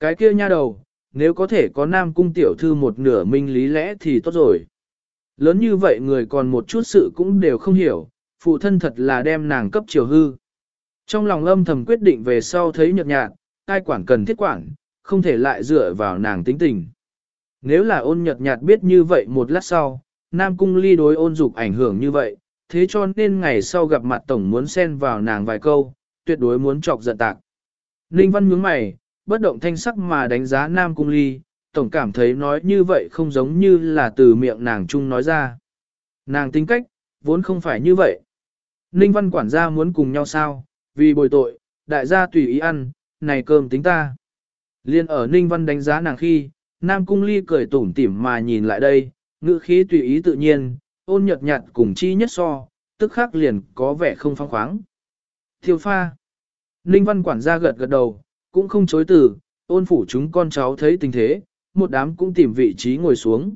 Cái kia nha đầu, nếu có thể có nam cung tiểu thư một nửa minh lý lẽ thì tốt rồi. Lớn như vậy người còn một chút sự cũng đều không hiểu, phụ thân thật là đem nàng cấp chiều hư. Trong lòng âm thầm quyết định về sau thấy nhợt nhạt, ai quản cần thiết quản, không thể lại dựa vào nàng tính tình. Nếu là ôn nhợt nhạt biết như vậy một lát sau, Nam Cung ly đối ôn dục ảnh hưởng như vậy, thế cho nên ngày sau gặp mặt tổng muốn xen vào nàng vài câu, tuyệt đối muốn chọc giận tạc. Ninh Văn nhướng mày, bất động thanh sắc mà đánh giá Nam Cung ly, tổng cảm thấy nói như vậy không giống như là từ miệng nàng chung nói ra. Nàng tính cách, vốn không phải như vậy. Ninh Văn quản gia muốn cùng nhau sao, vì bồi tội, đại gia tùy ý ăn, này cơm tính ta. Liên ở Ninh Văn đánh giá nàng khi, Nam Cung Ly cười tủm tỉm mà nhìn lại đây, ngữ khí tùy ý tự nhiên, ôn nhật nhạt cùng chi nhất so, tức khắc liền có vẻ không phong khoáng. Thiêu pha. Ninh Văn quản gia gật gật đầu, cũng không chối từ, ôn phủ chúng con cháu thấy tình thế, một đám cũng tìm vị trí ngồi xuống.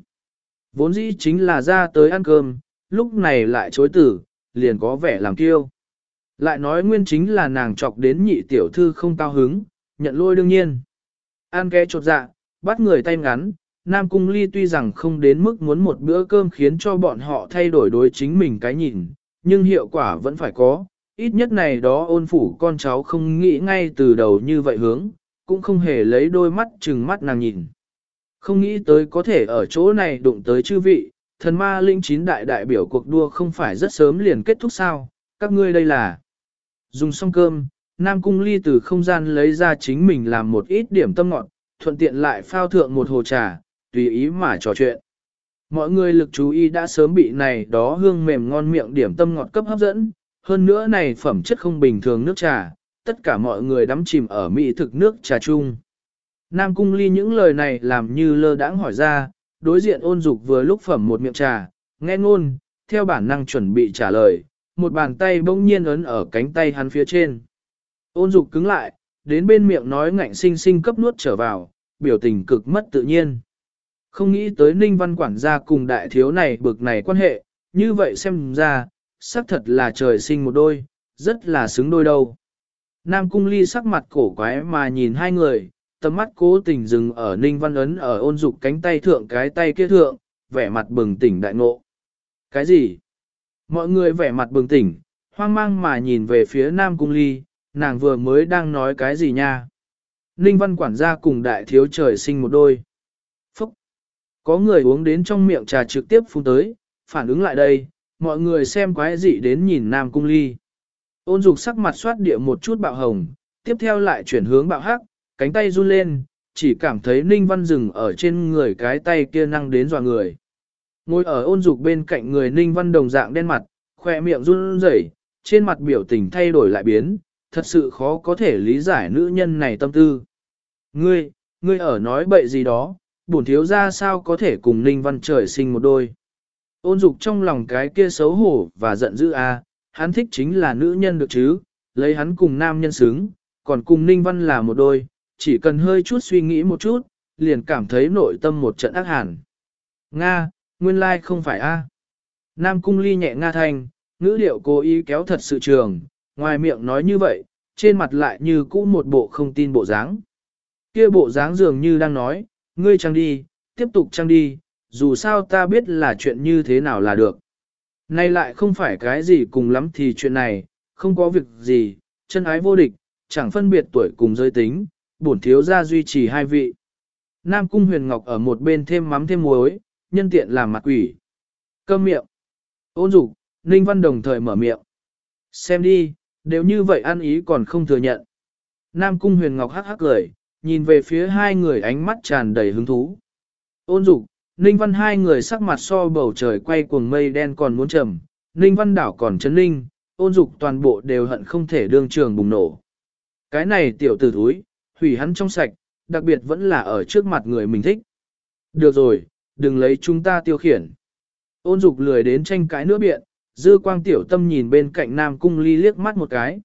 Vốn dĩ chính là ra tới ăn cơm, lúc này lại chối từ, liền có vẻ làm kiêu. Lại nói nguyên chính là nàng chọc đến nhị tiểu thư không cao hứng, nhận lôi đương nhiên. an ghé chột dạ, bắt người tay ngắn, Nam Cung Ly tuy rằng không đến mức muốn một bữa cơm khiến cho bọn họ thay đổi đối chính mình cái nhìn, nhưng hiệu quả vẫn phải có, ít nhất này đó ôn phủ con cháu không nghĩ ngay từ đầu như vậy hướng, cũng không hề lấy đôi mắt chừng mắt nàng nhìn. Không nghĩ tới có thể ở chỗ này đụng tới chư vị, thần ma linh chín đại đại biểu cuộc đua không phải rất sớm liền kết thúc sao, các ngươi đây là. Dùng xong cơm, Nam Cung Ly từ không gian lấy ra chính mình làm một ít điểm tâm ngọt, thuận tiện lại phao thượng một hồ trà, tùy ý mà trò chuyện. Mọi người lực chú ý đã sớm bị này đó hương mềm ngon miệng điểm tâm ngọt cấp hấp dẫn, hơn nữa này phẩm chất không bình thường nước trà, tất cả mọi người đắm chìm ở mỹ thực nước trà chung. Nam Cung Ly những lời này làm như lơ đãng hỏi ra, đối diện ôn dục vừa lúc phẩm một miệng trà, nghe ngôn, theo bản năng chuẩn bị trả lời, một bàn tay bỗng nhiên ấn ở cánh tay hắn phía trên. Ôn dục cứng lại, đến bên miệng nói ngạnh sinh sinh cấp nuốt trở vào, biểu tình cực mất tự nhiên. Không nghĩ tới ninh văn quản gia cùng đại thiếu này bực này quan hệ, như vậy xem ra, xác thật là trời sinh một đôi, rất là xứng đôi đâu. Nam cung ly sắc mặt cổ quái mà nhìn hai người, tầm mắt cố tình dừng ở ninh văn ấn ở ôn dục cánh tay thượng cái tay kia thượng, vẻ mặt bừng tỉnh đại ngộ. Cái gì? Mọi người vẻ mặt bừng tỉnh, hoang mang mà nhìn về phía Nam cung ly, nàng vừa mới đang nói cái gì nha? Ninh văn quản gia cùng đại thiếu trời sinh một đôi. Phúc! Có người uống đến trong miệng trà trực tiếp phun tới, phản ứng lại đây, mọi người xem quái dị đến nhìn Nam Cung Ly. Ôn dục sắc mặt soát địa một chút bạo hồng, tiếp theo lại chuyển hướng bạo hắc, cánh tay run lên, chỉ cảm thấy Ninh Văn dừng ở trên người cái tay kia năng đến dò người. Ngồi ở ôn dục bên cạnh người Ninh Văn đồng dạng đen mặt, khoe miệng run rẩy, trên mặt biểu tình thay đổi lại biến, thật sự khó có thể lý giải nữ nhân này tâm tư. Ngươi, ngươi ở nói bậy gì đó, bổn thiếu ra sao có thể cùng Ninh Văn trời sinh một đôi. Ôn dục trong lòng cái kia xấu hổ và giận dữ a, à, hắn thích chính là nữ nhân được chứ, lấy hắn cùng nam nhân xứng, còn cùng Ninh Văn là một đôi, chỉ cần hơi chút suy nghĩ một chút, liền cảm thấy nội tâm một trận ác hẳn. Nga, nguyên lai like không phải a. Nam cung ly nhẹ Nga thanh, ngữ điệu cố ý kéo thật sự trường, ngoài miệng nói như vậy, trên mặt lại như cũ một bộ không tin bộ dáng. Kia bộ dáng dường như đang nói, ngươi trăng đi, tiếp tục trăng đi, dù sao ta biết là chuyện như thế nào là được. Nay lại không phải cái gì cùng lắm thì chuyện này, không có việc gì, chân ái vô địch, chẳng phân biệt tuổi cùng giới tính, bổn thiếu gia duy trì hai vị. Nam Cung Huyền Ngọc ở một bên thêm mắm thêm muối, nhân tiện làm mặt quỷ. Cơm miệng. Ôn dục, Ninh Văn đồng thời mở miệng. Xem đi, đều như vậy ăn ý còn không thừa nhận. Nam Cung Huyền Ngọc hắc hắc cười, nhìn về phía hai người ánh mắt tràn đầy hứng thú. Ôn dục, Ninh Văn hai người sắc mặt so bầu trời quay cuồng mây đen còn muốn trầm, Ninh Văn đảo còn chấn ninh, ôn dục toàn bộ đều hận không thể đương trường bùng nổ. Cái này tiểu tử thúi, hủy hắn trong sạch, đặc biệt vẫn là ở trước mặt người mình thích. Được rồi, đừng lấy chúng ta tiêu khiển. Ôn dục lười đến tranh cái nữa biện, dư quang tiểu tâm nhìn bên cạnh nam cung ly liếc mắt một cái.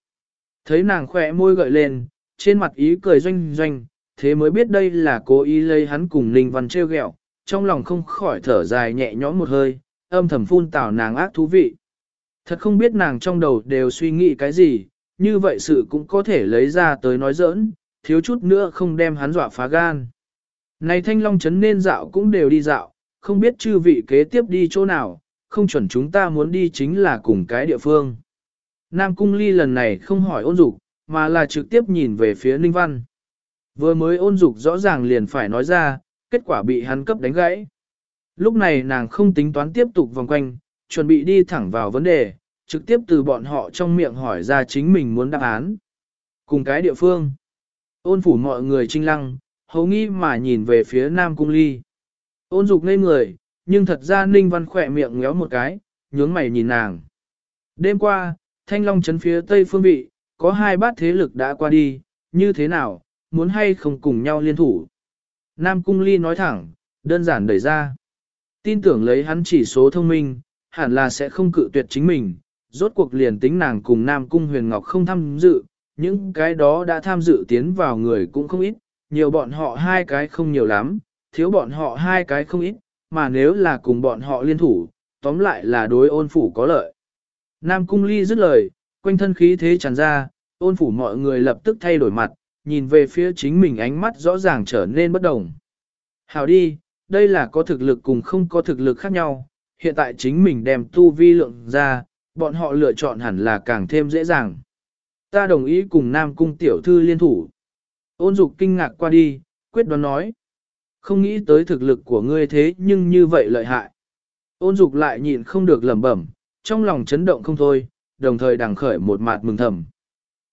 Thấy nàng khỏe môi gợi lên, trên mặt ý cười doanh doanh, thế mới biết đây là cố ý lấy hắn cùng Ninh Văn treo gẹo, trong lòng không khỏi thở dài nhẹ nhõm một hơi, âm thầm phun tào nàng ác thú vị. Thật không biết nàng trong đầu đều suy nghĩ cái gì, như vậy sự cũng có thể lấy ra tới nói giỡn, thiếu chút nữa không đem hắn dọa phá gan. Này thanh long chấn nên dạo cũng đều đi dạo, không biết chư vị kế tiếp đi chỗ nào, không chuẩn chúng ta muốn đi chính là cùng cái địa phương. Nam Cung Ly lần này không hỏi ôn dục, mà là trực tiếp nhìn về phía Ninh Văn. Vừa mới ôn dục rõ ràng liền phải nói ra, kết quả bị hắn cấp đánh gãy. Lúc này nàng không tính toán tiếp tục vòng quanh, chuẩn bị đi thẳng vào vấn đề, trực tiếp từ bọn họ trong miệng hỏi ra chính mình muốn đáp án. Cùng cái địa phương, ôn phủ mọi người trinh lăng, hấu nghi mà nhìn về phía Nam Cung Ly. Ôn dục ngây người, nhưng thật ra Ninh Văn khỏe miệng ngéo một cái, nhướng mày nhìn nàng. Đêm qua, Thanh Long chấn phía tây phương vị, có hai bát thế lực đã qua đi, như thế nào, muốn hay không cùng nhau liên thủ. Nam Cung Ly nói thẳng, đơn giản đẩy ra. Tin tưởng lấy hắn chỉ số thông minh, hẳn là sẽ không cự tuyệt chính mình, rốt cuộc liền tính nàng cùng Nam Cung Huyền Ngọc không tham dự, những cái đó đã tham dự tiến vào người cũng không ít, nhiều bọn họ hai cái không nhiều lắm, thiếu bọn họ hai cái không ít, mà nếu là cùng bọn họ liên thủ, tóm lại là đối ôn phủ có lợi. Nam Cung Ly dứt lời, quanh thân khí thế tràn ra, ôn phủ mọi người lập tức thay đổi mặt, nhìn về phía chính mình ánh mắt rõ ràng trở nên bất đồng. Hảo đi, đây là có thực lực cùng không có thực lực khác nhau, hiện tại chính mình đem tu vi lượng ra, bọn họ lựa chọn hẳn là càng thêm dễ dàng. Ta đồng ý cùng Nam Cung tiểu thư liên thủ. Ôn dục kinh ngạc qua đi, quyết đoán nói. Không nghĩ tới thực lực của ngươi thế nhưng như vậy lợi hại. Ôn dục lại nhịn không được lẩm bẩm, trong lòng chấn động không thôi, đồng thời đằng khởi một mặt mừng thầm.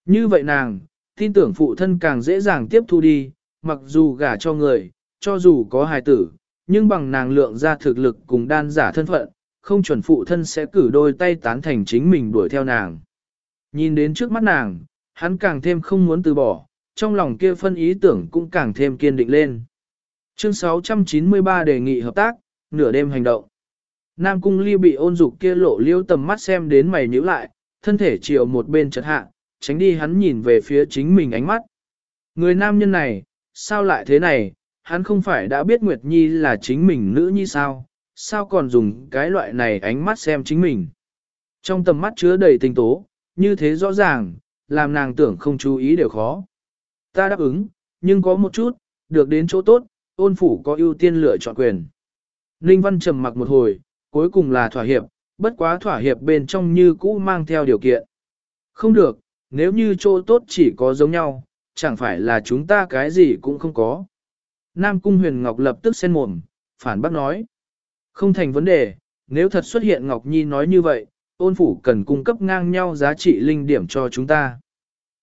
Như vậy nàng, tin tưởng phụ thân càng dễ dàng tiếp thu đi, mặc dù gả cho người, cho dù có hài tử, nhưng bằng nàng lượng ra thực lực cùng đan giả thân phận, không chuẩn phụ thân sẽ cử đôi tay tán thành chính mình đuổi theo nàng. Nhìn đến trước mắt nàng, hắn càng thêm không muốn từ bỏ, trong lòng kia phân ý tưởng cũng càng thêm kiên định lên. Chương 693 đề nghị hợp tác, nửa đêm hành động. Nam cung ly bị ôn dục kia lộ liêu tầm mắt xem đến mày nhíu lại, thân thể chiều một bên chật hạ, tránh đi hắn nhìn về phía chính mình ánh mắt. Người nam nhân này, sao lại thế này, hắn không phải đã biết Nguyệt Nhi là chính mình nữ nhi sao, sao còn dùng cái loại này ánh mắt xem chính mình. Trong tầm mắt chứa đầy tình tố, như thế rõ ràng, làm nàng tưởng không chú ý đều khó. Ta đáp ứng, nhưng có một chút, được đến chỗ tốt, ôn phủ có ưu tiên lựa chọn quyền. Ninh Văn trầm mặc một hồi, cuối cùng là thỏa hiệp, bất quá thỏa hiệp bên trong như cũ mang theo điều kiện. Không được, nếu như chỗ tốt chỉ có giống nhau, chẳng phải là chúng ta cái gì cũng không có. Nam Cung Huyền Ngọc lập tức sen mồm, phản bác nói. Không thành vấn đề, nếu thật xuất hiện Ngọc Nhi nói như vậy, ôn phủ cần cung cấp ngang nhau giá trị linh điểm cho chúng ta.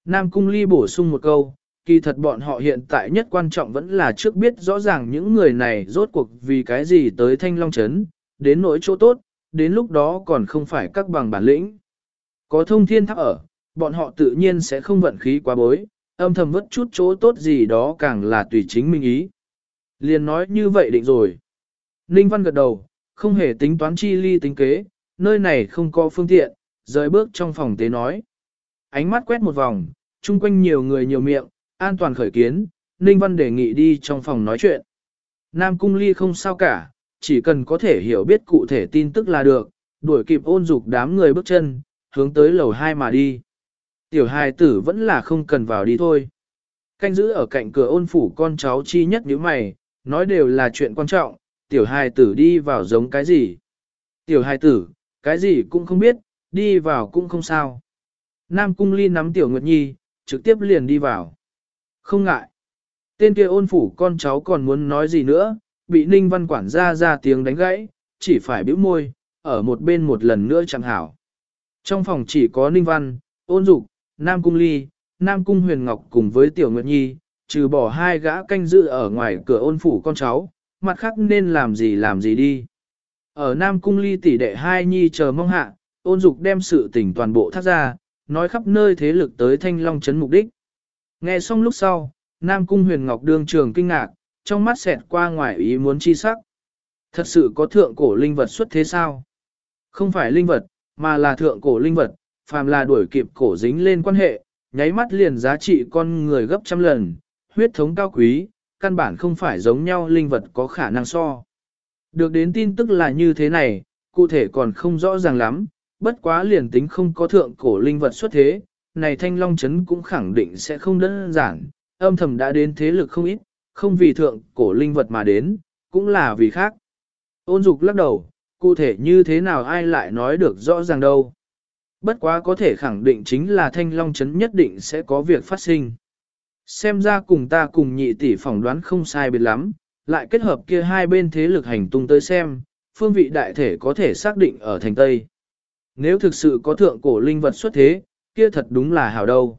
Nam Cung Ly bổ sung một câu, kỳ thật bọn họ hiện tại nhất quan trọng vẫn là trước biết rõ ràng những người này rốt cuộc vì cái gì tới Thanh Long Trấn, đến nỗi chỗ tốt, đến lúc đó còn không phải các bằng bản lĩnh. Có thông thiên tháp ở, bọn họ tự nhiên sẽ không vận khí quá bối, âm thầm vất chút chỗ tốt gì đó càng là tùy chính mình ý. Liền nói như vậy định rồi. Ninh Văn gật đầu, không hề tính toán chi ly tính kế, nơi này không có phương tiện, rời bước trong phòng tế nói. Ánh mắt quét một vòng, chung quanh nhiều người nhiều miệng, an toàn khởi kiến, Ninh Văn đề nghị đi trong phòng nói chuyện. Nam Cung Ly không sao cả, chỉ cần có thể hiểu biết cụ thể tin tức là được, đuổi kịp ôn dục đám người bước chân, hướng tới lầu 2 mà đi. Tiểu hài tử vẫn là không cần vào đi thôi. Canh giữ ở cạnh cửa ôn phủ con cháu chi nhất như mày, nói đều là chuyện quan trọng, tiểu hài tử đi vào giống cái gì. Tiểu hài tử, cái gì cũng không biết, đi vào cũng không sao. Nam cung ly nắm tiểu nguyệt nhi, trực tiếp liền đi vào. Không ngại. Tên kia ôn phủ con cháu còn muốn nói gì nữa, bị ninh văn quản gia ra tiếng đánh gãy, chỉ phải bĩu môi, ở một bên một lần nữa chẳng hảo. Trong phòng chỉ có ninh văn, ôn dục, Nam Cung Ly, Nam Cung Huyền Ngọc cùng với Tiểu Nguyệt Nhi, trừ bỏ hai gã canh giữ ở ngoài cửa ôn phủ con cháu, mặt khác nên làm gì làm gì đi. Ở Nam Cung Ly tỷ đệ hai nhi chờ mong hạ, ôn dục đem sự tình toàn bộ thác ra, nói khắp nơi thế lực tới thanh long chấn mục đích. Nghe xong lúc sau, Nam Cung Huyền Ngọc đương trường kinh ngạc, trong mắt xẹt qua ngoài ý muốn chi sắc. Thật sự có thượng cổ linh vật xuất thế sao? Không phải linh vật, mà là thượng cổ linh vật, phàm là đuổi kịp cổ dính lên quan hệ, nháy mắt liền giá trị con người gấp trăm lần, huyết thống cao quý, căn bản không phải giống nhau linh vật có khả năng so. Được đến tin tức là như thế này, cụ thể còn không rõ ràng lắm, bất quá liền tính không có thượng cổ linh vật xuất thế, này thanh long chấn cũng khẳng định sẽ không đơn giản, âm thầm đã đến thế lực không ít, không vì thượng cổ linh vật mà đến, cũng là vì khác. Ôn dục lắc đầu, cụ thể như thế nào ai lại nói được rõ ràng đâu. Bất quá có thể khẳng định chính là thanh long chấn nhất định sẽ có việc phát sinh. Xem ra cùng ta cùng nhị tỷ phỏng đoán không sai biệt lắm, lại kết hợp kia hai bên thế lực hành tung tới xem, phương vị đại thể có thể xác định ở thành Tây. Nếu thực sự có thượng cổ linh vật xuất thế, kia thật đúng là hảo đâu.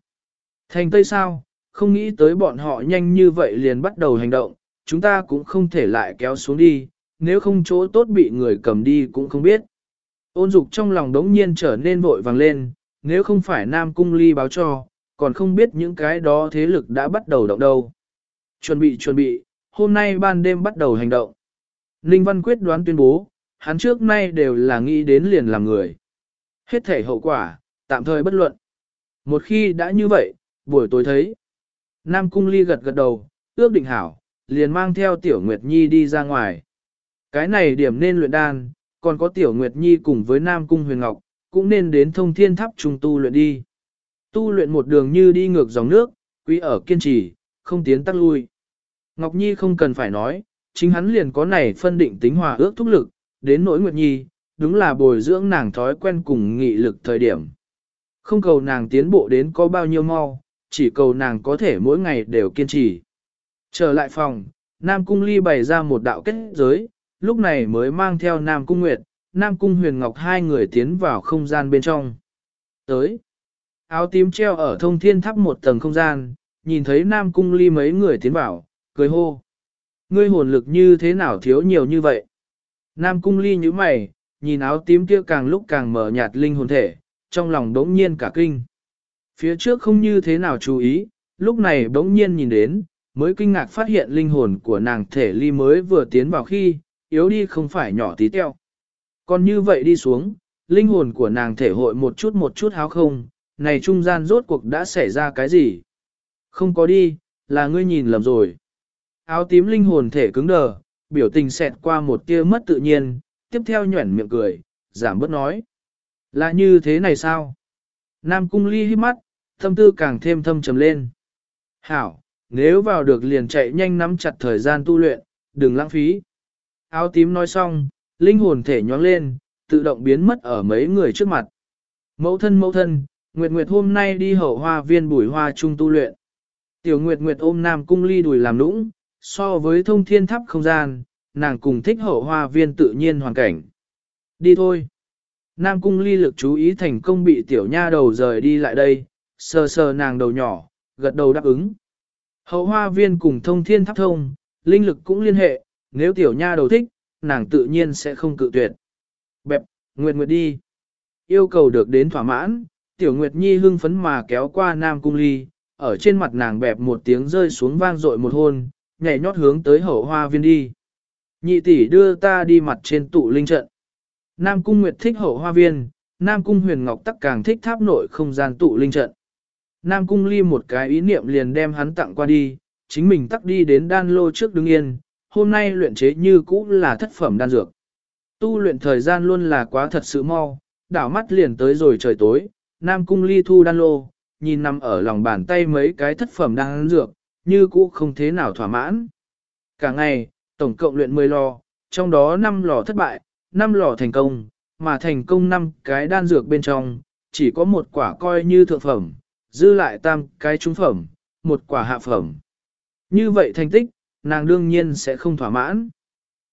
Thành Tây sao, không nghĩ tới bọn họ nhanh như vậy liền bắt đầu hành động, chúng ta cũng không thể lại kéo xuống đi, nếu không chỗ tốt bị người cầm đi cũng không biết. Ôn dục trong lòng đống nhiên trở nên vội vàng lên, nếu không phải Nam Cung Ly báo cho, còn không biết những cái đó thế lực đã bắt đầu động đâu. Chuẩn bị chuẩn bị, hôm nay ban đêm bắt đầu hành động. Ninh Văn quyết đoán tuyên bố, hắn trước nay đều là nghĩ đến liền làm người. Hết thể hậu quả, tạm thời bất luận. Một khi đã như vậy, buổi tối thấy. Nam Cung Ly gật gật đầu, ước định hảo, liền mang theo Tiểu Nguyệt Nhi đi ra ngoài. Cái này điểm nên luyện đan, còn có Tiểu Nguyệt Nhi cùng với Nam Cung Huyền Ngọc, cũng nên đến thông thiên tháp trung tu luyện đi. Tu luyện một đường như đi ngược dòng nước, quý ở kiên trì, không tiến tắc lui. Ngọc Nhi không cần phải nói, chính hắn liền có này phân định tính hòa ước thúc lực, đến nỗi Nguyệt Nhi, đúng là bồi dưỡng nàng thói quen cùng nghị lực thời điểm. Không cầu nàng tiến bộ đến có bao nhiêu mau, chỉ cầu nàng có thể mỗi ngày đều kiên trì. Trở lại phòng, Nam Cung Ly bày ra một đạo kết giới, lúc này mới mang theo Nam Cung Nguyệt, Nam Cung Huyền Ngọc hai người tiến vào không gian bên trong. Tới, áo tím treo ở thông thiên tháp một tầng không gian, nhìn thấy Nam Cung Ly mấy người tiến vào, cười hô. Ngươi hồn lực như thế nào thiếu nhiều như vậy? Nam Cung Ly như mày, nhìn áo tím kia càng lúc càng mở nhạt linh hồn thể, trong lòng đống nhiên cả kinh. Phía trước không như thế nào chú ý, lúc này đống nhiên nhìn đến, mới kinh ngạc phát hiện linh hồn của nàng thể ly mới vừa tiến vào khi, yếu đi không phải nhỏ tí teo. Còn như vậy đi xuống, linh hồn của nàng thể hội một chút một chút háo không, này trung gian rốt cuộc đã xảy ra cái gì? Không có đi, là ngươi nhìn lầm rồi. Áo tím linh hồn thể cứng đờ, biểu tình xẹt qua một tia mất tự nhiên, tiếp theo nhuẩn miệng cười, giảm bớt nói. Là như thế này sao? Nam cung ly hít mắt, thâm tư càng thêm thâm trầm lên. Hảo, nếu vào được liền chạy nhanh nắm chặt thời gian tu luyện, đừng lãng phí. Áo tím nói xong, linh hồn thể nhoáng lên, tự động biến mất ở mấy người trước mặt. Mẫu thân mẫu thân, Nguyệt Nguyệt hôm nay đi hậu hoa viên bùi hoa trung tu luyện. Tiểu Nguyệt Nguyệt ôm Nam Cung Ly đùi làm nũng, so với thông thiên tháp không gian, nàng cùng thích hậu hoa viên tự nhiên hoàn cảnh. Đi thôi. Nam Cung Ly lực chú ý thành công bị tiểu nha đầu rời đi lại đây, sờ sờ nàng đầu nhỏ, gật đầu đáp ứng. Hậu hoa viên cùng thông thiên tháp thông, linh lực cũng liên hệ, nếu tiểu nha đầu thích, nàng tự nhiên sẽ không cự tuyệt. Bẹp, Nguyệt Nguyệt đi. Yêu cầu được đến thỏa mãn, tiểu Nguyệt Nhi hưng phấn mà kéo qua Nam Cung Ly, ở trên mặt nàng bẹp một tiếng rơi xuống vang dội một hôn, nhảy nhót hướng tới hậu hoa viên đi. Nhị tỷ đưa ta đi mặt trên tụ linh trận. Nam Cung Nguyệt thích hậu hoa viên, Nam Cung Huyền Ngọc tắc càng thích tháp nội không gian tụ linh trận. Nam Cung Ly một cái ý niệm liền đem hắn tặng qua đi, chính mình tắc đi đến đan lô trước đứng yên, hôm nay luyện chế như cũ là thất phẩm đan dược. Tu luyện thời gian luôn là quá thật sự mau, đảo mắt liền tới rồi trời tối, Nam Cung Ly thu đan lô, nhìn nằm ở lòng bàn tay mấy cái thất phẩm đan dược, như cũ không thế nào thỏa mãn. Cả ngày, tổng cộng luyện 10 lò, trong đó 5 lò thất bại, 5 lò thành công, mà thành công 5 cái đan dược bên trong, chỉ có một quả coi như thượng phẩm, dư lại tam cái trung phẩm, một quả hạ phẩm. Như vậy thành tích, nàng đương nhiên sẽ không thỏa mãn.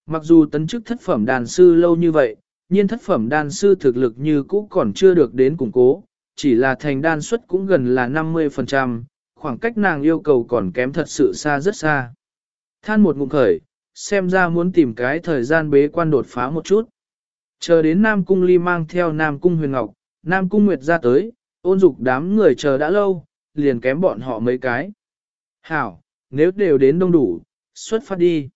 Mặc dù tấn chức thất phẩm đàn sư lâu như vậy, nhiên thất phẩm đan sư thực lực như cũ còn chưa được đến củng cố, chỉ là thành đan suất cũng gần là 50%, khoảng cách nàng yêu cầu còn kém thật sự xa rất xa. Than một ngụm khởi, xem ra muốn tìm cái thời gian bế quan đột phá một chút. Chờ đến Nam Cung Ly mang theo Nam Cung Huyền Ngọc, Nam Cung Nguyệt ra tới, ôn dục đám người chờ đã lâu, liền kém bọn họ mấy cái. Hảo, nếu đều đến đông đủ, xuất phát đi.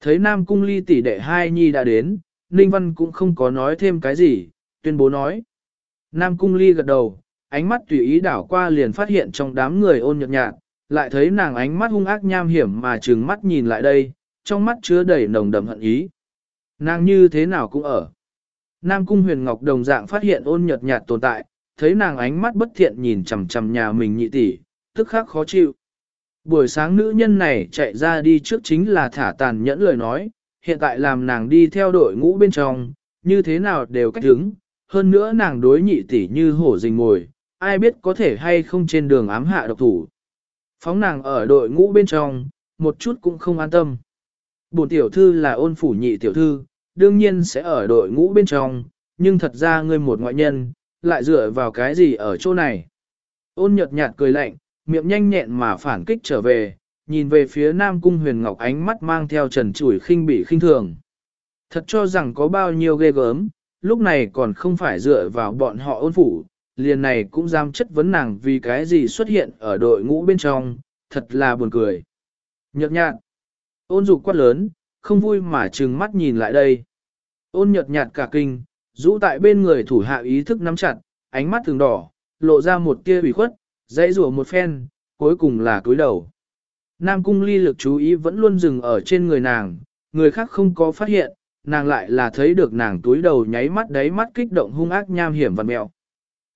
Thấy Nam Cung Ly tỷ đệ hai nhi đã đến, Ninh Văn cũng không có nói thêm cái gì, tuyên bố nói. Nam Cung Ly gật đầu, ánh mắt tùy ý đảo qua liền phát hiện trong đám người ôn nhợt nhạt, lại thấy nàng ánh mắt hung ác nham hiểm mà trừng mắt nhìn lại đây, trong mắt chứa đầy nồng đậm hận ý. Nàng như thế nào cũng ở. Nam Cung Huyền Ngọc đồng dạng phát hiện ôn nhợt nhạt tồn tại, thấy nàng ánh mắt bất thiện nhìn chằm chằm nhà mình nhị tỷ, tức khắc khó chịu. Buổi sáng nữ nhân này chạy ra đi trước chính là thả tàn nhẫn lời nói, hiện tại làm nàng đi theo đội ngũ bên trong, như thế nào đều cách đứng, hơn nữa nàng đối nhị tỷ như hổ rình ngồi, ai biết có thể hay không trên đường ám hạ độc thủ. Phóng nàng ở đội ngũ bên trong, một chút cũng không an tâm. Bổn tiểu thư là ôn phủ nhị tiểu thư, đương nhiên sẽ ở đội ngũ bên trong, nhưng thật ra ngươi một ngoại nhân, lại dựa vào cái gì ở chỗ này. Ôn nhợt nhạt cười lạnh, miệng nhanh nhẹn mà phản kích trở về, nhìn về phía Nam Cung Huyền Ngọc ánh mắt mang theo trần chủi khinh bỉ khinh thường. Thật cho rằng có bao nhiêu ghê gớm, lúc này còn không phải dựa vào bọn họ ôn phủ, liền này cũng dám chất vấn nàng vì cái gì xuất hiện ở đội ngũ bên trong, thật là buồn cười. Nhợt nhạt, ôn dục quát lớn, không vui mà trừng mắt nhìn lại đây. Ôn nhợt nhạt cả kinh, rũ tại bên người thủ hạ ý thức nắm chặt, ánh mắt thường đỏ, lộ ra một tia ủy khuất, dãy rủa một phen, cuối cùng là cúi đầu. Nam cung ly lực chú ý vẫn luôn dừng ở trên người nàng, người khác không có phát hiện, nàng lại là thấy được nàng túi đầu nháy mắt đáy mắt kích động hung ác nham hiểm vật mẹo.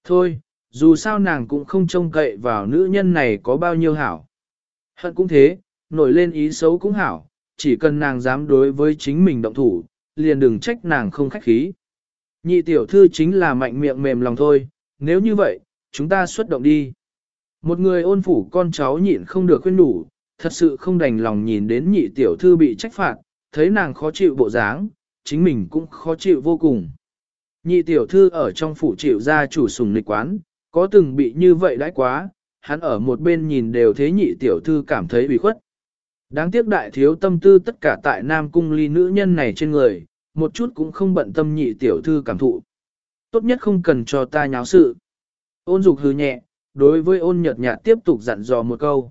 Thôi, dù sao nàng cũng không trông cậy vào nữ nhân này có bao nhiêu hảo. Hận cũng thế, nổi lên ý xấu cũng hảo, chỉ cần nàng dám đối với chính mình động thủ, liền đừng trách nàng không khách khí. Nhị tiểu thư chính là mạnh miệng mềm lòng thôi, nếu như vậy, chúng ta xuất động đi. Một người ôn phủ con cháu nhịn không được khuyên đủ, thật sự không đành lòng nhìn đến nhị tiểu thư bị trách phạt, thấy nàng khó chịu bộ dáng, chính mình cũng khó chịu vô cùng. Nhị tiểu thư ở trong phủ chịu ra chủ sùng nịch quán, có từng bị như vậy đãi quá, hắn ở một bên nhìn đều thế nhị tiểu thư cảm thấy bị khuất. Đáng tiếc đại thiếu tâm tư tất cả tại nam cung ly nữ nhân này trên người, một chút cũng không bận tâm nhị tiểu thư cảm thụ. Tốt nhất không cần cho ta nháo sự. Ôn dục hư nhẹ, đối với ôn nhợt nhạt tiếp tục dặn dò một câu.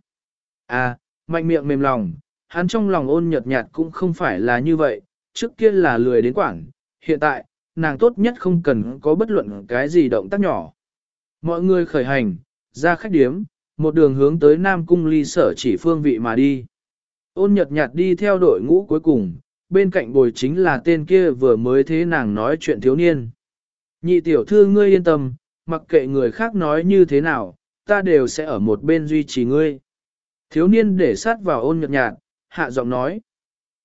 À, mạnh miệng mềm lòng, hắn trong lòng ôn nhợt nhạt cũng không phải là như vậy, trước kia là lười đến quảng, hiện tại, nàng tốt nhất không cần có bất luận cái gì động tác nhỏ. Mọi người khởi hành, ra khách điếm, một đường hướng tới Nam Cung ly sở chỉ phương vị mà đi. Ôn nhật nhạt đi theo đội ngũ cuối cùng, bên cạnh bồi chính là tên kia vừa mới thế nàng nói chuyện thiếu niên. Nhị tiểu thư ngươi yên tâm, mặc kệ người khác nói như thế nào, ta đều sẽ ở một bên duy trì ngươi. Thiếu niên để sát vào ôn nhật nhạt, hạ giọng nói.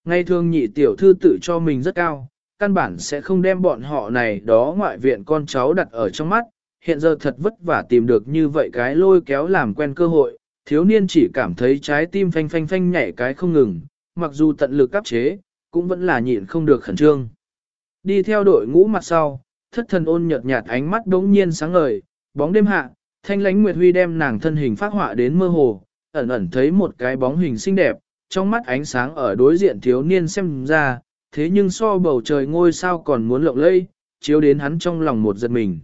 Ngay thường nhị tiểu thư tự cho mình rất cao, căn bản sẽ không đem bọn họ này đó ngoại viện con cháu đặt ở trong mắt, hiện giờ thật vất vả tìm được như vậy cái lôi kéo làm quen cơ hội, thiếu niên chỉ cảm thấy trái tim phanh phanh phanh nhảy cái không ngừng, mặc dù tận lực áp chế, cũng vẫn là nhịn không được khẩn trương. Đi theo đội ngũ mặt sau, thất thần ôn nhợt nhạt ánh mắt đống nhiên sáng ngời, bóng đêm hạ, thanh lánh nguyệt huy đem nàng thân hình phát họa đến mơ hồ, ẩn ẩn thấy một cái bóng hình xinh đẹp, trong mắt ánh sáng ở đối diện thiếu niên xem ra, thế nhưng so bầu trời ngôi sao còn muốn lộng lây, chiếu đến hắn trong lòng một giật mình.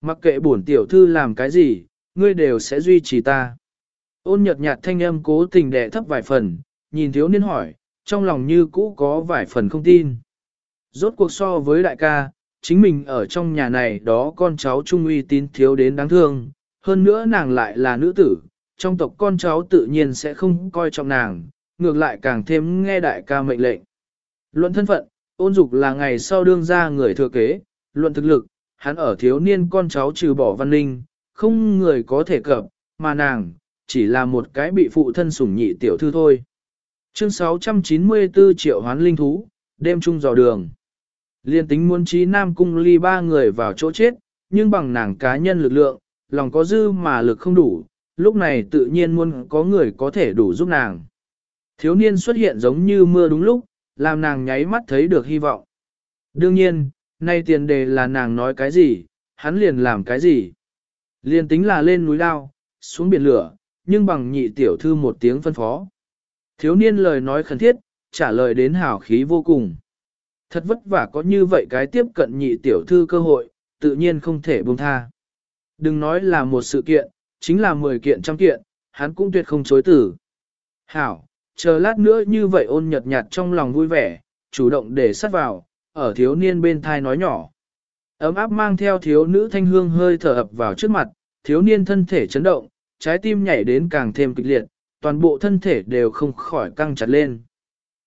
Mặc kệ bổn tiểu thư làm cái gì, ngươi đều sẽ duy trì ta. Ôn nhợt nhạt thanh âm cố tình đè thấp vài phần, nhìn thiếu niên hỏi, trong lòng như cũ có vài phần không tin. Rốt cuộc so với đại ca, chính mình ở trong nhà này đó con cháu trung uy tín thiếu đến đáng thương, hơn nữa nàng lại là nữ tử, trong tộc con cháu tự nhiên sẽ không coi trọng nàng, ngược lại càng thêm nghe đại ca mệnh lệnh. Luận thân phận, ôn dục là ngày sau đương ra người thừa kế, luận thực lực, hắn ở thiếu niên con cháu trừ bỏ văn ninh, không người có thể cập, mà nàng, chỉ là một cái bị phụ thân sủng nhị tiểu thư thôi. Chương 694 triệu hoán linh thú, đêm trung dò đường. Liên tính muốn trí nam cung ly ba người vào chỗ chết, nhưng bằng nàng cá nhân lực lượng, lòng có dư mà lực không đủ, lúc này tự nhiên muốn có người có thể đủ giúp nàng. Thiếu niên xuất hiện giống như mưa đúng lúc, làm nàng nháy mắt thấy được hy vọng. Đương nhiên, nay tiền đề là nàng nói cái gì, hắn liền làm cái gì. Liền tính là lên núi lao, xuống biển lửa, nhưng bằng nhị tiểu thư một tiếng phân phó. Thiếu niên lời nói khẩn thiết, trả lời đến hảo khí vô cùng. Thật vất vả có như vậy cái tiếp cận nhị tiểu thư cơ hội, tự nhiên không thể buông tha. Đừng nói là một sự kiện, chính là 10 kiện trăm kiện, hắn cũng tuyệt không chối tử. Hảo, chờ lát nữa như vậy ôn nhật nhạt trong lòng vui vẻ, chủ động để sát vào, ở thiếu niên bên thai nói nhỏ. Ấm áp mang theo thiếu nữ thanh hương hơi thở ập vào trước mặt, thiếu niên thân thể chấn động, trái tim nhảy đến càng thêm kịch liệt, toàn bộ thân thể đều không khỏi căng chặt lên.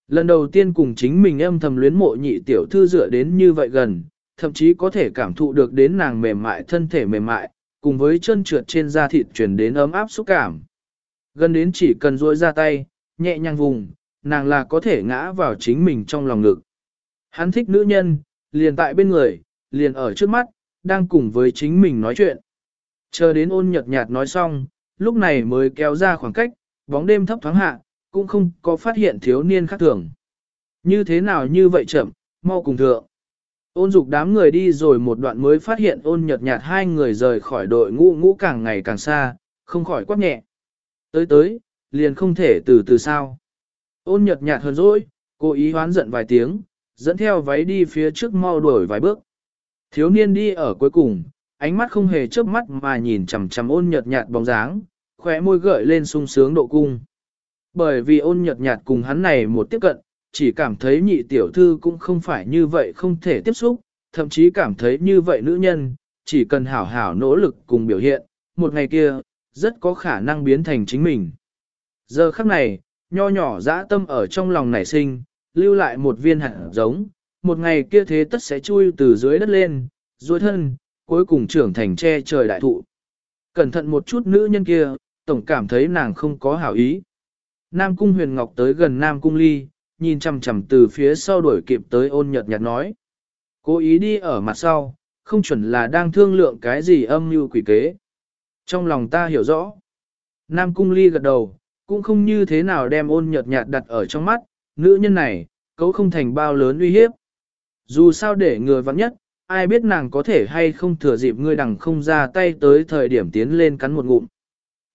Lần đầu tiên cùng chính mình âm thầm luyến mộ nhị tiểu thư dựa đến như vậy gần, thậm chí có thể cảm thụ được đến nàng mềm mại thân thể mềm mại, cùng với chân trượt trên da thịt truyền đến ấm áp xúc cảm. Gần đến chỉ cần duỗi ra tay, nhẹ nhàng vùng, nàng là có thể ngã vào chính mình trong lòng ngực. Hắn thích nữ nhân, liền tại bên người, liền ở trước mắt, đang cùng với chính mình nói chuyện. Chờ đến ôn nhật nhạt nói xong, lúc này mới kéo ra khoảng cách, bóng đêm thấp thoáng hạ, cũng không có phát hiện thiếu niên khác thường. Như thế nào như vậy chậm, mau cùng thượng. Ôn dục đám người đi rồi một đoạn mới phát hiện ôn nhật nhạt hai người rời khỏi đội ngũ ngũ càng ngày càng xa, không khỏi quát nhẹ. Tới tới, liền không thể từ từ sao. Ôn nhật nhạt hơn rồi cố ý hoán giận vài tiếng, dẫn theo váy đi phía trước mau đuổi vài bước. Thiếu niên đi ở cuối cùng, ánh mắt không hề chớp mắt mà nhìn chằm chằm ôn nhật nhạt bóng dáng, khóe môi gợi lên sung sướng độ cung. Bởi vì ôn nhật nhạt cùng hắn này một tiếp cận, chỉ cảm thấy nhị tiểu thư cũng không phải như vậy không thể tiếp xúc, thậm chí cảm thấy như vậy nữ nhân, chỉ cần hảo hảo nỗ lực cùng biểu hiện, một ngày kia, rất có khả năng biến thành chính mình. Giờ khắc này, nho nhỏ dã tâm ở trong lòng nảy sinh, lưu lại một viên hạt giống, một ngày kia thế tất sẽ chui từ dưới đất lên, duỗi thân, cuối cùng trưởng thành che trời đại thụ. Cẩn thận một chút nữ nhân kia, tổng cảm thấy nàng không có hảo ý. Nam Cung Huyền Ngọc tới gần Nam Cung Ly, nhìn chằm chằm từ phía sau đuổi kịp tới ôn nhật nhạt nói. Cố ý đi ở mặt sau, không chuẩn là đang thương lượng cái gì âm mưu quỷ kế. Trong lòng ta hiểu rõ. Nam Cung Ly gật đầu, cũng không như thế nào đem ôn nhật nhạt đặt ở trong mắt, nữ nhân này, cấu không thành bao lớn uy hiếp. Dù sao để người vắng nhất, ai biết nàng có thể hay không thừa dịp ngươi đằng không ra tay tới thời điểm tiến lên cắn một ngụm.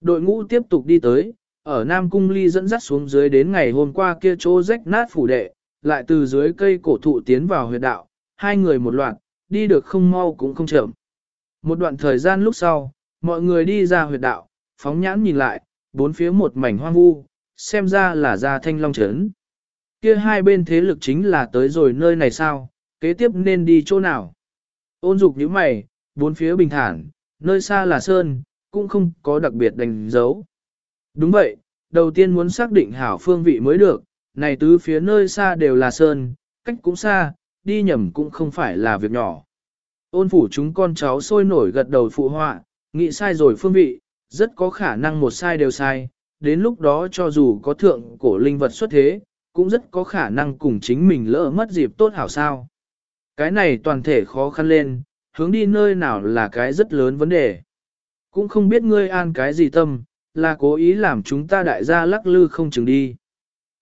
Đội ngũ tiếp tục đi tới, ở Nam Cung Ly dẫn dắt xuống dưới đến ngày hôm qua kia chỗ rách nát phủ đệ, lại từ dưới cây cổ thụ tiến vào huyệt đạo, hai người một loạt, đi được không mau cũng không chậm. Một đoạn thời gian lúc sau, mọi người đi ra huyệt đạo, phóng nhãn nhìn lại, bốn phía một mảnh hoang vu, xem ra là ra thanh long trấn. Kia hai bên thế lực chính là tới rồi nơi này sao, kế tiếp nên đi chỗ nào? Ôn dục như mày, bốn phía bình thản, nơi xa là sơn, cũng không có đặc biệt đánh dấu. Đúng vậy, đầu tiên muốn xác định hảo phương vị mới được, này tứ phía nơi xa đều là sơn, cách cũng xa, đi nhầm cũng không phải là việc nhỏ. Ôn phủ chúng con cháu sôi nổi gật đầu phụ họa, nghĩ sai rồi phương vị, rất có khả năng một sai đều sai, đến lúc đó cho dù có thượng cổ linh vật xuất thế, cũng rất có khả năng cùng chính mình lỡ mất dịp tốt hảo sao. Cái này toàn thể khó khăn lên, hướng đi nơi nào là cái rất lớn vấn đề. Cũng không biết ngươi an cái gì tâm, là cố ý làm chúng ta đại gia lắc lư không chừng đi.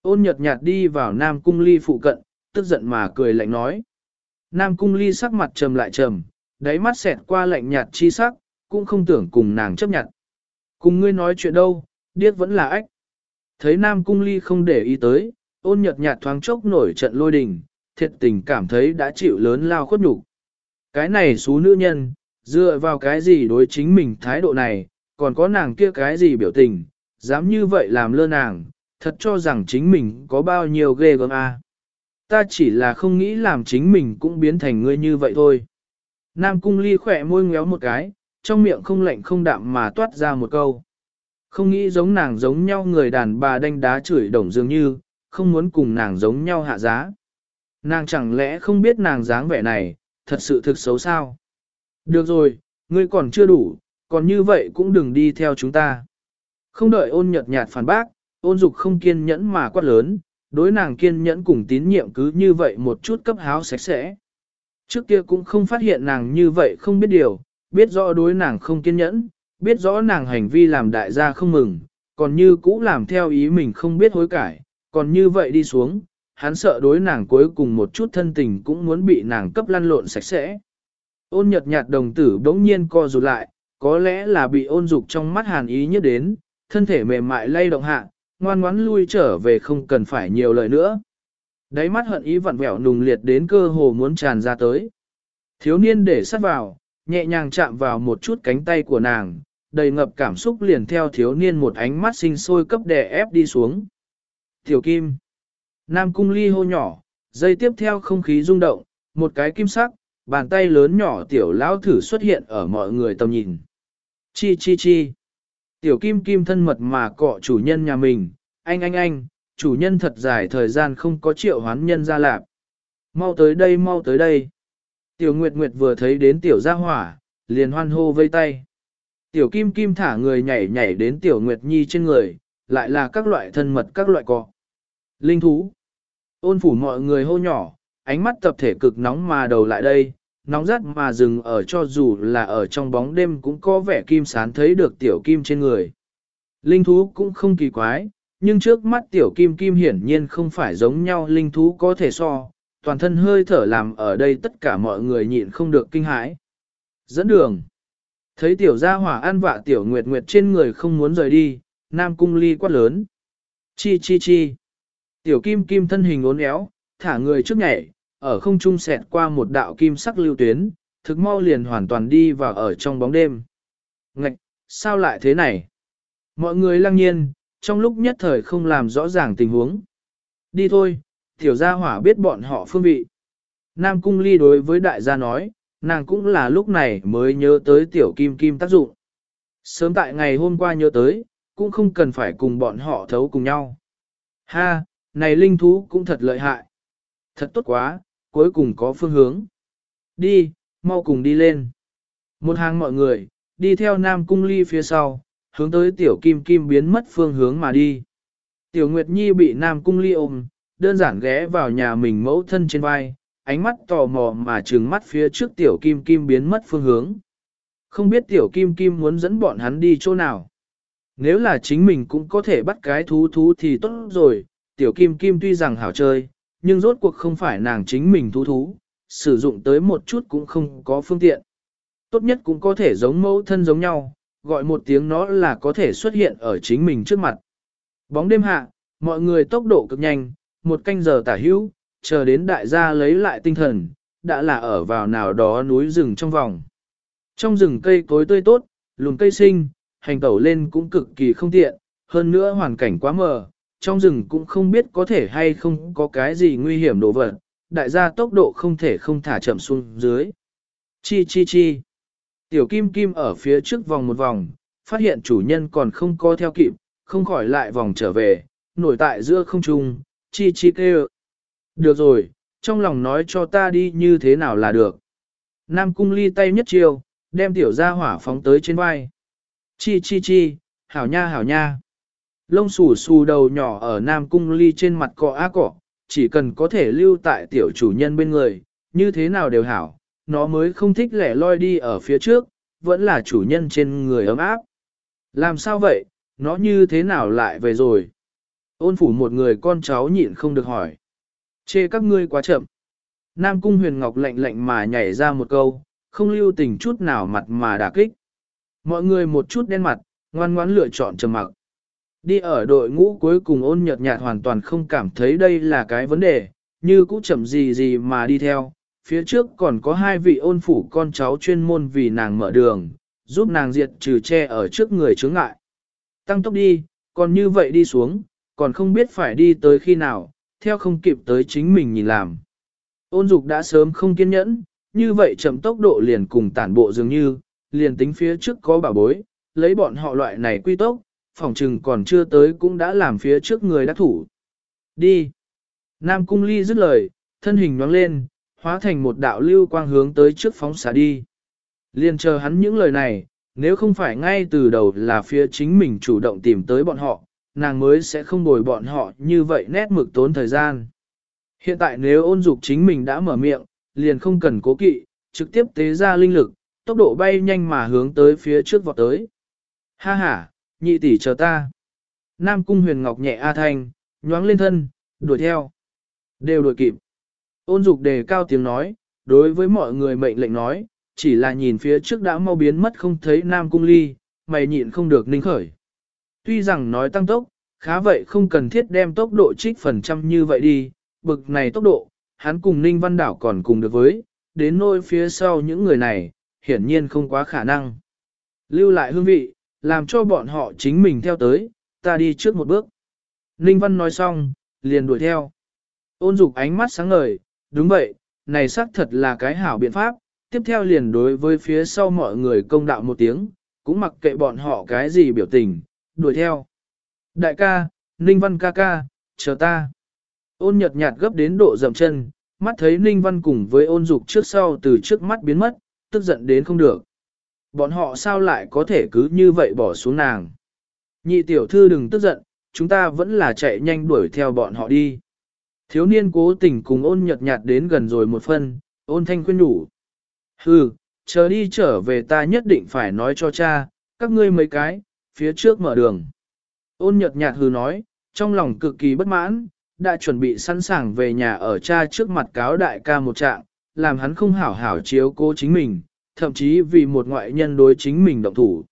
Ôn nhật nhạt đi vào Nam Cung Ly phụ cận, tức giận mà cười lạnh nói. Nam Cung Ly sắc mặt trầm lại trầm, đáy mắt xẹt qua lạnh nhạt chi sắc, cũng không tưởng cùng nàng chấp nhận. Cùng ngươi nói chuyện đâu, điếc vẫn là ách. Thấy Nam Cung Ly không để ý tới, ôn nhật nhạt thoáng chốc nổi trận lôi đình, thiệt tình cảm thấy đã chịu lớn lao khuất nhục. Cái này xú nữ nhân, dựa vào cái gì đối chính mình thái độ này, còn có nàng kia cái gì biểu tình, dám như vậy làm lơ nàng, thật cho rằng chính mình có bao nhiêu ghê gớm a. Ta chỉ là không nghĩ làm chính mình cũng biến thành ngươi như vậy thôi. Nam cung ly khỏe môi ngéo một cái, trong miệng không lạnh không đạm mà toát ra một câu. Không nghĩ giống nàng giống nhau người đàn bà đánh đá chửi đồng dường như, không muốn cùng nàng giống nhau hạ giá. Nàng chẳng lẽ không biết nàng dáng vẻ này, thật sự thực xấu sao? Được rồi, ngươi còn chưa đủ, còn như vậy cũng đừng đi theo chúng ta. Không đợi ôn nhật nhạt phản bác, ôn dục không kiên nhẫn mà quát lớn, đối nàng kiên nhẫn cùng tín nhiệm cứ như vậy một chút cấp háo sạch sẽ. Trước kia cũng không phát hiện nàng như vậy không biết điều, biết rõ đối nàng không kiên nhẫn, biết rõ nàng hành vi làm đại gia không mừng, còn như cũ làm theo ý mình không biết hối cải, còn như vậy đi xuống, hắn sợ đối nàng cuối cùng một chút thân tình cũng muốn bị nàng cấp lăn lộn sạch sẽ. Ôn nhật nhạt đồng tử bỗng nhiên co rụt lại, có lẽ là bị ôn dục trong mắt hàn ý nhất đến, thân thể mềm mại lay động hạ, ngoan ngoãn lui trở về không cần phải nhiều lời nữa. Đáy mắt hận ý vặn vẹo nùng liệt đến cơ hồ muốn tràn ra tới. Thiếu niên để sát vào, nhẹ nhàng chạm vào một chút cánh tay của nàng, đầy ngập cảm xúc liền theo thiếu niên một ánh mắt sinh sôi cấp đè ép đi xuống. Tiểu Kim Nam cung ly hô nhỏ, dây tiếp theo không khí rung động, một cái kim sắc, bàn tay lớn nhỏ tiểu lão thử xuất hiện ở mọi người tầm nhìn. Chi chi chi. Tiểu kim kim thân mật mà cọ chủ nhân nhà mình, anh anh anh, chủ nhân thật dài thời gian không có triệu hoán nhân ra lạp. Mau tới đây mau tới đây. Tiểu Nguyệt Nguyệt vừa thấy đến tiểu gia hỏa, liền hoan hô vây tay. Tiểu Kim Kim thả người nhảy nhảy đến tiểu Nguyệt Nhi trên người, lại là các loại thân mật các loại cọ. Linh thú. Ôn phủ mọi người hô nhỏ, ánh mắt tập thể cực nóng mà đầu lại đây, nóng rát mà dừng ở cho dù là ở trong bóng đêm cũng có vẻ kim sán thấy được tiểu kim trên người. Linh thú cũng không kỳ quái, nhưng trước mắt tiểu kim kim hiển nhiên không phải giống nhau linh thú có thể so, toàn thân hơi thở làm ở đây tất cả mọi người nhịn không được kinh hãi. Dẫn đường. Thấy tiểu gia hỏa an vạ tiểu nguyệt nguyệt trên người không muốn rời đi, nam cung ly quát lớn. Chi chi chi. Tiểu kim kim thân hình uốn éo, thả người trước nhảy, ở không trung xẹt qua một đạo kim sắc lưu tuyến, thực mau liền hoàn toàn đi vào ở trong bóng đêm. Ngạch, sao lại thế này? Mọi người lăng nhiên, trong lúc nhất thời không làm rõ ràng tình huống. Đi thôi, tiểu gia hỏa biết bọn họ phương vị. Nam cung ly đối với đại gia nói, nàng cũng là lúc này mới nhớ tới tiểu kim kim tác dụng. Sớm tại ngày hôm qua nhớ tới, cũng không cần phải cùng bọn họ thấu cùng nhau. Ha, này linh thú cũng thật lợi hại. Thật tốt quá, cuối cùng có phương hướng. Đi, mau cùng đi lên. Một hàng mọi người, đi theo Nam Cung Ly phía sau, hướng tới Tiểu Kim Kim biến mất phương hướng mà đi. Tiểu Nguyệt Nhi bị Nam Cung Ly ôm, đơn giản ghé vào nhà mình mẫu thân trên vai, ánh mắt tò mò mà trừng mắt phía trước Tiểu Kim Kim biến mất phương hướng. Không biết Tiểu Kim Kim muốn dẫn bọn hắn đi chỗ nào. Nếu là chính mình cũng có thể bắt cái thú thú thì tốt rồi, Tiểu Kim Kim tuy rằng hảo chơi, nhưng rốt cuộc không phải nàng chính mình thú thú, sử dụng tới một chút cũng không có phương tiện. Tốt nhất cũng có thể giống mẫu thân giống nhau, gọi một tiếng nó là có thể xuất hiện ở chính mình trước mặt. Bóng đêm hạ, mọi người tốc độ cực nhanh, một canh giờ tả hữu, chờ đến đại gia lấy lại tinh thần, đã là ở vào nào đó núi rừng trong vòng. Trong rừng cây cối tươi tốt, lùn cây sinh, hành tẩu lên cũng cực kỳ không tiện, hơn nữa hoàn cảnh quá mờ, trong rừng cũng không biết có thể hay không có cái gì nguy hiểm đồ vật, đại gia tốc độ không thể không thả chậm xuống dưới. Chi chi chi. Tiểu kim kim ở phía trước vòng một vòng, phát hiện chủ nhân còn không co theo kịp, không khỏi lại vòng trở về, nổi tại giữa không trung, chi chi kêu. Được rồi, trong lòng nói cho ta đi như thế nào là được. Nam cung ly tay nhất chiêu, đem tiểu gia hỏa phóng tới trên vai. Chi chi chi, hảo nha hảo nha. Lông xù xù đầu nhỏ ở Nam Cung Ly trên mặt cọ á cọ, chỉ cần có thể lưu tại tiểu chủ nhân bên người, như thế nào đều hảo, nó mới không thích lẻ loi đi ở phía trước, vẫn là chủ nhân trên người ấm áp. Làm sao vậy, nó như thế nào lại về rồi? Ôn phủ một người con cháu nhịn không được hỏi. Chê các ngươi quá chậm. Nam Cung Huyền Ngọc lạnh lạnh mà nhảy ra một câu, không lưu tình chút nào mặt mà đả kích. Mọi người một chút đen mặt, ngoan ngoãn lựa chọn trầm mặc. Đi ở đội ngũ cuối cùng ôn nhợt nhạt hoàn toàn không cảm thấy đây là cái vấn đề, như cũ chậm gì gì mà đi theo. Phía trước còn có hai vị ôn phủ con cháu chuyên môn vì nàng mở đường, giúp nàng diệt trừ che ở trước người chướng ngại. Tăng tốc đi, còn như vậy đi xuống, còn không biết phải đi tới khi nào, theo không kịp tới chính mình nhìn làm. Ôn dục đã sớm không kiên nhẫn, như vậy chậm tốc độ liền cùng tản bộ dường như, liền tính phía trước có bảo bối, lấy bọn họ loại này quy tốc, phòng trừng còn chưa tới cũng đã làm phía trước người đắc thủ. Đi! Nam Cung Ly dứt lời, thân hình nhoáng lên, hóa thành một đạo lưu quang hướng tới trước phóng xả đi. Liên chờ hắn những lời này, nếu không phải ngay từ đầu là phía chính mình chủ động tìm tới bọn họ, nàng mới sẽ không bồi bọn họ như vậy nét mực tốn thời gian. Hiện tại nếu ôn dục chính mình đã mở miệng, liền không cần cố kỵ, trực tiếp tế ra linh lực, tốc độ bay nhanh mà hướng tới phía trước vọt tới. Ha ha, nhị tỷ chờ ta. Nam cung huyền ngọc nhẹ A thanh, nhoáng lên thân, đuổi theo. Đều đuổi kịp. Ôn dục đề cao tiếng nói, đối với mọi người mệnh lệnh nói, chỉ là nhìn phía trước đã mau biến mất không thấy Nam cung ly, mày nhịn không được ninh khởi. Tuy rằng nói tăng tốc, khá vậy không cần thiết đem tốc độ trích phần trăm như vậy đi, bực này tốc độ, hắn cùng Ninh Văn Đảo còn cùng được với, đến nôi phía sau những người này, hiển nhiên không quá khả năng. Lưu lại hương vị, làm cho bọn họ chính mình theo tới, ta đi trước một bước. Ninh Văn nói xong, liền đuổi theo. Ôn dục ánh mắt sáng ngời, đúng vậy, này xác thật là cái hảo biện pháp, tiếp theo liền đối với phía sau mọi người công đạo một tiếng, cũng mặc kệ bọn họ cái gì biểu tình, đuổi theo. Đại ca, Ninh Văn ca ca, chờ ta. Ôn nhật nhạt gấp đến độ dậm chân, mắt thấy Ninh Văn cùng với ôn dục trước sau từ trước mắt biến mất, tức giận đến không được. Bọn họ sao lại có thể cứ như vậy bỏ xuống nàng. Nhị tiểu thư đừng tức giận, chúng ta vẫn là chạy nhanh đuổi theo bọn họ đi. Thiếu niên cố tình cùng ôn nhật nhạt đến gần rồi một phân, ôn thanh khuyên đủ. Hừ, chờ đi trở về ta nhất định phải nói cho cha, các ngươi mấy cái, phía trước mở đường. Ôn nhật nhạt hừ nói, trong lòng cực kỳ bất mãn, đã chuẩn bị sẵn sàng về nhà ở cha trước mặt cáo đại ca một trạng, làm hắn không hảo hảo chiếu cố chính mình, thậm chí vì một ngoại nhân đối chính mình động thủ.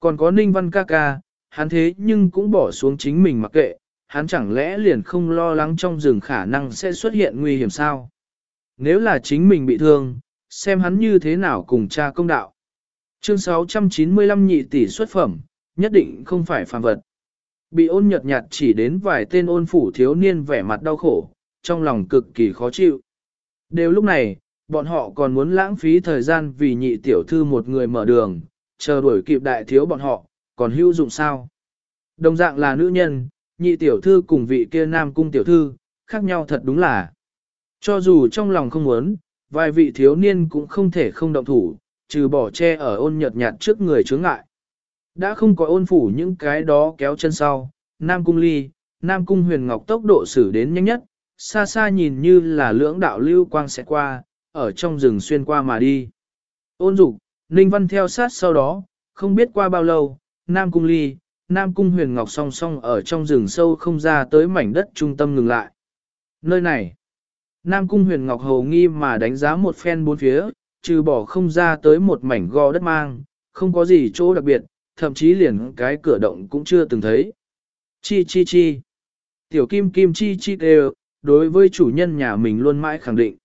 Còn có ninh văn ca ca, hắn thế nhưng cũng bỏ xuống chính mình mặc kệ, hắn chẳng lẽ liền không lo lắng trong rừng khả năng sẽ xuất hiện nguy hiểm sao? Nếu là chính mình bị thương, xem hắn như thế nào cùng cha công đạo. Chương 695 nhị tỷ xuất phẩm, nhất định không phải phàm vật. Bị ôn nhật nhạt chỉ đến vài tên ôn phủ thiếu niên vẻ mặt đau khổ, trong lòng cực kỳ khó chịu. Đều lúc này, bọn họ còn muốn lãng phí thời gian vì nhị tiểu thư một người mở đường, chờ đuổi kịp đại thiếu bọn họ, còn hữu dụng sao? Đồng dạng là nữ nhân, nhị tiểu thư cùng vị kia nam cung tiểu thư, khác nhau thật đúng là. Cho dù trong lòng không muốn, vài vị thiếu niên cũng không thể không động thủ, trừ bỏ che ở ôn nhật nhạt trước người chướng ngại. Đã không có ôn phủ những cái đó kéo chân sau, nam cung ly, nam cung huyền ngọc tốc độ xử đến nhanh nhất, xa xa nhìn như là lưỡng đạo lưu quang sẽ qua, ở trong rừng xuyên qua mà đi. Ôn dục, Ninh Văn theo sát sau đó, không biết qua bao lâu, Nam Cung Ly, Nam Cung Huyền Ngọc song song ở trong rừng sâu không ra tới mảnh đất trung tâm ngừng lại. Nơi này, Nam Cung Huyền Ngọc hầu nghi mà đánh giá một phen bốn phía, trừ bỏ không ra tới một mảnh gò đất mang, không có gì chỗ đặc biệt, thậm chí liền cái cửa động cũng chưa từng thấy. Chi chi chi. Tiểu kim kim chi chi đều, đối với chủ nhân nhà mình luôn mãi khẳng định.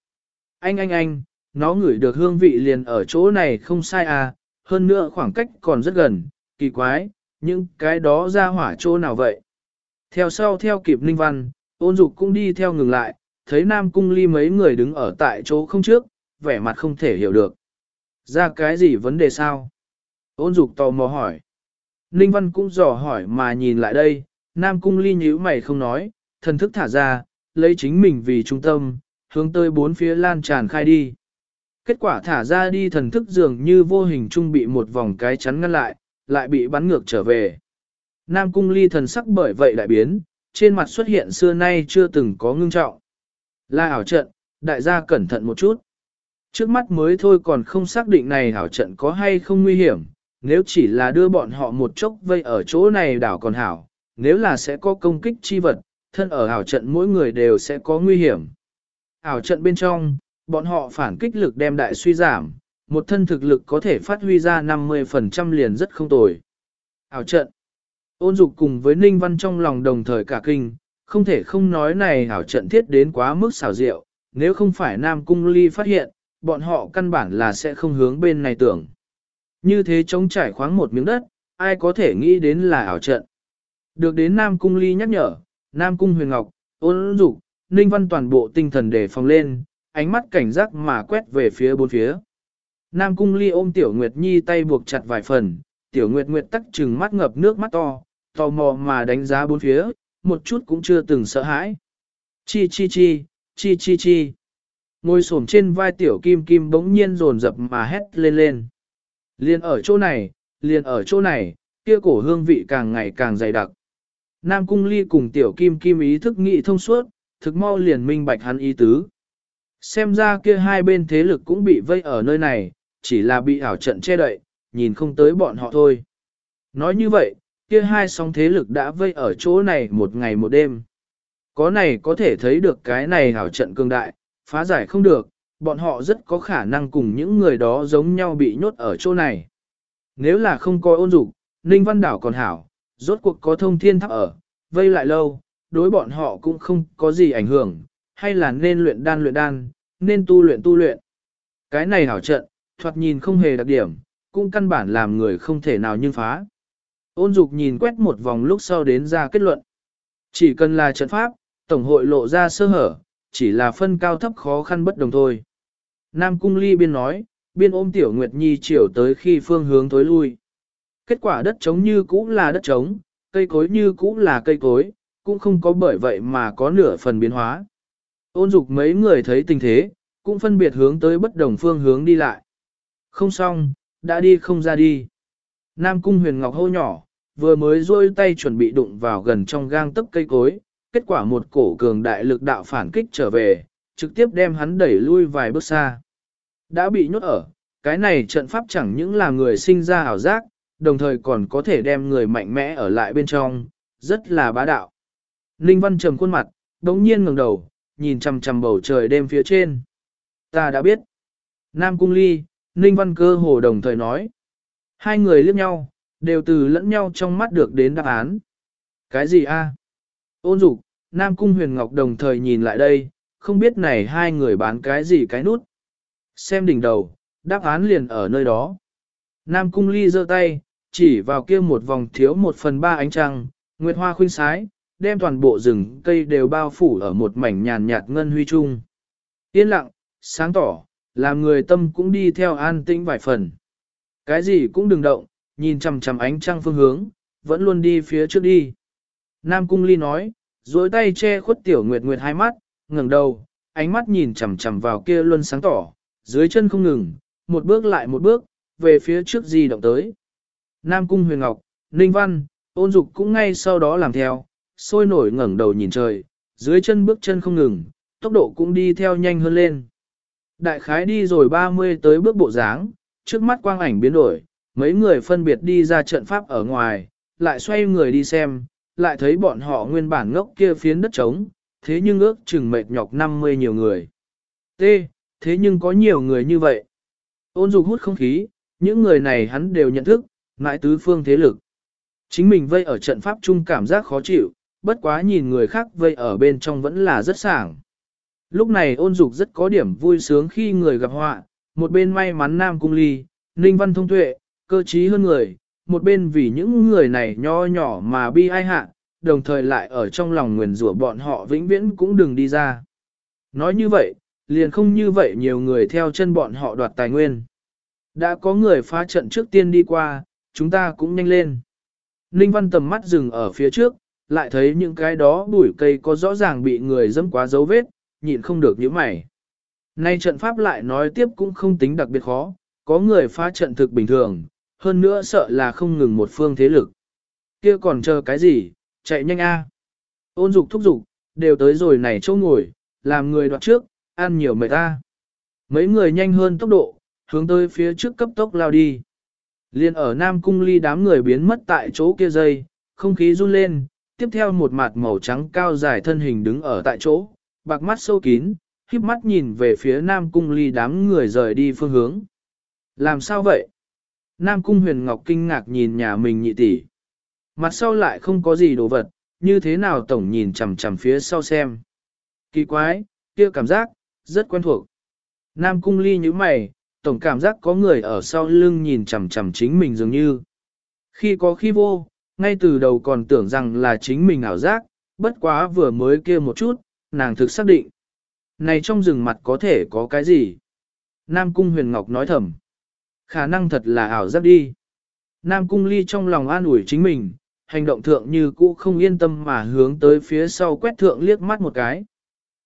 Anh anh anh, nó ngửi được hương vị liền ở chỗ này không sai à, hơn nữa khoảng cách còn rất gần, kỳ quái, nhưng cái đó ra hỏa chỗ nào vậy? Theo sau theo kịp Ninh Văn, ôn dục cũng đi theo ngừng lại, thấy Nam Cung Ly mấy người đứng ở tại chỗ không trước, vẻ mặt không thể hiểu được. Ra cái gì vấn đề sao? Ôn dục tò mò hỏi. Ninh Văn cũng dò hỏi mà nhìn lại đây, Nam Cung Ly nhíu mày không nói, thần thức thả ra, lấy chính mình vì trung tâm, hướng tới bốn phía lan tràn khai đi. Kết quả thả ra đi thần thức dường như vô hình trung bị một vòng cái chắn ngăn lại, lại bị bắn ngược trở về. Nam cung ly thần sắc bởi vậy lại biến, trên mặt xuất hiện xưa nay chưa từng có ngưng trọng. Là ảo trận, đại gia cẩn thận một chút. Trước mắt mới thôi còn không xác định này ảo trận có hay không nguy hiểm, nếu chỉ là đưa bọn họ một chốc vây ở chỗ này đảo còn hảo, nếu là sẽ có công kích chi vật, thân ở ảo trận mỗi người đều sẽ có nguy hiểm. Ảo trận bên trong, bọn họ phản kích lực đem đại suy giảm, một thân thực lực có thể phát huy ra 50% liền rất không tồi. Ảo trận. Ôn dục cùng với Ninh Văn trong lòng đồng thời cả kinh, không thể không nói này ảo trận thiết đến quá mức xảo diệu, nếu không phải Nam Cung Ly phát hiện, bọn họ căn bản là sẽ không hướng bên này tưởng. Như thế chống trải khoáng một miếng đất, ai có thể nghĩ đến là ảo trận. Được đến Nam Cung Ly nhắc nhở, Nam Cung Huyền Ngọc, ôn dục, Ninh Văn toàn bộ tinh thần để phòng lên, ánh mắt cảnh giác mà quét về phía bốn phía. Nam Cung Ly ôm Tiểu Nguyệt Nhi tay buộc chặt vài phần, Tiểu Nguyệt Nguyệt tắc trừng mắt ngập nước mắt to, tò mò mà đánh giá bốn phía, một chút cũng chưa từng sợ hãi. Chi chi chi, chi chi chi. Ngồi xổm trên vai Tiểu Kim Kim bỗng nhiên rồn rập mà hét lên lên. Liên ở chỗ này, liền ở chỗ này, kia cổ hương vị càng ngày càng dày đặc. Nam Cung Ly cùng Tiểu Kim Kim ý thức nghị thông suốt, thực mau liền minh bạch hắn ý tứ. Xem ra kia hai bên thế lực cũng bị vây ở nơi này, chỉ là bị ảo trận che đậy, nhìn không tới bọn họ thôi. Nói như vậy, kia hai sóng thế lực đã vây ở chỗ này một ngày một đêm. Có này có thể thấy được cái này ảo trận cường đại, phá giải không được, bọn họ rất có khả năng cùng những người đó giống nhau bị nhốt ở chỗ này. Nếu là không có ôn dục, Ninh Văn Đảo còn hảo, rốt cuộc có thông thiên tháp ở, vây lại lâu, đối bọn họ cũng không có gì ảnh hưởng, hay là nên luyện đan luyện đan, nên tu luyện tu luyện. Cái này hảo trận, thoạt nhìn không hề đặc điểm, cũng căn bản làm người không thể nào nhưng phá. Ôn dục nhìn quét một vòng lúc sau đến ra kết luận. Chỉ cần là trận pháp, Tổng hội lộ ra sơ hở, chỉ là phân cao thấp khó khăn bất đồng thôi. Nam Cung Ly biên nói, biên ôm Tiểu Nguyệt Nhi chiều tới khi phương hướng tối lui. Kết quả đất trống như cũ là đất trống, cây cối như cũ là cây cối, cũng không có bởi vậy mà có nửa phần biến hóa. Ôn dục mấy người thấy tình thế, cũng phân biệt hướng tới bất đồng phương hướng đi lại. Không xong, đã đi không ra đi. Nam cung huyền ngọc hô nhỏ, vừa mới rôi tay chuẩn bị đụng vào gần trong gang tấc cây cối, kết quả một cổ cường đại lực đạo phản kích trở về, trực tiếp đem hắn đẩy lui vài bước xa. Đã bị nhốt ở, cái này trận pháp chẳng những là người sinh ra ảo giác, đồng thời còn có thể đem người mạnh mẽ ở lại bên trong, rất là bá đạo. Ninh Văn trầm khuôn mặt, đống nhiên ngẩng đầu, nhìn chằm chằm bầu trời đêm phía trên. Ta đã biết. Nam Cung Ly, Ninh Văn cơ hồ đồng thời nói. Hai người liếc nhau, đều từ lẫn nhau trong mắt được đến đáp án. Cái gì a? Ôn dục, Nam Cung Huyền Ngọc đồng thời nhìn lại đây, không biết này hai người bán cái gì cái nút. Xem đỉnh đầu, đáp án liền ở nơi đó. Nam Cung Ly giơ tay, chỉ vào kia một vòng thiếu một phần ba ánh trăng, nguyệt hoa khuynh sái, đem toàn bộ rừng cây đều bao phủ ở một mảnh nhàn nhạt ngân huy trung. Yên lặng, sáng tỏ, làm người tâm cũng đi theo an tĩnh vài phần. Cái gì cũng đừng động, nhìn chằm chằm ánh trăng phương hướng, vẫn luôn đi phía trước đi. Nam Cung Ly nói, duỗi tay che khuất tiểu nguyệt nguyệt hai mắt, ngẩng đầu, ánh mắt nhìn chằm chằm vào kia luôn sáng tỏ, dưới chân không ngừng, một bước lại một bước, về phía trước di động tới. Nam Cung Huyền Ngọc, Ninh Văn, ôn dục cũng ngay sau đó làm theo, sôi nổi ngẩng đầu nhìn trời, dưới chân bước chân không ngừng, tốc độ cũng đi theo nhanh hơn lên. Đại khái đi rồi 30 tới bước bộ dáng, trước mắt quang ảnh biến đổi, mấy người phân biệt đi ra trận pháp ở ngoài, lại xoay người đi xem, lại thấy bọn họ nguyên bản ngốc kia phiến đất trống, thế nhưng ước chừng mệt nhọc 50 nhiều người. T. Thế nhưng có nhiều người như vậy. Ôn dục hút không khí, những người này hắn đều nhận thức, mãi tứ phương thế lực. Chính mình vây ở trận pháp chung cảm giác khó chịu, bất quá nhìn người khác vây ở bên trong vẫn là rất sảng. Lúc này ôn dục rất có điểm vui sướng khi người gặp họa, một bên may mắn Nam Cung Ly, Ninh Văn Thông Tuệ, cơ trí hơn người, một bên vì những người này nho nhỏ mà bi ai hạ, đồng thời lại ở trong lòng nguyền rủa bọn họ vĩnh viễn cũng đừng đi ra. Nói như vậy, liền không như vậy nhiều người theo chân bọn họ đoạt tài nguyên. Đã có người phá trận trước tiên đi qua, chúng ta cũng nhanh lên. Ninh Văn tầm mắt dừng ở phía trước, lại thấy những cái đó bụi cây có rõ ràng bị người dẫm quá dấu vết, nhịn không được những mày. Nay trận pháp lại nói tiếp cũng không tính đặc biệt khó, có người phá trận thực bình thường, hơn nữa sợ là không ngừng một phương thế lực. Kia còn chờ cái gì, chạy nhanh a. Ôn dục thúc dục, đều tới rồi này chỗ ngồi, làm người đoạt trước, ăn nhiều mệt ta. Mấy người nhanh hơn tốc độ, hướng tới phía trước cấp tốc lao đi. Liên ở Nam Cung ly đám người biến mất tại chỗ kia dây, không khí run lên, tiếp theo một mặt màu trắng cao dài thân hình đứng ở tại chỗ, bạc mắt sâu kín, khiếp mắt nhìn về phía Nam Cung ly đám người rời đi phương hướng. Làm sao vậy? Nam Cung huyền ngọc kinh ngạc nhìn nhà mình nhị tỷ. Mặt sau lại không có gì đồ vật, như thế nào tổng nhìn chằm chằm phía sau xem. Kỳ quái, kia cảm giác, rất quen thuộc. Nam Cung ly như mày, tổng cảm giác có người ở sau lưng nhìn chằm chằm chính mình dường như. Khi có khi vô, ngay từ đầu còn tưởng rằng là chính mình ảo giác, bất quá vừa mới kia một chút, nàng thực xác định. Này trong rừng mặt có thể có cái gì? Nam Cung Huyền Ngọc nói thầm. Khả năng thật là ảo giác đi. Nam Cung Ly trong lòng an ủi chính mình, hành động thượng như cũ không yên tâm mà hướng tới phía sau quét thượng liếc mắt một cái.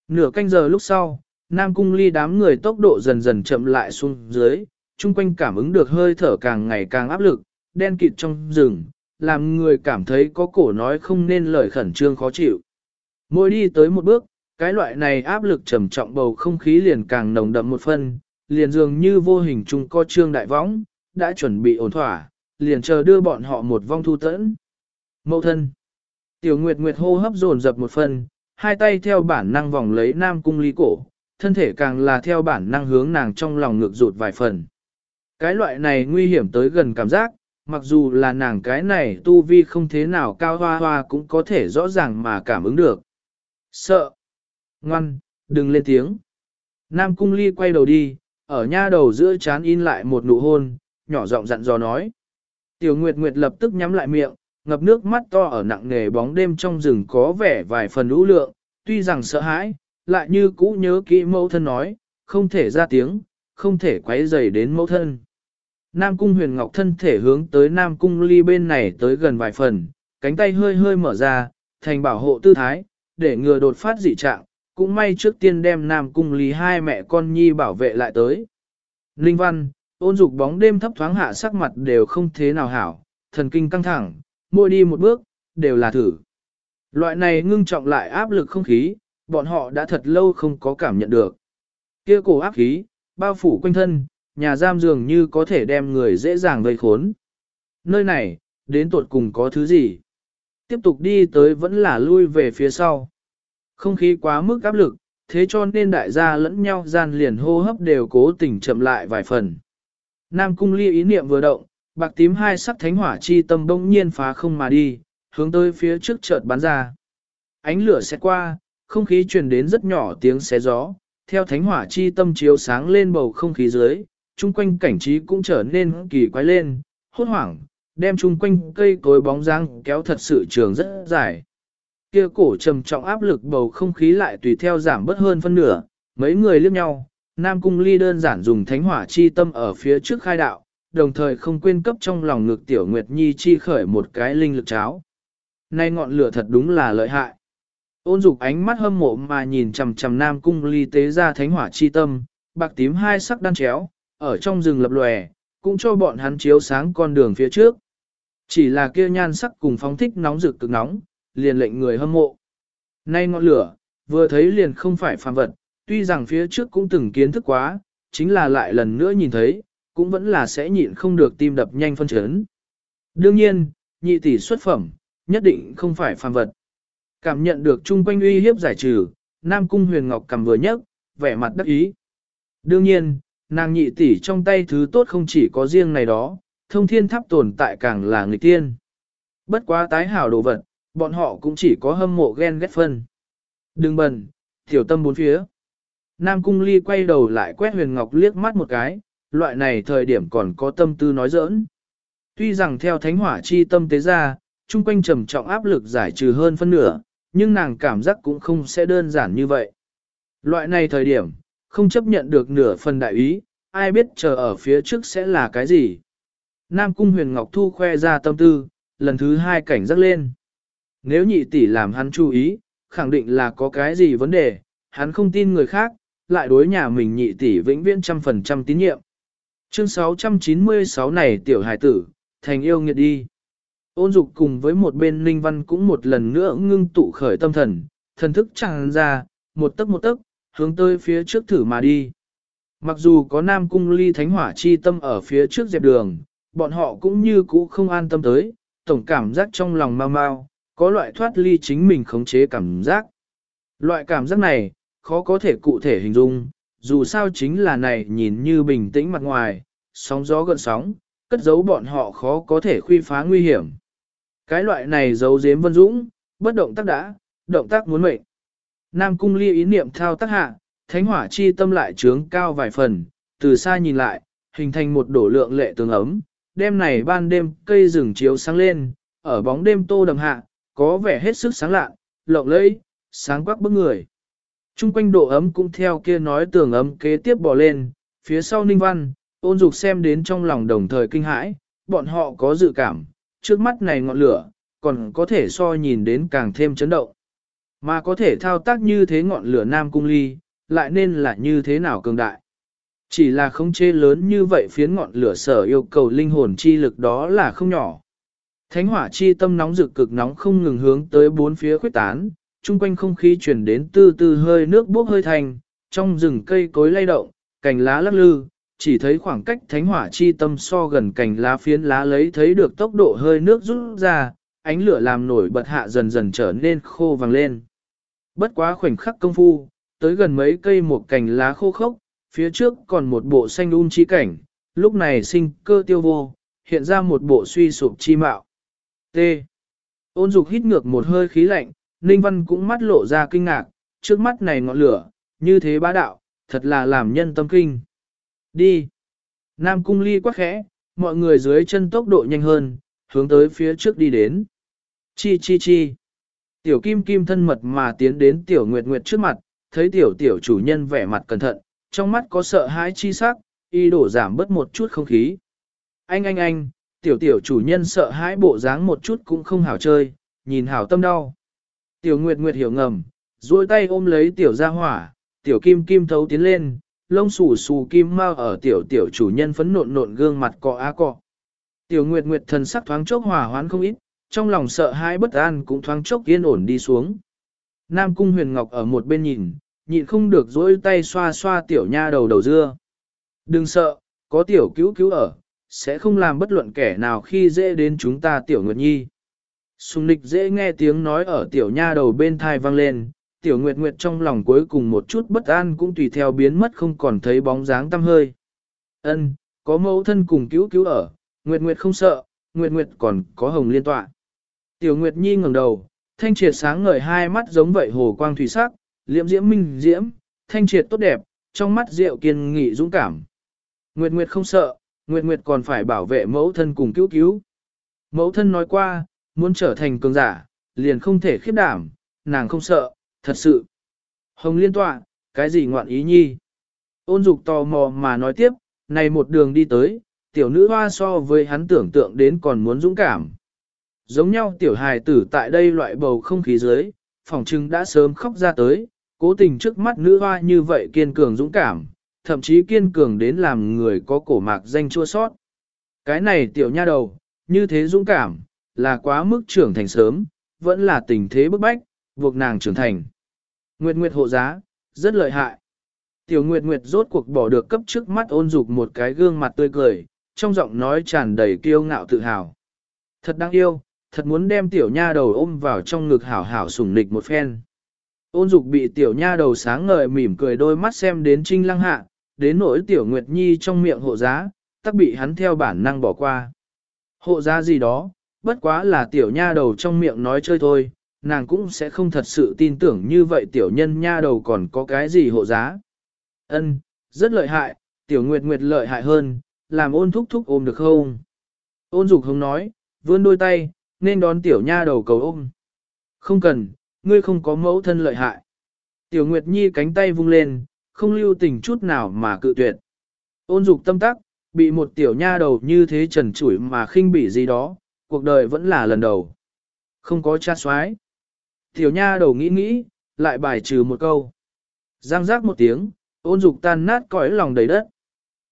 Nửa canh giờ lúc sau, Nam Cung Ly đám người tốc độ dần dần chậm lại xuống dưới, chung quanh cảm ứng được hơi thở càng ngày càng áp lực, đen kịt trong rừng, làm người cảm thấy có cổ nói không nên lời khẩn trương khó chịu. Mỗi đi tới một bước, cái loại này áp lực trầm trọng bầu không khí liền càng nồng đậm một phân, liền dường như vô hình chung co trương đại võng, đã chuẩn bị ổn thỏa, liền chờ đưa bọn họ một vong thu tẫn. Mậu thân. Tiểu Nguyệt Nguyệt hô hấp dồn dập một phần, hai tay theo bản năng vòng lấy Nam Cung Ly cổ, thân thể càng là theo bản năng hướng nàng trong lòng ngược rụt vài phần. Cái loại này nguy hiểm tới gần cảm giác, mặc dù là nàng cái này tu vi không thế nào cao hoa hoa cũng có thể rõ ràng mà cảm ứng được. Sợ. Ngoan, đừng lên tiếng. Nam Cung Ly quay đầu đi, ở nha đầu giữa chán in lại một nụ hôn, nhỏ giọng dặn dò nói. Tiểu Nguyệt Nguyệt lập tức nhắm lại miệng, ngập nước mắt to ở nặng nề bóng đêm trong rừng có vẻ vài phần ú lượng, tuy rằng sợ hãi, lại như cũ nhớ kỹ mẫu thân nói, không thể ra tiếng, không thể quấy rầy đến mẫu thân. Nam cung huyền ngọc thân thể hướng tới Nam cung ly bên này tới gần vài phần, cánh tay hơi hơi mở ra, thành bảo hộ tư thái, để ngừa đột phát dị trạng, cũng may trước tiên đem Nam cung ly hai mẹ con nhi bảo vệ lại tới. Linh văn, ôn dục bóng đêm thấp thoáng hạ sắc mặt đều không thế nào hảo, thần kinh căng thẳng, môi đi một bước, đều là thử. Loại này ngưng trọng lại áp lực không khí, bọn họ đã thật lâu không có cảm nhận được. Kia cổ áp khí, bao phủ quanh thân, nhà giam dường như có thể đem người dễ dàng vây khốn. Nơi này, đến tuột cùng có thứ gì? Tiếp tục đi tới vẫn là lui về phía sau. Không khí quá mức áp lực, thế cho nên đại gia lẫn nhau gian liền hô hấp đều cố tình chậm lại vài phần. Nam cung ly ý niệm vừa động, bạc tím hai sắc thánh hỏa chi tâm bỗng nhiên phá không mà đi, hướng tới phía trước chợt bắn ra. Ánh lửa sẽ qua, không khí truyền đến rất nhỏ tiếng xé gió, theo thánh hỏa chi tâm chiếu sáng lên bầu không khí dưới, chung quanh cảnh trí cũng trở nên kỳ quái lên, hốt hoảng, đem chung quanh cây cối bóng dáng kéo thật sự trường rất dài. Kia cổ trầm trọng áp lực bầu không khí lại tùy theo giảm bớt hơn phân nửa, mấy người liếc nhau, Nam Cung Ly đơn giản dùng thánh hỏa chi tâm ở phía trước khai đạo, đồng thời không quên cấp trong lòng ngực Tiểu Nguyệt Nhi chi khởi một cái linh lực cháo. Nay ngọn lửa thật đúng là lợi hại. Ôn dục ánh mắt hâm mộ mà nhìn chằm chằm Nam Cung Ly tế ra thánh hỏa chi tâm, bạc tím hai sắc đan chéo, ở trong rừng lập lòe, cũng cho bọn hắn chiếu sáng con đường phía trước. Chỉ là kia nhan sắc cùng phóng thích nóng rực cực nóng, liền lệnh người hâm mộ. Nay ngọn lửa, vừa thấy liền không phải phàm vật, tuy rằng phía trước cũng từng kiến thức quá, chính là lại lần nữa nhìn thấy, cũng vẫn là sẽ nhịn không được tim đập nhanh phân chấn. Đương nhiên, nhị tỷ xuất phẩm, nhất định không phải phàm vật. Cảm nhận được chung quanh uy hiếp giải trừ, Nam Cung Huyền Ngọc cầm vừa nhấc, vẻ mặt đắc ý. Đương nhiên, nàng nhị tỷ trong tay thứ tốt không chỉ có riêng này đó, thông thiên tháp tồn tại càng là người tiên. Bất quá tái hảo đồ vật, bọn họ cũng chỉ có hâm mộ ghen ghét phân. Đừng bần, tiểu tâm bốn phía. Nam Cung Ly quay đầu lại quét Huyền Ngọc liếc mắt một cái, loại này thời điểm còn có tâm tư nói giỡn. Tuy rằng theo thánh hỏa chi tâm tế ra, chung quanh trầm trọng áp lực giải trừ hơn phân nửa, nhưng nàng cảm giác cũng không sẽ đơn giản như vậy. Loại này thời điểm, không chấp nhận được nửa phần đại ý, ai biết chờ ở phía trước sẽ là cái gì. Nam Cung Huyền Ngọc Thu khoe ra tâm tư, lần thứ hai cảnh giác lên. Nếu nhị tỷ làm hắn chú ý, khẳng định là có cái gì vấn đề, hắn không tin người khác, lại đối nhà mình nhị tỷ vĩnh viễn trăm phần trăm tín nhiệm. Chương 696 này tiểu hải tử, thành yêu nghiệt đi. Ôn dục cùng với một bên linh văn cũng một lần nữa ngưng tụ khởi tâm thần, thần thức tràn ra, một tấc một tấc, hướng tới phía trước thử mà đi. Mặc dù có nam cung ly thánh hỏa chi tâm ở phía trước dẹp đường, bọn họ cũng như cũ không an tâm tới, tổng cảm giác trong lòng mau mau, có loại thoát ly chính mình khống chế cảm giác. Loại cảm giác này, khó có thể cụ thể hình dung, dù sao chính là này nhìn như bình tĩnh mặt ngoài, sóng gió gần sóng, cất giấu bọn họ khó có thể khuy phá nguy hiểm. Cái loại này giấu giếm vân dũng, bất động tác đã, động tác muốn mệnh. Nam cung ly ý niệm thao tác hạ, thánh hỏa chi tâm lại trướng cao vài phần, từ xa nhìn lại, hình thành một đổ lượng lệ tường ấm, đêm này ban đêm cây rừng chiếu sáng lên, ở bóng đêm tô đầm hạ, có vẻ hết sức sáng lạ, lộng lẫy, sáng quắc bức người. Trung quanh độ ấm cũng theo kia nói tường ấm kế tiếp bò lên, phía sau ninh văn, ôn dục xem đến trong lòng đồng thời kinh hãi, bọn họ có dự cảm, trước mắt này ngọn lửa, còn có thể so nhìn đến càng thêm chấn động. Mà có thể thao tác như thế ngọn lửa nam cung ly, lại nên là như thế nào cường đại. Chỉ là không chê lớn như vậy phiến ngọn lửa sở yêu cầu linh hồn chi lực đó là không nhỏ. Thánh hỏa chi tâm nóng rực cực nóng không ngừng hướng tới bốn phía khuyết tán, chung quanh không khí chuyển đến từ từ hơi nước bốc hơi thành, trong rừng cây cối lay động, cành lá lắc lư, chỉ thấy khoảng cách thánh hỏa chi tâm so gần cành lá phiến lá lấy thấy được tốc độ hơi nước rút ra, ánh lửa làm nổi bật hạ dần dần trở nên khô vàng lên. Bất quá khoảnh khắc công phu, tới gần mấy cây một cành lá khô khốc, phía trước còn một bộ xanh un chi cảnh, lúc này sinh cơ tiêu vô, hiện ra một bộ suy sụp chi mạo. T. Ôn dục hít ngược một hơi khí lạnh, Ninh Văn cũng mắt lộ ra kinh ngạc, trước mắt này ngọn lửa, như thế bá đạo, thật là làm nhân tâm kinh. Đi. Nam cung ly quá khẽ, mọi người dưới chân tốc độ nhanh hơn, hướng tới phía trước đi đến. Chi chi chi. Tiểu kim kim thân mật mà tiến đến tiểu nguyệt nguyệt trước mặt, thấy tiểu tiểu chủ nhân vẻ mặt cẩn thận, trong mắt có sợ hãi chi sắc, y đổ giảm bớt một chút không khí. Anh anh anh, tiểu tiểu chủ nhân sợ hãi bộ dáng một chút cũng không hảo chơi, nhìn hảo tâm đau. Tiểu nguyệt nguyệt hiểu ngầm, duỗi tay ôm lấy tiểu gia hỏa, tiểu kim kim thấu tiến lên, lông xù xù kim mau ở tiểu tiểu chủ nhân phấn nộn nộn gương mặt cọ á cọ. Tiểu nguyệt nguyệt thần sắc thoáng chốc hòa hoán không ít, trong lòng sợ hãi bất an cũng thoáng chốc yên ổn đi xuống. Nam Cung Huyền Ngọc ở một bên nhìn, nhịn không được dỗi tay xoa xoa tiểu nha đầu đầu dưa. Đừng sợ, có tiểu cứu cứu ở, sẽ không làm bất luận kẻ nào khi dễ đến chúng ta tiểu Nguyệt Nhi. Sùng lịch dễ nghe tiếng nói ở tiểu nha đầu bên thai vang lên, tiểu Nguyệt Nguyệt trong lòng cuối cùng một chút bất an cũng tùy theo biến mất không còn thấy bóng dáng tăm hơi. Ân, có mẫu thân cùng cứu cứu ở, Nguyệt Nguyệt không sợ, Nguyệt Nguyệt còn có hồng liên tọa. Tiểu Nguyệt Nhi ngẩng đầu, thanh triệt sáng ngời hai mắt giống vậy hồ quang thủy sắc, liễm diễm minh diễm, thanh triệt tốt đẹp, trong mắt rượu kiên nghị dũng cảm. Nguyệt Nguyệt không sợ, Nguyệt Nguyệt còn phải bảo vệ mẫu thân cùng cứu cứu. Mẫu thân nói qua, muốn trở thành cường giả, liền không thể khiếp đảm, nàng không sợ, thật sự. Hồng liên tọa, cái gì ngoạn ý nhi? Ôn dục tò mò mà nói tiếp, này một đường đi tới, tiểu nữ hoa so với hắn tưởng tượng đến còn muốn dũng cảm. Giống nhau tiểu hài tử tại đây loại bầu không khí dưới, phòng trưng đã sớm khóc ra tới, cố tình trước mắt nữ hoa như vậy kiên cường dũng cảm, thậm chí kiên cường đến làm người có cổ mạc danh chua sót. Cái này tiểu nha đầu, như thế dũng cảm, là quá mức trưởng thành sớm, vẫn là tình thế bức bách, buộc nàng trưởng thành. Nguyệt Nguyệt hộ giá, rất lợi hại. Tiểu Nguyệt Nguyệt rốt cuộc bỏ được cấp trước mắt ôn dục một cái gương mặt tươi cười, trong giọng nói tràn đầy kiêu ngạo tự hào. Thật đáng yêu, thật muốn đem tiểu nha đầu ôm vào trong ngực hảo hảo sủng nịch một phen. Ôn dục bị tiểu nha đầu sáng ngời mỉm cười đôi mắt xem đến trinh lăng hạ, đến nỗi tiểu Nguyệt Nhi trong miệng hộ giá, tắc bị hắn theo bản năng bỏ qua. Hộ giá gì đó, bất quá là tiểu nha đầu trong miệng nói chơi thôi, nàng cũng sẽ không thật sự tin tưởng như vậy tiểu nhân nha đầu còn có cái gì hộ giá. Ân, rất lợi hại, tiểu Nguyệt Nguyệt lợi hại hơn, làm ôn thúc thúc ôm được không? Ôn dục không nói, vươn đôi tay, nên đón tiểu nha đầu cầu ôm. Không cần, ngươi không có mẫu thân lợi hại. Tiểu Nguyệt Nhi cánh tay vung lên, không lưu tình chút nào mà cự tuyệt. Ôn dục tâm tắc, bị một tiểu nha đầu như thế trần chủi mà khinh bỉ gì đó, cuộc đời vẫn là lần đầu. Không có cha soái. Tiểu nha đầu nghĩ nghĩ, lại bài trừ một câu. Giang giác một tiếng, ôn dục tan nát cõi lòng đầy đất.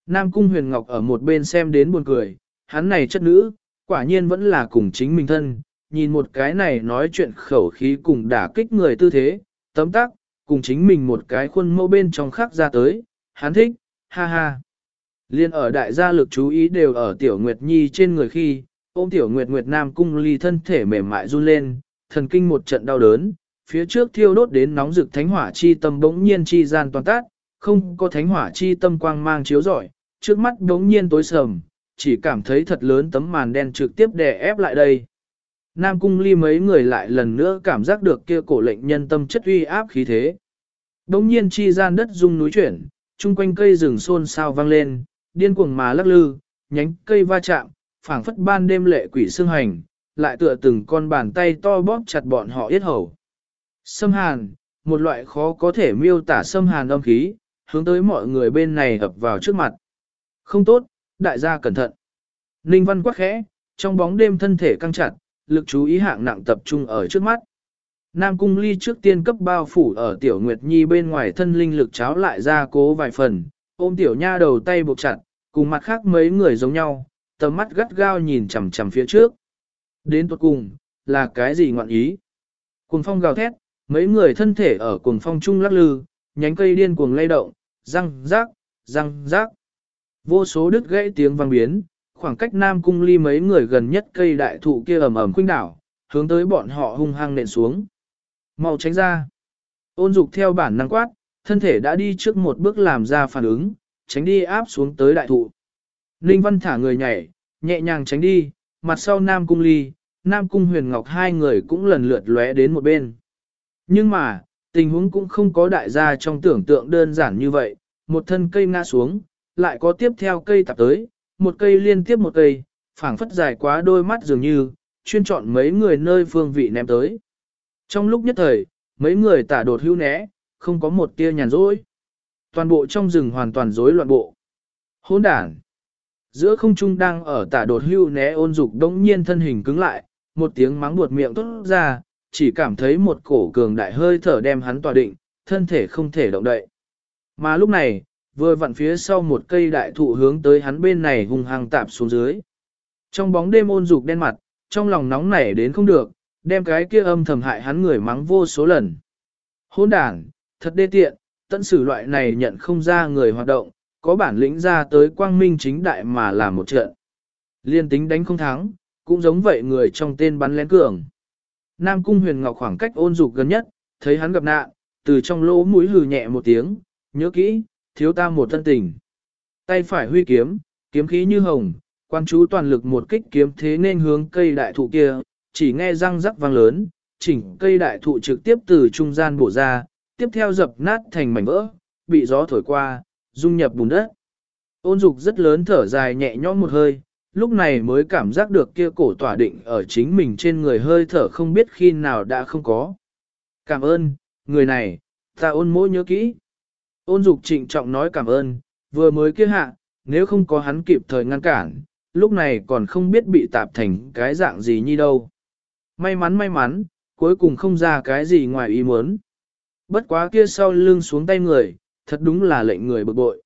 Nam Cung Huyền Ngọc ở một bên xem đến buồn cười, hắn này chất nữ, quả nhiên vẫn là cùng chính mình thân, nhìn một cái này nói chuyện khẩu khí cùng đả kích người tư thế, tấm tắc, cùng chính mình một cái khuôn mẫu bên trong khác ra tới, hắn thích, ha ha. Liên ở đại gia lực chú ý đều ở Tiểu Nguyệt Nhi trên người khi, ôm Tiểu Nguyệt Nguyệt Nam cung ly thân thể mềm mại run lên, thần kinh một trận đau đớn, phía trước thiêu đốt đến nóng rực thánh hỏa chi tâm bỗng nhiên chi gian toàn tát, không có thánh hỏa chi tâm quang mang chiếu rọi, trước mắt bỗng nhiên tối sầm, chỉ cảm thấy thật lớn tấm màn đen trực tiếp đè ép lại đây. Nam cung ly mấy người lại lần nữa cảm giác được kia cổ lệnh nhân tâm chất uy áp khí thế. Đống nhiên chi gian đất rung núi chuyển, chung quanh cây rừng xôn xao vang lên, điên cuồng mà lắc lư, nhánh cây va chạm, phảng phất ban đêm lệ quỷ xương hành, lại tựa từng con bàn tay to bóp chặt bọn họ yết hầu. Sâm hàn, một loại khó có thể miêu tả sâm hàn âm khí, hướng tới mọi người bên này ập vào trước mặt. Không tốt, đại gia cẩn thận. Ninh văn quắc khẽ, trong bóng đêm thân thể căng chặt, lực chú ý hạng nặng tập trung ở trước mắt. Nam cung ly trước tiên cấp bao phủ ở tiểu nguyệt nhi bên ngoài thân linh lực cháo lại ra cố vài phần, ôm tiểu nha đầu tay buộc chặt, cùng mặt khác mấy người giống nhau, tầm mắt gắt gao nhìn chằm chằm phía trước. Đến tuột cùng, là cái gì ngoạn ý? Cuồng phong gào thét, mấy người thân thể ở cuồng phong trung lắc lư, nhánh cây điên cuồng lay động, răng rác, răng rác. Vô số đứt gãy tiếng vang biến, khoảng cách Nam Cung Ly mấy người gần nhất cây đại thụ kia ầm ầm khuynh đảo, hướng tới bọn họ hung hăng nện xuống. Mau tránh ra. Ôn dục theo bản năng quát, thân thể đã đi trước một bước làm ra phản ứng, tránh đi áp xuống tới đại thụ. Ninh Văn thả người nhảy, nhẹ nhàng tránh đi, mặt sau Nam Cung Ly, Nam Cung Huyền Ngọc hai người cũng lần lượt lóe đến một bên. Nhưng mà, tình huống cũng không có đại gia trong tưởng tượng đơn giản như vậy, một thân cây ngã xuống, lại có tiếp theo cây tạp tới, một cây liên tiếp một cây, phảng phất dài quá đôi mắt dường như, chuyên chọn mấy người nơi phương vị ném tới. Trong lúc nhất thời, mấy người tả đột hưu né, không có một tia nhàn rỗi. Toàn bộ trong rừng hoàn toàn rối loạn bộ. Hỗn đản. Giữa không trung đang ở tả đột hưu né ôn dục đống nhiên thân hình cứng lại, một tiếng mắng buột miệng tốt ra, chỉ cảm thấy một cổ cường đại hơi thở đem hắn tỏa định, thân thể không thể động đậy. Mà lúc này, vừa vặn phía sau một cây đại thụ hướng tới hắn bên này hung hăng tạp xuống dưới. Trong bóng đêm ôn dục đen mặt, trong lòng nóng nảy đến không được, đem cái kia âm thầm hại hắn người mắng vô số lần. Hôn đàn, thật đê tiện, tận xử loại này nhận không ra người hoạt động, có bản lĩnh ra tới quang minh chính đại mà làm một trận. Liên tính đánh không thắng, cũng giống vậy người trong tên bắn lén cường. Nam cung huyền ngọc khoảng cách ôn dục gần nhất, thấy hắn gặp nạn, từ trong lỗ mũi hừ nhẹ một tiếng, nhớ kỹ, thiếu ta một thân tình. Tay phải huy kiếm, kiếm khí như hồng, quan chú toàn lực một kích kiếm thế nên hướng cây đại thụ kia, chỉ nghe răng rắc vang lớn, chỉnh cây đại thụ trực tiếp từ trung gian bổ ra, tiếp theo dập nát thành mảnh vỡ, bị gió thổi qua, dung nhập bùn đất. Ôn dục rất lớn thở dài nhẹ nhõm một hơi, lúc này mới cảm giác được kia cổ tỏa định ở chính mình trên người hơi thở không biết khi nào đã không có. Cảm ơn, người này, ta ôn mỗi nhớ kỹ. Ôn dục trịnh trọng nói cảm ơn, vừa mới kia hạ, nếu không có hắn kịp thời ngăn cản, lúc này còn không biết bị tạp thành cái dạng gì như đâu. May mắn may mắn, cuối cùng không ra cái gì ngoài ý muốn. Bất quá kia sau lưng xuống tay người, thật đúng là lệnh người bực bội.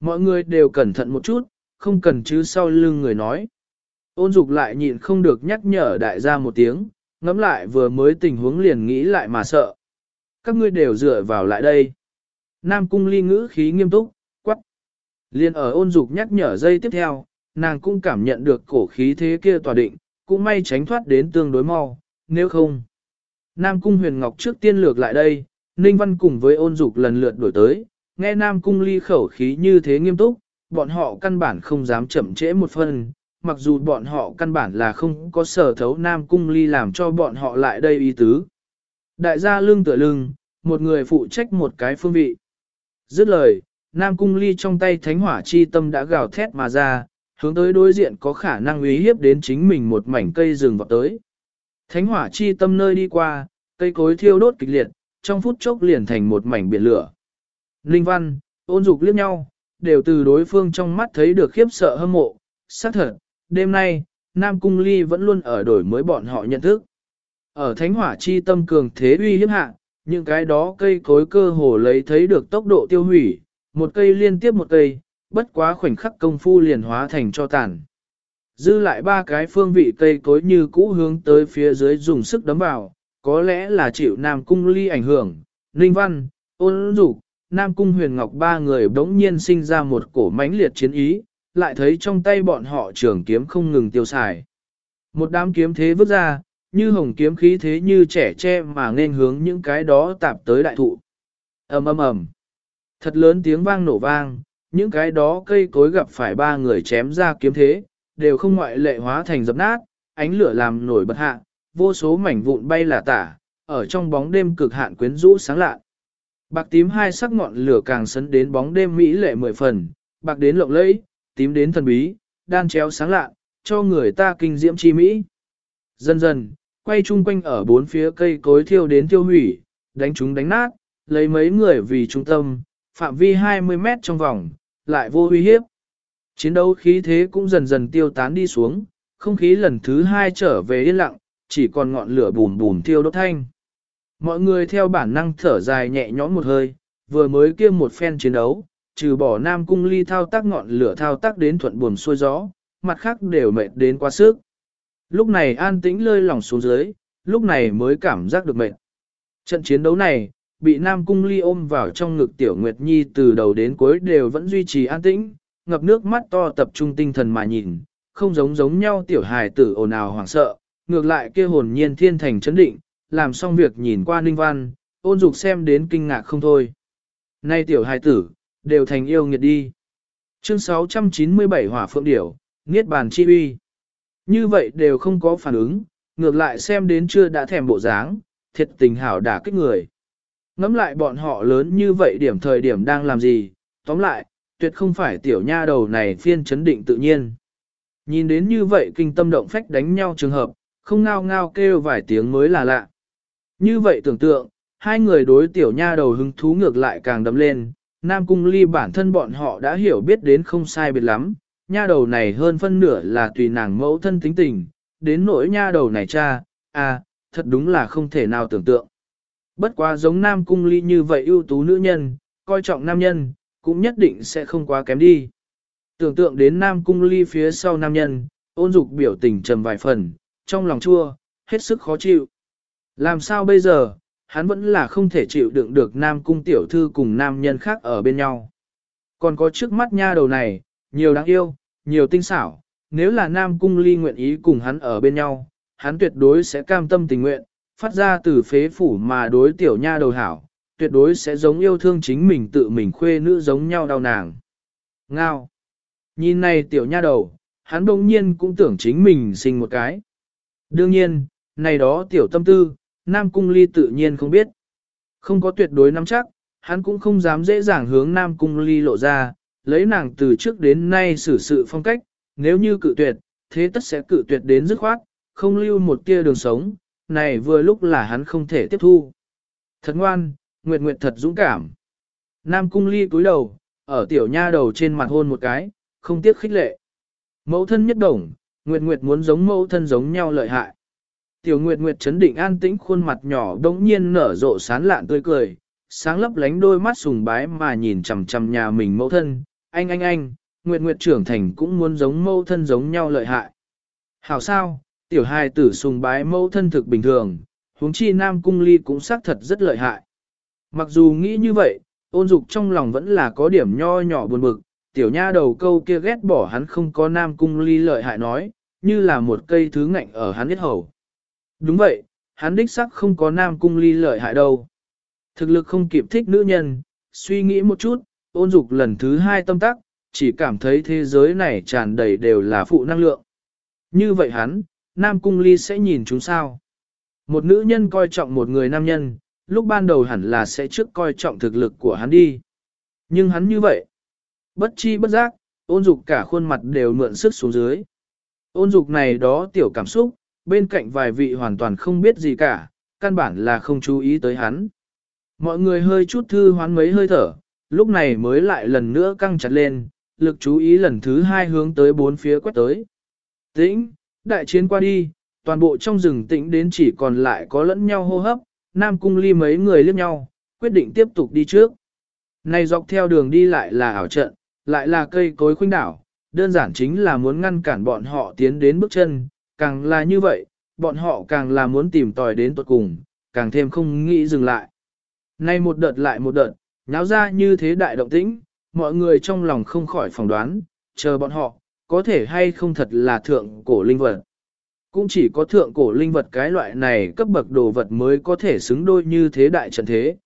Mọi người đều cẩn thận một chút, không cần chứ sau lưng người nói. Ôn dục lại nhịn không được nhắc nhở đại gia một tiếng, ngẫm lại vừa mới tình huống liền nghĩ lại mà sợ. Các ngươi đều dựa vào lại đây. Nam cung ly ngữ khí nghiêm túc, quắc. Liên ở ôn dục nhắc nhở dây tiếp theo, nàng cũng cảm nhận được cổ khí thế kia tỏa định, cũng may tránh thoát đến tương đối mau, nếu không. Nam cung huyền ngọc trước tiên lược lại đây, Ninh Văn cùng với ôn dục lần lượt đổi tới, nghe Nam cung ly khẩu khí như thế nghiêm túc, bọn họ căn bản không dám chậm trễ một phần, mặc dù bọn họ căn bản là không có sở thấu Nam cung ly làm cho bọn họ lại đây ý tứ. Đại gia lưng tựa lưng, một người phụ trách một cái phương vị. Dứt lời, Nam cung ly trong tay thánh hỏa chi tâm đã gào thét mà ra, hướng tới đối diện có khả năng uy hiếp đến chính mình một mảnh cây rừng vào tới. Thánh hỏa chi tâm nơi đi qua, cây cối thiêu đốt kịch liệt, trong phút chốc liền thành một mảnh biển lửa. Linh văn, ôn dục liếc nhau, đều từ đối phương trong mắt thấy được khiếp sợ hâm mộ. xác thật, đêm nay, Nam Cung Ly vẫn luôn ở đổi mới bọn họ nhận thức. Ở thánh hỏa chi tâm cường thế uy hiếp hạ, những cái đó cây cối cơ hồ lấy thấy được tốc độ tiêu hủy, một cây liên tiếp một cây, bất quá khoảnh khắc công phu liền hóa thành cho tàn. Dư lại ba cái phương vị cây cối như cũ hướng tới phía dưới dùng sức đấm vào, có lẽ là chịu Nam Cung Ly ảnh hưởng, Ninh Văn, Ôn Dục, Nam Cung Huyền Ngọc ba người đống nhiên sinh ra một cổ mãnh liệt chiến ý, lại thấy trong tay bọn họ trường kiếm không ngừng tiêu xài. Một đám kiếm thế vứt ra, như hồng kiếm khí thế như trẻ tre mà nên hướng những cái đó tạp tới đại thụ. ầm ầm ầm, Thật lớn tiếng vang nổ vang, những cái đó cây cối gặp phải ba người chém ra kiếm thế, đều không ngoại lệ hóa thành dập nát, ánh lửa làm nổi bật hạ, vô số mảnh vụn bay là tả, ở trong bóng đêm cực hạn quyến rũ sáng lạ. Bạc tím hai sắc ngọn lửa càng sấn đến bóng đêm mỹ lệ mười phần, bạc đến lộng lẫy, tím đến thần bí, đan chéo sáng lạ, cho người ta kinh diễm chi mỹ. Dần dần, quay chung quanh ở bốn phía cây cối thiêu đến tiêu hủy, đánh chúng đánh nát, lấy mấy người vì trung tâm, phạm vi 20 mét trong vòng, lại vô uy hiếp. Chiến đấu khí thế cũng dần dần tiêu tán đi xuống, không khí lần thứ hai trở về yên lặng, chỉ còn ngọn lửa bùn bùn thiêu đốt thanh. Mọi người theo bản năng thở dài nhẹ nhõm một hơi, vừa mới kia một phen chiến đấu, trừ bỏ Nam Cung Ly thao tác ngọn lửa thao tác đến thuận buồm xuôi gió, mặt khác đều mệt đến quá sức. Lúc này an tĩnh lơi lỏng xuống dưới, lúc này mới cảm giác được mệt. Trận chiến đấu này, bị Nam Cung Ly ôm vào trong ngực Tiểu Nguyệt Nhi từ đầu đến cuối đều vẫn duy trì an tĩnh, ngập nước mắt to tập trung tinh thần mà nhìn, không giống giống nhau Tiểu hài tử ồn ào hoảng sợ, ngược lại kia hồn nhiên thiên thành chấn định, làm xong việc nhìn qua Ninh Văn, ôn dục xem đến kinh ngạc không thôi. Nay Tiểu hài tử, đều thành yêu nghiệt đi. Chương 697 Hỏa Phượng Điểu, Niết Bàn Chi Uy. Như vậy đều không có phản ứng, ngược lại xem đến chưa đã thèm bộ dáng, thiệt tình hảo đả kích người. Ngắm lại bọn họ lớn như vậy điểm thời điểm đang làm gì, tóm lại, tuyệt không phải tiểu nha đầu này phiên chấn định tự nhiên. Nhìn đến như vậy kinh tâm động phách đánh nhau trường hợp, không ngao ngao kêu vài tiếng mới là lạ. Như vậy tưởng tượng, hai người đối tiểu nha đầu hứng thú ngược lại càng đấm lên, Nam Cung Ly bản thân bọn họ đã hiểu biết đến không sai biệt lắm, nha đầu này hơn phân nửa là tùy nàng mẫu thân tính tình, đến nỗi nha đầu này cha, à, thật đúng là không thể nào tưởng tượng. Bất quá giống Nam Cung Ly như vậy ưu tú nữ nhân, coi trọng nam nhân, cũng nhất định sẽ không quá kém đi. Tưởng tượng đến Nam Cung Ly phía sau nam nhân, ôn dục biểu tình trầm vài phần, trong lòng chua, hết sức khó chịu. Làm sao bây giờ, hắn vẫn là không thể chịu đựng được nam cung tiểu thư cùng nam nhân khác ở bên nhau. Còn có trước mắt nha đầu này, nhiều đáng yêu, nhiều tinh xảo, nếu là nam cung ly nguyện ý cùng hắn ở bên nhau, hắn tuyệt đối sẽ cam tâm tình nguyện, phát ra từ phế phủ mà đối tiểu nha đầu hảo, tuyệt đối sẽ giống yêu thương chính mình tự mình khuê nữ giống nhau đau nàng. Ngao! Nhìn này tiểu nha đầu, hắn đông nhiên cũng tưởng chính mình sinh một cái. Đương nhiên, này đó tiểu tâm tư, Nam Cung Ly tự nhiên không biết. Không có tuyệt đối nắm chắc, hắn cũng không dám dễ dàng hướng Nam Cung Ly lộ ra, lấy nàng từ trước đến nay xử sự phong cách, nếu như cự tuyệt, thế tất sẽ cự tuyệt đến dứt khoát, không lưu một tia đường sống, này vừa lúc là hắn không thể tiếp thu. Thật ngoan, Nguyệt Nguyệt thật dũng cảm. Nam Cung Ly cúi đầu, ở tiểu nha đầu trên mặt hôn một cái, không tiếc khích lệ. Mẫu thân nhất đồng, Nguyệt Nguyệt muốn giống mẫu thân giống nhau lợi hại. Tiểu Nguyệt Nguyệt chấn định an tĩnh khuôn mặt nhỏ đống nhiên nở rộ sán lạn tươi cười, sáng lấp lánh đôi mắt sùng bái mà nhìn chằm chằm nhà mình mẫu thân, anh anh anh, Nguyệt Nguyệt trưởng thành cũng muốn giống mẫu thân giống nhau lợi hại. Hảo sao, tiểu hài tử sùng bái mẫu thân thực bình thường, huống chi nam cung ly cũng xác thật rất lợi hại. Mặc dù nghĩ như vậy, ôn dục trong lòng vẫn là có điểm nho nhỏ buồn bực, tiểu nha đầu câu kia ghét bỏ hắn không có nam cung ly lợi hại nói, như là một cây thứ ngạnh ở hắn biết hầu. Đúng vậy, hắn đích sắc không có nam cung ly lợi hại đâu. Thực lực không kịp thích nữ nhân, suy nghĩ một chút, ôn dục lần thứ hai tâm tắc, chỉ cảm thấy thế giới này tràn đầy đều là phụ năng lượng. Như vậy hắn, nam cung ly sẽ nhìn chúng sao? Một nữ nhân coi trọng một người nam nhân, lúc ban đầu hẳn là sẽ trước coi trọng thực lực của hắn đi. Nhưng hắn như vậy, bất chi bất giác, ôn dục cả khuôn mặt đều mượn sức xuống dưới. Ôn dục này đó tiểu cảm xúc, bên cạnh vài vị hoàn toàn không biết gì cả, căn bản là không chú ý tới hắn. Mọi người hơi chút thư hoán mấy hơi thở, lúc này mới lại lần nữa căng chặt lên, lực chú ý lần thứ hai hướng tới bốn phía quét tới. Tĩnh, đại chiến qua đi, toàn bộ trong rừng tĩnh đến chỉ còn lại có lẫn nhau hô hấp, Nam Cung Ly mấy người liếc nhau, quyết định tiếp tục đi trước. Này dọc theo đường đi lại là ảo trận, lại là cây cối khuynh đảo, đơn giản chính là muốn ngăn cản bọn họ tiến đến bước chân, càng là như vậy, bọn họ càng là muốn tìm tòi đến tuột cùng, càng thêm không nghĩ dừng lại. Nay một đợt lại một đợt, nháo ra như thế đại động tĩnh, mọi người trong lòng không khỏi phỏng đoán, chờ bọn họ, có thể hay không thật là thượng cổ linh vật. Cũng chỉ có thượng cổ linh vật cái loại này cấp bậc đồ vật mới có thể xứng đôi như thế đại trận thế.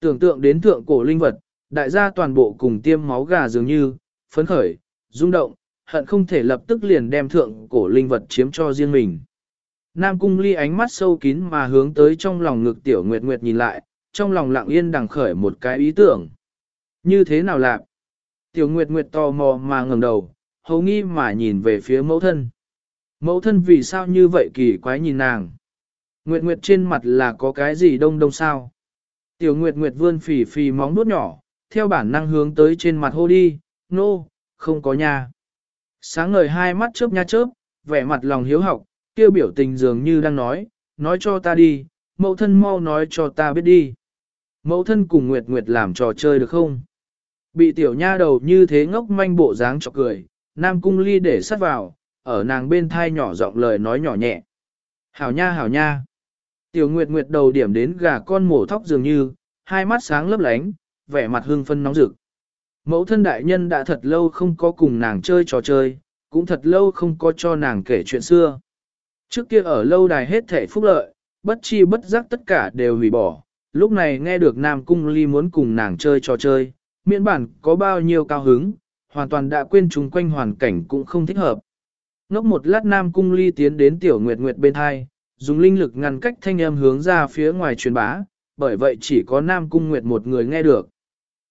Tưởng tượng đến thượng cổ linh vật, đại gia toàn bộ cùng tiêm máu gà dường như, phấn khởi, rung động, hận không thể lập tức liền đem thượng cổ linh vật chiếm cho riêng mình. Nam cung ly ánh mắt sâu kín mà hướng tới trong lòng ngực tiểu nguyệt nguyệt nhìn lại, trong lòng lặng yên đằng khởi một cái ý tưởng. Như thế nào lạc? Tiểu nguyệt nguyệt tò mò mà ngẩng đầu, hầu nghi mà nhìn về phía mẫu thân. Mẫu thân vì sao như vậy kỳ quái nhìn nàng? Nguyệt nguyệt trên mặt là có cái gì đông đông sao? Tiểu nguyệt nguyệt vươn phì phì móng nuốt nhỏ, theo bản năng hướng tới trên mặt hô đi, nô, no, không có nhà. Sáng ngời hai mắt chớp nha chớp, vẻ mặt lòng hiếu học, kêu biểu tình dường như đang nói, nói cho ta đi, mẫu thân mau nói cho ta biết đi. Mẫu thân cùng Nguyệt Nguyệt làm trò chơi được không? Bị tiểu nha đầu như thế ngốc manh bộ dáng cho cười, Nam Cung Ly để sát vào, ở nàng bên thai nhỏ giọng lời nói nhỏ nhẹ. Hảo nha hảo nha. Tiểu Nguyệt Nguyệt đầu điểm đến gà con mổ thóc dường như, hai mắt sáng lấp lánh, vẻ mặt hương phân nóng rực. Mẫu thân đại nhân đã thật lâu không có cùng nàng chơi trò chơi, cũng thật lâu không có cho nàng kể chuyện xưa. Trước kia ở lâu đài hết thể phúc lợi, bất chi bất giác tất cả đều hủy bỏ, lúc này nghe được Nam Cung Ly muốn cùng nàng chơi trò chơi, miễn bản có bao nhiêu cao hứng, hoàn toàn đã quên chúng quanh hoàn cảnh cũng không thích hợp. Ngốc một lát Nam Cung Ly tiến đến Tiểu Nguyệt Nguyệt bên hai, dùng linh lực ngăn cách thanh âm hướng ra phía ngoài truyền bá, bởi vậy chỉ có Nam Cung Nguyệt một người nghe được.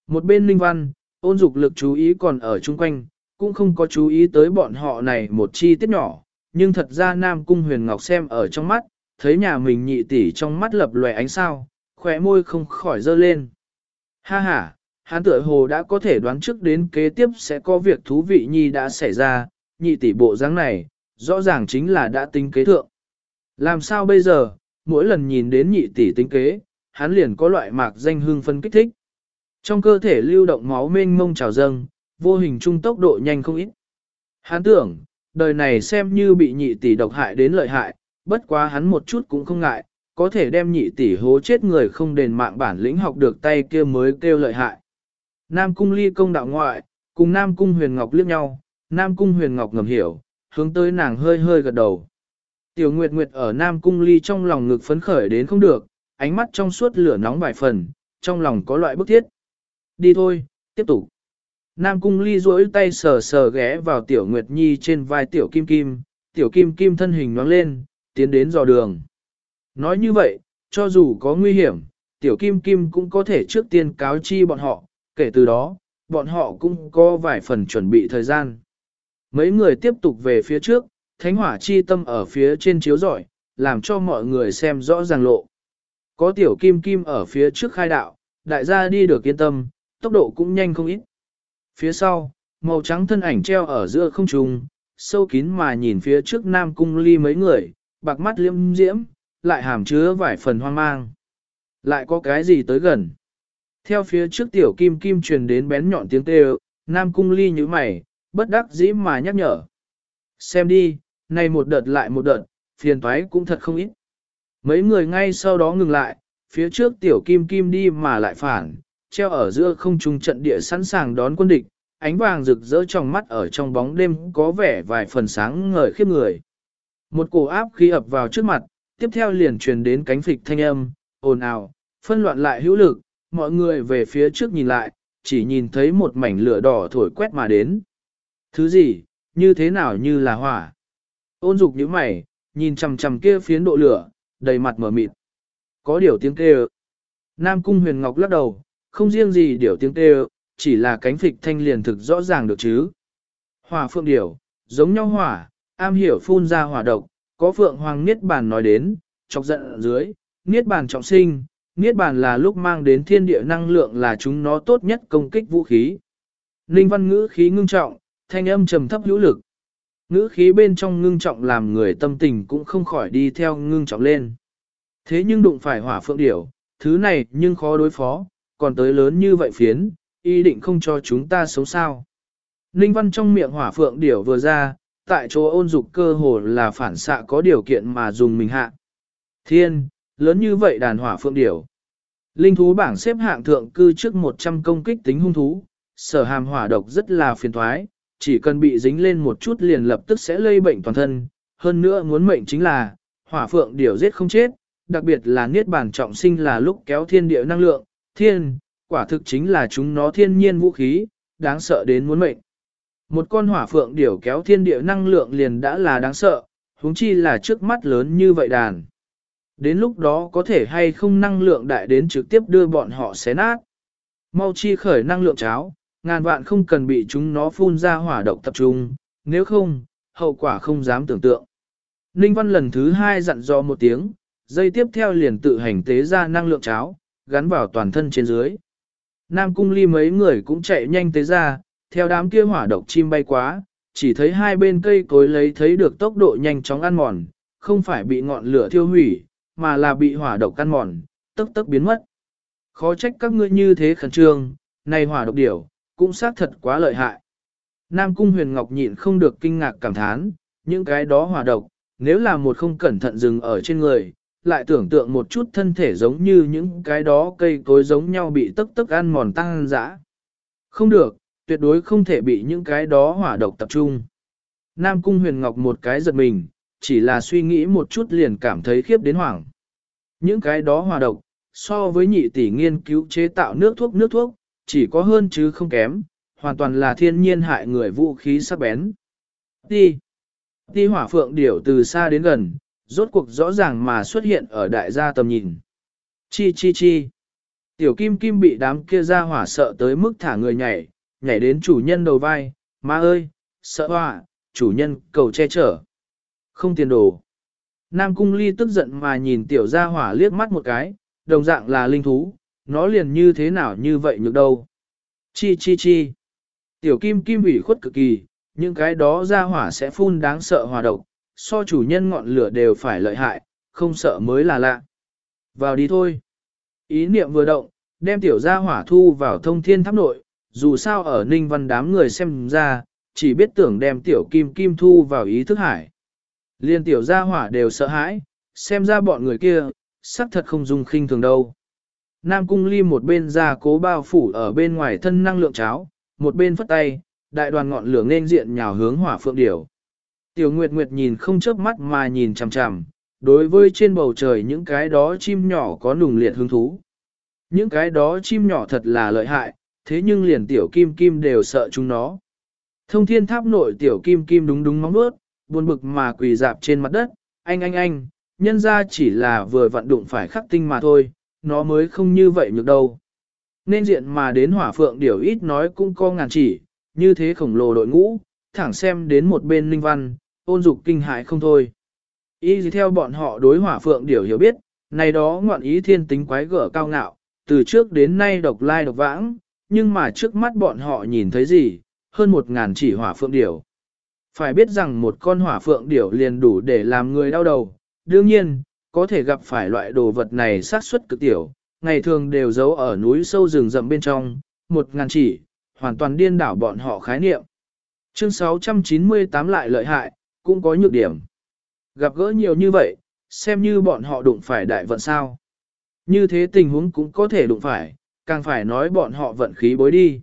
Một bên linh văn, ôn dục lực chú ý còn ở chung quanh, cũng không có chú ý tới bọn họ này một chi tiết nhỏ, nhưng thật ra Nam Cung Huyền Ngọc xem ở trong mắt, thấy nhà mình nhị tỷ trong mắt lập lòe ánh sao, khóe môi không khỏi dơ lên. Ha ha, hắn tựa hồ đã có thể đoán trước đến kế tiếp sẽ có việc thú vị nhi đã xảy ra, nhị tỷ bộ dáng này, rõ ràng chính là đã tính kế thượng. Làm sao bây giờ, mỗi lần nhìn đến nhị tỷ tính kế, hắn liền có loại mạc danh hương phân kích thích. Trong cơ thể lưu động máu mênh mông trào dâng, vô hình trung tốc độ nhanh không ít. Hắn tưởng, Đời này xem như bị nhị tỷ độc hại đến lợi hại, bất quá hắn một chút cũng không ngại, có thể đem nhị tỷ hố chết người không đền mạng bản lĩnh học được tay kia mới kêu lợi hại. Nam cung ly công đạo ngoại, cùng Nam cung huyền ngọc liếc nhau, Nam cung huyền ngọc ngầm hiểu, hướng tới nàng hơi hơi gật đầu. Tiểu Nguyệt Nguyệt ở Nam cung ly trong lòng ngực phấn khởi đến không được, ánh mắt trong suốt lửa nóng vài phần, trong lòng có loại bức thiết. Đi thôi, tiếp tục. Nam cung ly duỗi tay sờ sờ ghé vào tiểu Nguyệt Nhi trên vai tiểu Kim Kim, tiểu Kim Kim thân hình nhoáng lên, tiến đến dò đường. Nói như vậy, cho dù có nguy hiểm, tiểu Kim Kim cũng có thể trước tiên cáo chi bọn họ, kể từ đó, bọn họ cũng có vài phần chuẩn bị thời gian. Mấy người tiếp tục về phía trước, thánh hỏa chi tâm ở phía trên chiếu rọi, làm cho mọi người xem rõ ràng lộ. Có tiểu kim kim ở phía trước khai đạo, đại gia đi được yên tâm, tốc độ cũng nhanh không ít. Phía sau, màu trắng thân ảnh treo ở giữa không trung, sâu kín mà nhìn phía trước nam cung ly mấy người, bạc mắt liêm diễm, lại hàm chứa vài phần hoang mang. Lại có cái gì tới gần? Theo phía trước tiểu kim kim truyền đến bén nhọn tiếng kêu, nam cung ly như mày, bất đắc dĩ mà nhắc nhở. Xem đi, này một đợt lại một đợt, phiền toái cũng thật không ít. Mấy người ngay sau đó ngừng lại, phía trước tiểu kim kim đi mà lại phản, treo ở giữa không trung trận địa sẵn sàng đón quân địch, ánh vàng rực rỡ trong mắt ở trong bóng đêm có vẻ vài phần sáng ngời khiếp người. Một cổ áp khí ập vào trước mặt, tiếp theo liền truyền đến cánh phịch thanh âm, ồn ào, phân loạn lại hữu lực, mọi người về phía trước nhìn lại, chỉ nhìn thấy một mảnh lửa đỏ thổi quét mà đến. Thứ gì, như thế nào như là hỏa? Ôn dục những mày, nhìn chằm chằm kia phiến độ lửa, đầy mặt mở mịt. Có điều tiếng kêu. Nam cung huyền ngọc lắc đầu, không riêng gì điều tiếng kêu, chỉ là cánh phịch thanh liền thực rõ ràng được chứ. Hỏa phượng điểu, giống nhau hỏa, am hiểu phun ra hỏa độc, có phượng hoàng niết bàn nói đến, chọc giận ở dưới, niết bàn trọng sinh, niết bàn là lúc mang đến thiên địa năng lượng là chúng nó tốt nhất công kích vũ khí. Ninh văn ngữ khí ngưng trọng, thanh âm trầm thấp hữu lực. Ngữ khí bên trong ngưng trọng làm người tâm tình cũng không khỏi đi theo ngưng trọng lên. Thế nhưng đụng phải hỏa phượng điểu, thứ này nhưng khó đối phó, còn tới lớn như vậy phiến, ý định không cho chúng ta sống sao. Ninh văn trong miệng hỏa phượng điểu vừa ra, tại chỗ ôn dục cơ hồ là phản xạ có điều kiện mà dùng mình hạ. Thiên, lớn như vậy đàn hỏa phượng điểu. Linh thú bảng xếp hạng thượng cư trước 100 công kích tính hung thú, sở hàm hỏa độc rất là phiền thoái, chỉ cần bị dính lên một chút liền lập tức sẽ lây bệnh toàn thân. Hơn nữa muốn mệnh chính là, hỏa phượng điểu giết không chết, đặc biệt là niết bàn trọng sinh là lúc kéo thiên địa năng lượng, thiên, quả thực chính là chúng nó thiên nhiên vũ khí, đáng sợ đến muốn mệnh. Một con hỏa phượng điểu kéo thiên địa năng lượng liền đã là đáng sợ, huống chi là trước mắt lớn như vậy đàn. Đến lúc đó có thể hay không năng lượng đại đến trực tiếp đưa bọn họ xé nát. Mau chi khởi năng lượng cháo, ngàn vạn không cần bị chúng nó phun ra hỏa độc tập trung, nếu không, hậu quả không dám tưởng tượng. Ninh Văn lần thứ hai dặn dò một tiếng, dây tiếp theo liền tự hành tế ra năng lượng cháo, gắn vào toàn thân trên dưới. Nam cung ly mấy người cũng chạy nhanh tế ra, theo đám kia hỏa độc chim bay quá, chỉ thấy hai bên cây cối lấy thấy được tốc độ nhanh chóng ăn mòn, không phải bị ngọn lửa thiêu hủy, mà là bị hỏa độc ăn mòn, tức tức biến mất. Khó trách các ngươi như thế khẩn trương, này hỏa độc điểu, cũng xác thật quá lợi hại. Nam Cung Huyền Ngọc nhịn không được kinh ngạc cảm thán, những cái đó hỏa độc, nếu là một không cẩn thận dừng ở trên người, lại tưởng tượng một chút thân thể giống như những cái đó cây cối giống nhau bị tức tức ăn mòn tăng dã. Không được, tuyệt đối không thể bị những cái đó hỏa độc tập trung. Nam Cung Huyền Ngọc một cái giật mình, chỉ là suy nghĩ một chút liền cảm thấy khiếp đến hoảng. Những cái đó hỏa độc, so với nhị tỷ nghiên cứu chế tạo nước thuốc nước thuốc, chỉ có hơn chứ không kém, hoàn toàn là thiên nhiên hại người vũ khí sắc bén. Ti. Ti hỏa phượng điểu từ xa đến gần, rốt cuộc rõ ràng mà xuất hiện ở đại gia tầm nhìn. Chi chi chi. Tiểu kim kim bị đám kia ra hỏa sợ tới mức thả người nhảy, nhảy đến chủ nhân đầu vai, má ơi, sợ hoa, chủ nhân cầu che chở. Không tiền đồ. Nam cung ly tức giận mà nhìn tiểu gia hỏa liếc mắt một cái, đồng dạng là linh thú, nó liền như thế nào như vậy nhược đâu. Chi chi chi. Tiểu kim kim ủy khuất cực kỳ, những cái đó ra hỏa sẽ phun đáng sợ hòa độc, so chủ nhân ngọn lửa đều phải lợi hại, không sợ mới là lạ. Vào đi thôi. Ý niệm vừa động, đem tiểu gia hỏa thu vào thông thiên tháp nội, dù sao ở ninh văn đám người xem ra, chỉ biết tưởng đem tiểu kim kim thu vào ý thức hải. Liên tiểu gia hỏa đều sợ hãi, xem ra bọn người kia, sắc thật không dùng khinh thường đâu. Nam cung ly một bên ra cố bao phủ ở bên ngoài thân năng lượng cháo, một bên phất tay, đại đoàn ngọn lửa nên diện nhào hướng hỏa phượng điểu. Tiểu Nguyệt Nguyệt nhìn không chớp mắt mà nhìn chằm chằm, đối với trên bầu trời những cái đó chim nhỏ có nùng liệt hứng thú. Những cái đó chim nhỏ thật là lợi hại, thế nhưng liền tiểu kim kim đều sợ chúng nó. Thông thiên tháp nội tiểu kim kim đúng đúng móng bước, buồn bực mà quỳ dạp trên mặt đất, anh anh anh, nhân ra chỉ là vừa vận đụng phải khắc tinh mà thôi, nó mới không như vậy nhược đâu. Nên diện mà đến hỏa phượng điều ít nói cũng có ngàn chỉ, như thế khổng lồ đội ngũ, thẳng xem đến một bên linh văn, ôn dục kinh hại không thôi. ý gì theo bọn họ đối hỏa phượng điều hiểu biết, này đó ngoạn ý thiên tính quái gở cao ngạo, từ trước đến nay độc lai độc vãng, nhưng mà trước mắt bọn họ nhìn thấy gì, hơn một ngàn chỉ hỏa phượng điểu. Phải biết rằng một con hỏa phượng điểu liền đủ để làm người đau đầu, đương nhiên, có thể gặp phải loại đồ vật này xác suất cực tiểu, ngày thường đều giấu ở núi sâu rừng rậm bên trong, một ngàn chỉ, hoàn toàn điên đảo bọn họ khái niệm. Chương 698 lại lợi hại, cũng có nhược điểm. Gặp gỡ nhiều như vậy, xem như bọn họ đụng phải đại vận sao. Như thế tình huống cũng có thể đụng phải, càng phải nói bọn họ vận khí bối đi.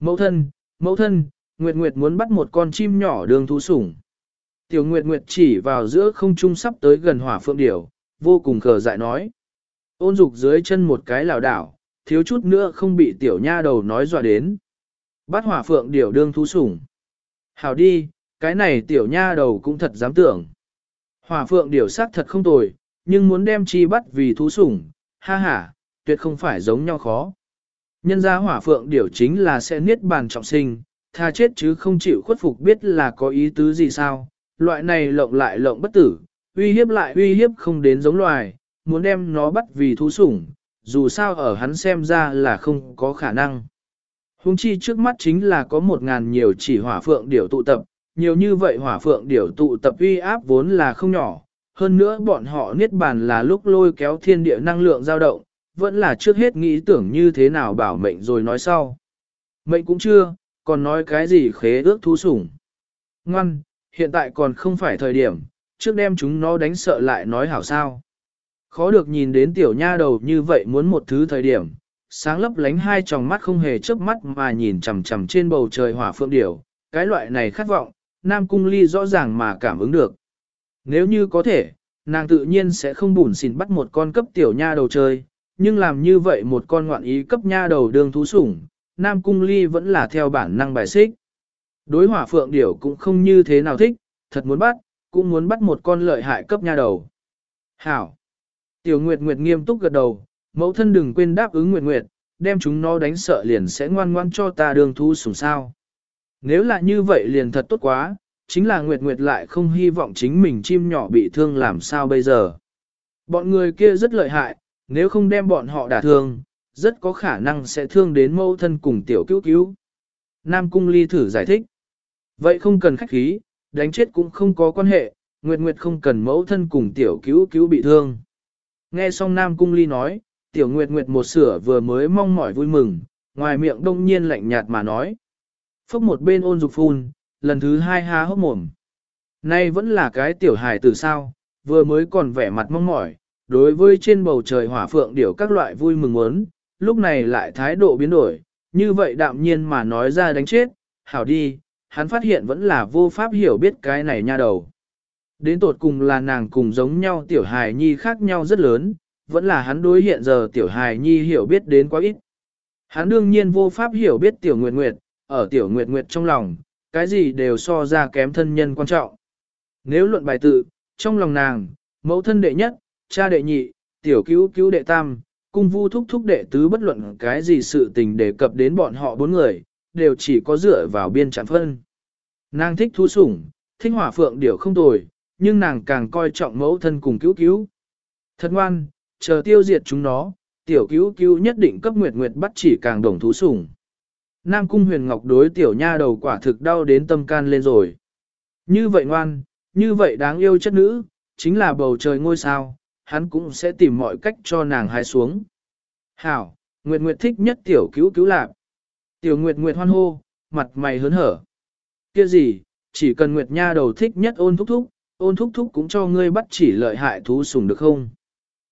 Mẫu thân, mẫu thân, Nguyệt Nguyệt muốn bắt một con chim nhỏ đường thú sủng. Tiểu Nguyệt Nguyệt chỉ vào giữa không trung sắp tới gần hỏa phượng điểu, vô cùng khờ dại nói. Ôn dục dưới chân một cái lảo đảo, thiếu chút nữa không bị tiểu nha đầu nói dọa đến. Bắt hỏa phượng điểu đương thú sủng. Hảo đi, cái này tiểu nha đầu cũng thật dám tưởng. Hỏa phượng điểu sắc thật không tồi, nhưng muốn đem chi bắt vì thú sủng, ha ha, tuyệt không phải giống nhau khó. Nhân gia hỏa phượng điểu chính là sẽ niết bàn trọng sinh, tha chết chứ không chịu khuất phục biết là có ý tứ gì sao, loại này lộng lại lộng bất tử, uy hiếp lại uy hiếp không đến giống loài, muốn đem nó bắt vì thú sủng, dù sao ở hắn xem ra là không có khả năng. Hùng chi trước mắt chính là có một ngàn nhiều chỉ hỏa phượng điểu tụ tập, nhiều như vậy hỏa phượng điểu tụ tập uy áp vốn là không nhỏ, hơn nữa bọn họ niết bàn là lúc lôi kéo thiên địa năng lượng dao động, vẫn là trước hết nghĩ tưởng như thế nào bảo mệnh rồi nói sau. Mệnh cũng chưa, còn nói cái gì khế ước thú sủng. Ngoan, hiện tại còn không phải thời điểm, trước đem chúng nó đánh sợ lại nói hảo sao. Khó được nhìn đến tiểu nha đầu như vậy muốn một thứ thời điểm, sáng lấp lánh hai tròng mắt không hề chớp mắt mà nhìn chằm chằm trên bầu trời hỏa phượng điểu, cái loại này khát vọng, Nam Cung Ly rõ ràng mà cảm ứng được. Nếu như có thể, nàng tự nhiên sẽ không bùn xỉn bắt một con cấp tiểu nha đầu chơi, nhưng làm như vậy một con ngoạn ý cấp nha đầu đương thú sủng, Nam Cung Ly vẫn là theo bản năng bài xích. Đối hỏa phượng điểu cũng không như thế nào thích, thật muốn bắt, cũng muốn bắt một con lợi hại cấp nha đầu. Hảo! Tiểu Nguyệt Nguyệt nghiêm túc gật đầu, mẫu thân đừng quên đáp ứng Nguyệt Nguyệt, đem chúng nó đánh sợ liền sẽ ngoan ngoan cho ta đường thú sủng sao. Nếu là như vậy liền thật tốt quá, chính là Nguyệt Nguyệt lại không hy vọng chính mình chim nhỏ bị thương làm sao bây giờ. Bọn người kia rất lợi hại, nếu không đem bọn họ đả thương, rất có khả năng sẽ thương đến mâu thân cùng tiểu cứu cứu. Nam Cung Ly thử giải thích. Vậy không cần khách khí, đánh chết cũng không có quan hệ, Nguyệt Nguyệt không cần mẫu thân cùng tiểu cứu cứu bị thương. Nghe xong Nam Cung Ly nói, tiểu Nguyệt Nguyệt một sửa vừa mới mong mỏi vui mừng, ngoài miệng đông nhiên lạnh nhạt mà nói. Phốc một bên ôn dục phun, lần thứ hai há hốc mồm. Nay vẫn là cái tiểu hài từ sao, vừa mới còn vẻ mặt mong mỏi, đối với trên bầu trời hỏa phượng điểu các loại vui mừng muốn, lúc này lại thái độ biến đổi, như vậy đạm nhiên mà nói ra đánh chết, hảo đi, hắn phát hiện vẫn là vô pháp hiểu biết cái này nha đầu. Đến tột cùng là nàng cùng giống nhau tiểu hài nhi khác nhau rất lớn, vẫn là hắn đối hiện giờ tiểu hài nhi hiểu biết đến quá ít. Hắn đương nhiên vô pháp hiểu biết tiểu nguyệt nguyệt, ở tiểu nguyệt nguyệt trong lòng, cái gì đều so ra kém thân nhân quan trọng. Nếu luận bài tự, trong lòng nàng, mẫu thân đệ nhất, cha đệ nhị, tiểu cứu cứu đệ tam, cung vu thúc thúc đệ tứ bất luận cái gì sự tình đề cập đến bọn họ bốn người, đều chỉ có dựa vào biên chẳng phân. Nàng thích thú sủng, thích hỏa phượng điều không tồi, nhưng nàng càng coi trọng mẫu thân cùng cứu cứu. Thật ngoan, chờ tiêu diệt chúng nó, tiểu cứu cứu nhất định cấp nguyệt nguyệt bắt chỉ càng đồng thú sủng. Nam cung huyền ngọc đối tiểu nha đầu quả thực đau đến tâm can lên rồi. Như vậy ngoan, như vậy đáng yêu chất nữ, chính là bầu trời ngôi sao, hắn cũng sẽ tìm mọi cách cho nàng hái xuống. Hảo, Nguyệt Nguyệt thích nhất tiểu cứu cứu lạc. Tiểu Nguyệt Nguyệt hoan hô, mặt mày hớn hở. kia gì, chỉ cần Nguyệt Nha đầu thích nhất ôn thúc thúc, ôn thúc thúc cũng cho ngươi bắt chỉ lợi hại thú sùng được không?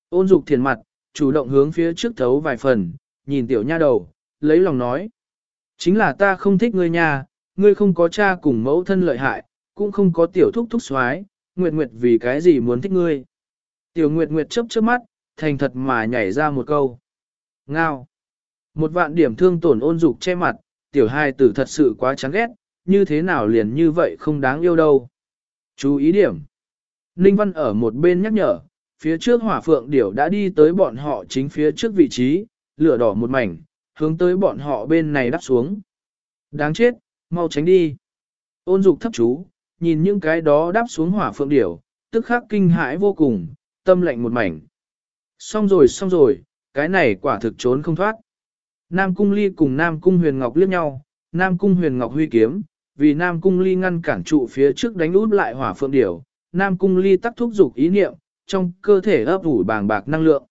Ôn dục thiền mặt, chủ động hướng phía trước thấu vài phần, nhìn tiểu nha đầu, lấy lòng nói. Chính là ta không thích ngươi nha, ngươi không có cha cùng mẫu thân lợi hại, cũng không có tiểu thúc thúc xoái, Nguyệt Nguyệt vì cái gì muốn thích ngươi. Tiểu Nguyệt Nguyệt chớp chớp mắt, thành thật mà nhảy ra một câu. Ngao. Một vạn điểm thương tổn ôn dục che mặt, tiểu hai tử thật sự quá chán ghét, như thế nào liền như vậy không đáng yêu đâu. Chú ý điểm. Ninh Văn ở một bên nhắc nhở, phía trước hỏa phượng điểu đã đi tới bọn họ chính phía trước vị trí, lửa đỏ một mảnh, hướng tới bọn họ bên này đắp xuống. Đáng chết, mau tránh đi. Ôn dục thấp chú, nhìn những cái đó đáp xuống hỏa phượng điểu, tức khắc kinh hãi vô cùng, tâm lạnh một mảnh. Xong rồi xong rồi, cái này quả thực trốn không thoát. Nam Cung Ly cùng Nam Cung Huyền Ngọc liếc nhau, Nam Cung Huyền Ngọc huy kiếm, vì Nam Cung Ly ngăn cản trụ phía trước đánh út lại hỏa phượng điểu, Nam Cung Ly tắc thúc dục ý niệm, trong cơ thể ấp ủ bàng bạc năng lượng.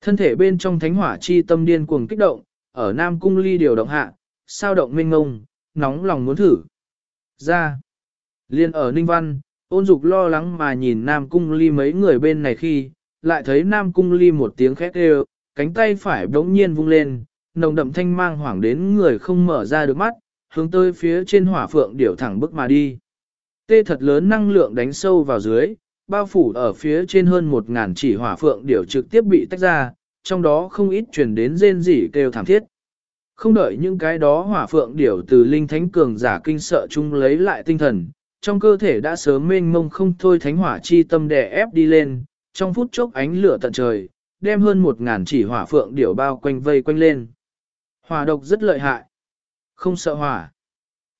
Thân thể bên trong thánh hỏa chi tâm điên cuồng kích động, ở Nam Cung Ly điều động hạ, sao động minh ngông, nóng lòng muốn thử. Ra. Liên ở Ninh Văn, ôn dục lo lắng mà nhìn Nam Cung Ly mấy người bên này khi, lại thấy Nam Cung Ly một tiếng khét đều, cánh tay phải đống nhiên vung lên, nồng đậm thanh mang hoảng đến người không mở ra được mắt, hướng tới phía trên hỏa phượng điểu thẳng bước mà đi. Tê thật lớn năng lượng đánh sâu vào dưới, bao phủ ở phía trên hơn một ngàn chỉ hỏa phượng điểu trực tiếp bị tách ra, trong đó không ít truyền đến rên rỉ kêu thảm thiết. Không đợi những cái đó hỏa phượng điểu từ linh thánh cường giả kinh sợ chung lấy lại tinh thần, trong cơ thể đã sớm mênh mông không thôi thánh hỏa chi tâm đè ép đi lên, trong phút chốc ánh lửa tận trời, đem hơn một ngàn chỉ hỏa phượng điểu bao quanh vây quanh lên. Hỏa độc rất lợi hại. Không sợ hỏa.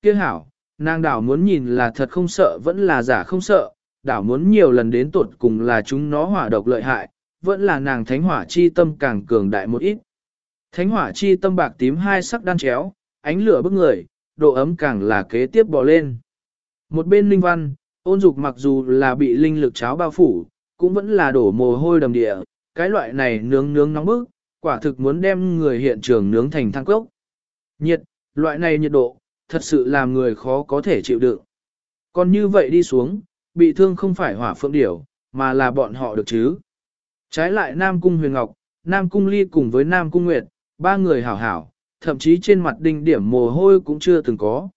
Kia hảo, nàng đảo muốn nhìn là thật không sợ vẫn là giả không sợ, đảo muốn nhiều lần đến tột cùng là chúng nó hỏa độc lợi hại, vẫn là nàng thánh hỏa chi tâm càng cường đại một ít. Thánh hỏa chi tâm bạc tím hai sắc đan chéo, ánh lửa bức người, độ ấm càng là kế tiếp bò lên. Một bên linh văn, ôn dục mặc dù là bị linh lực cháo bao phủ, cũng vẫn là đổ mồ hôi đầm địa, cái loại này nướng nướng nóng bức, quả thực muốn đem người hiện trường nướng thành thang cốc. Nhiệt, loại này nhiệt độ, thật sự làm người khó có thể chịu đựng. Còn như vậy đi xuống, bị thương không phải hỏa phượng điểu, mà là bọn họ được chứ. Trái lại Nam Cung Huyền Ngọc, Nam Cung Ly cùng với Nam Cung Nguyệt, ba người hảo hảo, thậm chí trên mặt đinh điểm mồ hôi cũng chưa từng có.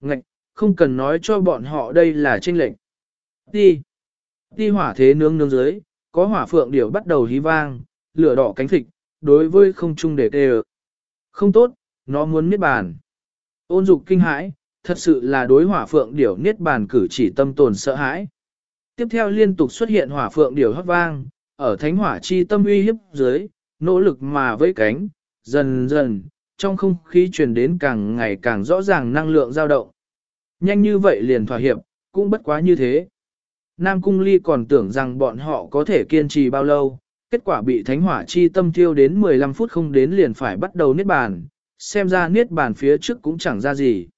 Ngạch, không cần nói cho bọn họ đây là tranh lệnh. Đi. Đi hỏa thế nướng nướng dưới, có hỏa phượng điểu bắt đầu hí vang, lửa đỏ cánh thịt, đối với không trung để tê Không tốt, nó muốn niết bàn. Ôn dục kinh hãi, thật sự là đối hỏa phượng điểu niết bàn cử chỉ tâm tồn sợ hãi. Tiếp theo liên tục xuất hiện hỏa phượng điểu hót vang, ở thánh hỏa chi tâm uy hiếp dưới, nỗ lực mà với cánh, dần dần, trong không khí truyền đến càng ngày càng rõ ràng năng lượng dao động. Nhanh như vậy liền thỏa hiệp, cũng bất quá như thế. Nam Cung Ly còn tưởng rằng bọn họ có thể kiên trì bao lâu, kết quả bị thánh hỏa chi tâm tiêu đến 15 phút không đến liền phải bắt đầu niết bàn, xem ra niết bàn phía trước cũng chẳng ra gì.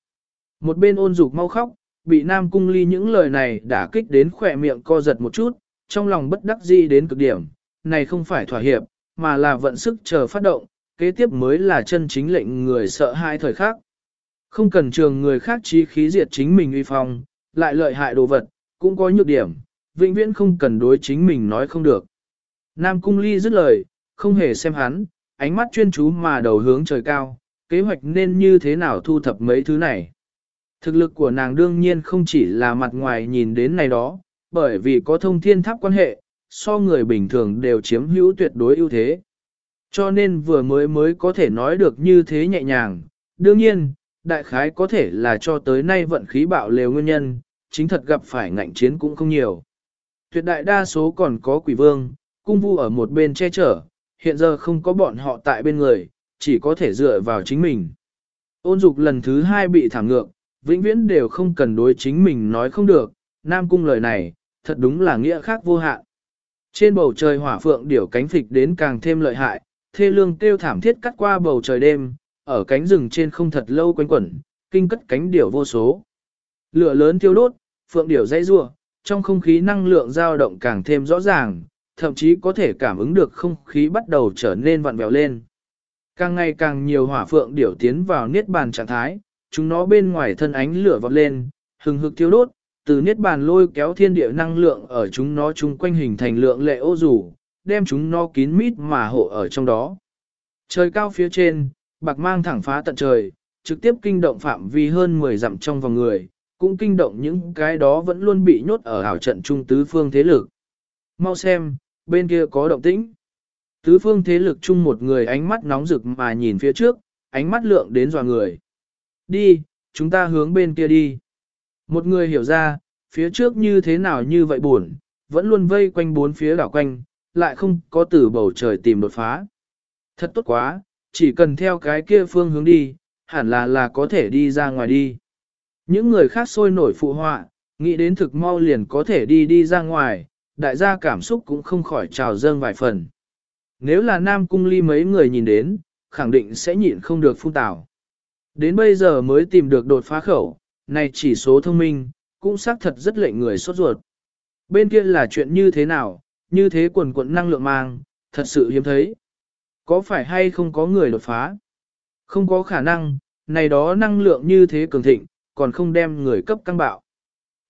Một bên ôn dục mau khóc, bị Nam Cung Ly những lời này đã kích đến khỏe miệng co giật một chút, trong lòng bất đắc dĩ đến cực điểm, này không phải thỏa hiệp, mà là vận sức chờ phát động, kế tiếp mới là chân chính lệnh người sợ hai thời khác. Không cần trường người khác trí khí diệt chính mình uy phong, lại lợi hại đồ vật, cũng có nhược điểm, vĩnh viễn không cần đối chính mình nói không được. Nam Cung Ly dứt lời, không hề xem hắn, ánh mắt chuyên chú mà đầu hướng trời cao, kế hoạch nên như thế nào thu thập mấy thứ này. Thực lực của nàng đương nhiên không chỉ là mặt ngoài nhìn đến này đó, bởi vì có thông thiên tháp quan hệ, so người bình thường đều chiếm hữu tuyệt đối ưu thế. Cho nên vừa mới mới có thể nói được như thế nhẹ nhàng. Đương nhiên, đại khái có thể là cho tới nay vận khí bạo lều nguyên nhân, chính thật gặp phải ngạnh chiến cũng không nhiều. Tuyệt đại đa số còn có quỷ vương, cung vu ở một bên che chở, hiện giờ không có bọn họ tại bên người, chỉ có thể dựa vào chính mình. Ôn dục lần thứ hai bị thảm ngược, vĩnh viễn đều không cần đối chính mình nói không được, Nam Cung lời này, thật đúng là nghĩa khác vô hạn. Trên bầu trời hỏa phượng điểu cánh phịch đến càng thêm lợi hại, thê lương kêu thảm thiết cắt qua bầu trời đêm, ở cánh rừng trên không thật lâu quanh quẩn, kinh cất cánh điểu vô số. Lửa lớn thiêu đốt, phượng điểu dãy rua, trong không khí năng lượng dao động càng thêm rõ ràng, thậm chí có thể cảm ứng được không khí bắt đầu trở nên vặn vẹo lên. Càng ngày càng nhiều hỏa phượng điểu tiến vào niết bàn trạng thái, chúng nó bên ngoài thân ánh lửa vọt lên, hừng hực thiêu đốt, từ niết bàn lôi kéo thiên địa năng lượng ở chúng nó chung quanh hình thành lượng lệ ô rủ, đem chúng nó kín mít mà hộ ở trong đó. Trời cao phía trên, bạc mang thẳng phá tận trời, trực tiếp kinh động phạm vi hơn 10 dặm trong vòng người, cũng kinh động những cái đó vẫn luôn bị nhốt ở ảo trận trung tứ phương thế lực. Mau xem, bên kia có động tĩnh. Tứ phương thế lực chung một người ánh mắt nóng rực mà nhìn phía trước, ánh mắt lượng đến dò người. Đi, chúng ta hướng bên kia đi. Một người hiểu ra, phía trước như thế nào như vậy buồn, vẫn luôn vây quanh bốn phía đảo quanh, lại không có từ bầu trời tìm đột phá. Thật tốt quá, chỉ cần theo cái kia phương hướng đi, hẳn là là có thể đi ra ngoài đi. Những người khác sôi nổi phụ họa, nghĩ đến thực mau liền có thể đi đi ra ngoài, đại gia cảm xúc cũng không khỏi trào dâng vài phần. Nếu là Nam Cung Ly mấy người nhìn đến, khẳng định sẽ nhịn không được phun tảo. Đến bây giờ mới tìm được đột phá khẩu, này chỉ số thông minh, cũng xác thật rất lệnh người sốt ruột. Bên kia là chuyện như thế nào, như thế quần quận năng lượng mang, thật sự hiếm thấy. Có phải hay không có người đột phá? Không có khả năng, này đó năng lượng như thế cường thịnh, còn không đem người cấp căng bạo.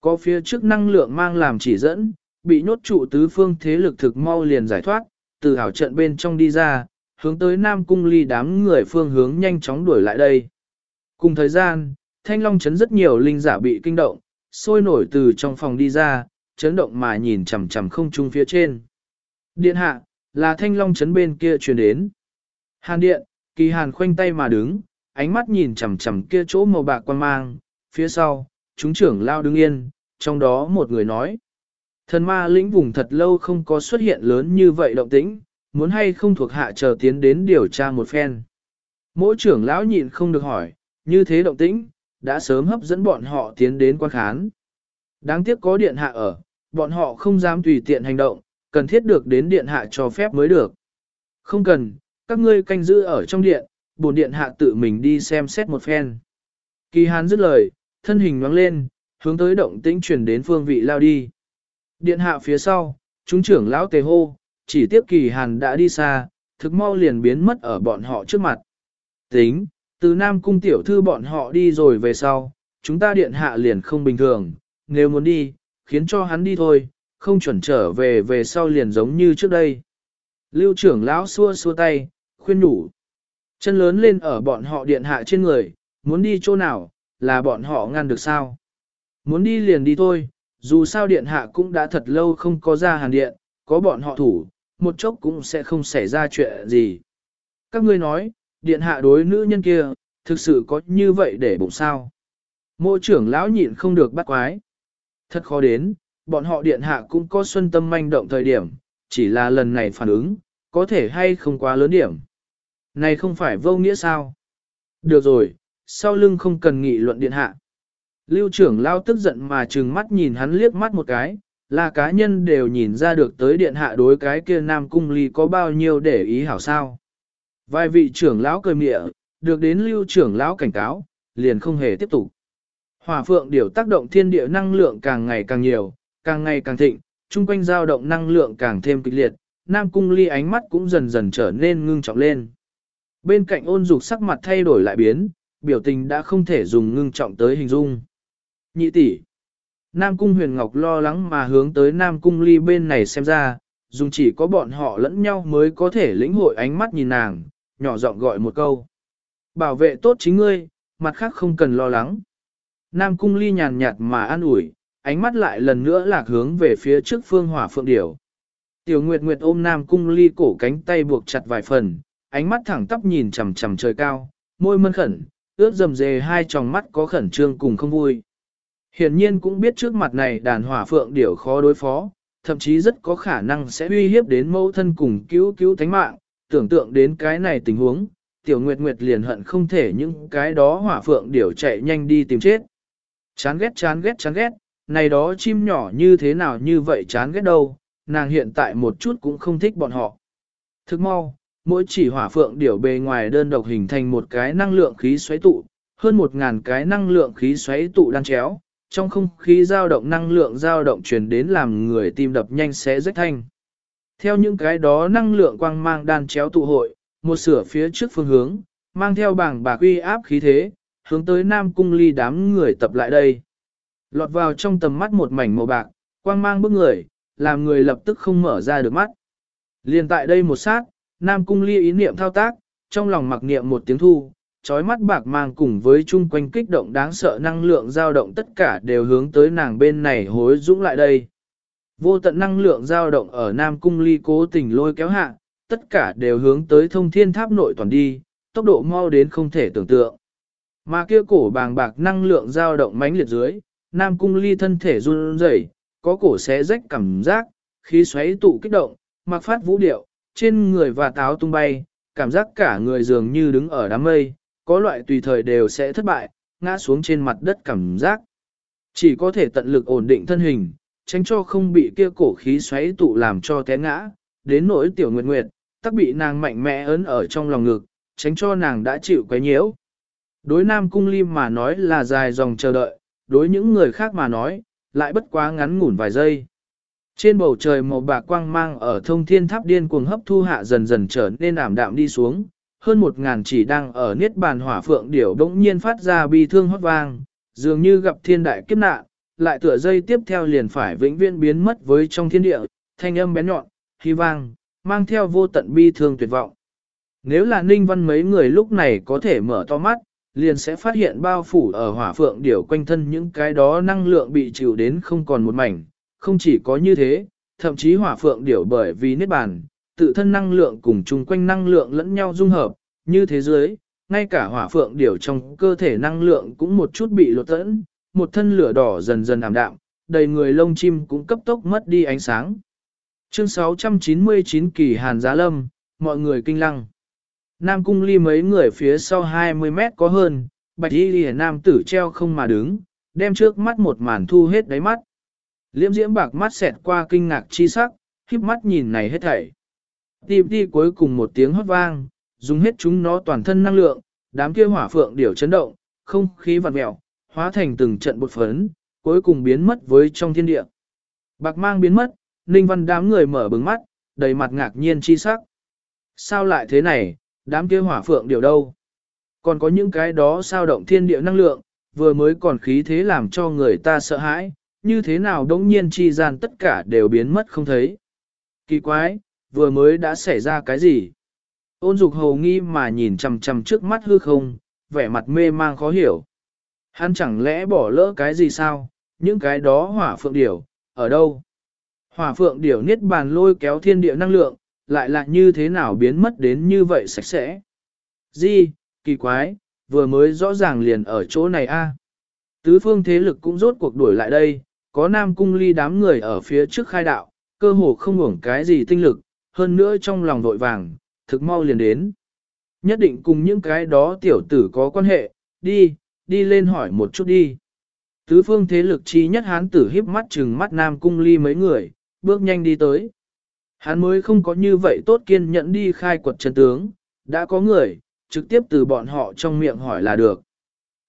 Có phía trước năng lượng mang làm chỉ dẫn, bị nhốt trụ tứ phương thế lực thực mau liền giải thoát, từ hảo trận bên trong đi ra, hướng tới Nam Cung ly đám người phương hướng nhanh chóng đuổi lại đây. Cùng thời gian, Thanh Long chấn rất nhiều linh giả bị kinh động, sôi nổi từ trong phòng đi ra, chấn động mà nhìn chằm chằm không trung phía trên. Điện hạ, là Thanh Long chấn bên kia truyền đến. Hàn điện, kỳ hàn khoanh tay mà đứng, ánh mắt nhìn chằm chằm kia chỗ màu bạc quan mang, phía sau, chúng trưởng lao đứng yên, trong đó một người nói. Thần ma lĩnh vùng thật lâu không có xuất hiện lớn như vậy động tĩnh, muốn hay không thuộc hạ chờ tiến đến điều tra một phen. Mỗi trưởng lão nhịn không được hỏi, như thế động tĩnh, đã sớm hấp dẫn bọn họ tiến đến quan khán. Đáng tiếc có điện hạ ở, bọn họ không dám tùy tiện hành động, cần thiết được đến điện hạ cho phép mới được. Không cần, các ngươi canh giữ ở trong điện, bổn điện hạ tự mình đi xem xét một phen. Kỳ hán dứt lời, thân hình nhoáng lên, hướng tới động tĩnh chuyển đến phương vị lao đi. Điện hạ phía sau, chúng trưởng lão tề hô, chỉ tiếp kỳ hàn đã đi xa, thực mau liền biến mất ở bọn họ trước mặt. Tính, từ Nam Cung tiểu thư bọn họ đi rồi về sau, chúng ta điện hạ liền không bình thường, nếu muốn đi, khiến cho hắn đi thôi, không chuẩn trở về về sau liền giống như trước đây. Lưu trưởng lão xua xua tay, khuyên nhủ. Chân lớn lên ở bọn họ điện hạ trên người, muốn đi chỗ nào, là bọn họ ngăn được sao. Muốn đi liền đi thôi, dù sao điện hạ cũng đã thật lâu không có ra hàn điện, có bọn họ thủ, một chốc cũng sẽ không xảy ra chuyện gì. Các ngươi nói, điện hạ đối nữ nhân kia, thực sự có như vậy để bụng sao. Mộ trưởng lão nhịn không được bắt quái. Thật khó đến, bọn họ điện hạ cũng có xuân tâm manh động thời điểm, chỉ là lần này phản ứng, có thể hay không quá lớn điểm. Này không phải vô nghĩa sao? Được rồi, sau lưng không cần nghị luận điện hạ. Lưu trưởng lao tức giận mà trừng mắt nhìn hắn liếc mắt một cái, là cá nhân đều nhìn ra được tới điện hạ đối cái kia nam cung ly có bao nhiêu để ý hảo sao. Vài vị trưởng lão cười mịa, được đến lưu trưởng lão cảnh cáo, liền không hề tiếp tục. Hỏa phượng điều tác động thiên địa năng lượng càng ngày càng nhiều, càng ngày càng thịnh, chung quanh dao động năng lượng càng thêm kịch liệt, nam cung ly ánh mắt cũng dần dần trở nên ngưng trọng lên. Bên cạnh ôn dục sắc mặt thay đổi lại biến, biểu tình đã không thể dùng ngưng trọng tới hình dung. Nhị tỷ. Nam cung huyền ngọc lo lắng mà hướng tới Nam cung ly bên này xem ra, dùng chỉ có bọn họ lẫn nhau mới có thể lĩnh hội ánh mắt nhìn nàng, nhỏ giọng gọi một câu. Bảo vệ tốt chính ngươi, mặt khác không cần lo lắng. Nam cung ly nhàn nhạt mà an ủi, ánh mắt lại lần nữa lạc hướng về phía trước phương hỏa phượng điểu. Tiểu Nguyệt Nguyệt ôm Nam cung ly cổ cánh tay buộc chặt vài phần, ánh mắt thẳng tắp nhìn chằm chằm trời cao, môi mân khẩn, ướt dầm dề hai tròng mắt có khẩn trương cùng không vui. Hiển nhiên cũng biết trước mặt này đàn hỏa phượng điểu khó đối phó, thậm chí rất có khả năng sẽ uy hiếp đến mẫu thân cùng cứu cứu thánh mạng, tưởng tượng đến cái này tình huống, tiểu nguyệt nguyệt liền hận không thể những cái đó hỏa phượng điểu chạy nhanh đi tìm chết. Chán ghét chán ghét chán ghét, này đó chim nhỏ như thế nào như vậy chán ghét đâu, nàng hiện tại một chút cũng không thích bọn họ. Thức mau, mỗi chỉ hỏa phượng điểu bề ngoài đơn độc hình thành một cái năng lượng khí xoáy tụ, hơn một ngàn cái năng lượng khí xoáy tụ đan chéo, trong không khí dao động năng lượng dao động truyền đến làm người tim đập nhanh sẽ rách thanh. Theo những cái đó năng lượng quang mang đan chéo tụ hội, một sửa phía trước phương hướng, mang theo bảng bạc uy áp khí thế, hướng tới Nam Cung ly đám người tập lại đây. Lọt vào trong tầm mắt một mảnh màu bạc, quang mang bức người, làm người lập tức không mở ra được mắt. Liên tại đây một sát, Nam Cung ly ý niệm thao tác, trong lòng mặc niệm một tiếng thu, trói mắt bạc mang cùng với chung quanh kích động đáng sợ năng lượng dao động tất cả đều hướng tới nàng bên này hối dũng lại đây. Vô tận năng lượng dao động ở Nam Cung ly cố tình lôi kéo hạ, tất cả đều hướng tới thông thiên tháp nội toàn đi, tốc độ mau đến không thể tưởng tượng. Mà kia cổ bàng bạc năng lượng dao động mãnh liệt dưới, Nam Cung ly thân thể run rẩy, có cổ xé rách cảm giác, khí xoáy tụ kích động, mặc phát vũ điệu, trên người và táo tung bay, cảm giác cả người dường như đứng ở đám mây, có loại tùy thời đều sẽ thất bại, ngã xuống trên mặt đất cảm giác. Chỉ có thể tận lực ổn định thân hình, tránh cho không bị kia cổ khí xoáy tụ làm cho té ngã, đến nỗi tiểu nguyệt nguyệt, tắc bị nàng mạnh mẽ ấn ở trong lòng ngực, tránh cho nàng đã chịu quấy nhiễu. Đối Nam Cung Lim mà nói là dài dòng chờ đợi, đối những người khác mà nói, lại bất quá ngắn ngủn vài giây. Trên bầu trời màu bạc quang mang ở thông thiên tháp điên cuồng hấp thu hạ dần dần trở nên ảm đạm đi xuống, hơn một ngàn chỉ đang ở niết bàn hỏa phượng điểu đống nhiên phát ra bi thương hót vang, dường như gặp thiên đại kiếp nạn, lại tựa dây tiếp theo liền phải vĩnh viễn biến mất với trong thiên địa, thanh âm bén nhọn, hy vang, mang theo vô tận bi thương tuyệt vọng. Nếu là ninh văn mấy người lúc này có thể mở to mắt, liền sẽ phát hiện bao phủ ở hỏa phượng điểu quanh thân những cái đó năng lượng bị chịu đến không còn một mảnh, không chỉ có như thế, thậm chí hỏa phượng điểu bởi vì niết bàn, tự thân năng lượng cùng chung quanh năng lượng lẫn nhau dung hợp, như thế giới, ngay cả hỏa phượng điểu trong cơ thể năng lượng cũng một chút bị lột tẫn, một thân lửa đỏ dần dần ảm đạm, đầy người lông chim cũng cấp tốc mất đi ánh sáng. Chương 699 kỳ Hàn Giá Lâm, mọi người kinh lăng. Nam cung ly mấy người phía sau 20 mét có hơn, bạch y lìa nam tử treo không mà đứng, đem trước mắt một màn thu hết đáy mắt. Liễm diễm bạc mắt xẹt qua kinh ngạc chi sắc, khiếp mắt nhìn này hết thảy. Tìm đi cuối cùng một tiếng hót vang, dùng hết chúng nó toàn thân năng lượng, đám kia hỏa phượng điểu chấn động, không khí vặn mèo, hóa thành từng trận bột phấn, cuối cùng biến mất với trong thiên địa. Bạc mang biến mất, Ninh Văn đám người mở bừng mắt, đầy mặt ngạc nhiên chi sắc. Sao lại thế này, đám kia hỏa phượng điều đâu? Còn có những cái đó sao động thiên địa năng lượng, vừa mới còn khí thế làm cho người ta sợ hãi, như thế nào đống nhiên chi gian tất cả đều biến mất không thấy. Kỳ quái, vừa mới đã xảy ra cái gì? Ôn dục hầu nghi mà nhìn chằm chằm trước mắt hư không, vẻ mặt mê mang khó hiểu. Hắn chẳng lẽ bỏ lỡ cái gì sao, những cái đó hỏa phượng điểu, ở đâu? Hỏa phượng điểu niết bàn lôi kéo thiên địa năng lượng, lại là như thế nào biến mất đến như vậy sạch sẽ? Di, kỳ quái, vừa mới rõ ràng liền ở chỗ này a. Tứ phương thế lực cũng rốt cuộc đuổi lại đây, có nam cung ly đám người ở phía trước khai đạo, cơ hồ không hưởng cái gì tinh lực, hơn nữa trong lòng vội vàng, thực mau liền đến. Nhất định cùng những cái đó tiểu tử có quan hệ, đi, đi lên hỏi một chút đi. Tứ phương thế lực chi nhất hán tử híp mắt chừng mắt nam cung ly mấy người, bước nhanh đi tới. Hắn mới không có như vậy tốt kiên nhẫn đi khai quật chân tướng, đã có người, trực tiếp từ bọn họ trong miệng hỏi là được.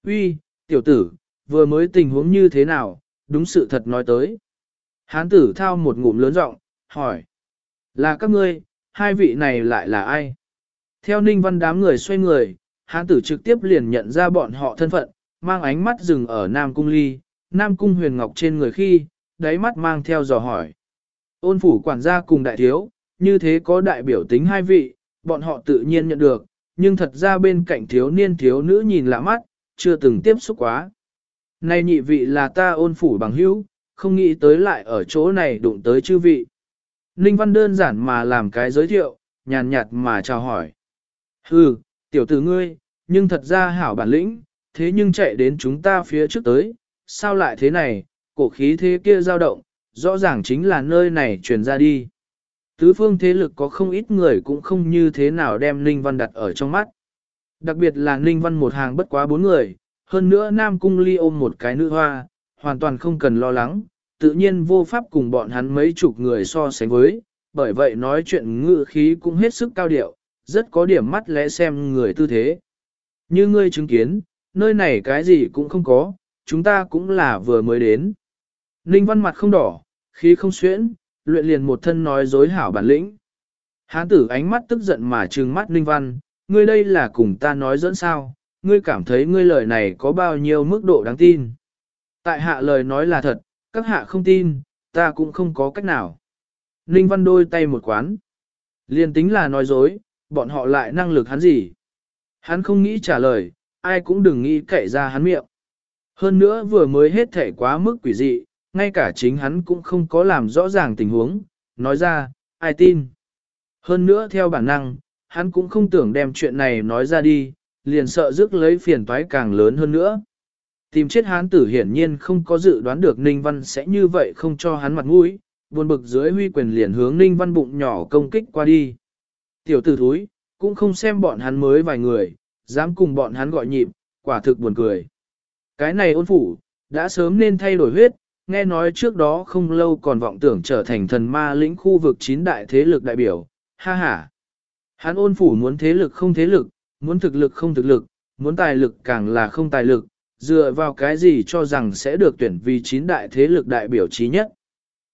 Uy, tiểu tử, vừa mới tình huống như thế nào, đúng sự thật nói tới. Hán tử thao một ngụm lớn giọng hỏi. Là các ngươi, hai vị này lại là ai? Theo ninh văn đám người xoay người, hán tử trực tiếp liền nhận ra bọn họ thân phận, mang ánh mắt dừng ở Nam Cung Ly, Nam Cung huyền ngọc trên người khi, đáy mắt mang theo dò hỏi. Ôn phủ quản gia cùng đại thiếu, như thế có đại biểu tính hai vị, bọn họ tự nhiên nhận được, nhưng thật ra bên cạnh thiếu niên thiếu nữ nhìn lạ mắt, chưa từng tiếp xúc quá. Này nhị vị là ta ôn phủ bằng hữu, không nghĩ tới lại ở chỗ này đụng tới chư vị. Ninh Văn đơn giản mà làm cái giới thiệu, nhàn nhạt mà chào hỏi. Hừ, tiểu tử ngươi, nhưng thật ra hảo bản lĩnh, thế nhưng chạy đến chúng ta phía trước tới, sao lại thế này, cổ khí thế kia dao động, rõ ràng chính là nơi này truyền ra đi. Tứ phương thế lực có không ít người cũng không như thế nào đem Ninh Văn đặt ở trong mắt. Đặc biệt là Ninh Văn một hàng bất quá bốn người, hơn nữa Nam Cung Ly ôm một cái nữ hoa, hoàn toàn không cần lo lắng, tự nhiên vô pháp cùng bọn hắn mấy chục người so sánh với, bởi vậy nói chuyện ngự khí cũng hết sức cao điệu, rất có điểm mắt lẽ xem người tư thế. Như ngươi chứng kiến, nơi này cái gì cũng không có, chúng ta cũng là vừa mới đến. Ninh văn mặt không đỏ, khí không xuyễn, luyện liền một thân nói dối hảo bản lĩnh. Hán tử ánh mắt tức giận mà trừng mắt Ninh văn, ngươi đây là cùng ta nói dẫn sao, ngươi cảm thấy ngươi lời này có bao nhiêu mức độ đáng tin. Tại hạ lời nói là thật, các hạ không tin, ta cũng không có cách nào. Ninh Văn đôi tay một quán. Liên tính là nói dối, bọn họ lại năng lực hắn gì? Hắn không nghĩ trả lời, ai cũng đừng nghĩ cậy ra hắn miệng. Hơn nữa vừa mới hết thể quá mức quỷ dị, ngay cả chính hắn cũng không có làm rõ ràng tình huống, nói ra, ai tin. Hơn nữa theo bản năng, hắn cũng không tưởng đem chuyện này nói ra đi, liền sợ rước lấy phiền toái càng lớn hơn nữa. Tìm chết hán tử hiển nhiên không có dự đoán được Ninh Văn sẽ như vậy không cho hắn mặt mũi, buồn bực dưới huy quyền liền hướng Ninh Văn bụng nhỏ công kích qua đi. Tiểu tử thúi, cũng không xem bọn hắn mới vài người, dám cùng bọn hắn gọi nhịp, quả thực buồn cười. Cái này ôn phủ, đã sớm nên thay đổi huyết, nghe nói trước đó không lâu còn vọng tưởng trở thành thần ma lĩnh khu vực chín đại thế lực đại biểu, ha ha. Hắn ôn phủ muốn thế lực không thế lực, muốn thực lực không thực lực, muốn tài lực càng là không tài lực, dựa vào cái gì cho rằng sẽ được tuyển vì chín đại thế lực đại biểu trí nhất.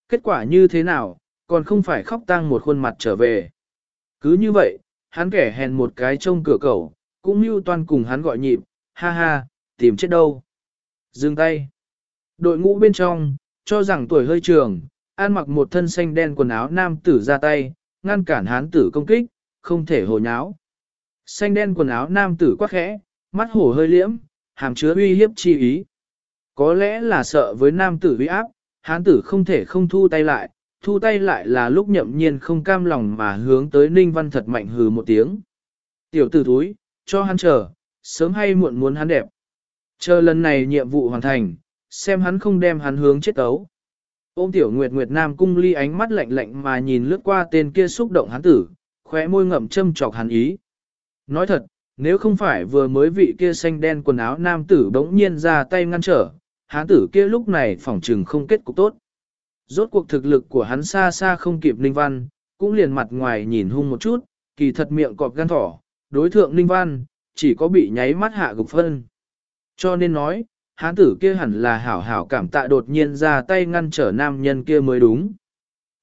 Kết quả như thế nào, còn không phải khóc tang một khuôn mặt trở về. Cứ như vậy, hắn kẻ hèn một cái trông cửa cầu, cũng như toan cùng hắn gọi nhịp, ha ha, tìm chết đâu. Dừng tay. Đội ngũ bên trong, cho rằng tuổi hơi trường, an mặc một thân xanh đen quần áo nam tử ra tay, ngăn cản hán tử công kích, không thể hồ nháo. Xanh đen quần áo nam tử quắc khẽ, mắt hổ hơi liễm, hàm chứa uy hiếp chi ý. Có lẽ là sợ với nam tử uy áp, hán tử không thể không thu tay lại, thu tay lại là lúc nhậm nhiên không cam lòng mà hướng tới Ninh Văn thật mạnh hừ một tiếng. Tiểu tử thúi, cho hắn chờ, sớm hay muộn muốn hắn đẹp. Chờ lần này nhiệm vụ hoàn thành, xem hắn không đem hắn hướng chết tấu. Ôm tiểu nguyệt nguyệt nam cung ly ánh mắt lạnh lạnh mà nhìn lướt qua tên kia xúc động hắn tử, khóe môi ngậm châm chọc hắn ý. Nói thật, nếu không phải vừa mới vị kia xanh đen quần áo nam tử bỗng nhiên ra tay ngăn trở, hắn tử kia lúc này phỏng trừng không kết cục tốt. Rốt cuộc thực lực của hắn xa xa không kịp Ninh Văn, cũng liền mặt ngoài nhìn hung một chút, kỳ thật miệng cọp gan thỏ, đối thượng Ninh Văn, chỉ có bị nháy mắt hạ gục phân. Cho nên nói, hán tử kia hẳn là hảo hảo cảm tạ đột nhiên ra tay ngăn trở nam nhân kia mới đúng.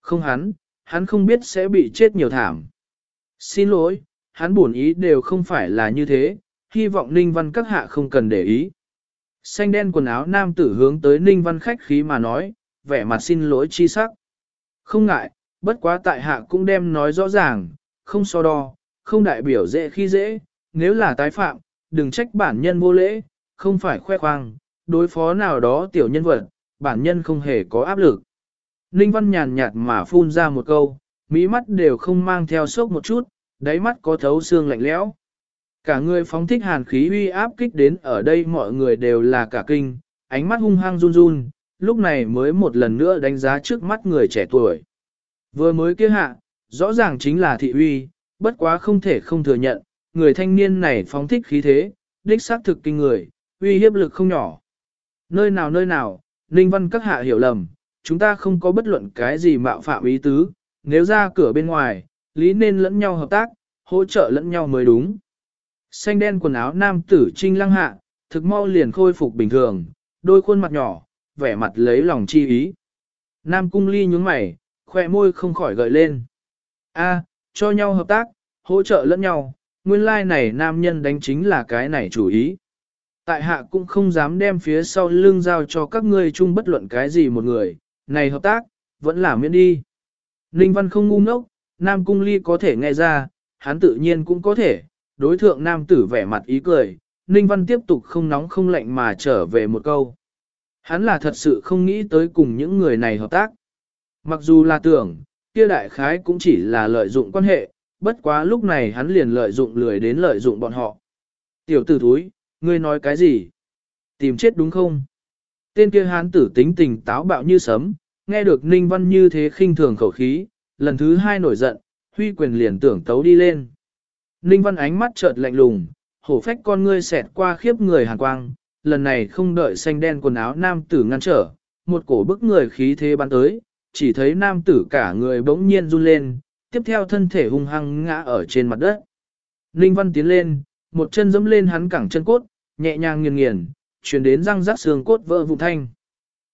Không hắn, hắn không biết sẽ bị chết nhiều thảm. Xin lỗi, hắn buồn ý đều không phải là như thế, hy vọng Ninh Văn các hạ không cần để ý. Xanh đen quần áo nam tử hướng tới Ninh Văn khách khí mà nói, vẻ mặt xin lỗi chi sắc. Không ngại, bất quá tại hạ cũng đem nói rõ ràng, không so đo, không đại biểu dễ khi dễ, nếu là tái phạm, đừng trách bản nhân vô lễ, không phải khoe khoang, đối phó nào đó tiểu nhân vật, bản nhân không hề có áp lực. Ninh Văn nhàn nhạt mà phun ra một câu, mỹ mắt đều không mang theo sốc một chút, đáy mắt có thấu xương lạnh lẽo. Cả người phóng thích hàn khí uy áp kích đến ở đây mọi người đều là cả kinh, ánh mắt hung hăng run run, lúc này mới một lần nữa đánh giá trước mắt người trẻ tuổi. Vừa mới kia hạ, rõ ràng chính là thị uy, bất quá không thể không thừa nhận, người thanh niên này phóng thích khí thế, đích xác thực kinh người, uy hiếp lực không nhỏ. Nơi nào nơi nào, Ninh Văn các hạ hiểu lầm, chúng ta không có bất luận cái gì mạo phạm ý tứ, nếu ra cửa bên ngoài, lý nên lẫn nhau hợp tác, hỗ trợ lẫn nhau mới đúng. Xanh đen quần áo nam tử trinh lăng hạ, thực mau liền khôi phục bình thường, đôi khuôn mặt nhỏ, vẻ mặt lấy lòng chi ý. Nam cung ly nhúng mày, khoe môi không khỏi gợi lên. A, cho nhau hợp tác, hỗ trợ lẫn nhau, nguyên lai like này nam nhân đánh chính là cái này chủ ý. Tại hạ cũng không dám đem phía sau lưng giao cho các ngươi chung bất luận cái gì một người, này hợp tác, vẫn là miễn đi. Ninh Văn không ngu ngốc, Nam Cung Ly có thể nghe ra, hắn tự nhiên cũng có thể, đối thượng Nam tử vẻ mặt ý cười, Ninh Văn tiếp tục không nóng không lạnh mà trở về một câu. Hắn là thật sự không nghĩ tới cùng những người này hợp tác. Mặc dù là tưởng, kia đại khái cũng chỉ là lợi dụng quan hệ, bất quá lúc này hắn liền lợi dụng lười đến lợi dụng bọn họ. Tiểu tử thúi, ngươi nói cái gì? Tìm chết đúng không? Tên kia hán tử tính tình táo bạo như sấm, nghe được Ninh Văn như thế khinh thường khẩu khí, lần thứ hai nổi giận, huy quyền liền tưởng tấu đi lên. Ninh Văn ánh mắt chợt lạnh lùng, hổ phách con ngươi xẹt qua khiếp người hàn quang, lần này không đợi xanh đen quần áo nam tử ngăn trở, một cổ bức người khí thế bắn tới, chỉ thấy nam tử cả người bỗng nhiên run lên, tiếp theo thân thể hung hăng ngã ở trên mặt đất. Ninh Văn tiến lên, một chân dẫm lên hắn cẳng chân cốt, nhẹ nhàng nghiền nghiền, chuyển đến răng rắc xương cốt vỡ vụn thanh.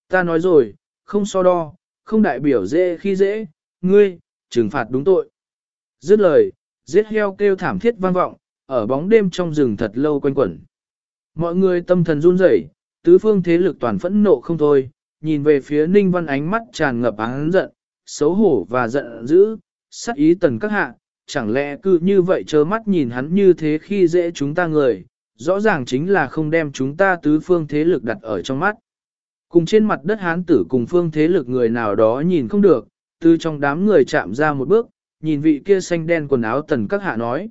Ta nói rồi, không so đo, không đại biểu dễ khi dễ, ngươi, trừng phạt đúng tội. Dứt lời, giết heo kêu thảm thiết vang vọng, ở bóng đêm trong rừng thật lâu quanh quẩn. Mọi người tâm thần run rẩy, tứ phương thế lực toàn phẫn nộ không thôi, nhìn về phía Ninh Văn ánh mắt tràn ngập án giận, xấu hổ và giận dữ, sắc ý tần các hạ, chẳng lẽ cứ như vậy chớ mắt nhìn hắn như thế khi dễ chúng ta người, rõ ràng chính là không đem chúng ta tứ phương thế lực đặt ở trong mắt. Cùng trên mặt đất hán tử cùng phương thế lực người nào đó nhìn không được, từ trong đám người chạm ra một bước, nhìn vị kia xanh đen quần áo tần các hạ nói.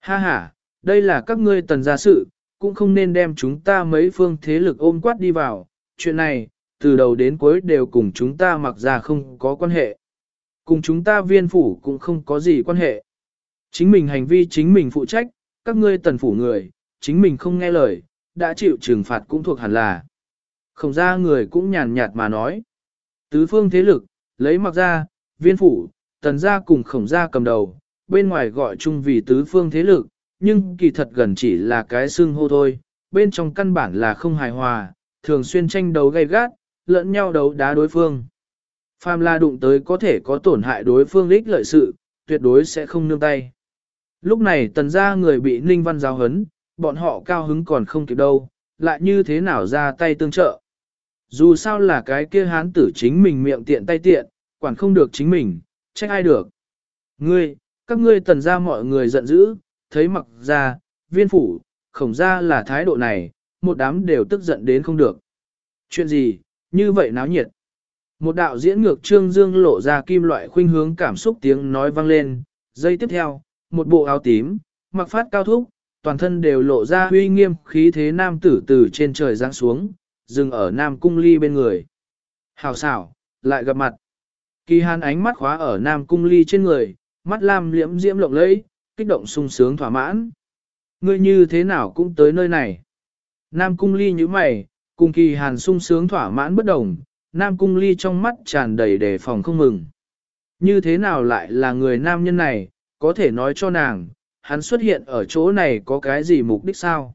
Ha ha, đây là các ngươi tần gia sự, cũng không nên đem chúng ta mấy phương thế lực ôm quát đi vào, chuyện này, từ đầu đến cuối đều cùng chúng ta mặc ra không có quan hệ. Cùng chúng ta viên phủ cũng không có gì quan hệ. Chính mình hành vi chính mình phụ trách, các ngươi tần phủ người, chính mình không nghe lời, đã chịu trừng phạt cũng thuộc hẳn là. Không ra người cũng nhàn nhạt mà nói. Tứ phương thế lực, lấy mặc ra, viên phủ, tần gia cùng khổng gia cầm đầu, bên ngoài gọi chung vì tứ phương thế lực, nhưng kỳ thật gần chỉ là cái xương hô thôi, bên trong căn bản là không hài hòa, thường xuyên tranh đấu gay gắt, lẫn nhau đấu đá đối phương. Phàm la đụng tới có thể có tổn hại đối phương ích lợi sự, tuyệt đối sẽ không nương tay. Lúc này tần gia người bị ninh văn giáo hấn, bọn họ cao hứng còn không kịp đâu, lại như thế nào ra tay tương trợ. Dù sao là cái kia hán tử chính mình miệng tiện tay tiện, quản không được chính mình, trách ai được. Ngươi, các ngươi tần ra mọi người giận dữ, thấy mặc ra, viên phủ, khổng ra là thái độ này, một đám đều tức giận đến không được. Chuyện gì, như vậy náo nhiệt. Một đạo diễn ngược trương dương lộ ra kim loại khuynh hướng cảm xúc tiếng nói vang lên, giây tiếp theo, một bộ áo tím, mặc phát cao thúc, toàn thân đều lộ ra huy nghiêm khí thế nam tử từ trên trời giáng xuống, dừng ở nam cung ly bên người. Hào xảo, lại gặp mặt. Kỳ hàn ánh mắt khóa ở nam cung ly trên người, mắt lam liễm diễm lộng lẫy, kích động sung sướng thỏa mãn. Ngươi như thế nào cũng tới nơi này. Nam cung ly như mày, cùng kỳ hàn sung sướng thỏa mãn bất đồng, nam cung ly trong mắt tràn đầy đề phòng không mừng. Như thế nào lại là người nam nhân này, có thể nói cho nàng, hắn xuất hiện ở chỗ này có cái gì mục đích sao?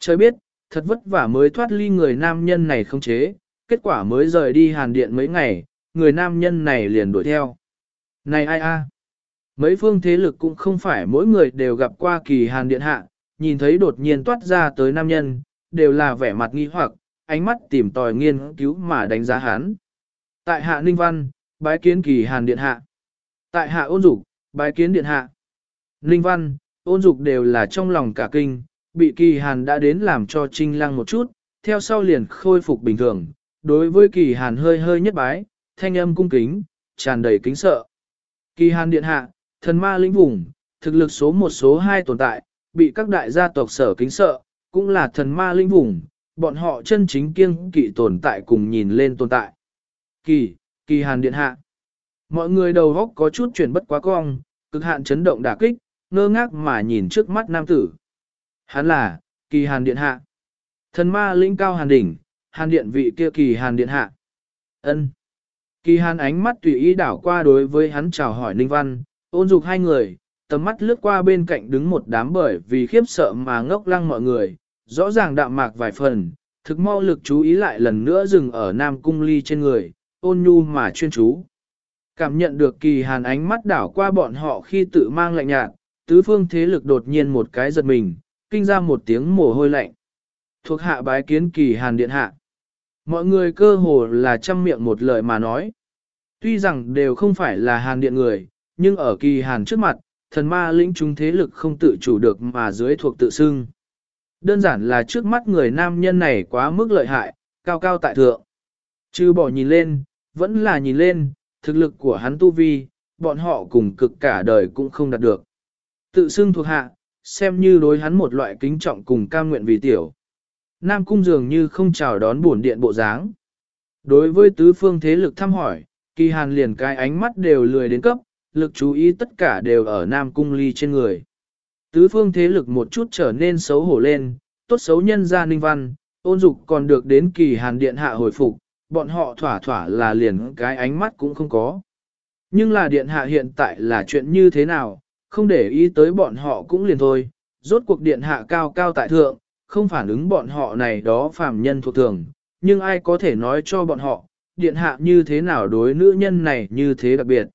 Trời biết, thật vất vả mới thoát ly người nam nhân này không chế, kết quả mới rời đi hàn điện mấy ngày, người nam nhân này liền đuổi theo. Này ai a? Mấy phương thế lực cũng không phải mỗi người đều gặp qua kỳ hàn điện hạ, nhìn thấy đột nhiên toát ra tới nam nhân, đều là vẻ mặt nghi hoặc, ánh mắt tìm tòi nghiên cứu mà đánh giá hắn. Tại hạ Ninh Văn, bái kiến kỳ hàn điện hạ. Tại hạ ôn dục, bái kiến điện hạ. Ninh Văn, ôn dục đều là trong lòng cả kinh, bị kỳ hàn đã đến làm cho trinh lăng một chút, theo sau liền khôi phục bình thường. Đối với kỳ hàn hơi hơi nhất bái, thanh âm cung kính, tràn đầy kính sợ. Kỳ hàn điện hạ, thần ma lĩnh vùng, thực lực số một số hai tồn tại, bị các đại gia tộc sở kính sợ, cũng là thần ma lĩnh vùng, bọn họ chân chính kiêng kỵ tồn tại cùng nhìn lên tồn tại. Kỳ, kỳ hàn điện hạ. Mọi người đầu góc có chút chuyển bất quá cong, cực hạn chấn động đả kích, ngơ ngác mà nhìn trước mắt nam tử. Hắn là, kỳ hàn điện hạ. Thần ma lĩnh cao hàn đỉnh, hàn điện vị kia kỳ hàn điện hạ. ân Kỳ hàn ánh mắt tùy ý đảo qua đối với hắn chào hỏi Ninh Văn, ôn dục hai người, tầm mắt lướt qua bên cạnh đứng một đám bởi vì khiếp sợ mà ngốc lăng mọi người, rõ ràng đạm mạc vài phần, thực mau lực chú ý lại lần nữa dừng ở Nam Cung Ly trên người, ôn nhu mà chuyên chú. Cảm nhận được kỳ hàn ánh mắt đảo qua bọn họ khi tự mang lạnh nhạt, tứ phương thế lực đột nhiên một cái giật mình, kinh ra một tiếng mồ hôi lạnh. Thuộc hạ bái kiến kỳ hàn điện hạ. Mọi người cơ hồ là chăm miệng một lời mà nói. Tuy rằng đều không phải là hàn điện người, nhưng ở kỳ hàn trước mặt, thần ma lĩnh chúng thế lực không tự chủ được mà dưới thuộc tự xưng. Đơn giản là trước mắt người nam nhân này quá mức lợi hại, cao cao tại thượng. Chứ bỏ nhìn lên, vẫn là nhìn lên, thực lực của hắn tu vi, bọn họ cùng cực cả đời cũng không đạt được. Tự xưng thuộc hạ, xem như đối hắn một loại kính trọng cùng cam nguyện vì tiểu. Nam cung dường như không chào đón buồn điện bộ dáng. Đối với tứ phương thế lực thăm hỏi, kỳ hàn liền cái ánh mắt đều lười đến cấp, lực chú ý tất cả đều ở Nam cung ly trên người. Tứ phương thế lực một chút trở nên xấu hổ lên, tốt xấu nhân gia ninh văn, ôn dục còn được đến kỳ hàn điện hạ hồi phục, bọn họ thỏa thỏa là liền cái ánh mắt cũng không có. Nhưng là điện hạ hiện tại là chuyện như thế nào, không để ý tới bọn họ cũng liền thôi, rốt cuộc điện hạ cao cao tại thượng, không phản ứng bọn họ này đó phàm nhân thuộc thường, nhưng ai có thể nói cho bọn họ, điện hạ như thế nào đối nữ nhân này như thế đặc biệt.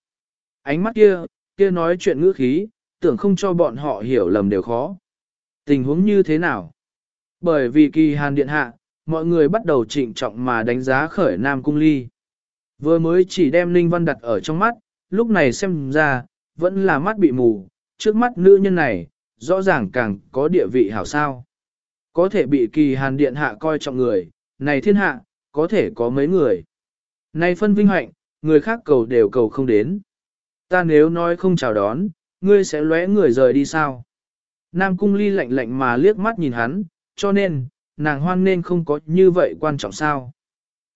Ánh mắt kia, kia nói chuyện ngữ khí, tưởng không cho bọn họ hiểu lầm đều khó. Tình huống như thế nào? Bởi vì kỳ hàn điện hạ, mọi người bắt đầu trịnh trọng mà đánh giá khởi Nam Cung Ly. Vừa mới chỉ đem Linh Văn đặt ở trong mắt, lúc này xem ra, vẫn là mắt bị mù, trước mắt nữ nhân này, rõ ràng càng có địa vị hảo sao. Có thể bị kỳ hàn điện hạ coi trọng người, này thiên hạ, có thể có mấy người. Này phân vinh hạnh, người khác cầu đều cầu không đến. Ta nếu nói không chào đón, ngươi sẽ lóe người rời đi sao? Nam cung ly lạnh lạnh mà liếc mắt nhìn hắn, cho nên, nàng hoan nên không có như vậy quan trọng sao.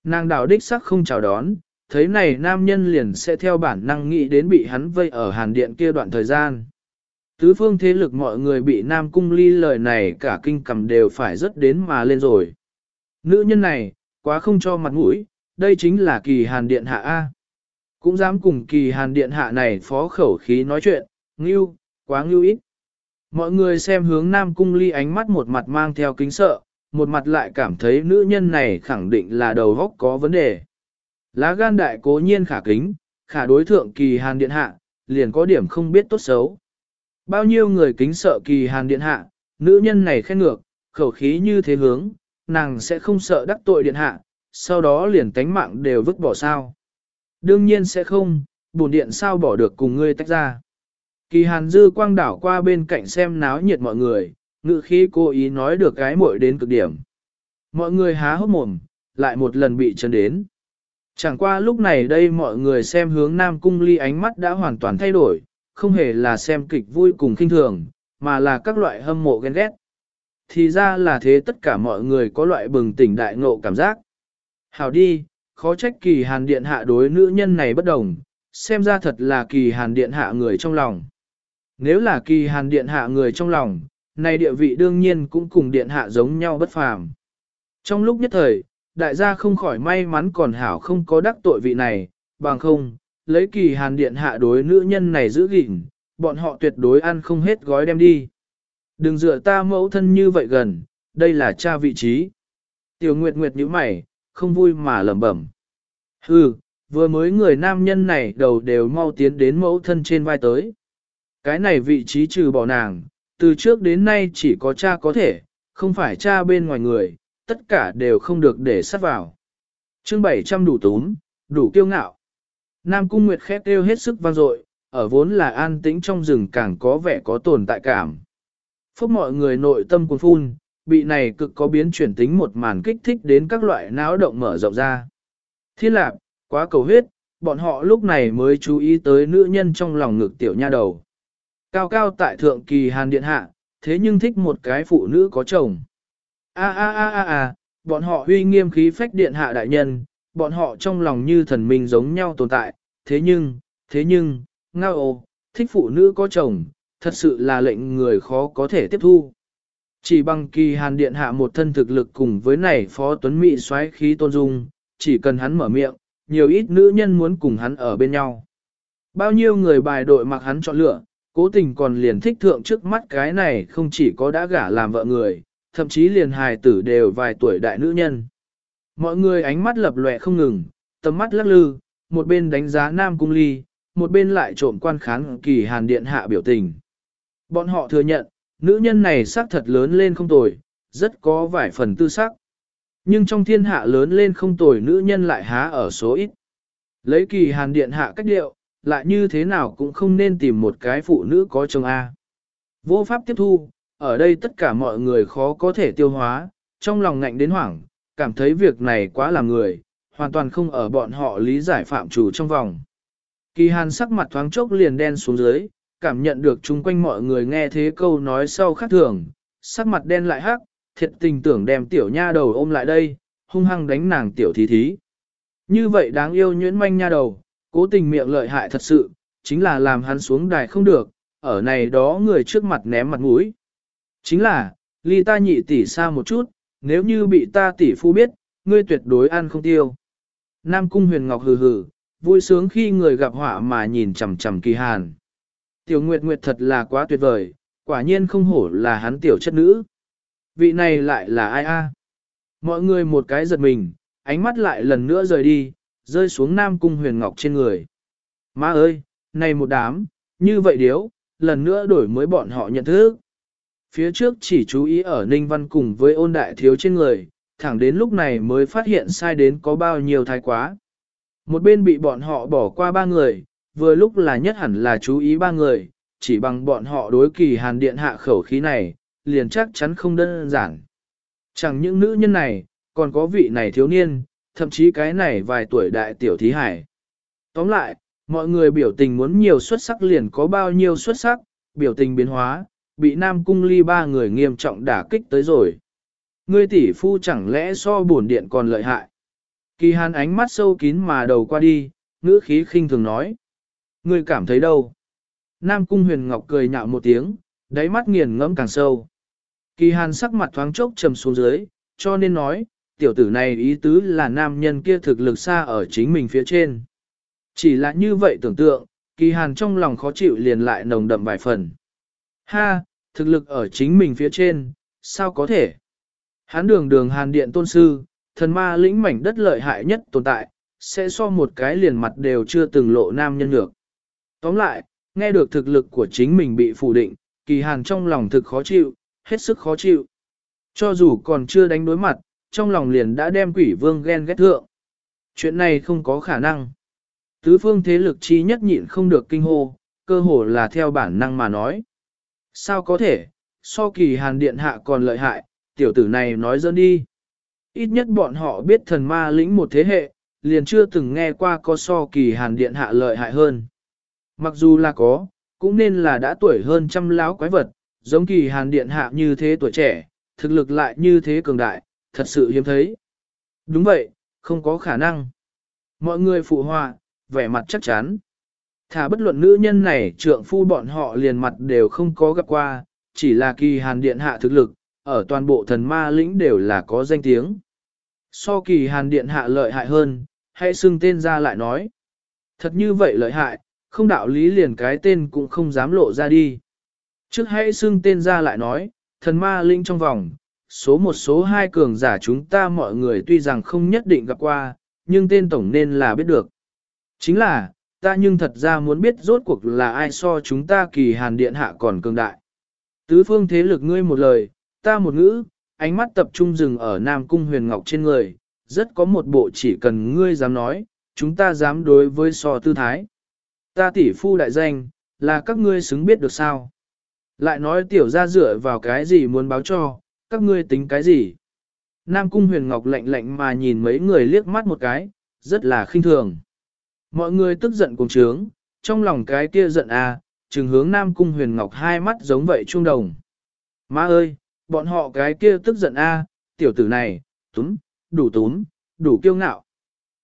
Nàng đảo đích sắc không chào đón, thấy này nam nhân liền sẽ theo bản năng nghĩ đến bị hắn vây ở hàn điện kia đoạn thời gian. Tứ phương thế lực mọi người bị nam cung ly lời này cả kinh cầm đều phải rất đến mà lên rồi. Nữ nhân này, quá không cho mặt mũi, đây chính là kỳ hàn điện hạ A. Cũng dám cùng kỳ hàn điện hạ này phó khẩu khí nói chuyện, ngưu, quá ngưu ít. Mọi người xem hướng nam cung ly ánh mắt một mặt mang theo kính sợ, một mặt lại cảm thấy nữ nhân này khẳng định là đầu góc có vấn đề. Lá gan đại cố nhiên khả kính, khả đối thượng kỳ hàn điện hạ, liền có điểm không biết tốt xấu. Bao nhiêu người kính sợ kỳ hàn điện hạ, nữ nhân này khen ngược, khẩu khí như thế hướng, nàng sẽ không sợ đắc tội điện hạ, sau đó liền tánh mạng đều vứt bỏ sao. Đương nhiên sẽ không, bổn điện sao bỏ được cùng ngươi tách ra. Kỳ hàn dư quang đảo qua bên cạnh xem náo nhiệt mọi người, ngự khí cố ý nói được cái muội đến cực điểm. Mọi người há hốc mồm, lại một lần bị chấn đến. Chẳng qua lúc này đây mọi người xem hướng Nam Cung Ly ánh mắt đã hoàn toàn thay đổi, không hề là xem kịch vui cùng kinh thường, mà là các loại hâm mộ ghen ghét. Thì ra là thế tất cả mọi người có loại bừng tỉnh đại ngộ cảm giác. Hảo đi, khó trách kỳ hàn điện hạ đối nữ nhân này bất đồng, xem ra thật là kỳ hàn điện hạ người trong lòng. Nếu là kỳ hàn điện hạ người trong lòng, này địa vị đương nhiên cũng cùng điện hạ giống nhau bất phàm. Trong lúc nhất thời, đại gia không khỏi may mắn còn hảo không có đắc tội vị này, bằng không, lấy kỳ hàn điện hạ đối nữ nhân này giữ gìn, bọn họ tuyệt đối ăn không hết gói đem đi. Đừng dựa ta mẫu thân như vậy gần, đây là cha vị trí. Tiểu Nguyệt Nguyệt như mày, không vui mà lẩm bẩm. Hừ, vừa mới người nam nhân này đầu đều mau tiến đến mẫu thân trên vai tới. Cái này vị trí trừ bỏ nàng, từ trước đến nay chỉ có cha có thể, không phải cha bên ngoài người, tất cả đều không được để sát vào. chương 700 đủ túm, đủ kiêu ngạo. Nam Cung Nguyệt khét kêu hết sức vang dội, ở vốn là an tĩnh trong rừng càng có vẻ có tồn tại cảm. Phúc mọi người nội tâm cuốn phun, bị này cực có biến chuyển tính một màn kích thích đến các loại náo động mở rộng ra. Thiên lạc, quá cầu huyết, bọn họ lúc này mới chú ý tới nữ nhân trong lòng ngực tiểu nha đầu. Cao cao tại thượng kỳ hàn điện hạ, thế nhưng thích một cái phụ nữ có chồng. A a a a a, bọn họ huy nghiêm khí phách điện hạ đại nhân, bọn họ trong lòng như thần minh giống nhau tồn tại, thế nhưng, thế nhưng, ngao ồ, thích phụ nữ có chồng, thật sự là lệnh người khó có thể tiếp thu. Chỉ bằng kỳ hàn điện hạ một thân thực lực cùng với này phó tuấn mỹ xoáy khí tôn dung, chỉ cần hắn mở miệng, nhiều ít nữ nhân muốn cùng hắn ở bên nhau. Bao nhiêu người bài đội mặc hắn chọn lựa, cố tình còn liền thích thượng trước mắt cái này không chỉ có đã gả làm vợ người, thậm chí liền hài tử đều vài tuổi đại nữ nhân. Mọi người ánh mắt lập lòe không ngừng, tầm mắt lắc lư, một bên đánh giá Nam Cung Ly, một bên lại trộm quan khán kỳ hàn điện hạ biểu tình. Bọn họ thừa nhận, nữ nhân này sắc thật lớn lên không tồi, rất có vài phần tư sắc. Nhưng trong thiên hạ lớn lên không tồi nữ nhân lại há ở số ít. Lấy kỳ hàn điện hạ cách điệu, lại như thế nào cũng không nên tìm một cái phụ nữ có chồng A. Vô pháp tiếp thu, ở đây tất cả mọi người khó có thể tiêu hóa, trong lòng ngạnh đến hoảng, cảm thấy việc này quá là người, hoàn toàn không ở bọn họ lý giải phạm chủ trong vòng. Kỳ hàn sắc mặt thoáng chốc liền đen xuống dưới, cảm nhận được chung quanh mọi người nghe thế câu nói sau khác thường, sắc mặt đen lại hắc, thiệt tình tưởng đem tiểu nha đầu ôm lại đây, hung hăng đánh nàng tiểu thí thí. Như vậy đáng yêu nhuyễn manh nha đầu, cố tình miệng lợi hại thật sự, chính là làm hắn xuống đài không được, ở này đó người trước mặt ném mặt mũi. Chính là, ly ta nhị tỷ xa một chút, nếu như bị ta tỷ phu biết, ngươi tuyệt đối ăn không tiêu. Nam cung huyền ngọc hừ hừ, vui sướng khi người gặp họa mà nhìn chằm chằm kỳ hàn. Tiểu Nguyệt Nguyệt thật là quá tuyệt vời, quả nhiên không hổ là hắn tiểu chất nữ. Vị này lại là ai a? Mọi người một cái giật mình, ánh mắt lại lần nữa rời đi, rơi xuống Nam Cung Huyền Ngọc trên người. Má ơi, này một đám, như vậy điếu, lần nữa đổi mới bọn họ nhận thức. Phía trước chỉ chú ý ở Ninh Văn cùng với ôn đại thiếu trên người, thẳng đến lúc này mới phát hiện sai đến có bao nhiêu thái quá. Một bên bị bọn họ bỏ qua ba người, vừa lúc là nhất hẳn là chú ý ba người, chỉ bằng bọn họ đối kỳ hàn điện hạ khẩu khí này, liền chắc chắn không đơn giản. Chẳng những nữ nhân này, còn có vị này thiếu niên, thậm chí cái này vài tuổi đại tiểu thí hải. Tóm lại, mọi người biểu tình muốn nhiều xuất sắc liền có bao nhiêu xuất sắc, biểu tình biến hóa, bị Nam Cung Ly ba người nghiêm trọng đả kích tới rồi. Ngươi tỷ phu chẳng lẽ so bổn điện còn lợi hại. Kỳ hàn ánh mắt sâu kín mà đầu qua đi, ngữ khí khinh thường nói. Ngươi cảm thấy đâu? Nam Cung Huyền Ngọc cười nhạo một tiếng, đáy mắt nghiền ngẫm càng sâu. Kỳ hàn sắc mặt thoáng chốc trầm xuống dưới, cho nên nói, tiểu tử này ý tứ là nam nhân kia thực lực xa ở chính mình phía trên. Chỉ là như vậy tưởng tượng, kỳ hàn trong lòng khó chịu liền lại nồng đậm vài phần. Ha, thực lực ở chính mình phía trên, sao có thể? Hán đường đường hàn điện tôn sư, thần ma lĩnh mảnh đất lợi hại nhất tồn tại, sẽ so một cái liền mặt đều chưa từng lộ nam nhân ngược. Tóm lại, nghe được thực lực của chính mình bị phủ định, kỳ hàn trong lòng thực khó chịu, hết sức khó chịu. Cho dù còn chưa đánh đối mặt, trong lòng liền đã đem quỷ vương ghen ghét thượng. Chuyện này không có khả năng. Tứ phương thế lực chi nhất nhịn không được kinh hô, cơ hồ là theo bản năng mà nói. Sao có thể, so kỳ hàn điện hạ còn lợi hại, tiểu tử này nói dơn đi. Ít nhất bọn họ biết thần ma lĩnh một thế hệ, liền chưa từng nghe qua có so kỳ hàn điện hạ lợi hại hơn. Mặc dù là có, cũng nên là đã tuổi hơn trăm láo quái vật, giống kỳ hàn điện hạ như thế tuổi trẻ, thực lực lại như thế cường đại, thật sự hiếm thấy. Đúng vậy, không có khả năng. Mọi người phụ họa, vẻ mặt chắc chắn. Thả bất luận nữ nhân này trượng phu bọn họ liền mặt đều không có gặp qua, chỉ là kỳ hàn điện hạ thực lực, ở toàn bộ thần ma lĩnh đều là có danh tiếng. So kỳ hàn điện hạ lợi hại hơn, hãy xưng tên ra lại nói. Thật như vậy lợi hại, không đạo lý liền cái tên cũng không dám lộ ra đi. Trước hãy xưng tên ra lại nói, thần ma lĩnh trong vòng, số một số hai cường giả chúng ta mọi người tuy rằng không nhất định gặp qua, nhưng tên tổng nên là biết được. Chính là, ta nhưng thật ra muốn biết rốt cuộc là ai so chúng ta kỳ hàn điện hạ còn cường đại. Tứ phương thế lực ngươi một lời, ta một ngữ, ánh mắt tập trung dừng ở Nam Cung huyền ngọc trên người, rất có một bộ chỉ cần ngươi dám nói, chúng ta dám đối với so tư thái. Ta tỷ phu đại danh, là các ngươi xứng biết được sao. Lại nói tiểu ra dựa vào cái gì muốn báo cho, các ngươi tính cái gì. Nam Cung huyền ngọc lạnh lạnh mà nhìn mấy người liếc mắt một cái, rất là khinh thường. Mọi người tức giận cùng trướng, trong lòng cái kia giận à, trừng hướng Nam Cung huyền ngọc hai mắt giống vậy trung đồng. Má ơi, bọn họ cái kia tức giận a, à, tiểu tử này, túm, đủ túm, đủ kiêu ngạo.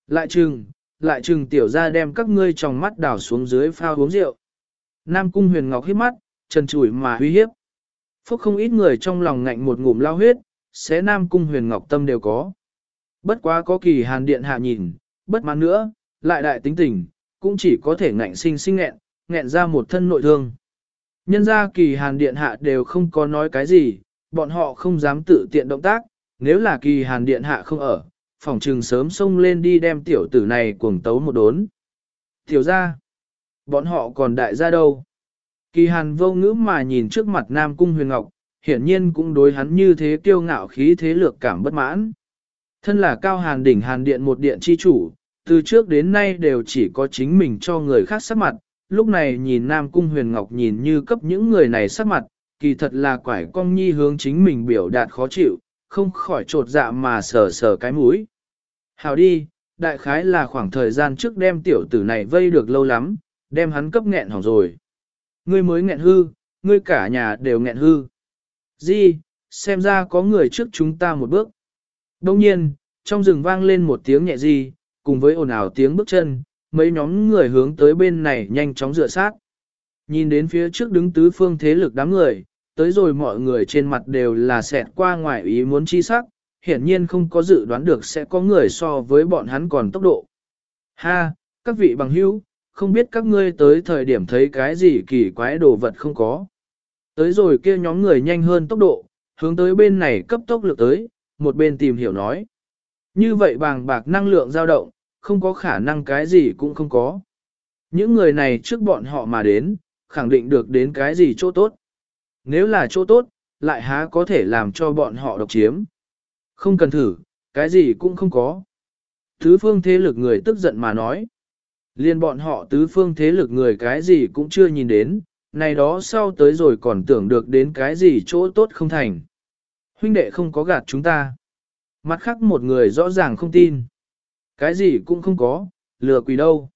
Lại trừng, lại trừng tiểu ra đem các ngươi trong mắt đảo xuống dưới phao uống rượu. Nam Cung huyền ngọc hít mắt, trần chủi mà huy hiếp. Phúc không ít người trong lòng ngạnh một ngụm lao huyết, xé Nam Cung huyền ngọc tâm đều có. Bất quá có kỳ hàn điện hạ nhìn, bất mãn nữa, lại đại tính tình, cũng chỉ có thể ngạnh sinh sinh nghẹn, nghẹn ra một thân nội thương. Nhân ra kỳ hàn điện hạ đều không có nói cái gì, bọn họ không dám tự tiện động tác, nếu là kỳ hàn điện hạ không ở, phòng trừng sớm xông lên đi đem tiểu tử này cuồng tấu một đốn. Tiểu ra, bọn họ còn đại gia đâu? Kỳ hàn vô ngữ mà nhìn trước mặt Nam Cung Huyền Ngọc, hiển nhiên cũng đối hắn như thế kiêu ngạo khí thế lược cảm bất mãn. Thân là cao hàn đỉnh hàn điện một điện chi chủ, từ trước đến nay đều chỉ có chính mình cho người khác sắc mặt, lúc này nhìn Nam Cung Huyền Ngọc nhìn như cấp những người này sắc mặt, kỳ thật là quải cong nhi hướng chính mình biểu đạt khó chịu, không khỏi trột dạ mà sờ sờ cái mũi. Hào đi, đại khái là khoảng thời gian trước đem tiểu tử này vây được lâu lắm, đem hắn cấp nghẹn hỏng rồi. Ngươi mới nghẹn hư, ngươi cả nhà đều nghẹn hư. Di, xem ra có người trước chúng ta một bước. Đông nhiên, trong rừng vang lên một tiếng nhẹ di, cùng với ồn ào tiếng bước chân, mấy nhóm người hướng tới bên này nhanh chóng dựa sát. Nhìn đến phía trước đứng tứ phương thế lực đám người, tới rồi mọi người trên mặt đều là xẹt qua ngoài ý muốn chi sắc, hiển nhiên không có dự đoán được sẽ có người so với bọn hắn còn tốc độ. Ha, các vị bằng hữu, không biết các ngươi tới thời điểm thấy cái gì kỳ quái đồ vật không có. Tới rồi kia nhóm người nhanh hơn tốc độ, hướng tới bên này cấp tốc lực tới, một bên tìm hiểu nói. Như vậy bàng bạc năng lượng dao động, không có khả năng cái gì cũng không có. Những người này trước bọn họ mà đến, khẳng định được đến cái gì chỗ tốt. Nếu là chỗ tốt, lại há có thể làm cho bọn họ độc chiếm. Không cần thử, cái gì cũng không có. thứ phương thế lực người tức giận mà nói. Liên bọn họ tứ phương thế lực người cái gì cũng chưa nhìn đến, này đó sau tới rồi còn tưởng được đến cái gì chỗ tốt không thành. Huynh đệ không có gạt chúng ta. Mặt khác một người rõ ràng không tin. Cái gì cũng không có, lừa quỷ đâu.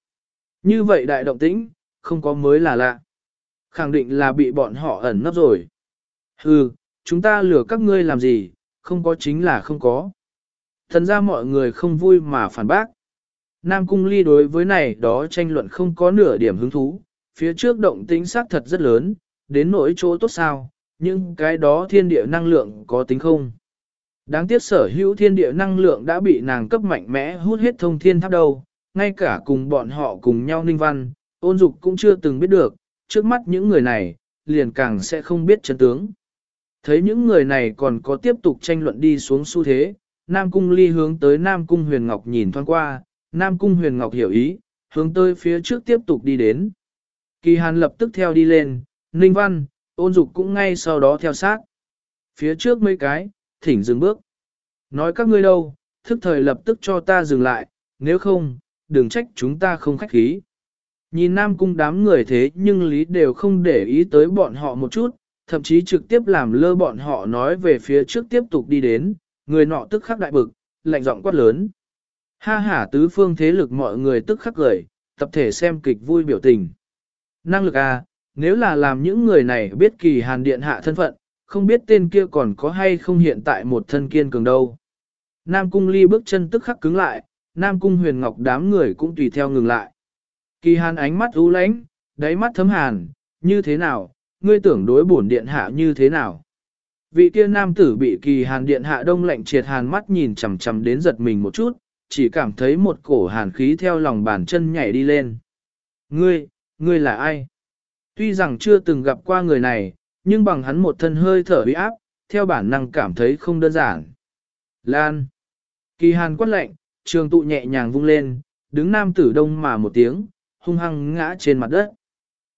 Như vậy đại động tĩnh, không có mới là lạ. Khẳng định là bị bọn họ ẩn nấp rồi. Hừ, chúng ta lừa các ngươi làm gì, không có chính là không có. Thần ra mọi người không vui mà phản bác. Nam Cung Ly đối với này đó tranh luận không có nửa điểm hứng thú, phía trước động tính xác thật rất lớn, đến nỗi chỗ tốt sao, nhưng cái đó thiên địa năng lượng có tính không. Đáng tiếc sở hữu thiên địa năng lượng đã bị nàng cấp mạnh mẽ hút hết thông thiên tháp đầu, ngay cả cùng bọn họ cùng nhau ninh văn, ôn dục cũng chưa từng biết được, trước mắt những người này, liền càng sẽ không biết chân tướng. Thấy những người này còn có tiếp tục tranh luận đi xuống xu thế, Nam Cung ly hướng tới Nam Cung huyền ngọc nhìn thoáng qua, Nam Cung huyền ngọc hiểu ý, hướng tới phía trước tiếp tục đi đến. Kỳ hàn lập tức theo đi lên, ninh văn, ôn dục cũng ngay sau đó theo sát. Phía trước mấy cái, thỉnh dừng bước. Nói các ngươi đâu, thức thời lập tức cho ta dừng lại, nếu không, đừng trách chúng ta không khách khí. Nhìn Nam Cung đám người thế nhưng Lý đều không để ý tới bọn họ một chút, thậm chí trực tiếp làm lơ bọn họ nói về phía trước tiếp tục đi đến, người nọ tức khắc đại bực, lạnh giọng quát lớn. Ha ha tứ phương thế lực mọi người tức khắc cười, tập thể xem kịch vui biểu tình. Năng lực à, nếu là làm những người này biết kỳ hàn điện hạ thân phận, không biết tên kia còn có hay không hiện tại một thân kiên cường đâu. Nam cung ly bước chân tức khắc cứng lại, Nam cung huyền ngọc đám người cũng tùy theo ngừng lại. Kỳ hàn ánh mắt u lánh, đáy mắt thấm hàn, như thế nào, ngươi tưởng đối bổn điện hạ như thế nào. Vị kia nam tử bị kỳ hàn điện hạ đông lạnh triệt hàn mắt nhìn chằm chằm đến giật mình một chút, chỉ cảm thấy một cổ hàn khí theo lòng bàn chân nhảy đi lên. Ngươi, ngươi là ai? Tuy rằng chưa từng gặp qua người này, nhưng bằng hắn một thân hơi thở uy áp, theo bản năng cảm thấy không đơn giản. Lan. Kỳ hàn quát lệnh, trường tụ nhẹ nhàng vung lên, đứng nam tử đông mà một tiếng, hung hăng ngã trên mặt đất.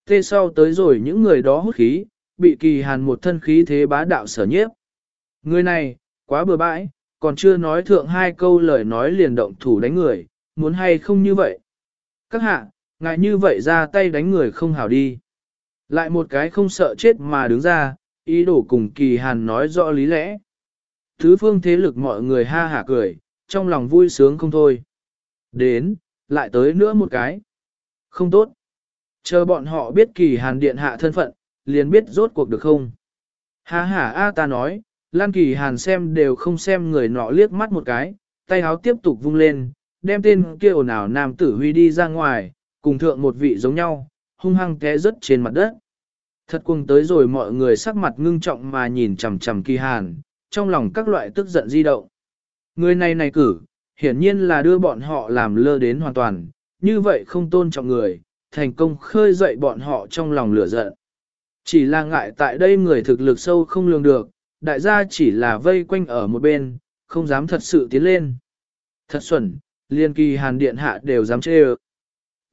Thế sau tới rồi những người đó hút khí, bị kỳ hàn một thân khí thế bá đạo sở nhiếp. Người này, quá bừa bãi, còn chưa nói thượng hai câu lời nói liền động thủ đánh người, muốn hay không như vậy. Các hạ, ngại như vậy ra tay đánh người không hảo đi. Lại một cái không sợ chết mà đứng ra, ý đồ cùng kỳ hàn nói rõ lý lẽ. Thứ phương thế lực mọi người ha hả cười, trong lòng vui sướng không thôi. Đến, lại tới nữa một cái. Không tốt. Chờ bọn họ biết kỳ hàn điện hạ thân phận, liền biết rốt cuộc được không. Ha ha a ta nói, Lan kỳ hàn xem đều không xem người nọ liếc mắt một cái, tay áo tiếp tục vung lên, đem tên kia ồn ào nam tử huy đi ra ngoài, cùng thượng một vị giống nhau, hung hăng té rớt trên mặt đất. Thật cuồng tới rồi mọi người sắc mặt ngưng trọng mà nhìn chằm chằm kỳ hàn, trong lòng các loại tức giận di động. Người này này cử, hiển nhiên là đưa bọn họ làm lơ đến hoàn toàn, như vậy không tôn trọng người, thành công khơi dậy bọn họ trong lòng lửa giận. Chỉ là ngại tại đây người thực lực sâu không lường được, đại gia chỉ là vây quanh ở một bên, không dám thật sự tiến lên. Thật xuẩn, liên kỳ hàn điện hạ đều dám chê ơ.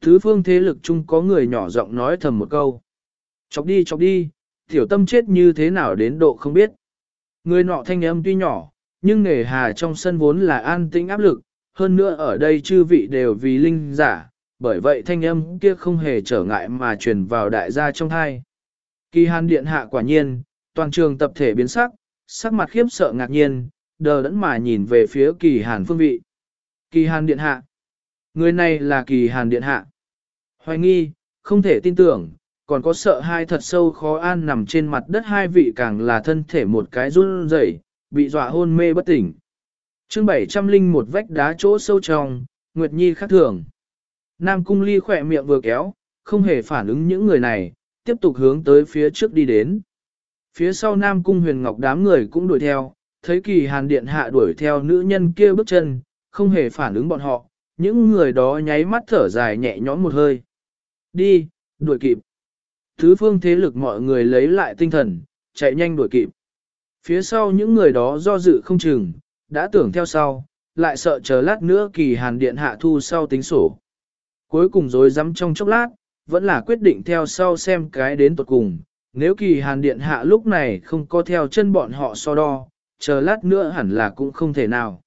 Thứ phương thế lực chung có người nhỏ giọng nói thầm một câu. Chọc đi chọc đi, tiểu tâm chết như thế nào đến độ không biết. Người nọ thanh âm tuy nhỏ, nhưng nghề hà trong sân vốn là an tĩnh áp lực, hơn nữa ở đây chư vị đều vì linh giả, bởi vậy thanh âm kia không hề trở ngại mà truyền vào đại gia trong thai. Kỳ hàn điện hạ quả nhiên, toàn trường tập thể biến sắc, sắc mặt khiếp sợ ngạc nhiên, đờ đẫn mà nhìn về phía kỳ hàn phương vị. Kỳ hàn điện hạ. Người này là kỳ hàn điện hạ. Hoài nghi, không thể tin tưởng, còn có sợ hai thật sâu khó an nằm trên mặt đất hai vị càng là thân thể một cái run rẩy, bị dọa hôn mê bất tỉnh. chương 700 linh một vách đá chỗ sâu trong, Nguyệt Nhi khác thường. Nam Cung Ly khỏe miệng vừa kéo, không hề phản ứng những người này, tiếp tục hướng tới phía trước đi đến. Phía sau Nam Cung huyền ngọc đám người cũng đuổi theo, thấy kỳ hàn điện hạ đuổi theo nữ nhân kia bước chân, không hề phản ứng bọn họ, những người đó nháy mắt thở dài nhẹ nhõm một hơi. Đi, đuổi kịp. Thứ phương thế lực mọi người lấy lại tinh thần, chạy nhanh đuổi kịp. Phía sau những người đó do dự không chừng, đã tưởng theo sau, lại sợ chờ lát nữa kỳ hàn điện hạ thu sau tính sổ. Cuối cùng dối rắm trong chốc lát, vẫn là quyết định theo sau xem cái đến tuột cùng, nếu kỳ hàn điện hạ lúc này không có theo chân bọn họ so đo, chờ lát nữa hẳn là cũng không thể nào.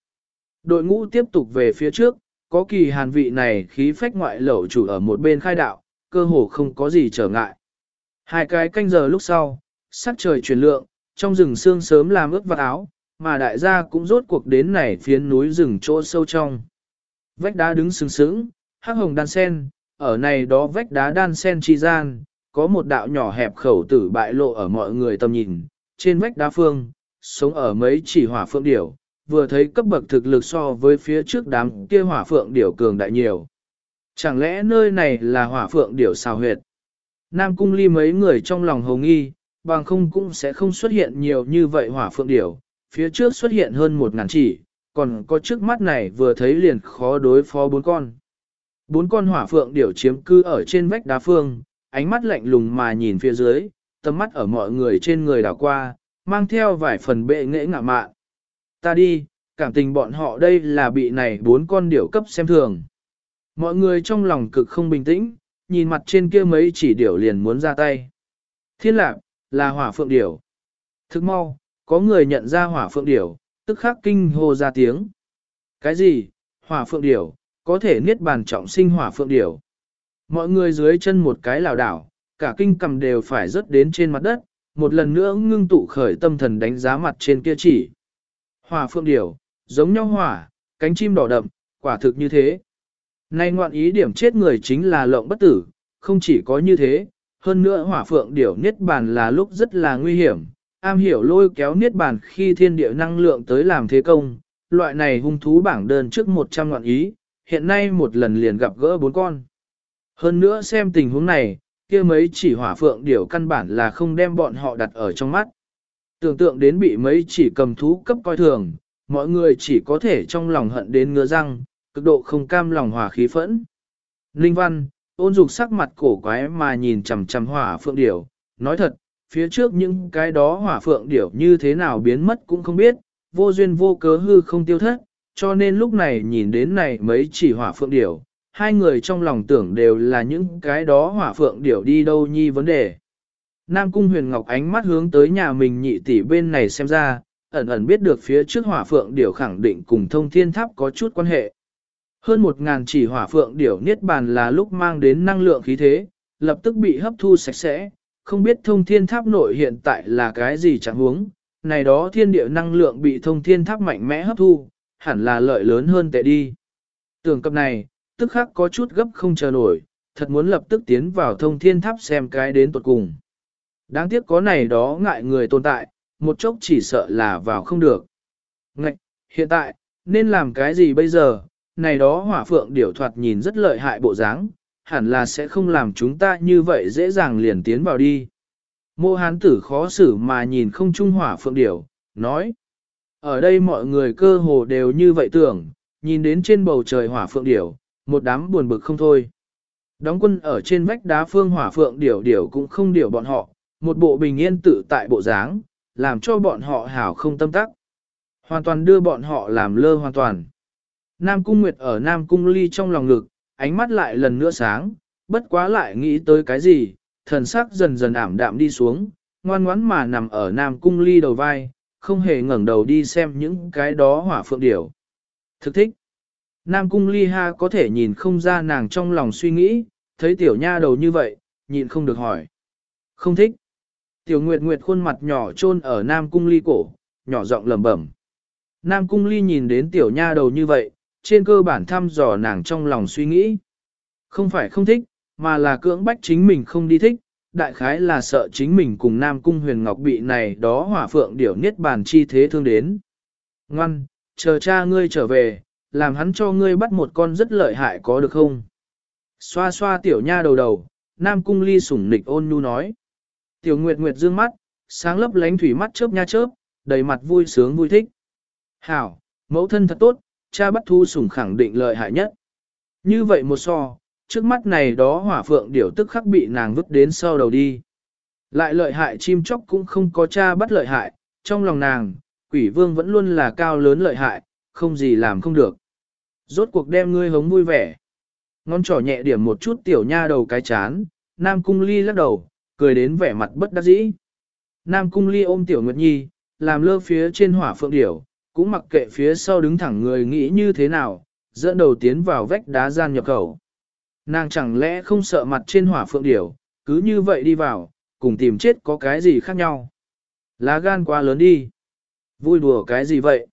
Đội ngũ tiếp tục về phía trước, có kỳ hàn vị này khí phách ngoại lẩu chủ ở một bên khai đạo, cơ hồ không có gì trở ngại. Hai cái canh giờ lúc sau, sắc trời chuyển lượng, trong rừng sương sớm làm ướt vạt áo, mà đại gia cũng rốt cuộc đến này phiến núi rừng chỗ sâu trong. Vách đá đứng sừng sững, hắc hồng đan sen, ở này đó vách đá đan sen chi gian, có một đạo nhỏ hẹp khẩu tử bại lộ ở mọi người tầm nhìn, trên vách đá phương, sống ở mấy chỉ hỏa phượng điểu, vừa thấy cấp bậc thực lực so với phía trước đám kia hỏa phượng điểu cường đại nhiều. Chẳng lẽ nơi này là hỏa phượng điểu xào huyệt? Nam cung ly mấy người trong lòng hồng nghi, bằng không cũng sẽ không xuất hiện nhiều như vậy hỏa phượng điểu, phía trước xuất hiện hơn một ngàn chỉ, còn có trước mắt này vừa thấy liền khó đối phó bốn con. Bốn con hỏa phượng điểu chiếm cư ở trên vách đá phương, ánh mắt lạnh lùng mà nhìn phía dưới, tầm mắt ở mọi người trên người đảo qua, mang theo vài phần bệ nghệ ngạ mạn. Ta đi, cảm tình bọn họ đây là bị này bốn con điểu cấp xem thường. Mọi người trong lòng cực không bình tĩnh, nhìn mặt trên kia mấy chỉ điểu liền muốn ra tay. Thiên lạc, là hỏa phượng điểu. Thức mau, có người nhận ra hỏa phượng điểu, tức khắc kinh hô ra tiếng. Cái gì, hỏa phượng điểu, có thể niết bàn trọng sinh hỏa phượng điểu. Mọi người dưới chân một cái lảo đảo, cả kinh cầm đều phải rớt đến trên mặt đất, một lần nữa ngưng tụ khởi tâm thần đánh giá mặt trên kia chỉ. Hỏa phượng điểu, giống nhau hỏa, cánh chim đỏ đậm, quả thực như thế. Nay ngoạn ý điểm chết người chính là lộng bất tử, không chỉ có như thế, hơn nữa hỏa phượng điểu niết bàn là lúc rất là nguy hiểm, am hiểu lôi kéo niết bàn khi thiên địa năng lượng tới làm thế công, loại này hung thú bảng đơn trước 100 ngoạn ý, hiện nay một lần liền gặp gỡ bốn con. Hơn nữa xem tình huống này, kia mấy chỉ hỏa phượng điểu căn bản là không đem bọn họ đặt ở trong mắt. Tưởng tượng đến bị mấy chỉ cầm thú cấp coi thường, mọi người chỉ có thể trong lòng hận đến ngứa răng, cực độ không cam lòng hỏa khí phẫn. linh Văn, ôn dục sắc mặt cổ quái mà nhìn chằm chằm hỏa phượng điểu, nói thật, phía trước những cái đó hỏa phượng điểu như thế nào biến mất cũng không biết, vô duyên vô cớ hư không tiêu thất, cho nên lúc này nhìn đến này mấy chỉ hỏa phượng điểu, hai người trong lòng tưởng đều là những cái đó hỏa phượng điểu đi đâu nhi vấn đề. Nam Cung Huyền Ngọc ánh mắt hướng tới nhà mình nhị tỷ bên này xem ra, ẩn ẩn biết được phía trước hỏa phượng điểu khẳng định cùng thông thiên tháp có chút quan hệ. Hơn một ngàn chỉ hỏa phượng điểu niết bàn là lúc mang đến năng lượng khí thế, lập tức bị hấp thu sạch sẽ, không biết thông thiên tháp nội hiện tại là cái gì chẳng huống, này đó thiên địa năng lượng bị thông thiên tháp mạnh mẽ hấp thu, hẳn là lợi lớn hơn tệ đi. Tưởng cập này, tức khắc có chút gấp không chờ nổi, thật muốn lập tức tiến vào thông thiên tháp xem cái đến tuột cùng. Đáng tiếc có này đó ngại người tồn tại, một chốc chỉ sợ là vào không được. Ngạch, hiện tại, nên làm cái gì bây giờ, này đó hỏa phượng điểu thoạt nhìn rất lợi hại bộ dáng, hẳn là sẽ không làm chúng ta như vậy dễ dàng liền tiến vào đi. Mô hán tử khó xử mà nhìn không trung hỏa phượng điểu, nói. Ở đây mọi người cơ hồ đều như vậy tưởng, nhìn đến trên bầu trời hỏa phượng điểu, một đám buồn bực không thôi. Đóng quân ở trên vách đá phương hỏa phượng điểu điểu cũng không điểu bọn họ, một bộ bình yên tự tại bộ dáng, làm cho bọn họ hảo không tâm tắc. Hoàn toàn đưa bọn họ làm lơ hoàn toàn. Nam Cung Nguyệt ở Nam Cung Ly trong lòng ngực, ánh mắt lại lần nữa sáng, bất quá lại nghĩ tới cái gì, thần sắc dần dần ảm đạm đi xuống, ngoan ngoãn mà nằm ở Nam Cung Ly đầu vai, không hề ngẩng đầu đi xem những cái đó hỏa phượng điểu. Thực thích. Nam Cung Ly Ha có thể nhìn không ra nàng trong lòng suy nghĩ, thấy tiểu nha đầu như vậy, nhịn không được hỏi. Không thích. Tiểu Nguyệt Nguyệt khuôn mặt nhỏ chôn ở Nam Cung Ly cổ, nhỏ giọng lẩm bẩm. Nam Cung Ly nhìn đến tiểu nha đầu như vậy, trên cơ bản thăm dò nàng trong lòng suy nghĩ. Không phải không thích, mà là cưỡng bách chính mình không đi thích, đại khái là sợ chính mình cùng Nam Cung Huyền Ngọc bị này đó hỏa phượng điểu niết bàn chi thế thương đến. Ngoan, chờ cha ngươi trở về, làm hắn cho ngươi bắt một con rất lợi hại có được không? Xoa xoa tiểu nha đầu đầu, Nam Cung Ly sủng nịch ôn nhu nói. Tiểu Nguyệt Nguyệt dương mắt, sáng lấp lánh thủy mắt chớp nha chớp, đầy mặt vui sướng vui thích. Hảo, mẫu thân thật tốt, cha bắt thu sủng khẳng định lợi hại nhất. Như vậy một so, trước mắt này đó hỏa phượng điểu tức khắc bị nàng vứt đến sau đầu đi. Lại lợi hại chim chóc cũng không có cha bắt lợi hại, trong lòng nàng, quỷ vương vẫn luôn là cao lớn lợi hại, không gì làm không được. Rốt cuộc đem ngươi hống vui vẻ. Ngón trỏ nhẹ điểm một chút tiểu nha đầu cái chán, nam cung ly lắc đầu, cười đến vẻ mặt bất đắc dĩ. Nam Cung Ly ôm Tiểu Nguyệt Nhi, làm lơ phía trên hỏa phượng điểu, cũng mặc kệ phía sau đứng thẳng người nghĩ như thế nào, dẫn đầu tiến vào vách đá gian nhập khẩu. Nàng chẳng lẽ không sợ mặt trên hỏa phượng điểu, cứ như vậy đi vào, cùng tìm chết có cái gì khác nhau. Lá gan quá lớn đi. Vui đùa cái gì vậy?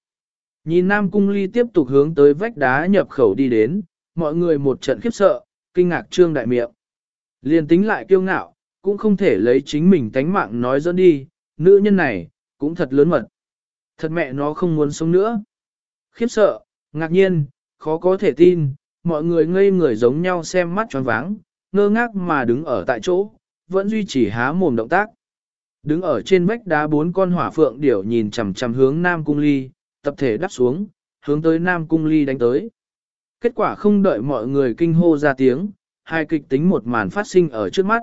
Nhìn Nam Cung Ly tiếp tục hướng tới vách đá nhập khẩu đi đến, mọi người một trận khiếp sợ, kinh ngạc trương đại miệng. Liên tính lại kiêu ngạo, cũng không thể lấy chính mình tánh mạng nói dẫn đi, nữ nhân này, cũng thật lớn mật. Thật mẹ nó không muốn sống nữa. Khiếp sợ, ngạc nhiên, khó có thể tin, mọi người ngây người giống nhau xem mắt tròn váng, ngơ ngác mà đứng ở tại chỗ, vẫn duy trì há mồm động tác. Đứng ở trên vách đá bốn con hỏa phượng điểu nhìn chằm chằm hướng Nam Cung Ly, tập thể đắp xuống, hướng tới Nam Cung Ly đánh tới. Kết quả không đợi mọi người kinh hô ra tiếng, hai kịch tính một màn phát sinh ở trước mắt.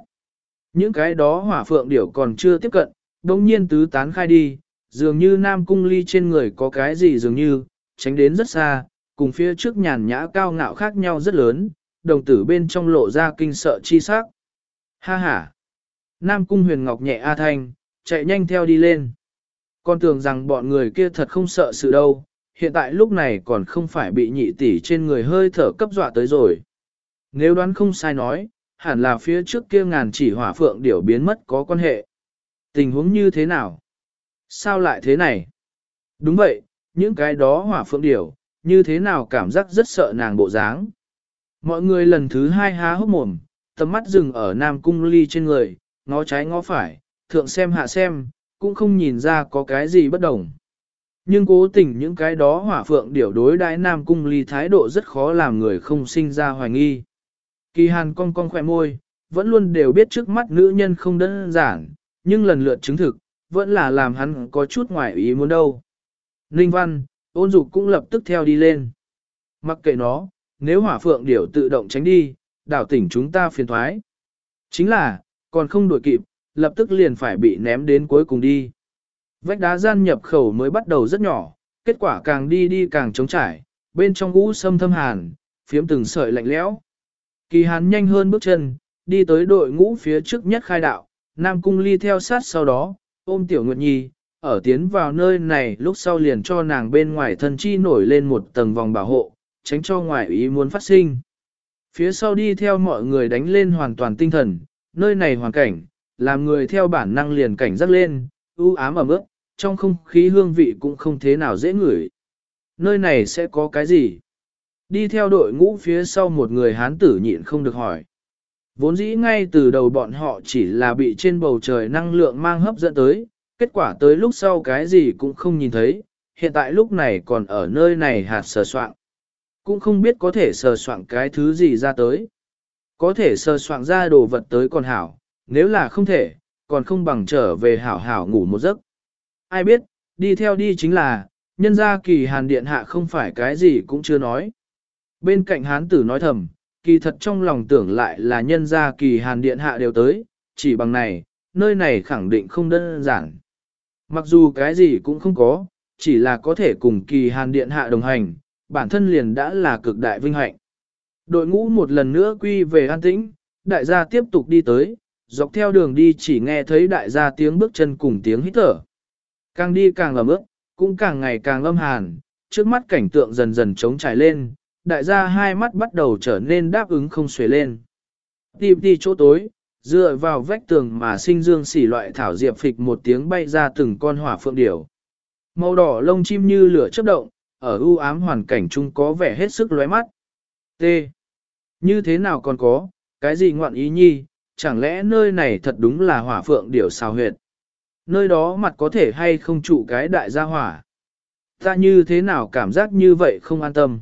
Những cái đó hỏa phượng điểu còn chưa tiếp cận, đồng nhiên tứ tán khai đi, dường như Nam Cung Ly trên người có cái gì dường như, tránh đến rất xa, cùng phía trước nhàn nhã cao ngạo khác nhau rất lớn, đồng tử bên trong lộ ra kinh sợ chi sắc. Ha ha! Nam Cung Huyền Ngọc nhẹ A Thanh, chạy nhanh theo đi lên. Con tưởng rằng bọn người kia thật không sợ sự đâu, hiện tại lúc này còn không phải bị nhị tỷ trên người hơi thở cấp dọa tới rồi. Nếu đoán không sai nói, hẳn là phía trước kia ngàn chỉ hỏa phượng điểu biến mất có quan hệ. Tình huống như thế nào? Sao lại thế này? Đúng vậy, những cái đó hỏa phượng điểu, như thế nào cảm giác rất sợ nàng bộ dáng. Mọi người lần thứ hai há hốc mồm, tầm mắt dừng ở Nam Cung Ly trên người, ngó trái ngó phải, thượng xem hạ xem, cũng không nhìn ra có cái gì bất đồng. Nhưng cố tình những cái đó hỏa phượng điểu đối đái Nam Cung Ly thái độ rất khó làm người không sinh ra hoài nghi. Kỳ hàn cong cong khỏe môi, vẫn luôn đều biết trước mắt nữ nhân không đơn giản, nhưng lần lượt chứng thực, vẫn là làm hắn có chút ngoài ý muốn đâu. Ninh Văn, ôn dục cũng lập tức theo đi lên. Mặc kệ nó, nếu hỏa phượng điểu tự động tránh đi, đảo tỉnh chúng ta phiền thoái. Chính là, còn không đuổi kịp, lập tức liền phải bị ném đến cuối cùng đi. Vách đá gian nhập khẩu mới bắt đầu rất nhỏ, kết quả càng đi đi càng trống trải, bên trong gũ sâm thâm hàn, phiếm từng sợi lạnh lẽo. Kỳ hàn nhanh hơn bước chân, đi tới đội ngũ phía trước nhất khai đạo, Nam Cung Ly theo sát sau đó, ôm Tiểu Nguyệt Nhi, ở tiến vào nơi này lúc sau liền cho nàng bên ngoài thân chi nổi lên một tầng vòng bảo hộ, tránh cho ngoại ý muốn phát sinh. Phía sau đi theo mọi người đánh lên hoàn toàn tinh thần, nơi này hoàn cảnh, làm người theo bản năng liền cảnh giác lên, u ám ở mức, trong không khí hương vị cũng không thế nào dễ ngửi. Nơi này sẽ có cái gì? Đi theo đội ngũ phía sau một người hán tử nhịn không được hỏi. Vốn dĩ ngay từ đầu bọn họ chỉ là bị trên bầu trời năng lượng mang hấp dẫn tới, kết quả tới lúc sau cái gì cũng không nhìn thấy, hiện tại lúc này còn ở nơi này hạt sờ soạn. Cũng không biết có thể sờ soạn cái thứ gì ra tới. Có thể sờ soạn ra đồ vật tới còn hảo, nếu là không thể, còn không bằng trở về hảo hảo ngủ một giấc. Ai biết, đi theo đi chính là, nhân gia kỳ hàn điện hạ không phải cái gì cũng chưa nói. Bên cạnh hán tử nói thầm, kỳ thật trong lòng tưởng lại là nhân gia kỳ hàn điện hạ đều tới, chỉ bằng này, nơi này khẳng định không đơn giản. Mặc dù cái gì cũng không có, chỉ là có thể cùng kỳ hàn điện hạ đồng hành, bản thân liền đã là cực đại vinh hạnh. Đội ngũ một lần nữa quy về an tĩnh, đại gia tiếp tục đi tới, dọc theo đường đi chỉ nghe thấy đại gia tiếng bước chân cùng tiếng hít thở. Càng đi càng ẩm ướt, cũng càng ngày càng âm hàn, trước mắt cảnh tượng dần dần trống trải lên, đại gia hai mắt bắt đầu trở nên đáp ứng không xuề lên. Tìm đi chỗ tối, dựa vào vách tường mà sinh dương xỉ loại thảo diệp phịch một tiếng bay ra từng con hỏa phượng điểu. Màu đỏ lông chim như lửa chớp động, ở ưu ám hoàn cảnh chung có vẻ hết sức lóe mắt. T. Như thế nào còn có, cái gì ngoạn ý nhi, chẳng lẽ nơi này thật đúng là hỏa phượng điểu xào huyệt. Nơi đó mặt có thể hay không trụ cái đại gia hỏa. Ta như thế nào cảm giác như vậy không an tâm.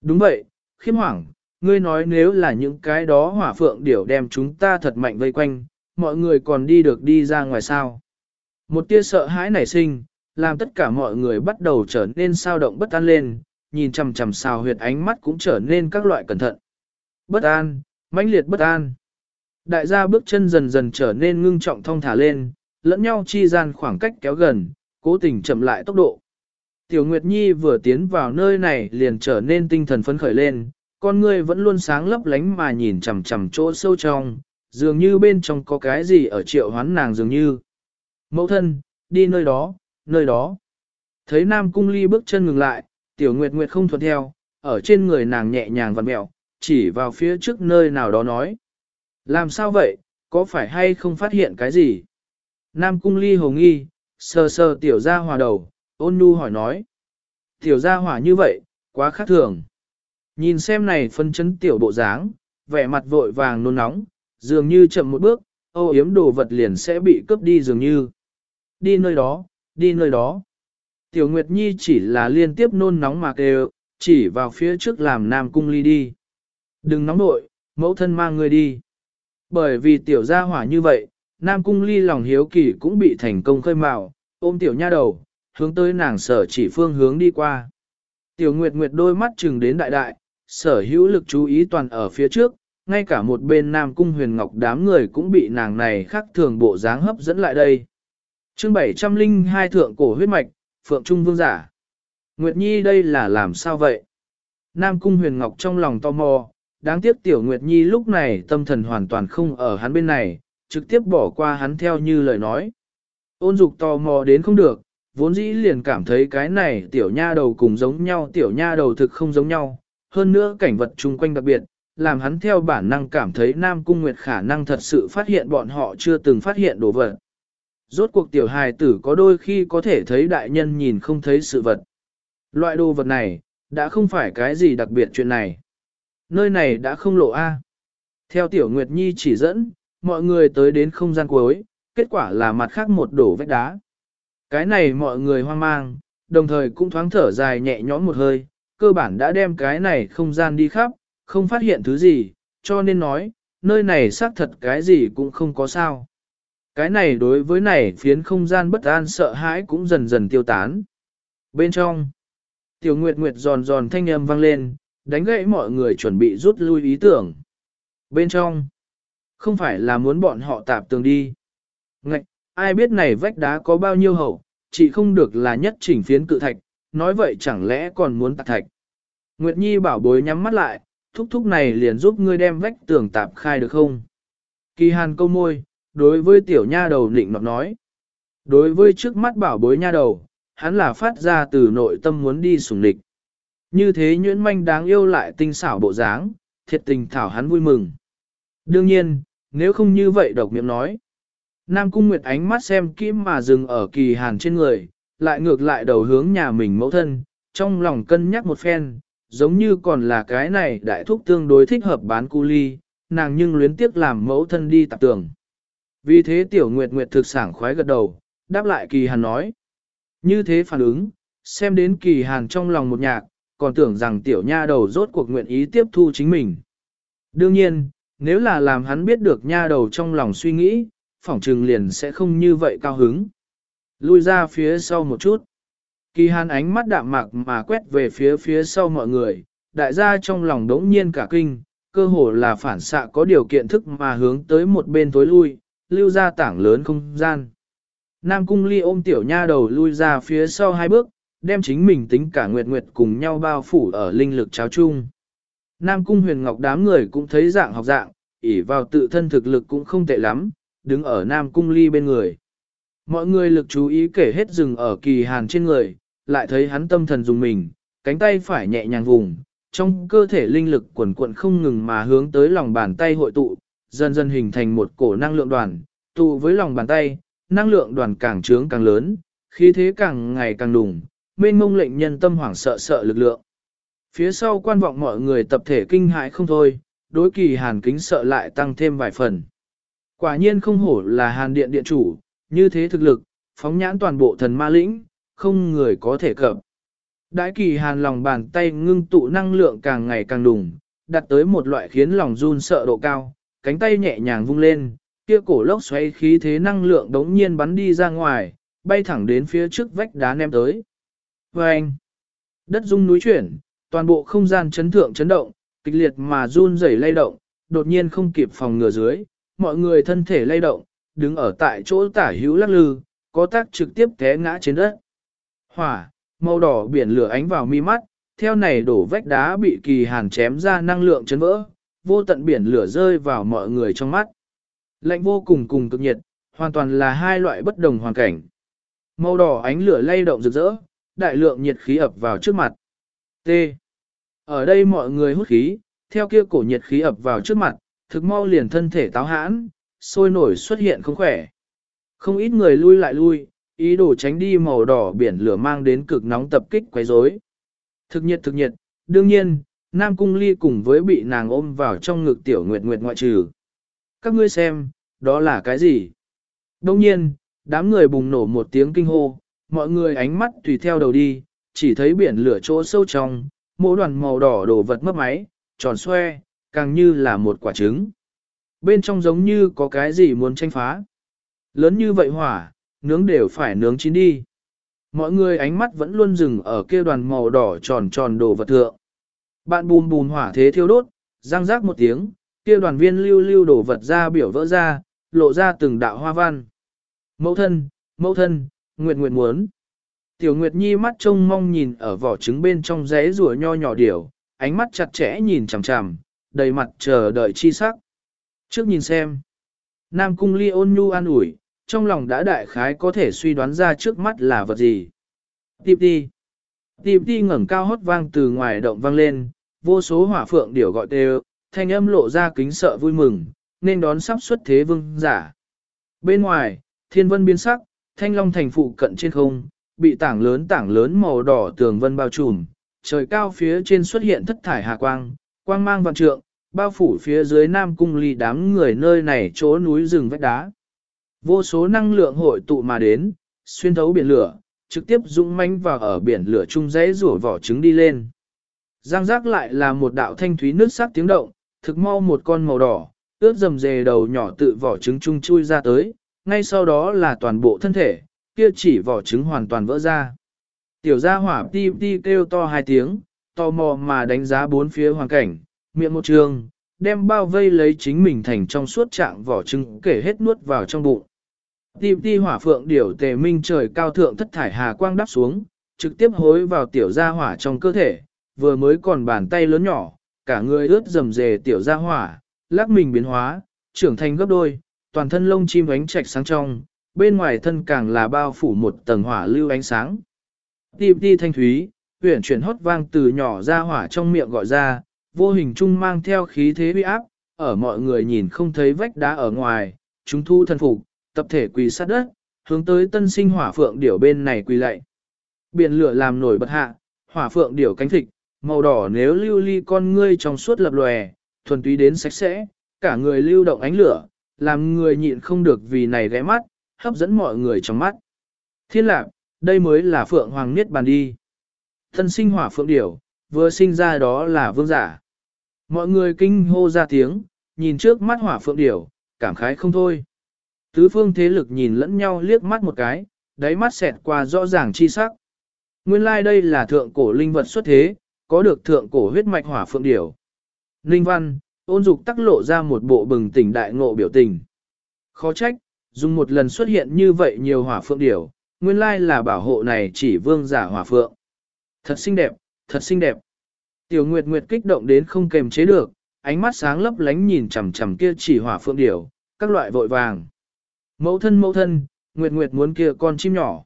Đúng vậy, khiêm hoảng, ngươi nói nếu là những cái đó hỏa phượng điểu đem chúng ta thật mạnh vây quanh, mọi người còn đi được đi ra ngoài sao. Một tia sợ hãi nảy sinh, làm tất cả mọi người bắt đầu trở nên sao động bất an lên, nhìn chằm chằm xào huyệt ánh mắt cũng trở nên các loại cẩn thận. Bất an, mãnh liệt bất an. Đại gia bước chân dần dần trở nên ngưng trọng thong thả lên, lẫn nhau chi gian khoảng cách kéo gần, cố tình chậm lại tốc độ. Tiểu Nguyệt Nhi vừa tiến vào nơi này liền trở nên tinh thần phấn khởi lên, con ngươi vẫn luôn sáng lấp lánh mà nhìn chằm chằm chỗ sâu trong, dường như bên trong có cái gì ở triệu hoán nàng dường như. Mẫu thân, đi nơi đó, nơi đó. Thấy Nam Cung Ly bước chân ngừng lại, Tiểu Nguyệt Nguyệt không thuận theo, ở trên người nàng nhẹ nhàng vặn mẹo, chỉ vào phía trước nơi nào đó nói. Làm sao vậy, có phải hay không phát hiện cái gì? Nam Cung Ly hồ nghi, sờ sờ Tiểu Gia Hòa đầu, ôn nhu hỏi nói. Tiểu Gia hỏa như vậy, quá khác thường. Nhìn xem này phân chấn Tiểu bộ dáng, vẻ mặt vội vàng nôn nóng, dường như chậm một bước, ô yếm đồ vật liền sẽ bị cướp đi dường như. Đi nơi đó, đi nơi đó. Tiểu Nguyệt Nhi chỉ là liên tiếp nôn nóng mà kêu, chỉ vào phía trước làm Nam Cung Ly đi. Đừng nóng nội, mẫu thân mang người đi. Bởi vì tiểu gia hỏa như vậy, Nam Cung Ly lòng hiếu kỳ cũng bị thành công khơi mào, ôm tiểu nha đầu, hướng tới nàng sở chỉ phương hướng đi qua. Tiểu Nguyệt Nguyệt đôi mắt chừng đến đại đại, sở hữu lực chú ý toàn ở phía trước, ngay cả một bên Nam Cung Huyền Ngọc đám người cũng bị nàng này khác thường bộ dáng hấp dẫn lại đây. chương 702 thượng cổ huyết mạch, Phượng Trung Vương giả. Nguyệt Nhi đây là làm sao vậy? Nam Cung Huyền Ngọc trong lòng tò mò, đáng tiếc Tiểu Nguyệt Nhi lúc này tâm thần hoàn toàn không ở hắn bên này, trực tiếp bỏ qua hắn theo như lời nói. Ôn dục tò mò đến không được, vốn dĩ liền cảm thấy cái này tiểu nha đầu cùng giống nhau tiểu nha đầu thực không giống nhau, hơn nữa cảnh vật chung quanh đặc biệt, làm hắn theo bản năng cảm thấy Nam Cung Nguyệt khả năng thật sự phát hiện bọn họ chưa từng phát hiện đồ vật. Rốt cuộc tiểu hài tử có đôi khi có thể thấy đại nhân nhìn không thấy sự vật. Loại đồ vật này, đã không phải cái gì đặc biệt chuyện này. Nơi này đã không lộ A. Theo tiểu Nguyệt Nhi chỉ dẫn, mọi người tới đến không gian cuối, kết quả là mặt khác một đổ vách đá. Cái này mọi người hoang mang, đồng thời cũng thoáng thở dài nhẹ nhõm một hơi, cơ bản đã đem cái này không gian đi khắp, không phát hiện thứ gì, cho nên nói, nơi này xác thật cái gì cũng không có sao. Cái này đối với này phiến không gian bất an sợ hãi cũng dần dần tiêu tán. Bên trong, tiểu nguyệt nguyệt giòn giòn thanh âm vang lên, đánh gãy mọi người chuẩn bị rút lui ý tưởng. Bên trong, không phải là muốn bọn họ tạp tường đi. Ngạch, ai biết này vách đá có bao nhiêu hậu, chỉ không được là nhất chỉnh phiến cự thạch, nói vậy chẳng lẽ còn muốn tạc thạch. Nguyệt Nhi bảo bối nhắm mắt lại, thúc thúc này liền giúp ngươi đem vách tường tạp khai được không? Kỳ hàn câu môi, đối với tiểu nha đầu định nọt nói. Đối với trước mắt bảo bối nha đầu, hắn là phát ra từ nội tâm muốn đi sùng địch. Như thế nhuyễn manh đáng yêu lại tinh xảo bộ dáng, thiệt tình thảo hắn vui mừng. Đương nhiên, nếu không như vậy độc miệng nói. Nam Cung Nguyệt ánh mắt xem kim mà dừng ở kỳ hàn trên người, lại ngược lại đầu hướng nhà mình mẫu thân, trong lòng cân nhắc một phen, giống như còn là cái này đại thúc tương đối thích hợp bán cu ly, nàng nhưng luyến tiếc làm mẫu thân đi tạp tường. Vì thế tiểu nguyệt nguyệt thực sảng khoái gật đầu, đáp lại kỳ hàn nói. Như thế phản ứng, xem đến kỳ hàn trong lòng một nhạc, còn tưởng rằng tiểu nha đầu rốt cuộc nguyện ý tiếp thu chính mình. Đương nhiên, nếu là làm hắn biết được nha đầu trong lòng suy nghĩ, phỏng trừng liền sẽ không như vậy cao hứng. Lui ra phía sau một chút. Kỳ hàn ánh mắt đạm mạc mà quét về phía phía sau mọi người, đại gia trong lòng đống nhiên cả kinh, cơ hồ là phản xạ có điều kiện thức mà hướng tới một bên tối lui, lưu ra tảng lớn không gian. Nam cung ly ôm tiểu nha đầu lui ra phía sau hai bước, đem chính mình tính cả nguyệt nguyệt cùng nhau bao phủ ở linh lực cháo chung. Nam cung huyền ngọc đám người cũng thấy dạng học dạng, ỉ vào tự thân thực lực cũng không tệ lắm, đứng ở Nam cung ly bên người. Mọi người lực chú ý kể hết dừng ở kỳ hàn trên người, lại thấy hắn tâm thần dùng mình, cánh tay phải nhẹ nhàng vùng, trong cơ thể linh lực quần cuộn không ngừng mà hướng tới lòng bàn tay hội tụ, dần dần hình thành một cổ năng lượng đoàn, tụ với lòng bàn tay, năng lượng đoàn càng trướng càng lớn, khí thế càng ngày càng đùng, mênh mông lệnh nhân tâm hoảng sợ sợ lực lượng. Phía sau quan vọng mọi người tập thể kinh hãi không thôi, đối kỳ hàn kính sợ lại tăng thêm vài phần. Quả nhiên không hổ là hàn điện điện chủ, như thế thực lực, phóng nhãn toàn bộ thần ma lĩnh, không người có thể cập. Đại kỳ hàn lòng bàn tay ngưng tụ năng lượng càng ngày càng đùng, đặt tới một loại khiến lòng run sợ độ cao, cánh tay nhẹ nhàng vung lên, kia cổ lốc xoáy khí thế năng lượng đống nhiên bắn đi ra ngoài, bay thẳng đến phía trước vách đá ném tới. Và anh, đất rung núi chuyển, toàn bộ không gian chấn thượng chấn động, kịch liệt mà run rẩy lay động, đột nhiên không kịp phòng ngừa dưới, mọi người thân thể lay động, đứng ở tại chỗ tả hữu lắc lư, có tác trực tiếp té ngã trên đất. Hỏa, màu đỏ biển lửa ánh vào mi mắt, theo này đổ vách đá bị kỳ hàn chém ra năng lượng chấn vỡ, vô tận biển lửa rơi vào mọi người trong mắt. Lạnh vô cùng cùng cực nhiệt, hoàn toàn là hai loại bất đồng hoàn cảnh. Màu đỏ ánh lửa lay động rực rỡ, đại lượng nhiệt khí ập vào trước mặt. T. Ở đây mọi người hút khí, theo kia cổ nhiệt khí ập vào trước mặt, thực mau liền thân thể táo hãn, sôi nổi xuất hiện không khỏe. Không ít người lui lại lui, ý đồ tránh đi màu đỏ biển lửa mang đến cực nóng tập kích quấy rối. Thực nhiệt thực nhiệt, đương nhiên, Nam Cung Ly cùng với bị nàng ôm vào trong ngực tiểu nguyệt nguyệt ngoại trừ. Các ngươi xem, đó là cái gì? Đông nhiên, đám người bùng nổ một tiếng kinh hô, mọi người ánh mắt tùy theo đầu đi, chỉ thấy biển lửa chỗ sâu trong, mỗi đoàn màu đỏ đổ vật mấp máy, tròn xoe, càng như là một quả trứng. Bên trong giống như có cái gì muốn tranh phá. Lớn như vậy hỏa, nướng đều phải nướng chín đi. Mọi người ánh mắt vẫn luôn dừng ở kia đoàn màu đỏ tròn tròn đồ vật thượng. Bạn bùn bùn hỏa thế thiêu đốt, răng rác một tiếng, kia đoàn viên lưu lưu đổ vật ra biểu vỡ ra, lộ ra từng đạo hoa văn. Mẫu thân, mẫu thân, Nguyệt Nguyệt muốn. Tiểu Nguyệt Nhi mắt trông mong nhìn ở vỏ trứng bên trong rẽ rùa nho nhỏ điểu, ánh mắt chặt chẽ nhìn chằm chằm, đầy mặt chờ đợi chi sắc. Trước nhìn xem. Nam Cung Ly ôn nhu an ủi, trong lòng đã đại khái có thể suy đoán ra trước mắt là vật gì. Tiếp đi. Tiếp đi ngẩng cao hót vang từ ngoài động vang lên, vô số hỏa phượng điểu gọi đều, thanh âm lộ ra kính sợ vui mừng, nên đón sắp xuất thế vương giả. Bên ngoài, thiên vân biến sắc, thanh long thành phụ cận trên không, bị tảng lớn tảng lớn màu đỏ tường vân bao trùm, trời cao phía trên xuất hiện thất thải hà quang, quang mang vạn trượng, bao phủ phía dưới nam cung ly đám người nơi này chỗ núi rừng vách đá. Vô số năng lượng hội tụ mà đến, xuyên thấu biển lửa, trực tiếp dũng manh vào ở biển lửa chung dãy rủa vỏ trứng đi lên. Giang giác lại là một đạo thanh thúy nước sắc tiếng động, thực mau một con màu đỏ, ướt dầm dề đầu nhỏ tự vỏ trứng chung chui ra tới, ngay sau đó là toàn bộ thân thể, kia chỉ vỏ trứng hoàn toàn vỡ ra. Tiểu gia hỏa ti ti kêu to hai tiếng, tò mò mà đánh giá bốn phía hoàn cảnh, miệng một trường, đem bao vây lấy chính mình thành trong suốt trạng vỏ trứng kể hết nuốt vào trong bụng. Ti ti hỏa phượng điểu tề minh trời cao thượng thất thải hà quang đắp xuống, trực tiếp hối vào tiểu gia hỏa trong cơ thể, vừa mới còn bàn tay lớn nhỏ, cả người ướt rầm rề tiểu gia hỏa, lắc mình biến hóa, trưởng thành gấp đôi, toàn thân lông chim ánh trạch sáng trong, bên ngoài thân càng là bao phủ một tầng hỏa lưu ánh sáng. Ti đi thanh thúy, huyển chuyển hót vang từ nhỏ ra hỏa trong miệng gọi ra, vô hình trung mang theo khí thế uy áp, ở mọi người nhìn không thấy vách đá ở ngoài, chúng thu thân phục, tập thể quỳ sát đất, hướng tới tân sinh hỏa phượng điểu bên này quỳ lạy. Biển lửa làm nổi bật hạ, hỏa phượng điểu cánh thịt, màu đỏ nếu lưu ly con ngươi trong suốt lập lòe, thuần túy đến sạch sẽ, cả người lưu động ánh lửa, làm người nhịn không được vì này ghé mắt, hấp dẫn mọi người trong mắt. Thiên lạc, đây mới là phượng hoàng niết bàn đi. Thân sinh hỏa phượng điểu, vừa sinh ra đó là vương giả. Mọi người kinh hô ra tiếng, nhìn trước mắt hỏa phượng điểu, cảm khái không thôi. Tứ phương thế lực nhìn lẫn nhau liếc mắt một cái, đáy mắt xẹt qua rõ ràng chi sắc. Nguyên lai like đây là thượng cổ linh vật xuất thế, có được thượng cổ huyết mạch hỏa phượng điểu. Linh văn, ôn dục tắc lộ ra một bộ bừng tỉnh đại ngộ biểu tình. Khó trách, dùng một lần xuất hiện như vậy nhiều hỏa phượng điểu, nguyên lai là bảo hộ này chỉ vương giả hỏa phượng. Thật xinh đẹp, thật xinh đẹp. Tiểu Nguyệt Nguyệt kích động đến không kềm chế được, ánh mắt sáng lấp lánh nhìn chằm chằm kia chỉ hỏa phượng điểu, các loại vội vàng. Mẫu thân mẫu thân, Nguyệt Nguyệt muốn kia con chim nhỏ.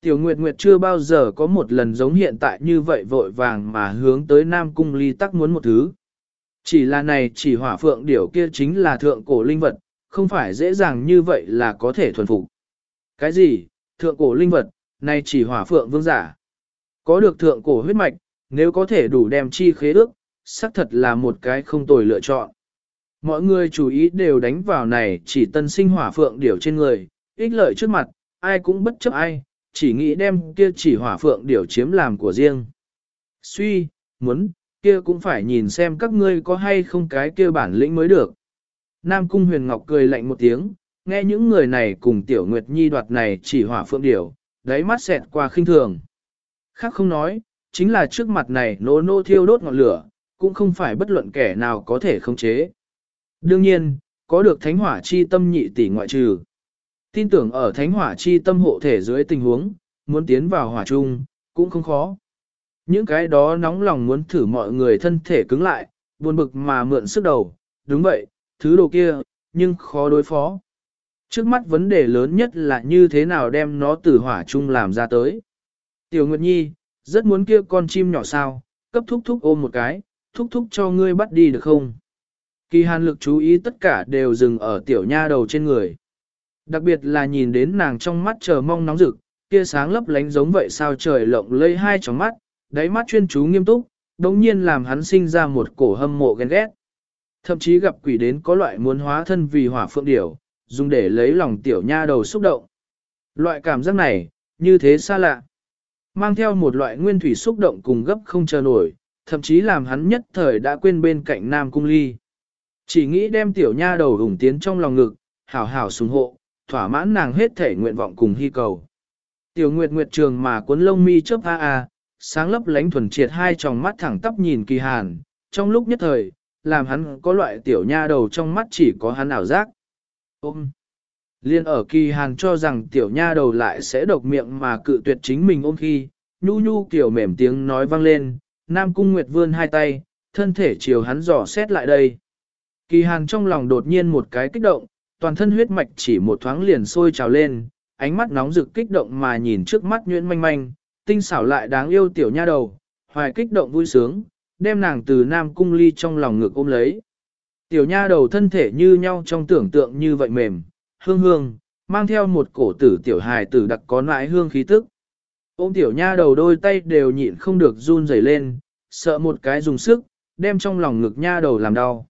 Tiểu Nguyệt Nguyệt chưa bao giờ có một lần giống hiện tại như vậy vội vàng mà hướng tới Nam Cung Ly tắc muốn một thứ. Chỉ là này chỉ hỏa phượng điểu kia chính là thượng cổ linh vật, không phải dễ dàng như vậy là có thể thuần phục. Cái gì, thượng cổ linh vật, này chỉ hỏa phượng vương giả. Có được thượng cổ huyết mạch, nếu có thể đủ đem chi khế ước, xác thật là một cái không tồi lựa chọn. Mọi người chú ý đều đánh vào này chỉ tân sinh hỏa phượng điểu trên người, ích lợi trước mặt, ai cũng bất chấp ai, chỉ nghĩ đem kia chỉ hỏa phượng điểu chiếm làm của riêng. Suy, muốn, kia cũng phải nhìn xem các ngươi có hay không cái kia bản lĩnh mới được. Nam Cung Huyền Ngọc cười lạnh một tiếng, nghe những người này cùng Tiểu Nguyệt Nhi đoạt này chỉ hỏa phượng điểu, đáy mắt xẹt qua khinh thường. Khác không nói, chính là trước mặt này nô nô thiêu đốt ngọn lửa, cũng không phải bất luận kẻ nào có thể khống chế. Đương nhiên, có được thánh hỏa chi tâm nhị tỷ ngoại trừ. Tin tưởng ở thánh hỏa chi tâm hộ thể dưới tình huống, muốn tiến vào hỏa chung, cũng không khó. Những cái đó nóng lòng muốn thử mọi người thân thể cứng lại, buồn bực mà mượn sức đầu, đúng vậy, thứ đồ kia, nhưng khó đối phó. Trước mắt vấn đề lớn nhất là như thế nào đem nó từ hỏa chung làm ra tới. Tiểu Nguyệt Nhi, rất muốn kia con chim nhỏ sao, cấp thúc thúc ôm một cái, thúc thúc cho ngươi bắt đi được không? Kỳ hàn lực chú ý tất cả đều dừng ở tiểu nha đầu trên người. Đặc biệt là nhìn đến nàng trong mắt chờ mong nóng rực, kia sáng lấp lánh giống vậy sao trời lộng lây hai tróng mắt, đáy mắt chuyên chú nghiêm túc, đồng nhiên làm hắn sinh ra một cổ hâm mộ ghen ghét. Thậm chí gặp quỷ đến có loại muốn hóa thân vì hỏa phượng điểu, dùng để lấy lòng tiểu nha đầu xúc động. Loại cảm giác này, như thế xa lạ. Mang theo một loại nguyên thủy xúc động cùng gấp không chờ nổi, thậm chí làm hắn nhất thời đã quên bên cạnh Nam Cung Ly. Chỉ nghĩ đem tiểu nha đầu hùng tiến trong lòng ngực, hảo hảo sùng hộ, thỏa mãn nàng hết thể nguyện vọng cùng hy cầu. Tiểu Nguyệt Nguyệt trường mà cuốn lông mi chớp a a, sáng lấp lánh thuần triệt hai tròng mắt thẳng tắp nhìn kỳ hàn, trong lúc nhất thời, làm hắn có loại tiểu nha đầu trong mắt chỉ có hắn ảo giác. Ôm! Liên ở kỳ hàn cho rằng tiểu nha đầu lại sẽ độc miệng mà cự tuyệt chính mình ôm khi, nhu nhu kiểu mềm tiếng nói vang lên, Nam Cung Nguyệt vươn hai tay, thân thể chiều hắn dò xét lại đây. Kỳ hàn trong lòng đột nhiên một cái kích động, toàn thân huyết mạch chỉ một thoáng liền sôi trào lên, ánh mắt nóng rực kích động mà nhìn trước mắt nhuyễn manh manh, tinh xảo lại đáng yêu tiểu nha đầu, hoài kích động vui sướng, đem nàng từ Nam Cung Ly trong lòng ngực ôm lấy. Tiểu nha đầu thân thể như nhau trong tưởng tượng như vậy mềm, hương hương, mang theo một cổ tử tiểu hài tử đặc có nãi hương khí tức. Ôm tiểu nha đầu đôi tay đều nhịn không được run rẩy lên, sợ một cái dùng sức, đem trong lòng ngực nha đầu làm đau.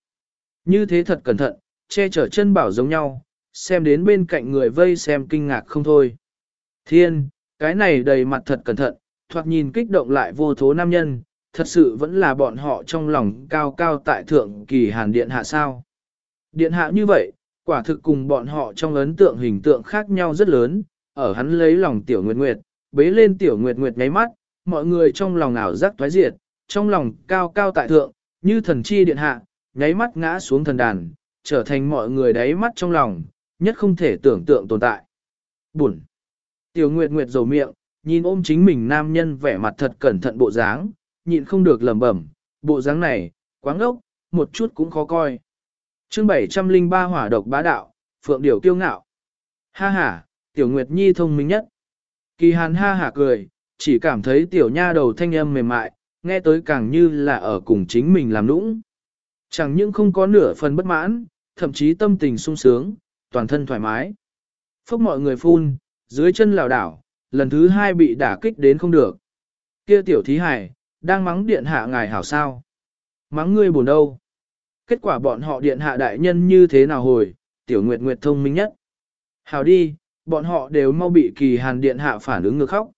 Như thế thật cẩn thận, che chở chân bảo giống nhau, xem đến bên cạnh người vây xem kinh ngạc không thôi. Thiên, cái này đầy mặt thật cẩn thận, thoạt nhìn kích động lại vô thố nam nhân, thật sự vẫn là bọn họ trong lòng cao cao tại thượng kỳ hàn điện hạ sao. Điện hạ như vậy, quả thực cùng bọn họ trong ấn tượng hình tượng khác nhau rất lớn, ở hắn lấy lòng tiểu nguyệt nguyệt, bế lên tiểu nguyệt nguyệt ngáy mắt, mọi người trong lòng ảo giác thoái diệt, trong lòng cao cao tại thượng, như thần chi điện hạ, nháy mắt ngã xuống thần đàn, trở thành mọi người đáy mắt trong lòng, nhất không thể tưởng tượng tồn tại. Bụn. Tiểu Nguyệt Nguyệt dầu miệng, nhìn ôm chính mình nam nhân vẻ mặt thật cẩn thận bộ dáng, nhịn không được lẩm bẩm, bộ dáng này, quá ngốc, một chút cũng khó coi. chương 703 hỏa độc bá đạo, phượng điểu kiêu ngạo. Ha ha, Tiểu Nguyệt Nhi thông minh nhất. Kỳ hàn ha hả cười, chỉ cảm thấy tiểu nha đầu thanh âm mềm mại, nghe tới càng như là ở cùng chính mình làm nũng. Chẳng những không có nửa phần bất mãn, thậm chí tâm tình sung sướng, toàn thân thoải mái. Phốc mọi người phun, dưới chân lảo đảo, lần thứ hai bị đả kích đến không được. Kia tiểu thí hải, đang mắng điện hạ ngài hảo sao. Mắng ngươi buồn đâu. Kết quả bọn họ điện hạ đại nhân như thế nào hồi, tiểu nguyệt nguyệt thông minh nhất. Hảo đi, bọn họ đều mau bị kỳ hàn điện hạ phản ứng ngược khóc.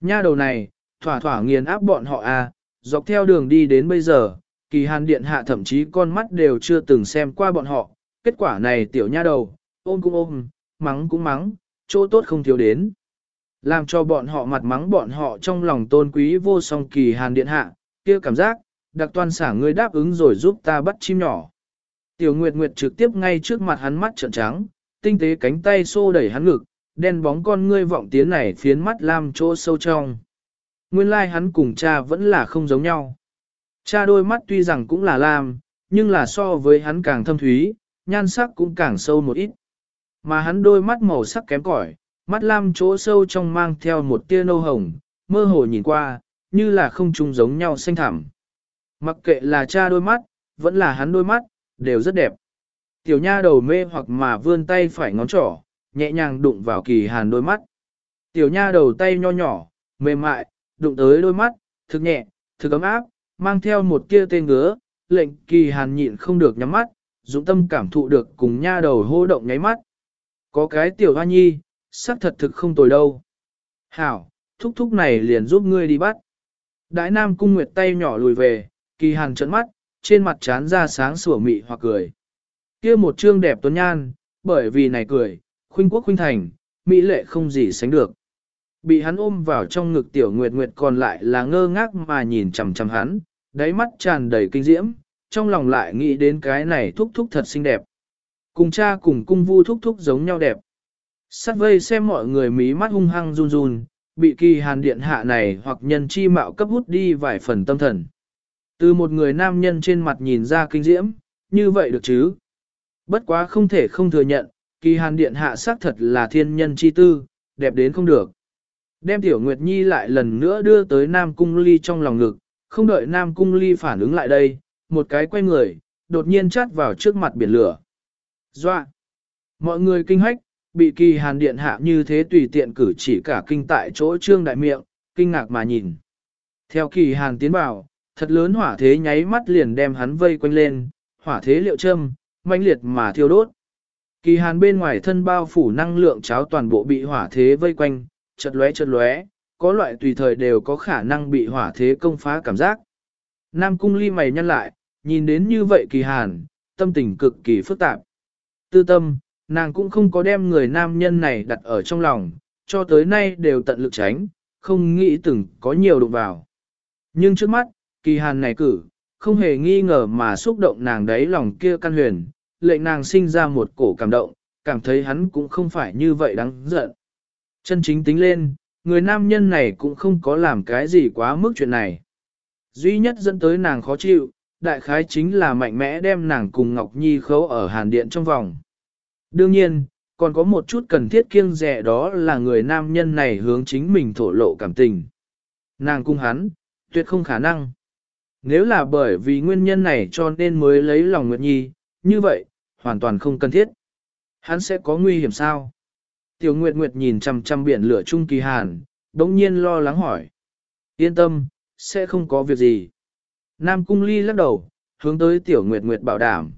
Nha đầu này, thỏa thỏa nghiền áp bọn họ à, dọc theo đường đi đến bây giờ, kỳ hàn điện hạ thậm chí con mắt đều chưa từng xem qua bọn họ, kết quả này tiểu nha đầu, ôm cũng ôm, mắng cũng mắng, chỗ tốt không thiếu đến. Làm cho bọn họ mặt mắng bọn họ trong lòng tôn quý vô song kỳ hàn điện hạ, kia cảm giác, đặc toàn xả ngươi đáp ứng rồi giúp ta bắt chim nhỏ. Tiểu Nguyệt Nguyệt trực tiếp ngay trước mặt hắn mắt trợn trắng, tinh tế cánh tay xô đẩy hắn ngực, đen bóng con ngươi vọng tiến này phiến mắt lam chỗ sâu trong. Nguyên lai like hắn cùng cha vẫn là không giống nhau. Cha đôi mắt tuy rằng cũng là lam, nhưng là so với hắn càng thâm thúy, nhan sắc cũng càng sâu một ít. Mà hắn đôi mắt màu sắc kém cỏi, mắt lam chỗ sâu trong mang theo một tia nâu hồng, mơ hồ nhìn qua, như là không trùng giống nhau xanh thẳm. Mặc kệ là cha đôi mắt, vẫn là hắn đôi mắt, đều rất đẹp. Tiểu nha đầu mê hoặc mà vươn tay phải ngón trỏ, nhẹ nhàng đụng vào kỳ hàn đôi mắt. Tiểu nha đầu tay nho nhỏ, mềm mại, đụng tới đôi mắt, thực nhẹ, thực ấm áp, mang theo một tia tên ngứa, lệnh kỳ hàn nhịn không được nhắm mắt, dũng tâm cảm thụ được cùng nha đầu hô động nháy mắt. Có cái tiểu hoa nhi, sắc thật thực không tồi đâu. Hảo, thúc thúc này liền giúp ngươi đi bắt. Đại nam cung nguyệt tay nhỏ lùi về, kỳ hàn trận mắt, trên mặt chán ra sáng sủa mị hoặc cười. kia một trương đẹp tuấn nhan, bởi vì này cười, khuynh quốc khuynh thành, mỹ lệ không gì sánh được. Bị hắn ôm vào trong ngực tiểu nguyệt nguyệt còn lại là ngơ ngác mà nhìn chằm chằm hắn, đáy mắt tràn đầy kinh diễm, trong lòng lại nghĩ đến cái này thúc thúc thật xinh đẹp. Cùng cha cùng cung vu thúc thúc giống nhau đẹp. Sát vây xem mọi người mí mắt hung hăng run run, bị kỳ hàn điện hạ này hoặc nhân chi mạo cấp hút đi vài phần tâm thần. Từ một người nam nhân trên mặt nhìn ra kinh diễm, như vậy được chứ? Bất quá không thể không thừa nhận, kỳ hàn điện hạ xác thật là thiên nhân chi tư, đẹp đến không được. Đem tiểu Nguyệt Nhi lại lần nữa đưa tới Nam Cung Ly trong lòng ngực, không đợi Nam Cung Ly phản ứng lại đây, một cái quay người, đột nhiên chát vào trước mặt biển lửa. Doa! Mọi người kinh hách, bị kỳ hàn điện hạ như thế tùy tiện cử chỉ cả kinh tại chỗ trương đại miệng, kinh ngạc mà nhìn. Theo kỳ hàn tiến vào, thật lớn hỏa thế nháy mắt liền đem hắn vây quanh lên, hỏa thế liệu châm, mãnh liệt mà thiêu đốt. Kỳ hàn bên ngoài thân bao phủ năng lượng cháo toàn bộ bị hỏa thế vây quanh, chật lóe chật lóe, có loại tùy thời đều có khả năng bị hỏa thế công phá cảm giác. Nam cung ly mày nhăn lại, nhìn đến như vậy kỳ hàn, tâm tình cực kỳ phức tạp. Tư tâm, nàng cũng không có đem người nam nhân này đặt ở trong lòng, cho tới nay đều tận lực tránh, không nghĩ từng có nhiều đụng vào. Nhưng trước mắt, kỳ hàn này cử, không hề nghi ngờ mà xúc động nàng đấy lòng kia căn huyền, lệnh nàng sinh ra một cổ cảm động, cảm thấy hắn cũng không phải như vậy đáng giận. Chân chính tính lên, người nam nhân này cũng không có làm cái gì quá mức chuyện này. Duy nhất dẫn tới nàng khó chịu, đại khái chính là mạnh mẽ đem nàng cùng Ngọc Nhi khấu ở hàn điện trong vòng. Đương nhiên, còn có một chút cần thiết kiêng rẻ đó là người nam nhân này hướng chính mình thổ lộ cảm tình. Nàng cung hắn, tuyệt không khả năng. Nếu là bởi vì nguyên nhân này cho nên mới lấy lòng Nguyệt Nhi, như vậy, hoàn toàn không cần thiết. Hắn sẽ có nguy hiểm sao? Tiểu Nguyệt Nguyệt nhìn chằm chằm biển lửa trung kỳ hàn, đống nhiên lo lắng hỏi. Yên tâm, sẽ không có việc gì. Nam Cung Ly lắc đầu, hướng tới Tiểu Nguyệt Nguyệt bảo đảm.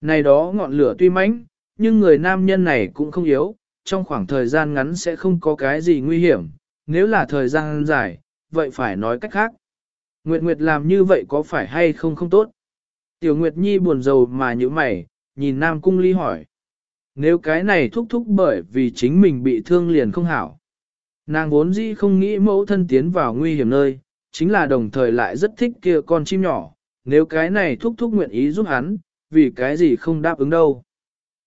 Này đó ngọn lửa tuy mãnh, nhưng người nam nhân này cũng không yếu, trong khoảng thời gian ngắn sẽ không có cái gì nguy hiểm, nếu là thời gian dài, vậy phải nói cách khác. Nguyệt Nguyệt làm như vậy có phải hay không không tốt? Tiểu Nguyệt Nhi buồn rầu mà như mày, nhìn Nam Cung Ly hỏi. Nếu cái này thúc thúc bởi vì chính mình bị thương liền không hảo. Nàng vốn dĩ không nghĩ mẫu thân tiến vào nguy hiểm nơi, chính là đồng thời lại rất thích kia con chim nhỏ. Nếu cái này thúc thúc nguyện ý giúp hắn, vì cái gì không đáp ứng đâu.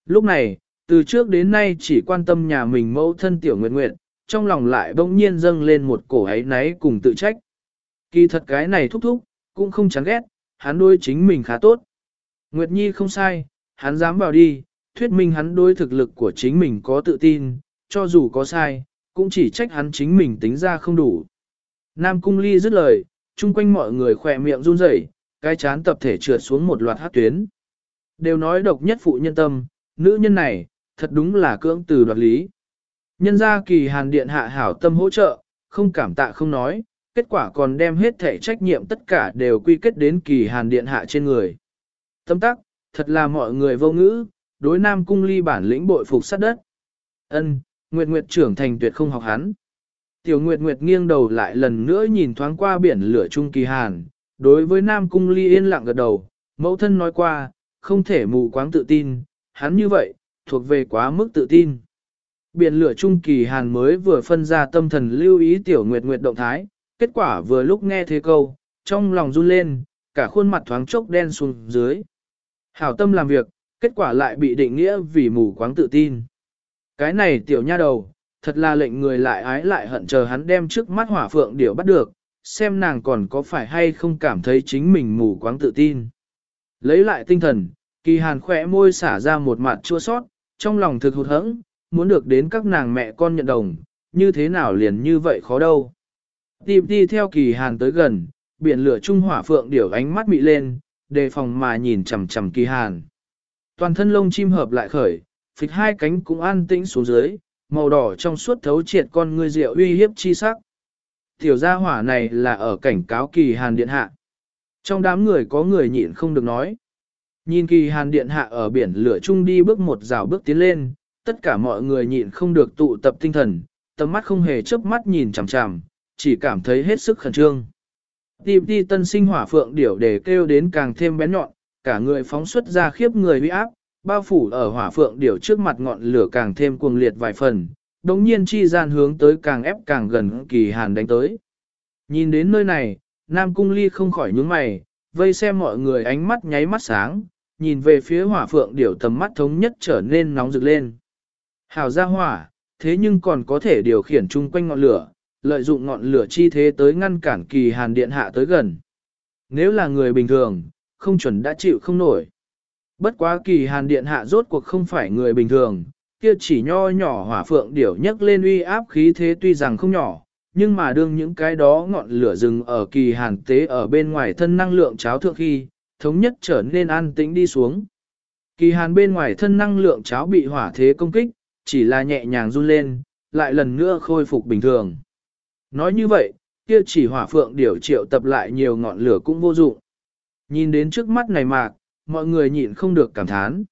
Lúc này, từ trước đến nay chỉ quan tâm nhà mình mẫu thân tiểu nguyện nguyện, trong lòng lại bỗng nhiên dâng lên một cổ ấy náy cùng tự trách. Kỳ thật cái này thúc thúc, cũng không chán ghét, hắn đôi chính mình khá tốt. Nguyệt Nhi không sai, hắn dám vào đi, thuyết minh hắn đối thực lực của chính mình có tự tin, cho dù có sai, cũng chỉ trách hắn chính mình tính ra không đủ. Nam Cung Ly dứt lời, chung quanh mọi người khỏe miệng run rẩy, cái chán tập thể trượt xuống một loạt hát tuyến. Đều nói độc nhất phụ nhân tâm, nữ nhân này, thật đúng là cưỡng từ đoạt lý. Nhân gia kỳ hàn điện hạ hảo tâm hỗ trợ, không cảm tạ không nói, kết quả còn đem hết thể trách nhiệm tất cả đều quy kết đến kỳ hàn điện hạ trên người. Tâm tắc, thật là mọi người vô ngữ, đối nam cung ly bản lĩnh bội phục sát đất. Ân, Nguyệt Nguyệt trưởng thành tuyệt không học hắn. Tiểu Nguyệt Nguyệt nghiêng đầu lại lần nữa nhìn thoáng qua biển lửa trung kỳ hàn, đối với nam cung ly yên lặng gật đầu, mẫu thân nói qua, không thể mù quáng tự tin, hắn như vậy, thuộc về quá mức tự tin. Biển lửa trung kỳ hàn mới vừa phân ra tâm thần lưu ý tiểu Nguyệt Nguyệt động thái, kết quả vừa lúc nghe thế câu, trong lòng run lên, cả khuôn mặt thoáng chốc đen xuống dưới. Hảo tâm làm việc, kết quả lại bị định nghĩa vì mù quáng tự tin. Cái này tiểu nha đầu, thật là lệnh người lại ái lại hận chờ hắn đem trước mắt hỏa phượng điểu bắt được, xem nàng còn có phải hay không cảm thấy chính mình mù quáng tự tin. Lấy lại tinh thần, kỳ hàn khỏe môi xả ra một mặt chua sót, trong lòng thực hụt hẫng, muốn được đến các nàng mẹ con nhận đồng, như thế nào liền như vậy khó đâu. Tìm đi theo kỳ hàn tới gần, biển lửa trung hỏa phượng điểu ánh mắt mị lên, đề phòng mà nhìn chằm chằm kỳ hàn. Toàn thân lông chim hợp lại khởi, phịch hai cánh cũng an tĩnh xuống dưới, màu đỏ trong suốt thấu triệt con ngươi rượu uy hiếp chi sắc. Tiểu gia hỏa này là ở cảnh cáo kỳ hàn điện hạ. Trong đám người có người nhịn không được nói. Nhìn kỳ hàn điện hạ ở biển lửa chung đi bước một rào bước tiến lên, tất cả mọi người nhịn không được tụ tập tinh thần, tầm mắt không hề chớp mắt nhìn chằm chằm, chỉ cảm thấy hết sức khẩn trương. Tìm ti tân sinh hỏa phượng điểu để kêu đến càng thêm bén nhọn, cả người phóng xuất ra khiếp người uy áp, bao phủ ở hỏa phượng điểu trước mặt ngọn lửa càng thêm cuồng liệt vài phần, đống nhiên chi gian hướng tới càng ép càng gần kỳ hàn đánh tới. Nhìn đến nơi này, Nam Cung Ly không khỏi nhướng mày, vây xem mọi người ánh mắt nháy mắt sáng, nhìn về phía hỏa phượng điểu tầm mắt thống nhất trở nên nóng rực lên. Hào ra hỏa, thế nhưng còn có thể điều khiển chung quanh ngọn lửa, lợi dụng ngọn lửa chi thế tới ngăn cản kỳ hàn điện hạ tới gần. Nếu là người bình thường, không chuẩn đã chịu không nổi. Bất quá kỳ hàn điện hạ rốt cuộc không phải người bình thường, kia chỉ nho nhỏ hỏa phượng điểu nhấc lên uy áp khí thế tuy rằng không nhỏ, nhưng mà đương những cái đó ngọn lửa rừng ở kỳ hàn tế ở bên ngoài thân năng lượng cháo thượng khi, thống nhất trở nên an tĩnh đi xuống. Kỳ hàn bên ngoài thân năng lượng cháo bị hỏa thế công kích, chỉ là nhẹ nhàng run lên, lại lần nữa khôi phục bình thường. Nói như vậy, kia chỉ hỏa phượng điều triệu tập lại nhiều ngọn lửa cũng vô dụng. Nhìn đến trước mắt này mạc, mọi người nhịn không được cảm thán.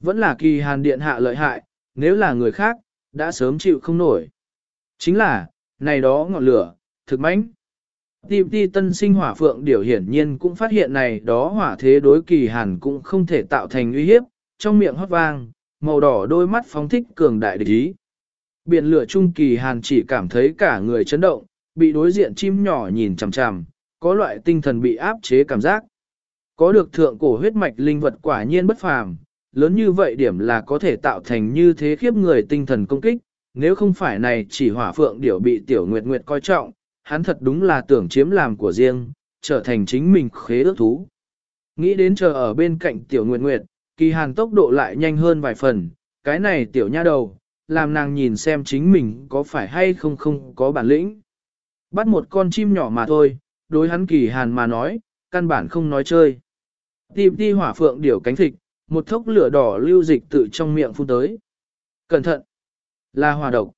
Vẫn là kỳ hàn điện hạ lợi hại, nếu là người khác, đã sớm chịu không nổi. Chính là, này đó ngọn lửa, thực mãnh. Tìm ti tân sinh hỏa phượng điều hiển nhiên cũng phát hiện này đó hỏa thế đối kỳ hàn cũng không thể tạo thành uy hiếp, trong miệng hót vang, màu đỏ đôi mắt phóng thích cường đại địch ý. Biển lửa trung kỳ hàn chỉ cảm thấy cả người chấn động, bị đối diện chim nhỏ nhìn chằm chằm, có loại tinh thần bị áp chế cảm giác. Có được thượng cổ huyết mạch linh vật quả nhiên bất phàm, lớn như vậy điểm là có thể tạo thành như thế khiếp người tinh thần công kích, nếu không phải này chỉ hỏa phượng điểu bị tiểu nguyệt nguyệt coi trọng, hắn thật đúng là tưởng chiếm làm của riêng, trở thành chính mình khế ước thú. Nghĩ đến chờ ở bên cạnh tiểu nguyệt nguyệt, kỳ hàn tốc độ lại nhanh hơn vài phần, cái này tiểu nha đầu, làm nàng nhìn xem chính mình có phải hay không không có bản lĩnh. Bắt một con chim nhỏ mà thôi, đối hắn kỳ hàn mà nói, căn bản không nói chơi. Tìm đi hỏa phượng điểu cánh thịt, một thốc lửa đỏ lưu dịch tự trong miệng phun tới. Cẩn thận! Là hỏa độc.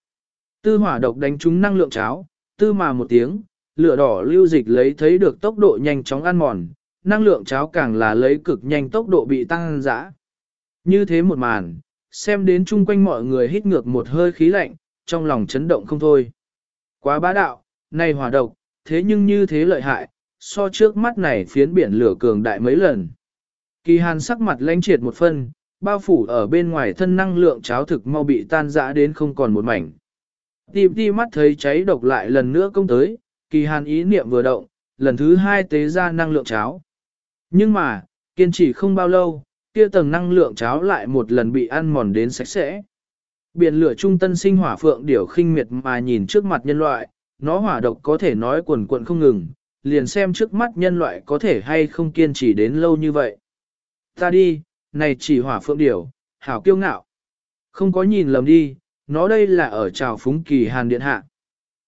Tư hỏa độc đánh trúng năng lượng cháo, tư mà một tiếng, lửa đỏ lưu dịch lấy thấy được tốc độ nhanh chóng ăn mòn, năng lượng cháo càng là lấy cực nhanh tốc độ bị tăng dã. Như thế một màn, xem đến chung quanh mọi người hít ngược một hơi khí lạnh, trong lòng chấn động không thôi. Quá bá đạo, này hỏa độc, thế nhưng như thế lợi hại, so trước mắt này phiến biển lửa cường đại mấy lần. Kỳ hàn sắc mặt lãnh triệt một phân, bao phủ ở bên ngoài thân năng lượng cháo thực mau bị tan rã đến không còn một mảnh. Tìm đi mắt thấy cháy độc lại lần nữa công tới, kỳ hàn ý niệm vừa động, lần thứ hai tế ra năng lượng cháo. Nhưng mà, kiên trì không bao lâu, kia tầng năng lượng cháo lại một lần bị ăn mòn đến sạch sẽ. Biển lửa trung tân sinh hỏa phượng điểu khinh miệt mà nhìn trước mặt nhân loại, nó hỏa độc có thể nói quần quận không ngừng, liền xem trước mắt nhân loại có thể hay không kiên trì đến lâu như vậy. Ta đi, này chỉ hỏa phượng điểu, hảo kiêu ngạo. Không có nhìn lầm đi, nó đây là ở trào phúng kỳ hàn điện hạ.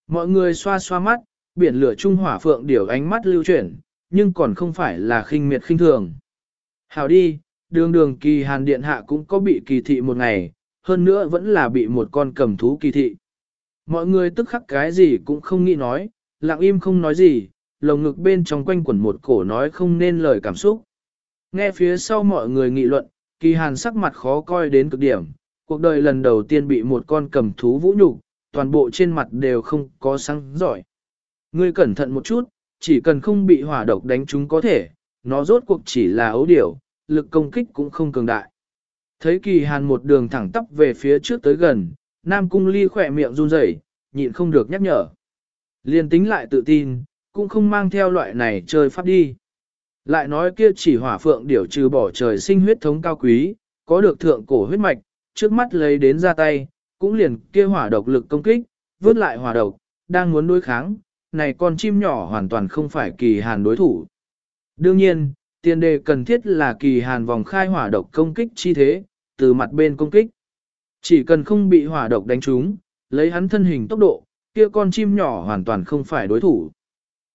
Mọi người xoa xoa mắt, biển lửa trung hỏa phượng điểu ánh mắt lưu chuyển, nhưng còn không phải là khinh miệt khinh thường. Hảo đi, đường đường kỳ hàn điện hạ cũng có bị kỳ thị một ngày, hơn nữa vẫn là bị một con cầm thú kỳ thị. Mọi người tức khắc cái gì cũng không nghĩ nói, lặng im không nói gì, lồng ngực bên trong quanh quẩn một cổ nói không nên lời cảm xúc. Nghe phía sau mọi người nghị luận, kỳ hàn sắc mặt khó coi đến cực điểm, cuộc đời lần đầu tiên bị một con cầm thú vũ nhục, toàn bộ trên mặt đều không có sáng giỏi. Ngươi cẩn thận một chút, chỉ cần không bị hỏa độc đánh chúng có thể, nó rốt cuộc chỉ là ấu điểu, lực công kích cũng không cường đại. Thấy kỳ hàn một đường thẳng tắp về phía trước tới gần, Nam Cung Ly khỏe miệng run rẩy, nhịn không được nhắc nhở. Liên tính lại tự tin, cũng không mang theo loại này chơi pháp đi. Lại nói kia chỉ hỏa phượng điểu trừ bỏ trời sinh huyết thống cao quý, có được thượng cổ huyết mạch, trước mắt lấy đến ra tay, cũng liền kia hỏa độc lực công kích, vớt lại hỏa độc, đang muốn đối kháng, này con chim nhỏ hoàn toàn không phải kỳ hàn đối thủ. Đương nhiên, tiền đề cần thiết là kỳ hàn vòng khai hỏa độc công kích chi thế, từ mặt bên công kích. Chỉ cần không bị hỏa độc đánh trúng, lấy hắn thân hình tốc độ, kia con chim nhỏ hoàn toàn không phải đối thủ.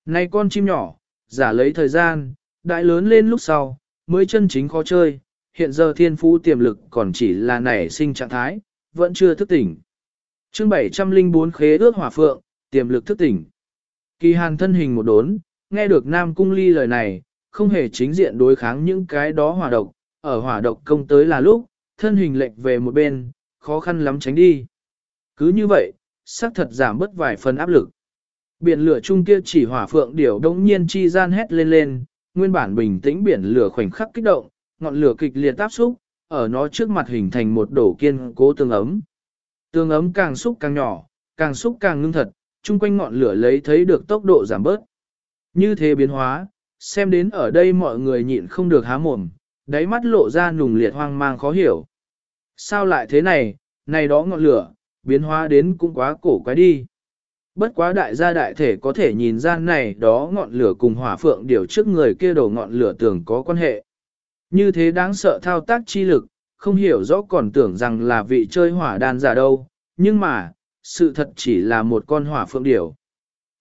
Này con chim nhỏ, giả lấy thời gian, đại lớn lên lúc sau, mới chân chính khó chơi, hiện giờ thiên phú tiềm lực còn chỉ là nảy sinh trạng thái, vẫn chưa thức tỉnh. chương 704 khế ước hỏa phượng, tiềm lực thức tỉnh. Kỳ hàn thân hình một đốn, nghe được Nam Cung Ly lời này, không hề chính diện đối kháng những cái đó hỏa độc, ở hỏa độc công tới là lúc, thân hình lệch về một bên, khó khăn lắm tránh đi. Cứ như vậy, xác thật giảm bớt vài phần áp lực. Biển lửa chung kia chỉ hỏa phượng điểu đống nhiên chi gian hét lên lên, nguyên bản bình tĩnh biển lửa khoảnh khắc kích động, ngọn lửa kịch liệt áp xúc, ở nó trước mặt hình thành một đổ kiên cố tương ấm. Tương ấm càng xúc càng nhỏ, càng xúc càng ngưng thật, chung quanh ngọn lửa lấy thấy được tốc độ giảm bớt. Như thế biến hóa, xem đến ở đây mọi người nhịn không được há mồm, đáy mắt lộ ra nùng liệt hoang mang khó hiểu. Sao lại thế này, này đó ngọn lửa, biến hóa đến cũng quá cổ quái đi. Bất quá đại gia đại thể có thể nhìn ra này đó ngọn lửa cùng hỏa phượng điều trước người kia đổ ngọn lửa tưởng có quan hệ. Như thế đáng sợ thao tác chi lực, không hiểu rõ còn tưởng rằng là vị chơi hỏa đan giả đâu, nhưng mà, sự thật chỉ là một con hỏa phượng điểu.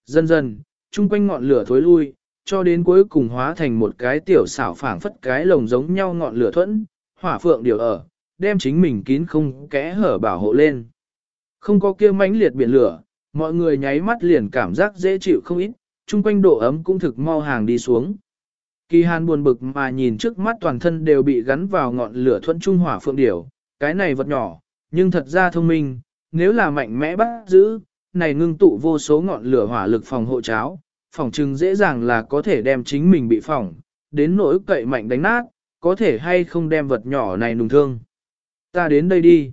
Dần dần, chung quanh ngọn lửa thối lui, cho đến cuối cùng hóa thành một cái tiểu xảo phảng phất cái lồng giống nhau ngọn lửa thuẫn, hỏa phượng điểu ở, đem chính mình kín không kẽ hở bảo hộ lên. Không có kia mãnh liệt biển lửa, mọi người nháy mắt liền cảm giác dễ chịu không ít, chung quanh độ ấm cũng thực mau hàng đi xuống. Kỳ hàn buồn bực mà nhìn trước mắt toàn thân đều bị gắn vào ngọn lửa thuẫn trung hỏa phượng điểu, cái này vật nhỏ, nhưng thật ra thông minh, nếu là mạnh mẽ bắt giữ, này ngưng tụ vô số ngọn lửa hỏa lực phòng hộ cháo, phòng trừng dễ dàng là có thể đem chính mình bị phỏng, đến nỗi cậy mạnh đánh nát, có thể hay không đem vật nhỏ này nùng thương. Ta đến đây đi.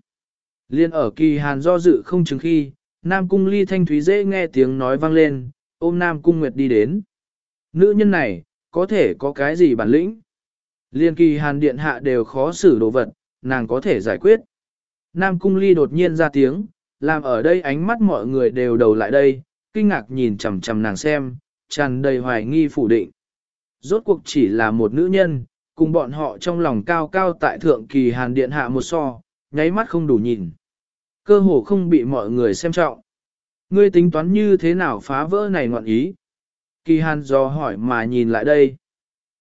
Liên ở kỳ hàn do dự không chứng khi, Nam Cung ly thanh thúy dễ nghe tiếng nói vang lên, ôm Nam Cung Nguyệt đi đến. Nữ nhân này, có thể có cái gì bản lĩnh? Liên kỳ hàn điện hạ đều khó xử đồ vật, nàng có thể giải quyết. Nam Cung ly đột nhiên ra tiếng, làm ở đây ánh mắt mọi người đều đầu lại đây, kinh ngạc nhìn chầm chầm nàng xem, tràn đầy hoài nghi phủ định. Rốt cuộc chỉ là một nữ nhân, cùng bọn họ trong lòng cao cao tại thượng kỳ hàn điện hạ một so, nháy mắt không đủ nhìn. Cơ hồ không bị mọi người xem trọng. Ngươi tính toán như thế nào phá vỡ này ngoạn ý? Kỳ hàn do hỏi mà nhìn lại đây.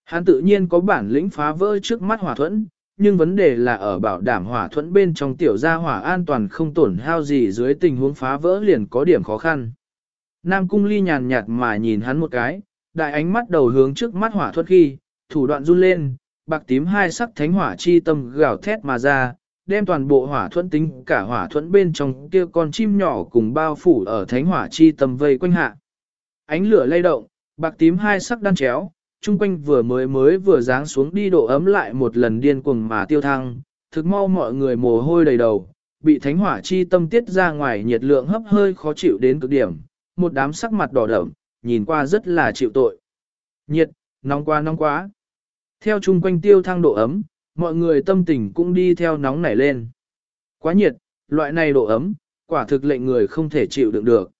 Hắn tự nhiên có bản lĩnh phá vỡ trước mắt hỏa thuẫn, nhưng vấn đề là ở bảo đảm hỏa thuẫn bên trong tiểu gia hỏa an toàn không tổn hao gì dưới tình huống phá vỡ liền có điểm khó khăn. Nam cung ly nhàn nhạt mà nhìn hắn một cái, đại ánh mắt đầu hướng trước mắt hỏa thuẫn khi, thủ đoạn run lên, bạc tím hai sắc thánh hỏa chi tâm gào thét mà ra, đem toàn bộ hỏa thuẫn tính cả hỏa thuẫn bên trong kia con chim nhỏ cùng bao phủ ở thánh hỏa chi tâm vây quanh hạ. Ánh lửa lay động, bạc tím hai sắc đan chéo, chung quanh vừa mới mới vừa dáng xuống đi độ ấm lại một lần điên cuồng mà tiêu thăng, thực mau mọi người mồ hôi đầy đầu, bị thánh hỏa chi tâm tiết ra ngoài nhiệt lượng hấp hơi khó chịu đến cực điểm, một đám sắc mặt đỏ đậm, nhìn qua rất là chịu tội. Nhiệt, nóng quá nóng quá. Theo chung quanh tiêu thăng độ ấm, mọi người tâm tình cũng đi theo nóng nảy lên. Quá nhiệt, loại này độ ấm, quả thực lệnh người không thể chịu đựng được.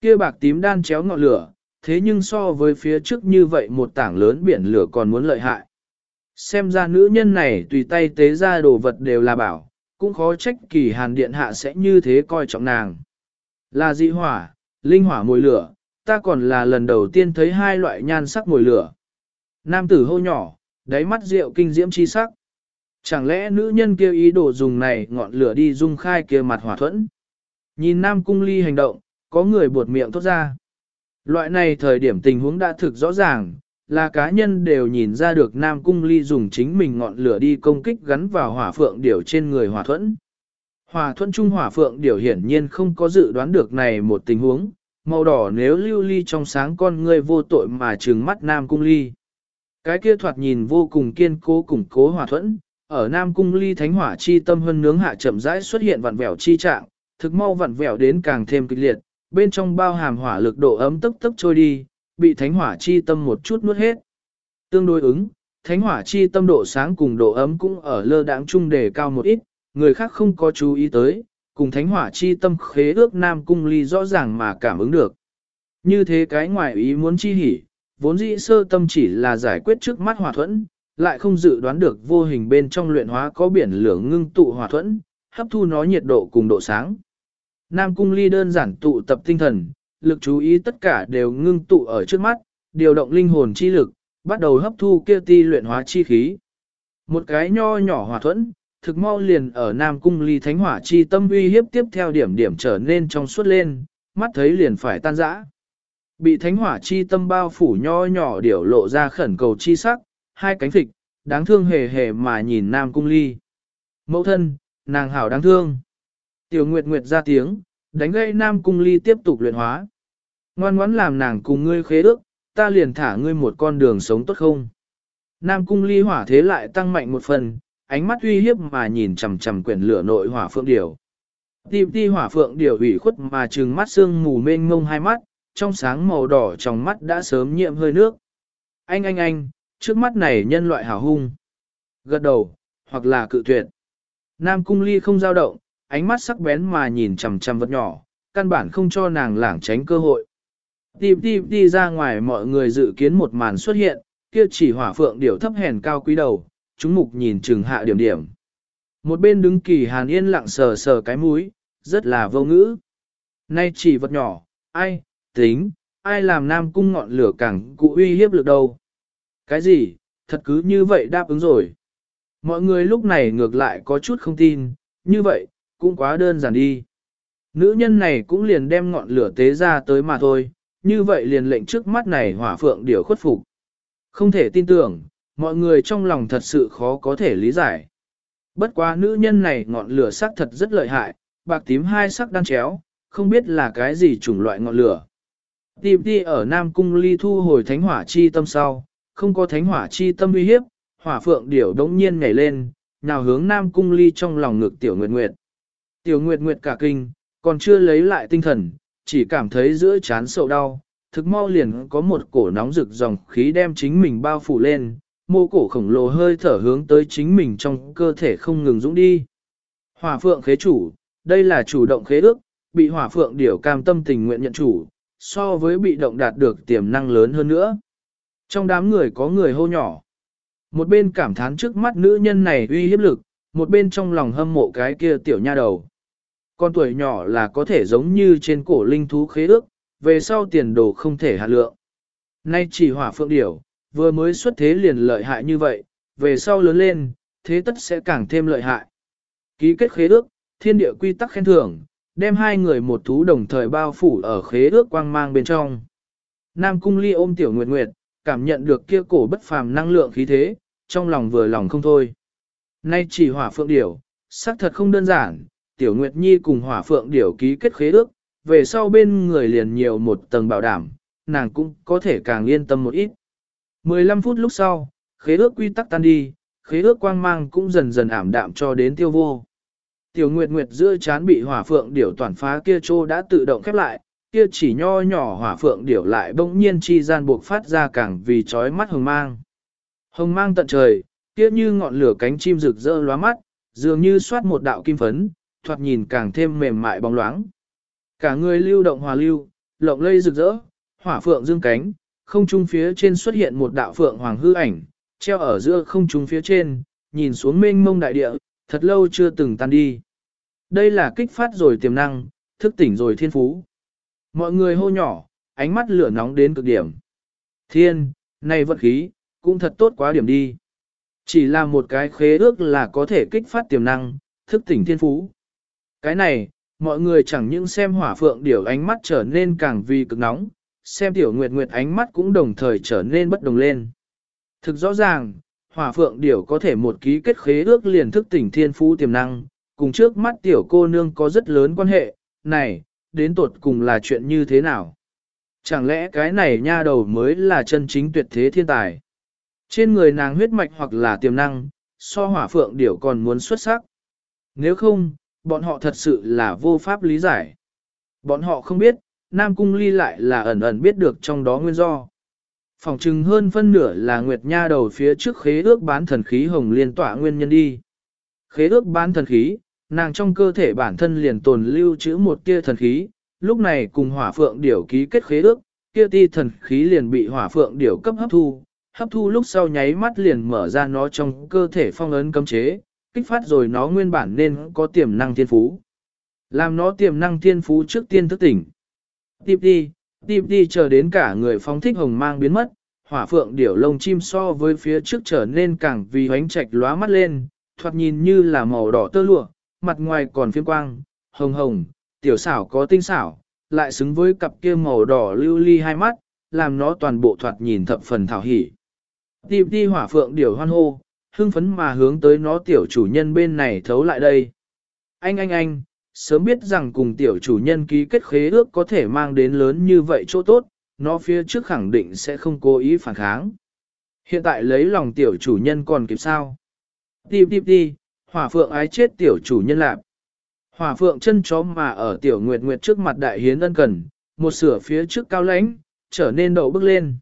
Kia bạc tím đan chéo ngọn lửa, thế nhưng so với phía trước như vậy một tảng lớn biển lửa còn muốn lợi hại. Xem ra nữ nhân này tùy tay tế ra đồ vật đều là bảo, cũng khó trách kỳ hàn điện hạ sẽ như thế coi trọng nàng. Là dị hỏa, linh hỏa mùi lửa, ta còn là lần đầu tiên thấy hai loại nhan sắc mùi lửa. Nam tử hô nhỏ, đáy mắt rượu kinh diễm chi sắc. Chẳng lẽ nữ nhân kia ý đồ dùng này ngọn lửa đi dung khai kia mặt hỏa thuẫn? Nhìn Nam Cung Ly hành động, có người buột miệng thốt ra. Loại này thời điểm tình huống đã thực rõ ràng, là cá nhân đều nhìn ra được Nam Cung Ly dùng chính mình ngọn lửa đi công kích gắn vào hỏa phượng điểu trên người hỏa thuẫn. Hỏa thuẫn trung hỏa phượng điểu hiển nhiên không có dự đoán được này một tình huống, màu đỏ nếu lưu ly trong sáng con người vô tội mà trừng mắt Nam Cung Ly. Cái kia thoạt nhìn vô cùng kiên cố củng cố hỏa thuẫn, ở Nam Cung Ly thánh hỏa chi tâm hơn nướng hạ chậm rãi xuất hiện vặn vẹo chi trạng, thực mau vặn vẹo đến càng thêm kịch liệt, bên trong bao hàm hỏa lực độ ấm tức tức trôi đi, bị thánh hỏa chi tâm một chút nuốt hết. Tương đối ứng, thánh hỏa chi tâm độ sáng cùng độ ấm cũng ở lơ đãng trung đề cao một ít, người khác không có chú ý tới, cùng thánh hỏa chi tâm khế ước nam cung ly rõ ràng mà cảm ứng được. Như thế cái ngoài ý muốn chi hỉ, vốn dĩ sơ tâm chỉ là giải quyết trước mắt hỏa thuẫn, lại không dự đoán được vô hình bên trong luyện hóa có biển lửa ngưng tụ hỏa thuẫn, hấp thu nó nhiệt độ cùng độ sáng. Nam cung ly đơn giản tụ tập tinh thần, lực chú ý tất cả đều ngưng tụ ở trước mắt, điều động linh hồn chi lực, bắt đầu hấp thu kia ti luyện hóa chi khí. Một cái nho nhỏ hòa thuẫn, thực mau liền ở Nam cung ly thánh hỏa chi tâm uy hiếp tiếp theo điểm điểm trở nên trong suốt lên, mắt thấy liền phải tan rã. Bị thánh hỏa chi tâm bao phủ nho nhỏ điểu lộ ra khẩn cầu chi sắc, hai cánh thịt, đáng thương hề hề mà nhìn Nam cung ly. Mẫu thân, nàng hảo đáng thương. Tiểu Nguyệt Nguyệt ra tiếng, đánh gây Nam Cung Ly tiếp tục luyện hóa. Ngoan ngoãn làm nàng cùng ngươi khế ước, ta liền thả ngươi một con đường sống tốt không? Nam Cung Ly hỏa thế lại tăng mạnh một phần, ánh mắt uy hiếp mà nhìn chằm chằm quyển lửa nội hỏa phượng điểu. Tìm ti hỏa phượng điểu ủy khuất mà trừng mắt sương mù mênh ngông hai mắt, trong sáng màu đỏ trong mắt đã sớm nhiễm hơi nước. Anh anh anh, trước mắt này nhân loại hào hung. Gật đầu, hoặc là cự tuyệt. Nam Cung Ly không dao động, ánh mắt sắc bén mà nhìn chằm chằm vật nhỏ, căn bản không cho nàng lảng tránh cơ hội. Tìm tìm đi ra ngoài mọi người dự kiến một màn xuất hiện, kia chỉ hỏa phượng điểu thấp hèn cao quý đầu, chúng mục nhìn chừng hạ điểm điểm. Một bên đứng kỳ hàn yên lặng sờ sờ cái mũi, rất là vô ngữ. Nay chỉ vật nhỏ, ai, tính, ai làm nam cung ngọn lửa càng cụ uy hiếp lực đâu. Cái gì, thật cứ như vậy đáp ứng rồi. Mọi người lúc này ngược lại có chút không tin, như vậy, cũng quá đơn giản đi. Nữ nhân này cũng liền đem ngọn lửa tế ra tới mà thôi, như vậy liền lệnh trước mắt này hỏa phượng điều khuất phục. Không thể tin tưởng, mọi người trong lòng thật sự khó có thể lý giải. Bất quá nữ nhân này ngọn lửa sắc thật rất lợi hại, bạc tím hai sắc đan chéo, không biết là cái gì chủng loại ngọn lửa. Tìm đi ở Nam Cung ly thu hồi thánh hỏa chi tâm sau, không có thánh hỏa chi tâm uy hiếp, hỏa phượng điểu đống nhiên nhảy lên, nào hướng Nam Cung ly trong lòng ngực Tiểu Nguyệt Nguyệt. Tiểu Nguyệt Nguyệt cả kinh, còn chưa lấy lại tinh thần, chỉ cảm thấy giữa chán sầu đau, thực mau liền có một cổ nóng rực dòng khí đem chính mình bao phủ lên, mô cổ khổng lồ hơi thở hướng tới chính mình trong cơ thể không ngừng dũng đi. Hỏa phượng khế chủ, đây là chủ động khế ước, bị hỏa phượng điểu cam tâm tình nguyện nhận chủ, so với bị động đạt được tiềm năng lớn hơn nữa. Trong đám người có người hô nhỏ. Một bên cảm thán trước mắt nữ nhân này uy hiếp lực, một bên trong lòng hâm mộ cái kia tiểu nha đầu. Con tuổi nhỏ là có thể giống như trên cổ linh thú khế ước, về sau tiền đồ không thể hạ lượng. Nay chỉ hỏa phượng điểu, vừa mới xuất thế liền lợi hại như vậy, về sau lớn lên, thế tất sẽ càng thêm lợi hại. Ký kết khế ước, thiên địa quy tắc khen thưởng, đem hai người một thú đồng thời bao phủ ở khế ước quang mang bên trong. Nam cung ly ôm tiểu nguyệt nguyệt, cảm nhận được kia cổ bất phàm năng lượng khí thế, trong lòng vừa lòng không thôi. Nay chỉ hỏa phượng điểu, xác thật không đơn giản, tiểu nguyệt nhi cùng hỏa phượng điểu ký kết khế ước, về sau bên người liền nhiều một tầng bảo đảm, nàng cũng có thể càng yên tâm một ít. 15 phút lúc sau, khế ước quy tắc tan đi, khế ước quang mang cũng dần dần ảm đạm cho đến tiêu vô. Tiểu Nguyệt Nguyệt giữa chán bị hỏa phượng điểu toàn phá kia trô đã tự động khép lại, kia chỉ nho nhỏ hỏa phượng điểu lại bỗng nhiên chi gian buộc phát ra càng vì chói mắt hồng mang. Hồng mang tận trời, kia như ngọn lửa cánh chim rực rỡ lóa mắt, dường như xoát một đạo kim phấn, thoạt nhìn càng thêm mềm mại bóng loáng. Cả người lưu động hòa lưu, lộng lây rực rỡ, hỏa phượng dương cánh, không trung phía trên xuất hiện một đạo phượng hoàng hư ảnh, treo ở giữa không trung phía trên, nhìn xuống mênh mông đại địa, thật lâu chưa từng tan đi. Đây là kích phát rồi tiềm năng, thức tỉnh rồi thiên phú. Mọi người hô nhỏ, ánh mắt lửa nóng đến cực điểm. Thiên, này vật khí, cũng thật tốt quá điểm đi. Chỉ là một cái khế ước là có thể kích phát tiềm năng, thức tỉnh thiên phú. Cái này, mọi người chẳng những xem hỏa phượng điểu ánh mắt trở nên càng vì cực nóng, xem tiểu nguyệt nguyệt ánh mắt cũng đồng thời trở nên bất đồng lên. Thực rõ ràng, hỏa phượng điểu có thể một ký kết khế ước liền thức tỉnh thiên phú tiềm năng, cùng trước mắt tiểu cô nương có rất lớn quan hệ, này, đến tột cùng là chuyện như thế nào? Chẳng lẽ cái này nha đầu mới là chân chính tuyệt thế thiên tài? Trên người nàng huyết mạch hoặc là tiềm năng, so hỏa phượng điểu còn muốn xuất sắc. Nếu không, bọn họ thật sự là vô pháp lý giải. Bọn họ không biết, Nam Cung Ly lại là ẩn ẩn biết được trong đó nguyên do. Phòng chừng hơn phân nửa là Nguyệt Nha đầu phía trước khế ước bán thần khí hồng liên tỏa nguyên nhân đi. Khế ước bán thần khí, nàng trong cơ thể bản thân liền tồn lưu trữ một tia thần khí, lúc này cùng hỏa phượng điểu ký kết khế ước, kia ti thần khí liền bị hỏa phượng điểu cấp hấp thu, hấp thu lúc sau nháy mắt liền mở ra nó trong cơ thể phong ấn cấm chế, kích phát rồi nó nguyên bản nên có tiềm năng thiên phú. Làm nó tiềm năng thiên phú trước tiên thức tỉnh. Tiếp đi, tiếp đi chờ đến cả người phóng thích hồng mang biến mất, hỏa phượng điểu lông chim so với phía trước trở nên càng vì hoánh trạch lóa mắt lên, thoạt nhìn như là màu đỏ tơ lụa, mặt ngoài còn phiêm quang, hồng hồng, tiểu xảo có tinh xảo, lại xứng với cặp kia màu đỏ lưu ly hai mắt, làm nó toàn bộ thoạt nhìn thập phần thảo hỉ. Tiếp đi hỏa phượng điểu hoan hô, hưng phấn mà hướng tới nó tiểu chủ nhân bên này thấu lại đây. Anh anh anh, sớm biết rằng cùng tiểu chủ nhân ký kết khế ước có thể mang đến lớn như vậy chỗ tốt, nó phía trước khẳng định sẽ không cố ý phản kháng. Hiện tại lấy lòng tiểu chủ nhân còn kịp sao? Tìm tìm đi, hỏa phượng ái chết tiểu chủ nhân lạc. Hỏa phượng chân chó mà ở tiểu nguyệt nguyệt trước mặt đại hiến ân cần, một sửa phía trước cao lãnh, trở nên đậu bước lên.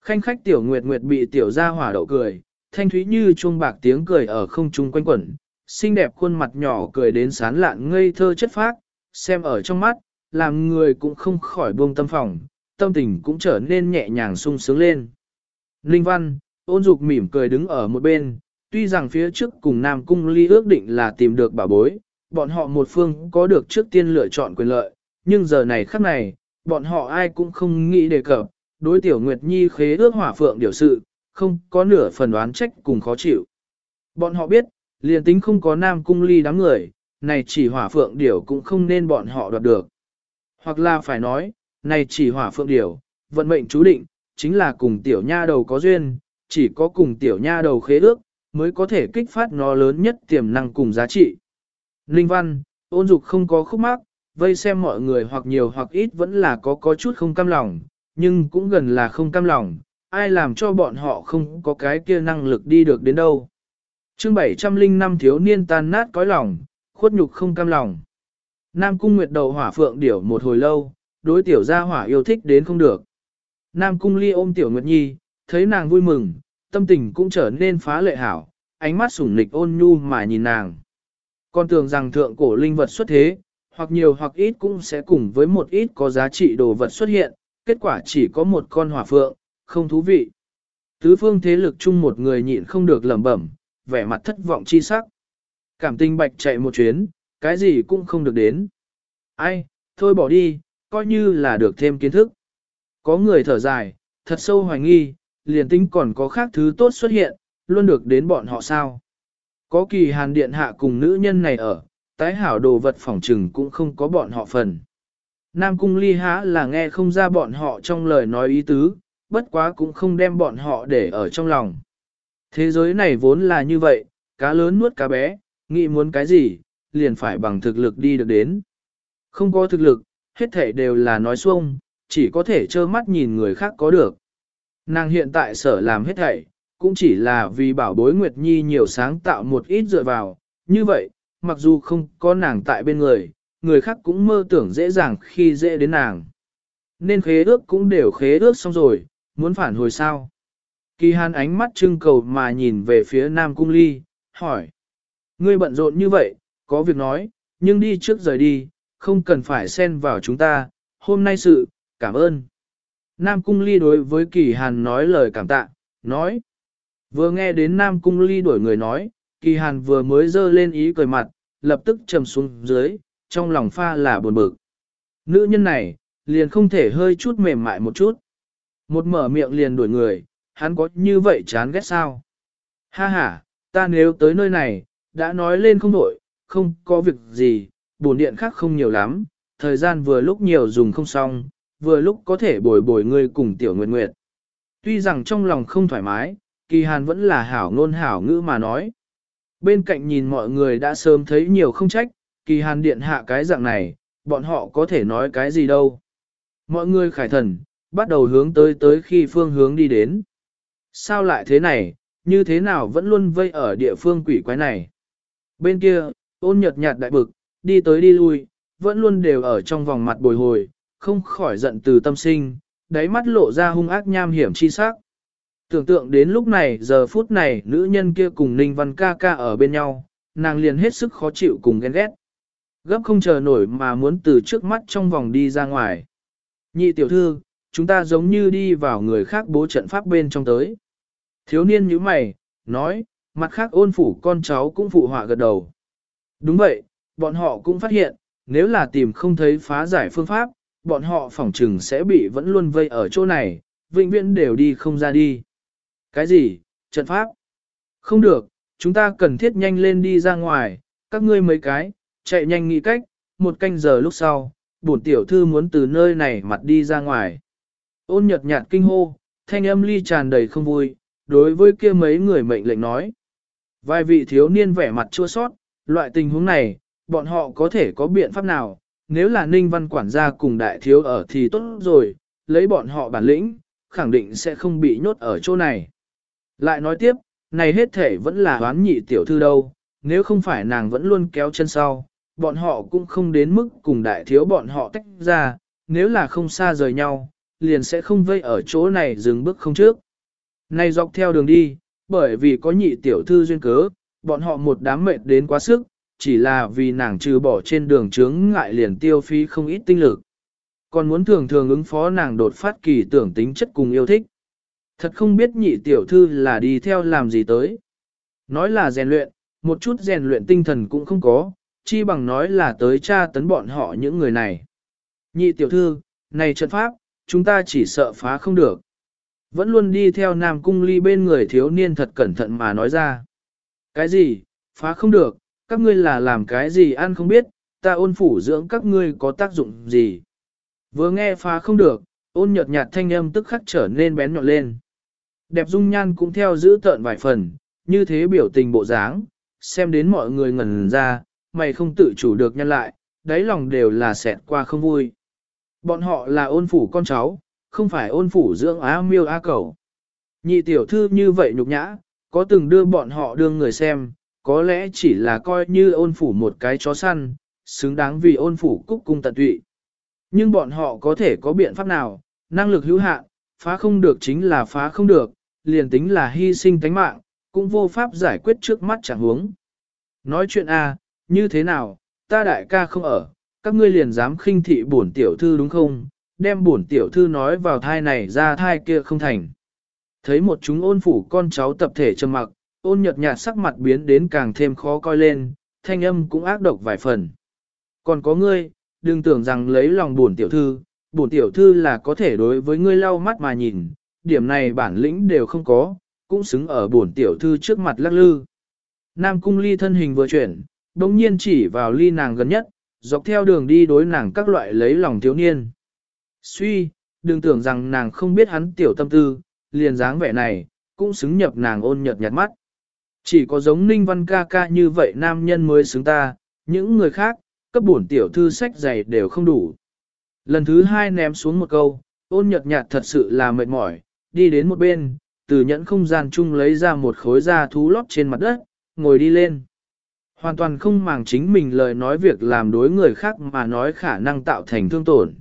Khanh khách tiểu nguyệt nguyệt bị tiểu ra hỏa đậu cười, thanh thúy như chuông bạc tiếng cười ở không trung quanh quẩn, xinh đẹp khuôn mặt nhỏ cười đến sán lạn ngây thơ chất phác, xem ở trong mắt, làm người cũng không khỏi buông tâm phòng, tâm tình cũng trở nên nhẹ nhàng sung sướng lên. Linh Văn, ôn dục mỉm cười đứng ở một bên, Tuy rằng phía trước cùng Nam Cung Ly ước định là tìm được bảo bối, bọn họ một phương có được trước tiên lựa chọn quyền lợi, nhưng giờ này khắc này, bọn họ ai cũng không nghĩ đề cập, đối tiểu Nguyệt Nhi khế ước hỏa phượng điều sự, không có nửa phần đoán trách cùng khó chịu. Bọn họ biết, liền tính không có Nam Cung Ly đám người, này chỉ hỏa phượng điểu cũng không nên bọn họ đoạt được. Hoặc là phải nói, này chỉ hỏa phượng điểu, vận mệnh chú định, chính là cùng tiểu nha đầu có duyên, chỉ có cùng tiểu nha đầu khế ước, mới có thể kích phát nó lớn nhất tiềm năng cùng giá trị. Linh văn, ôn dục không có khúc mắc, vây xem mọi người hoặc nhiều hoặc ít vẫn là có có chút không cam lòng, nhưng cũng gần là không cam lòng, ai làm cho bọn họ không có cái kia năng lực đi được đến đâu. chương 705 thiếu niên tan nát cõi lòng, khuất nhục không cam lòng. Nam cung nguyệt đầu hỏa phượng điểu một hồi lâu, đối tiểu gia hỏa yêu thích đến không được. Nam cung ly ôm tiểu nguyệt nhi, thấy nàng vui mừng, tâm tình cũng trở nên phá lệ hảo, ánh mắt sủng nịch ôn nhu mà nhìn nàng. Con tưởng rằng thượng cổ linh vật xuất thế, hoặc nhiều hoặc ít cũng sẽ cùng với một ít có giá trị đồ vật xuất hiện, kết quả chỉ có một con hỏa phượng, không thú vị. Tứ phương thế lực chung một người nhịn không được lẩm bẩm, vẻ mặt thất vọng chi sắc. Cảm tình bạch chạy một chuyến, cái gì cũng không được đến. Ai, thôi bỏ đi, coi như là được thêm kiến thức. Có người thở dài, thật sâu hoài nghi, liền tính còn có khác thứ tốt xuất hiện, luôn được đến bọn họ sao. Có kỳ hàn điện hạ cùng nữ nhân này ở, tái hảo đồ vật phỏng trừng cũng không có bọn họ phần. Nam cung ly há là nghe không ra bọn họ trong lời nói ý tứ, bất quá cũng không đem bọn họ để ở trong lòng. Thế giới này vốn là như vậy, cá lớn nuốt cá bé, nghĩ muốn cái gì, liền phải bằng thực lực đi được đến. Không có thực lực, hết thể đều là nói xuông, chỉ có thể trơ mắt nhìn người khác có được. Nàng hiện tại sở làm hết thảy, cũng chỉ là vì bảo bối Nguyệt Nhi nhiều sáng tạo một ít dựa vào, như vậy, mặc dù không có nàng tại bên người, người khác cũng mơ tưởng dễ dàng khi dễ đến nàng. Nên khế ước cũng đều khế ước xong rồi, muốn phản hồi sao? Kỳ hàn ánh mắt trưng cầu mà nhìn về phía Nam Cung Ly, hỏi. Ngươi bận rộn như vậy, có việc nói, nhưng đi trước rời đi, không cần phải xen vào chúng ta, hôm nay sự, cảm ơn. Nam Cung Ly đối với Kỳ Hàn nói lời cảm tạ, nói. Vừa nghe đến Nam Cung Ly đuổi người nói, Kỳ Hàn vừa mới dơ lên ý cười mặt, lập tức trầm xuống dưới, trong lòng pha là buồn bực. Nữ nhân này, liền không thể hơi chút mềm mại một chút. Một mở miệng liền đuổi người, hắn có như vậy chán ghét sao? Ha ha, ta nếu tới nơi này, đã nói lên không đổi, không có việc gì, bổn điện khác không nhiều lắm, thời gian vừa lúc nhiều dùng không xong, vừa lúc có thể bồi bồi ngươi cùng tiểu nguyệt nguyệt. Tuy rằng trong lòng không thoải mái, kỳ hàn vẫn là hảo ngôn hảo ngữ mà nói. Bên cạnh nhìn mọi người đã sớm thấy nhiều không trách, kỳ hàn điện hạ cái dạng này, bọn họ có thể nói cái gì đâu. Mọi người khải thần, bắt đầu hướng tới tới khi phương hướng đi đến. Sao lại thế này, như thế nào vẫn luôn vây ở địa phương quỷ quái này. Bên kia, ôn nhật nhạt đại bực, đi tới đi lui, vẫn luôn đều ở trong vòng mặt bồi hồi, không khỏi giận từ tâm sinh, đáy mắt lộ ra hung ác nham hiểm chi sắc. Tưởng tượng đến lúc này giờ phút này nữ nhân kia cùng Ninh Văn ca ca ở bên nhau, nàng liền hết sức khó chịu cùng ghen ghét. Gấp không chờ nổi mà muốn từ trước mắt trong vòng đi ra ngoài. Nhị tiểu thư, chúng ta giống như đi vào người khác bố trận pháp bên trong tới. Thiếu niên như mày, nói, mặt khác ôn phủ con cháu cũng phụ họa gật đầu. Đúng vậy, bọn họ cũng phát hiện, nếu là tìm không thấy phá giải phương pháp, bọn họ phỏng trừng sẽ bị vẫn luôn vây ở chỗ này, vĩnh viễn đều đi không ra đi. Cái gì, trận pháp? Không được, chúng ta cần thiết nhanh lên đi ra ngoài, các ngươi mấy cái, chạy nhanh nghĩ cách, một canh giờ lúc sau, bổn tiểu thư muốn từ nơi này mặt đi ra ngoài. Ôn nhật nhạt kinh hô, thanh âm ly tràn đầy không vui, đối với kia mấy người mệnh lệnh nói. Vài vị thiếu niên vẻ mặt chua sót, loại tình huống này, bọn họ có thể có biện pháp nào, nếu là ninh văn quản gia cùng đại thiếu ở thì tốt rồi, lấy bọn họ bản lĩnh, khẳng định sẽ không bị nhốt ở chỗ này. Lại nói tiếp, này hết thể vẫn là hoán nhị tiểu thư đâu, nếu không phải nàng vẫn luôn kéo chân sau, bọn họ cũng không đến mức cùng đại thiếu bọn họ tách ra, nếu là không xa rời nhau, liền sẽ không vây ở chỗ này dừng bước không trước. Này dọc theo đường đi, bởi vì có nhị tiểu thư duyên cớ, bọn họ một đám mệt đến quá sức, chỉ là vì nàng trừ bỏ trên đường chướng ngại liền tiêu phí không ít tinh lực. Còn muốn thường thường ứng phó nàng đột phát kỳ tưởng tính chất cùng yêu thích. Thật không biết nhị tiểu thư là đi theo làm gì tới. Nói là rèn luyện, một chút rèn luyện tinh thần cũng không có, chi bằng nói là tới tra tấn bọn họ những người này. Nhị tiểu thư, này trận pháp, chúng ta chỉ sợ phá không được. Vẫn luôn đi theo Nam Cung Ly bên người thiếu niên thật cẩn thận mà nói ra. Cái gì, phá không được, các ngươi là làm cái gì ăn không biết, ta ôn phủ dưỡng các ngươi có tác dụng gì. Vừa nghe phá không được, ôn nhợt nhạt thanh âm tức khắc trở nên bén nhọn lên. Đẹp dung nhan cũng theo giữ tợn vài phần, như thế biểu tình bộ dáng, xem đến mọi người ngẩn ra, mày không tự chủ được nhân lại, đáy lòng đều là xẹt qua không vui. Bọn họ là ôn phủ con cháu, không phải ôn phủ dưỡng á miêu á cầu. Nhị tiểu thư như vậy nhục nhã, có từng đưa bọn họ đương người xem, có lẽ chỉ là coi như ôn phủ một cái chó săn, xứng đáng vì ôn phủ cúc cung tận tụy. Nhưng bọn họ có thể có biện pháp nào, năng lực hữu hạn, phá không được chính là phá không được, liền tính là hy sinh tánh mạng, cũng vô pháp giải quyết trước mắt chẳng huống. Nói chuyện a, như thế nào, ta đại ca không ở, các ngươi liền dám khinh thị bổn tiểu thư đúng không, đem bổn tiểu thư nói vào thai này ra thai kia không thành. Thấy một chúng ôn phủ con cháu tập thể trầm mặc, ôn nhợt nhạt sắc mặt biến đến càng thêm khó coi lên, thanh âm cũng ác độc vài phần. Còn có ngươi, đừng tưởng rằng lấy lòng bổn tiểu thư, bổn tiểu thư là có thể đối với ngươi lau mắt mà nhìn, điểm này bản lĩnh đều không có, cũng xứng ở bổn tiểu thư trước mặt lắc lư. Nam cung ly thân hình vừa chuyển, đồng nhiên chỉ vào ly nàng gần nhất, dọc theo đường đi đối nàng các loại lấy lòng thiếu niên. Suy, đừng tưởng rằng nàng không biết hắn tiểu tâm tư, liền dáng vẻ này, cũng xứng nhập nàng ôn nhợt nhạt mắt. Chỉ có giống ninh văn ca ca như vậy nam nhân mới xứng ta, những người khác, cấp bổn tiểu thư sách dày đều không đủ. Lần thứ hai ném xuống một câu, ôn nhợt nhạt thật sự là mệt mỏi, đi đến một bên, từ nhẫn không gian chung lấy ra một khối da thú lót trên mặt đất, ngồi đi lên. Hoàn toàn không màng chính mình lời nói việc làm đối người khác mà nói khả năng tạo thành thương tổn.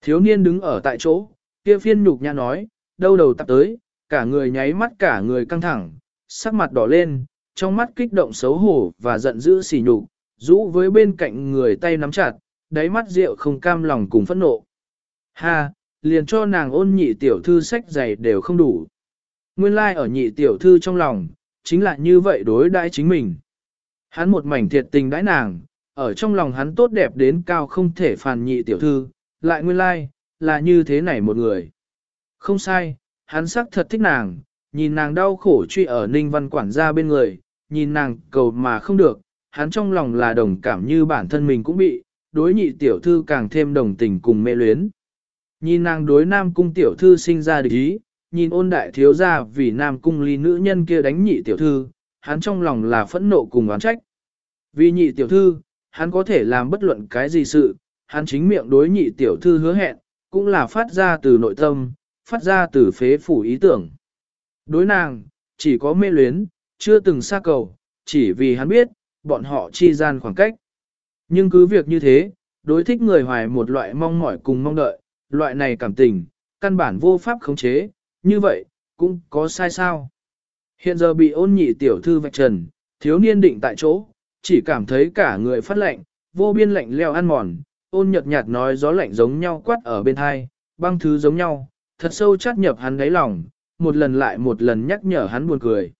Thiếu niên đứng ở tại chỗ, kia phiên nhục nhã nói, đâu đầu tập tới, cả người nháy mắt cả người căng thẳng, sắc mặt đỏ lên, trong mắt kích động xấu hổ và giận dữ xỉ nhục, rũ với bên cạnh người tay nắm chặt, đáy mắt rượu không cam lòng cùng phẫn nộ. Ha, liền cho nàng ôn nhị tiểu thư sách giày đều không đủ. Nguyên lai like ở nhị tiểu thư trong lòng, chính là như vậy đối đãi chính mình. Hắn một mảnh thiệt tình đãi nàng, ở trong lòng hắn tốt đẹp đến cao không thể phàn nhị tiểu thư, lại nguyên lai, like, là như thế này một người. Không sai, hắn sắc thật thích nàng, nhìn nàng đau khổ truy ở ninh văn quản gia bên người, nhìn nàng cầu mà không được, hắn trong lòng là đồng cảm như bản thân mình cũng bị, đối nhị tiểu thư càng thêm đồng tình cùng mê luyến. Nhìn nàng đối nam cung tiểu thư sinh ra địch ý, nhìn ôn đại thiếu gia vì nam cung ly nữ nhân kia đánh nhị tiểu thư, hắn trong lòng là phẫn nộ cùng oán trách. Vì nhị tiểu thư, hắn có thể làm bất luận cái gì sự, hắn chính miệng đối nhị tiểu thư hứa hẹn, cũng là phát ra từ nội tâm, phát ra từ phế phủ ý tưởng. Đối nàng, chỉ có mê luyến, chưa từng xa cầu, chỉ vì hắn biết, bọn họ chi gian khoảng cách. Nhưng cứ việc như thế, đối thích người hoài một loại mong mỏi cùng mong đợi, loại này cảm tình, căn bản vô pháp khống chế, như vậy, cũng có sai sao. Hiện giờ bị ôn nhị tiểu thư vạch trần, thiếu niên định tại chỗ, chỉ cảm thấy cả người phát lạnh, vô biên lạnh leo ăn mòn, ôn nhợt nhạt nói gió lạnh giống nhau quát ở bên hai, băng thứ giống nhau, thật sâu chát nhập hắn đáy lòng, một lần lại một lần nhắc nhở hắn buồn cười.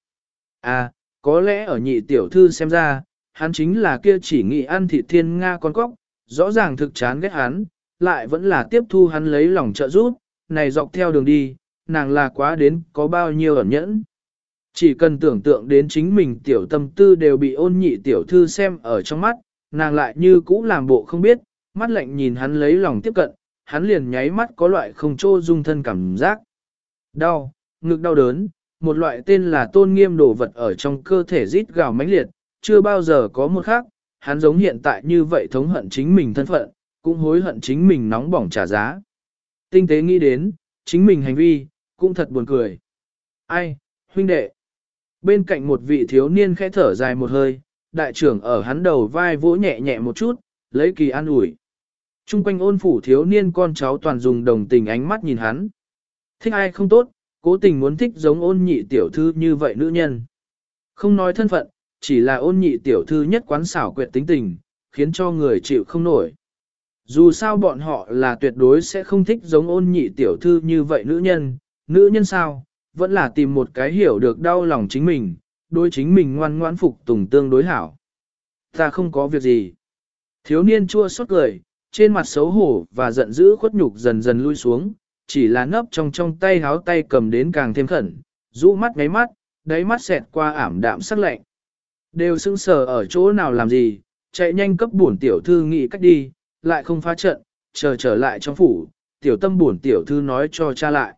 À, có lẽ ở nhị tiểu thư xem ra, hắn chính là kia chỉ nghị ăn thịt thiên Nga con cóc, rõ ràng thực chán ghét hắn, lại vẫn là tiếp thu hắn lấy lòng trợ giúp, này dọc theo đường đi, nàng là quá đến có bao nhiêu ẩn nhẫn. Chỉ cần tưởng tượng đến chính mình tiểu tâm tư đều bị ôn nhị tiểu thư xem ở trong mắt, nàng lại như cũ làm bộ không biết, mắt lạnh nhìn hắn lấy lòng tiếp cận, hắn liền nháy mắt có loại không trô dung thân cảm giác. Đau, ngực đau đớn, một loại tên là tôn nghiêm đồ vật ở trong cơ thể rít gào mãnh liệt, chưa bao giờ có một khác, hắn giống hiện tại như vậy thống hận chính mình thân phận, cũng hối hận chính mình nóng bỏng trả giá. Tinh tế nghĩ đến, chính mình hành vi, cũng thật buồn cười. Ai, huynh đệ. Bên cạnh một vị thiếu niên khẽ thở dài một hơi, đại trưởng ở hắn đầu vai vỗ nhẹ nhẹ một chút, lấy kỳ an ủi. Trung quanh ôn phủ thiếu niên con cháu toàn dùng đồng tình ánh mắt nhìn hắn. Thích ai không tốt, cố tình muốn thích giống ôn nhị tiểu thư như vậy nữ nhân. Không nói thân phận, chỉ là ôn nhị tiểu thư nhất quán xảo quyệt tính tình, khiến cho người chịu không nổi. Dù sao bọn họ là tuyệt đối sẽ không thích giống ôn nhị tiểu thư như vậy nữ nhân, nữ nhân sao, vẫn là tìm một cái hiểu được đau lòng chính mình, đối chính mình ngoan ngoãn phục tùng tương đối hảo. Ta không có việc gì. Thiếu niên chua xót cười, trên mặt xấu hổ và giận dữ khuất nhục dần dần lui xuống, chỉ là nấp trong trong tay háo tay cầm đến càng thêm khẩn, rũ mắt ngáy mắt, đáy mắt xẹt qua ảm đạm sắc lạnh. Đều sững sờ ở chỗ nào làm gì, chạy nhanh cấp bổn tiểu thư nghĩ cách đi, lại không phá trận, chờ trở lại trong phủ, tiểu tâm bổn tiểu thư nói cho cha lại.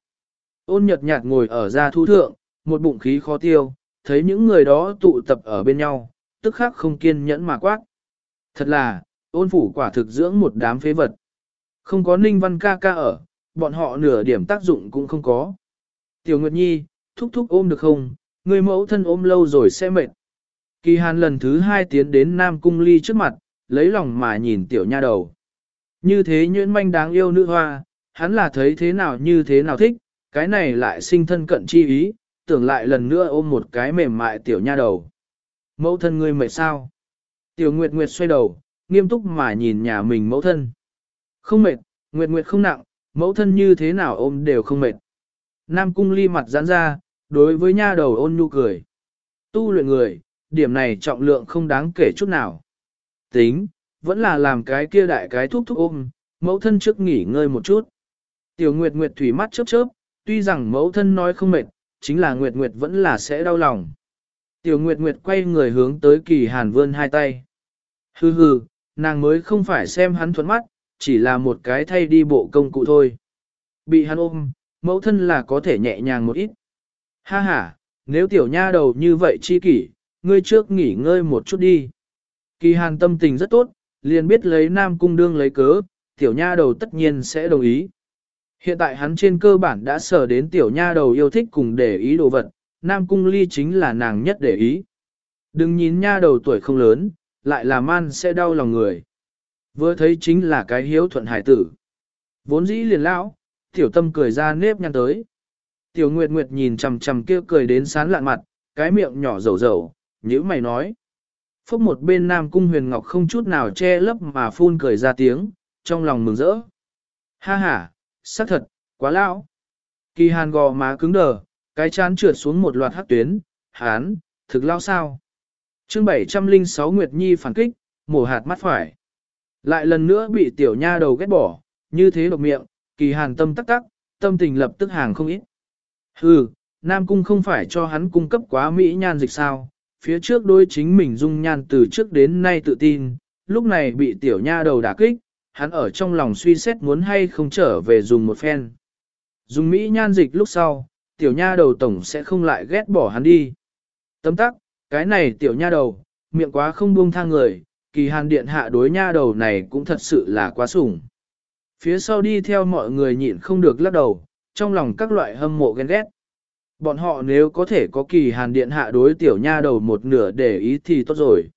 Ôn nhật nhạt ngồi ở gia thu thượng, một bụng khí khó tiêu, thấy những người đó tụ tập ở bên nhau, tức khắc không kiên nhẫn mà quát. Thật là, ôn phủ quả thực dưỡng một đám phế vật. Không có ninh văn ca ca ở, bọn họ nửa điểm tác dụng cũng không có. Tiểu Nguyệt Nhi, thúc thúc ôm được không, người mẫu thân ôm lâu rồi sẽ mệt. Kỳ hàn lần thứ hai tiến đến Nam Cung Ly trước mặt, lấy lòng mà nhìn tiểu nha đầu. Như thế nhuyễn manh đáng yêu nữ hoa, hắn là thấy thế nào như thế nào thích, cái này lại sinh thân cận chi ý, tưởng lại lần nữa ôm một cái mềm mại tiểu nha đầu. Mẫu thân ngươi mệt sao? Tiểu Nguyệt Nguyệt xoay đầu, nghiêm túc mà nhìn nhà mình mẫu thân. Không mệt, Nguyệt Nguyệt không nặng, mẫu thân như thế nào ôm đều không mệt. Nam cung ly mặt giãn ra, đối với nha đầu ôn nhu cười. Tu luyện người, điểm này trọng lượng không đáng kể chút nào. Tính, vẫn là làm cái kia đại cái thúc thúc ôm, mẫu thân trước nghỉ ngơi một chút. Tiểu Nguyệt Nguyệt thủy mắt chớp chớp, tuy rằng mẫu thân nói không mệt, chính là Nguyệt Nguyệt vẫn là sẽ đau lòng. Tiểu Nguyệt Nguyệt quay người hướng tới kỳ hàn vươn hai tay. Hừ hừ, nàng mới không phải xem hắn thuẫn mắt, chỉ là một cái thay đi bộ công cụ thôi. Bị hắn ôm, mẫu thân là có thể nhẹ nhàng một ít. Ha ha, nếu tiểu nha đầu như vậy chi kỷ, ngươi trước nghỉ ngơi một chút đi. Kỳ hàn tâm tình rất tốt, liền biết lấy nam cung đương lấy cớ, tiểu nha đầu tất nhiên sẽ đồng ý. Hiện tại hắn trên cơ bản đã sở đến tiểu nha đầu yêu thích cùng để ý đồ vật, nam cung ly chính là nàng nhất để ý. Đừng nhìn nha đầu tuổi không lớn, lại là man sẽ đau lòng người. Vừa thấy chính là cái hiếu thuận hải tử. Vốn dĩ liền lão, tiểu tâm cười ra nếp nhăn tới. Tiểu Nguyệt Nguyệt nhìn chằm chằm kia cười đến sán lạn mặt, cái miệng nhỏ dầu dầu, nhữ mày nói. Phúc một bên Nam Cung Huyền Ngọc không chút nào che lấp mà phun cười ra tiếng, trong lòng mừng rỡ. Ha ha, xác thật, quá lão. Kỳ hàn gò má cứng đờ, cái chán trượt xuống một loạt hắc tuyến, hán, thực lao sao. chương 706 Nguyệt Nhi phản kích, mổ hạt mắt phải. Lại lần nữa bị tiểu nha đầu ghét bỏ, như thế độc miệng, kỳ hàn tâm tắc tắc, tâm tình lập tức hàng không ít. Hừ, Nam Cung không phải cho hắn cung cấp quá mỹ nhan dịch sao, phía trước đôi chính mình dung nhan từ trước đến nay tự tin, lúc này bị tiểu nha đầu đả kích, hắn ở trong lòng suy xét muốn hay không trở về dùng một phen. Dùng mỹ nhan dịch lúc sau, tiểu nha đầu tổng sẽ không lại ghét bỏ hắn đi. Tấm tắc, cái này tiểu nha đầu, miệng quá không buông tha người, kỳ hàn điện hạ đối nha đầu này cũng thật sự là quá sủng. Phía sau đi theo mọi người nhịn không được lắc đầu, trong lòng các loại hâm mộ ghen ghét. Bọn họ nếu có thể có kỳ hàn điện hạ đối tiểu nha đầu một nửa để ý thì tốt rồi.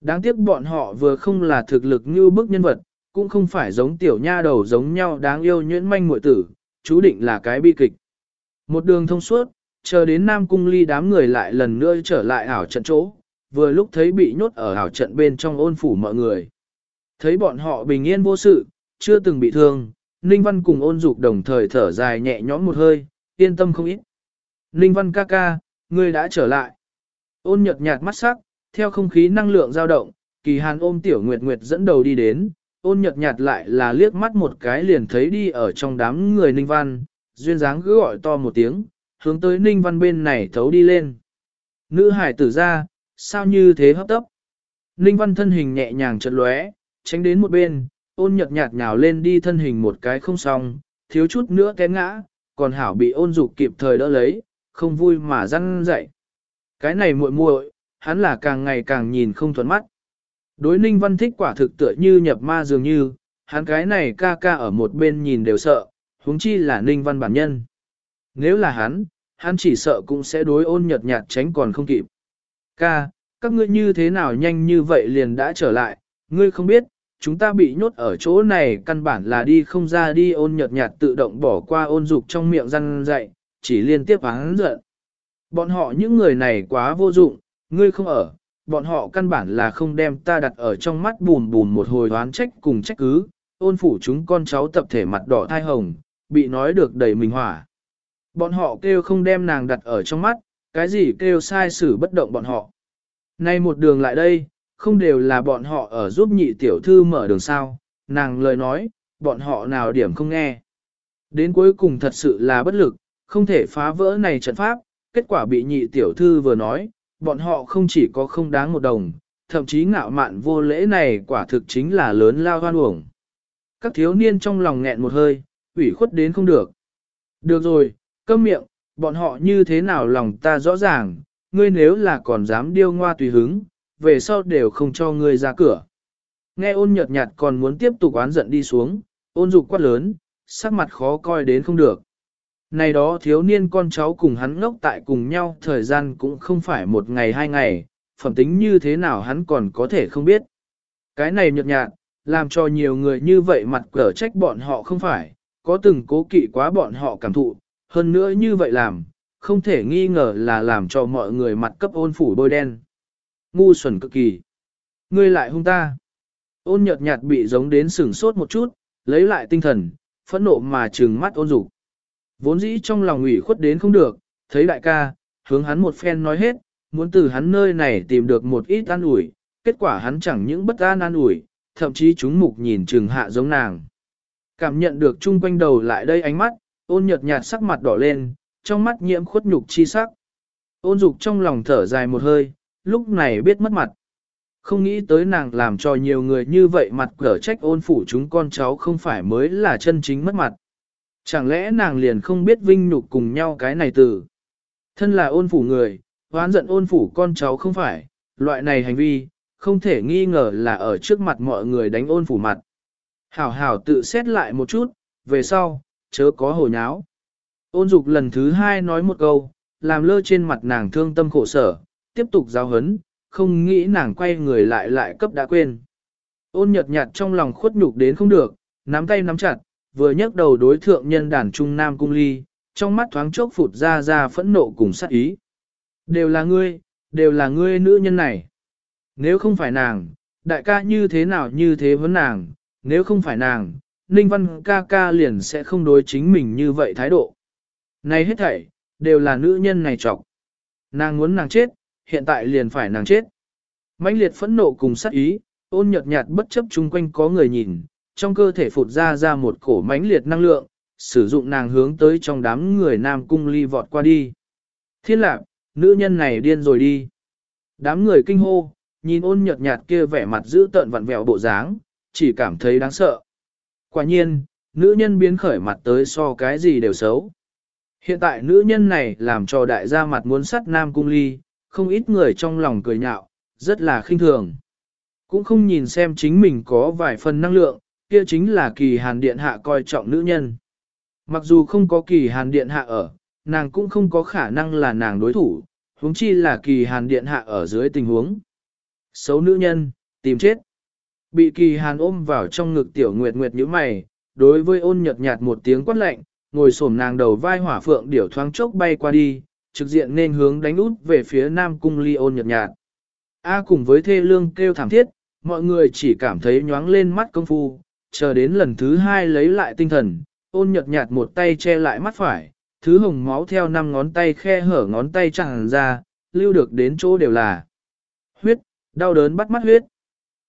Đáng tiếc bọn họ vừa không là thực lực như bức nhân vật, cũng không phải giống tiểu nha đầu giống nhau đáng yêu nhuyễn manh muội tử, chú định là cái bi kịch. Một đường thông suốt, chờ đến Nam Cung ly đám người lại lần nữa trở lại ảo trận chỗ, vừa lúc thấy bị nhốt ở ảo trận bên trong ôn phủ mọi người. Thấy bọn họ bình yên vô sự, chưa từng bị thương, Ninh Văn cùng ôn dục đồng thời thở dài nhẹ nhõm một hơi, yên tâm không ít. Ninh Văn ca ca, ngươi đã trở lại. Ôn nhợt nhạt mắt sắc, theo không khí năng lượng dao động, kỳ hàn ôm tiểu nguyệt nguyệt dẫn đầu đi đến, ôn nhợt nhạt lại là liếc mắt một cái liền thấy đi ở trong đám người Ninh Văn, duyên dáng cứ gọi to một tiếng, hướng tới Ninh Văn bên này thấu đi lên. Nữ hải tử ra, sao như thế hấp tấp? Ninh Văn thân hình nhẹ nhàng chật lóe, tránh đến một bên, ôn nhợt nhạt nhào lên đi thân hình một cái không xong, thiếu chút nữa té ngã, còn hảo bị ôn dục kịp thời đỡ lấy, không vui mà răn dậy. Cái này muội muội, hắn là càng ngày càng nhìn không thuận mắt. Đối ninh văn thích quả thực tựa như nhập ma dường như, hắn cái này ca ca ở một bên nhìn đều sợ, huống chi là ninh văn bản nhân. Nếu là hắn, hắn chỉ sợ cũng sẽ đối ôn nhợt nhạt tránh còn không kịp. Ca, các ngươi như thế nào nhanh như vậy liền đã trở lại, ngươi không biết, chúng ta bị nhốt ở chỗ này căn bản là đi không ra đi ôn nhợt nhạt tự động bỏ qua ôn dục trong miệng răng dậy, chỉ liên tiếp hắn giận. Bọn họ những người này quá vô dụng, ngươi không ở, bọn họ căn bản là không đem ta đặt ở trong mắt bùn bùn một hồi đoán trách cùng trách cứ, ôn phủ chúng con cháu tập thể mặt đỏ thai hồng, bị nói được đầy mình hỏa. Bọn họ kêu không đem nàng đặt ở trong mắt, cái gì kêu sai xử bất động bọn họ. Nay một đường lại đây, không đều là bọn họ ở giúp nhị tiểu thư mở đường sao, nàng lời nói, bọn họ nào điểm không nghe. Đến cuối cùng thật sự là bất lực, không thể phá vỡ này trận pháp, kết quả bị nhị tiểu thư vừa nói, bọn họ không chỉ có không đáng một đồng, thậm chí ngạo mạn vô lễ này quả thực chính là lớn lao hoan uổng. Các thiếu niên trong lòng nghẹn một hơi, ủy khuất đến không được. Được rồi, câm miệng, bọn họ như thế nào lòng ta rõ ràng, ngươi nếu là còn dám điêu ngoa tùy hứng, về sau đều không cho ngươi ra cửa. Nghe ôn nhợt nhạt còn muốn tiếp tục oán giận đi xuống, ôn dục quát lớn, sắc mặt khó coi đến không được. Này đó thiếu niên con cháu cùng hắn ngốc tại cùng nhau thời gian cũng không phải một ngày hai ngày, phẩm tính như thế nào hắn còn có thể không biết. Cái này nhợt nhạt, làm cho nhiều người như vậy mặt cở trách bọn họ không phải, có từng cố kỵ quá bọn họ cảm thụ, hơn nữa như vậy làm, không thể nghi ngờ là làm cho mọi người mặt cấp ôn phủ bôi đen. Ngu xuẩn cực kỳ. Ngươi lại hung ta. Ôn nhợt nhạt bị giống đến sửng sốt một chút, lấy lại tinh thần, phẫn nộ mà trừng mắt ôn dục. Vốn dĩ trong lòng ủy khuất đến không được, thấy đại ca, hướng hắn một phen nói hết, muốn từ hắn nơi này tìm được một ít an ủi, kết quả hắn chẳng những bất an an ủi, thậm chí chúng mục nhìn trừng hạ giống nàng. Cảm nhận được chung quanh đầu lại đây ánh mắt, ôn nhợt nhạt sắc mặt đỏ lên, trong mắt nhiễm khuất nhục chi sắc. Ôn dục trong lòng thở dài một hơi, lúc này biết mất mặt. Không nghĩ tới nàng làm cho nhiều người như vậy mặt cở trách ôn phủ chúng con cháu không phải mới là chân chính mất mặt. Chẳng lẽ nàng liền không biết vinh nhục cùng nhau cái này từ. Thân là ôn phủ người, hoán giận ôn phủ con cháu không phải, loại này hành vi, không thể nghi ngờ là ở trước mặt mọi người đánh ôn phủ mặt. Hảo hảo tự xét lại một chút, về sau, chớ có hồ nháo. Ôn dục lần thứ hai nói một câu, làm lơ trên mặt nàng thương tâm khổ sở, tiếp tục giáo hấn, không nghĩ nàng quay người lại lại cấp đã quên. Ôn nhợt nhạt trong lòng khuất nhục đến không được, nắm tay nắm chặt, vừa nhấc đầu đối thượng nhân đàn trung nam cung ly, trong mắt thoáng chốc phụt ra ra phẫn nộ cùng sát ý. Đều là ngươi, đều là ngươi nữ nhân này. Nếu không phải nàng, đại ca như thế nào như thế vấn nàng, nếu không phải nàng, Ninh Văn ca ca liền sẽ không đối chính mình như vậy thái độ. Này hết thảy, đều là nữ nhân này trọc. Nàng muốn nàng chết, hiện tại liền phải nàng chết. mãnh liệt phẫn nộ cùng sát ý, ôn nhợt nhạt bất chấp chung quanh có người nhìn, trong cơ thể phụt ra ra một cổ mãnh liệt năng lượng, sử dụng nàng hướng tới trong đám người nam cung ly vọt qua đi. Thiên lạc, nữ nhân này điên rồi đi. Đám người kinh hô, nhìn ôn nhợt nhạt kia vẻ mặt giữ tợn vặn vẹo bộ dáng, chỉ cảm thấy đáng sợ. Quả nhiên, nữ nhân biến khởi mặt tới so cái gì đều xấu. Hiện tại nữ nhân này làm cho đại gia mặt muốn sắt nam cung ly, không ít người trong lòng cười nhạo, rất là khinh thường. Cũng không nhìn xem chính mình có vài phần năng lượng, kia chính là kỳ hàn điện hạ coi trọng nữ nhân. Mặc dù không có kỳ hàn điện hạ ở, nàng cũng không có khả năng là nàng đối thủ, huống chi là kỳ hàn điện hạ ở dưới tình huống. Xấu nữ nhân, tìm chết. Bị kỳ hàn ôm vào trong ngực tiểu nguyệt nguyệt như mày, đối với ôn nhật nhạt một tiếng quát lạnh, ngồi xổm nàng đầu vai hỏa phượng điểu thoáng chốc bay qua đi, trực diện nên hướng đánh út về phía nam cung ly ôn nhật nhạt. A cùng với thê lương kêu thảm thiết, mọi người chỉ cảm thấy nhoáng lên mắt công phu, chờ đến lần thứ hai lấy lại tinh thần, ôn nhật nhạt một tay che lại mắt phải, thứ hồng máu theo năm ngón tay khe hở ngón tay chẳng ra, lưu được đến chỗ đều là huyết, đau đớn bắt mắt huyết.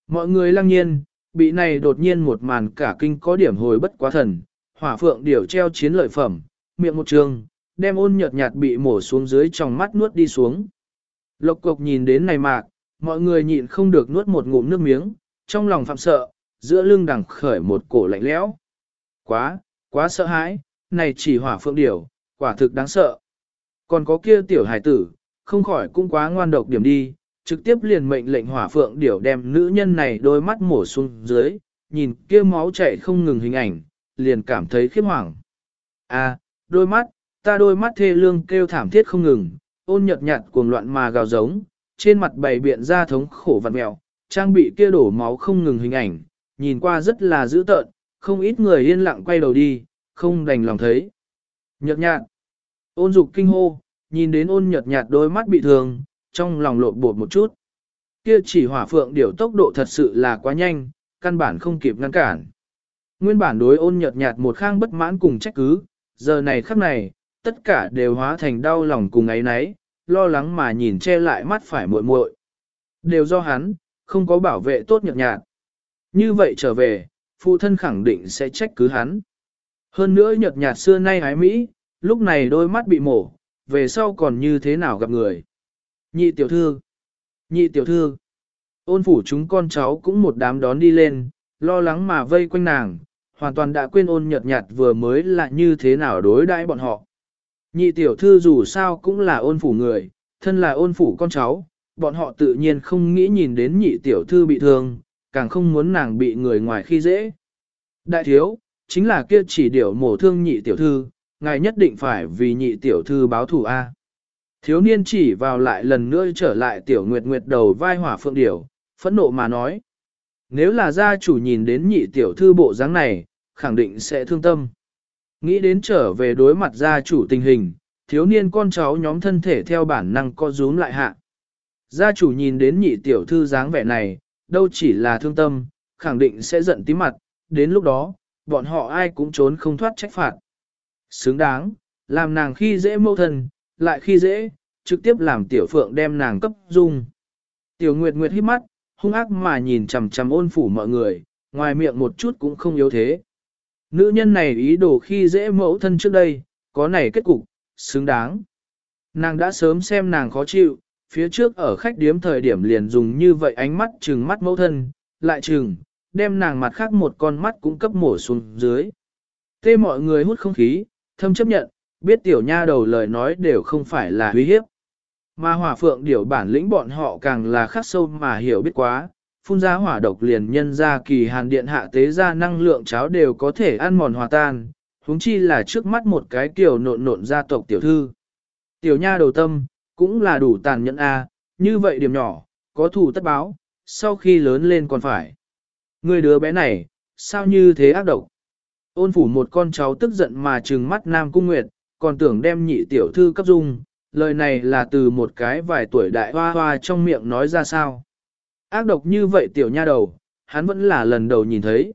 Mọi người lăng nhiên, bị này đột nhiên một màn cả kinh có điểm hồi bất quá thần, hỏa phượng điểu treo chiến lợi phẩm, miệng một trường, đem ôn nhợt nhạt bị mổ xuống dưới trong mắt nuốt đi xuống. Lộc cục nhìn đến này mạc, mọi người nhịn không được nuốt một ngụm nước miếng, trong lòng phạm sợ, giữa lưng đằng khởi một cổ lạnh lẽo. Quá, quá sợ hãi, này chỉ hỏa phượng điểu, quả thực đáng sợ. Còn có kia tiểu hải tử, không khỏi cũng quá ngoan độc điểm đi, trực tiếp liền mệnh lệnh hỏa phượng điểu đem nữ nhân này đôi mắt mổ xuống dưới, nhìn kia máu chảy không ngừng hình ảnh, liền cảm thấy khiếp hoảng. À, đôi mắt, ta đôi mắt thê lương kêu thảm thiết không ngừng, ôn nhợt nhạt cuồng loạn mà gào giống, trên mặt bày biện ra thống khổ vặt mẹo, trang bị kia đổ máu không ngừng hình ảnh, nhìn qua rất là dữ tợn, không ít người yên lặng quay đầu đi, không đành lòng thấy. Nhợt nhạt, ôn dục kinh hô, nhìn đến ôn nhợt nhạt đôi mắt bị thương, trong lòng lộn bột một chút. Kia chỉ hỏa phượng điều tốc độ thật sự là quá nhanh, căn bản không kịp ngăn cản. Nguyên bản đối ôn nhợt nhạt một khang bất mãn cùng trách cứ, giờ này khắc này, tất cả đều hóa thành đau lòng cùng ấy nấy, lo lắng mà nhìn che lại mắt phải muội muội. Đều do hắn, không có bảo vệ tốt nhợt nhạt. Như vậy trở về, phụ thân khẳng định sẽ trách cứ hắn. Hơn nữa nhợt nhạt xưa nay hái Mỹ, lúc này đôi mắt bị mổ, về sau còn như thế nào gặp người. Nhị tiểu thư, nhị tiểu thư, ôn phủ chúng con cháu cũng một đám đón đi lên, lo lắng mà vây quanh nàng, hoàn toàn đã quên ôn nhợt nhạt vừa mới là như thế nào đối đãi bọn họ. Nhị tiểu thư dù sao cũng là ôn phủ người, thân là ôn phủ con cháu, bọn họ tự nhiên không nghĩ nhìn đến nhị tiểu thư bị thương, càng không muốn nàng bị người ngoài khi dễ. Đại thiếu, chính là kia chỉ điểu mổ thương nhị tiểu thư, ngài nhất định phải vì nhị tiểu thư báo thù A. Thiếu niên chỉ vào lại lần nữa trở lại tiểu nguyệt nguyệt đầu vai hỏa phượng điểu, phẫn nộ mà nói. Nếu là gia chủ nhìn đến nhị tiểu thư bộ dáng này, khẳng định sẽ thương tâm. Nghĩ đến trở về đối mặt gia chủ tình hình, thiếu niên con cháu nhóm thân thể theo bản năng co rúm lại hạ. Gia chủ nhìn đến nhị tiểu thư dáng vẻ này, đâu chỉ là thương tâm, khẳng định sẽ giận tí mặt, đến lúc đó, bọn họ ai cũng trốn không thoát trách phạt. Xứng đáng, làm nàng khi dễ mâu thân, lại khi dễ, trực tiếp làm tiểu phượng đem nàng cấp dung. Tiểu Nguyệt Nguyệt hít mắt, hung ác mà nhìn chằm chằm ôn phủ mọi người, ngoài miệng một chút cũng không yếu thế. Nữ nhân này ý đồ khi dễ mẫu thân trước đây, có này kết cục, xứng đáng. Nàng đã sớm xem nàng khó chịu, phía trước ở khách điếm thời điểm liền dùng như vậy ánh mắt trừng mắt mẫu thân, lại trừng, đem nàng mặt khác một con mắt cũng cấp mổ xuống dưới. Tê mọi người hút không khí, thâm chấp nhận, biết tiểu nha đầu lời nói đều không phải là uy hiếp. Mà hỏa phượng điều bản lĩnh bọn họ càng là khắc sâu mà hiểu biết quá, phun ra hỏa độc liền nhân ra kỳ hàn điện hạ tế ra năng lượng cháo đều có thể ăn mòn hòa tan, huống chi là trước mắt một cái kiểu nộn nộn gia tộc tiểu thư. Tiểu nha đầu tâm, cũng là đủ tàn nhẫn a, như vậy điểm nhỏ, có thù tất báo, sau khi lớn lên còn phải. Người đứa bé này, sao như thế ác độc? Ôn phủ một con cháu tức giận mà trừng mắt Nam Cung Nguyệt, còn tưởng đem nhị tiểu thư cấp dung, lời này là từ một cái vài tuổi đại hoa hoa trong miệng nói ra sao. Ác độc như vậy tiểu nha đầu, hắn vẫn là lần đầu nhìn thấy.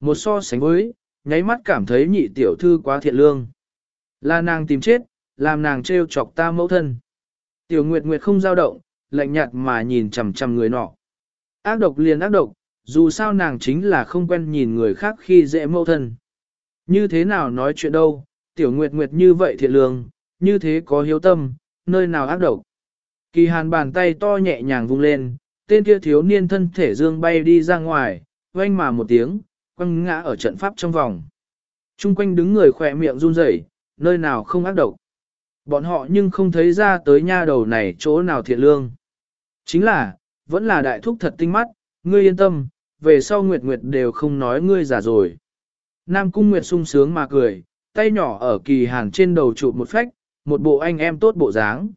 Một so sánh với, nháy mắt cảm thấy nhị tiểu thư quá thiện lương. Là nàng tìm chết, làm nàng trêu chọc ta mẫu thân. Tiểu Nguyệt Nguyệt không dao động, lạnh nhạt mà nhìn chằm chằm người nọ. Ác độc liền ác độc, dù sao nàng chính là không quen nhìn người khác khi dễ mâu thân. Như thế nào nói chuyện đâu, Tiểu Nguyệt Nguyệt như vậy thiện lương, như thế có hiếu tâm, nơi nào ác độc. Kỳ hàn bàn tay to nhẹ nhàng vung lên, tên kia thiếu niên thân thể dương bay đi ra ngoài, oanh mà một tiếng, quăng ngã ở trận pháp trong vòng. Trung quanh đứng người khỏe miệng run rẩy, nơi nào không ác độc. Bọn họ nhưng không thấy ra tới nha đầu này chỗ nào thiện lương. Chính là, vẫn là đại thúc thật tinh mắt, ngươi yên tâm, về sau Nguyệt Nguyệt đều không nói ngươi giả rồi. Nam Cung Nguyệt sung sướng mà cười, tay nhỏ ở kỳ hàn trên đầu chụp một phách, một bộ anh em tốt bộ dáng.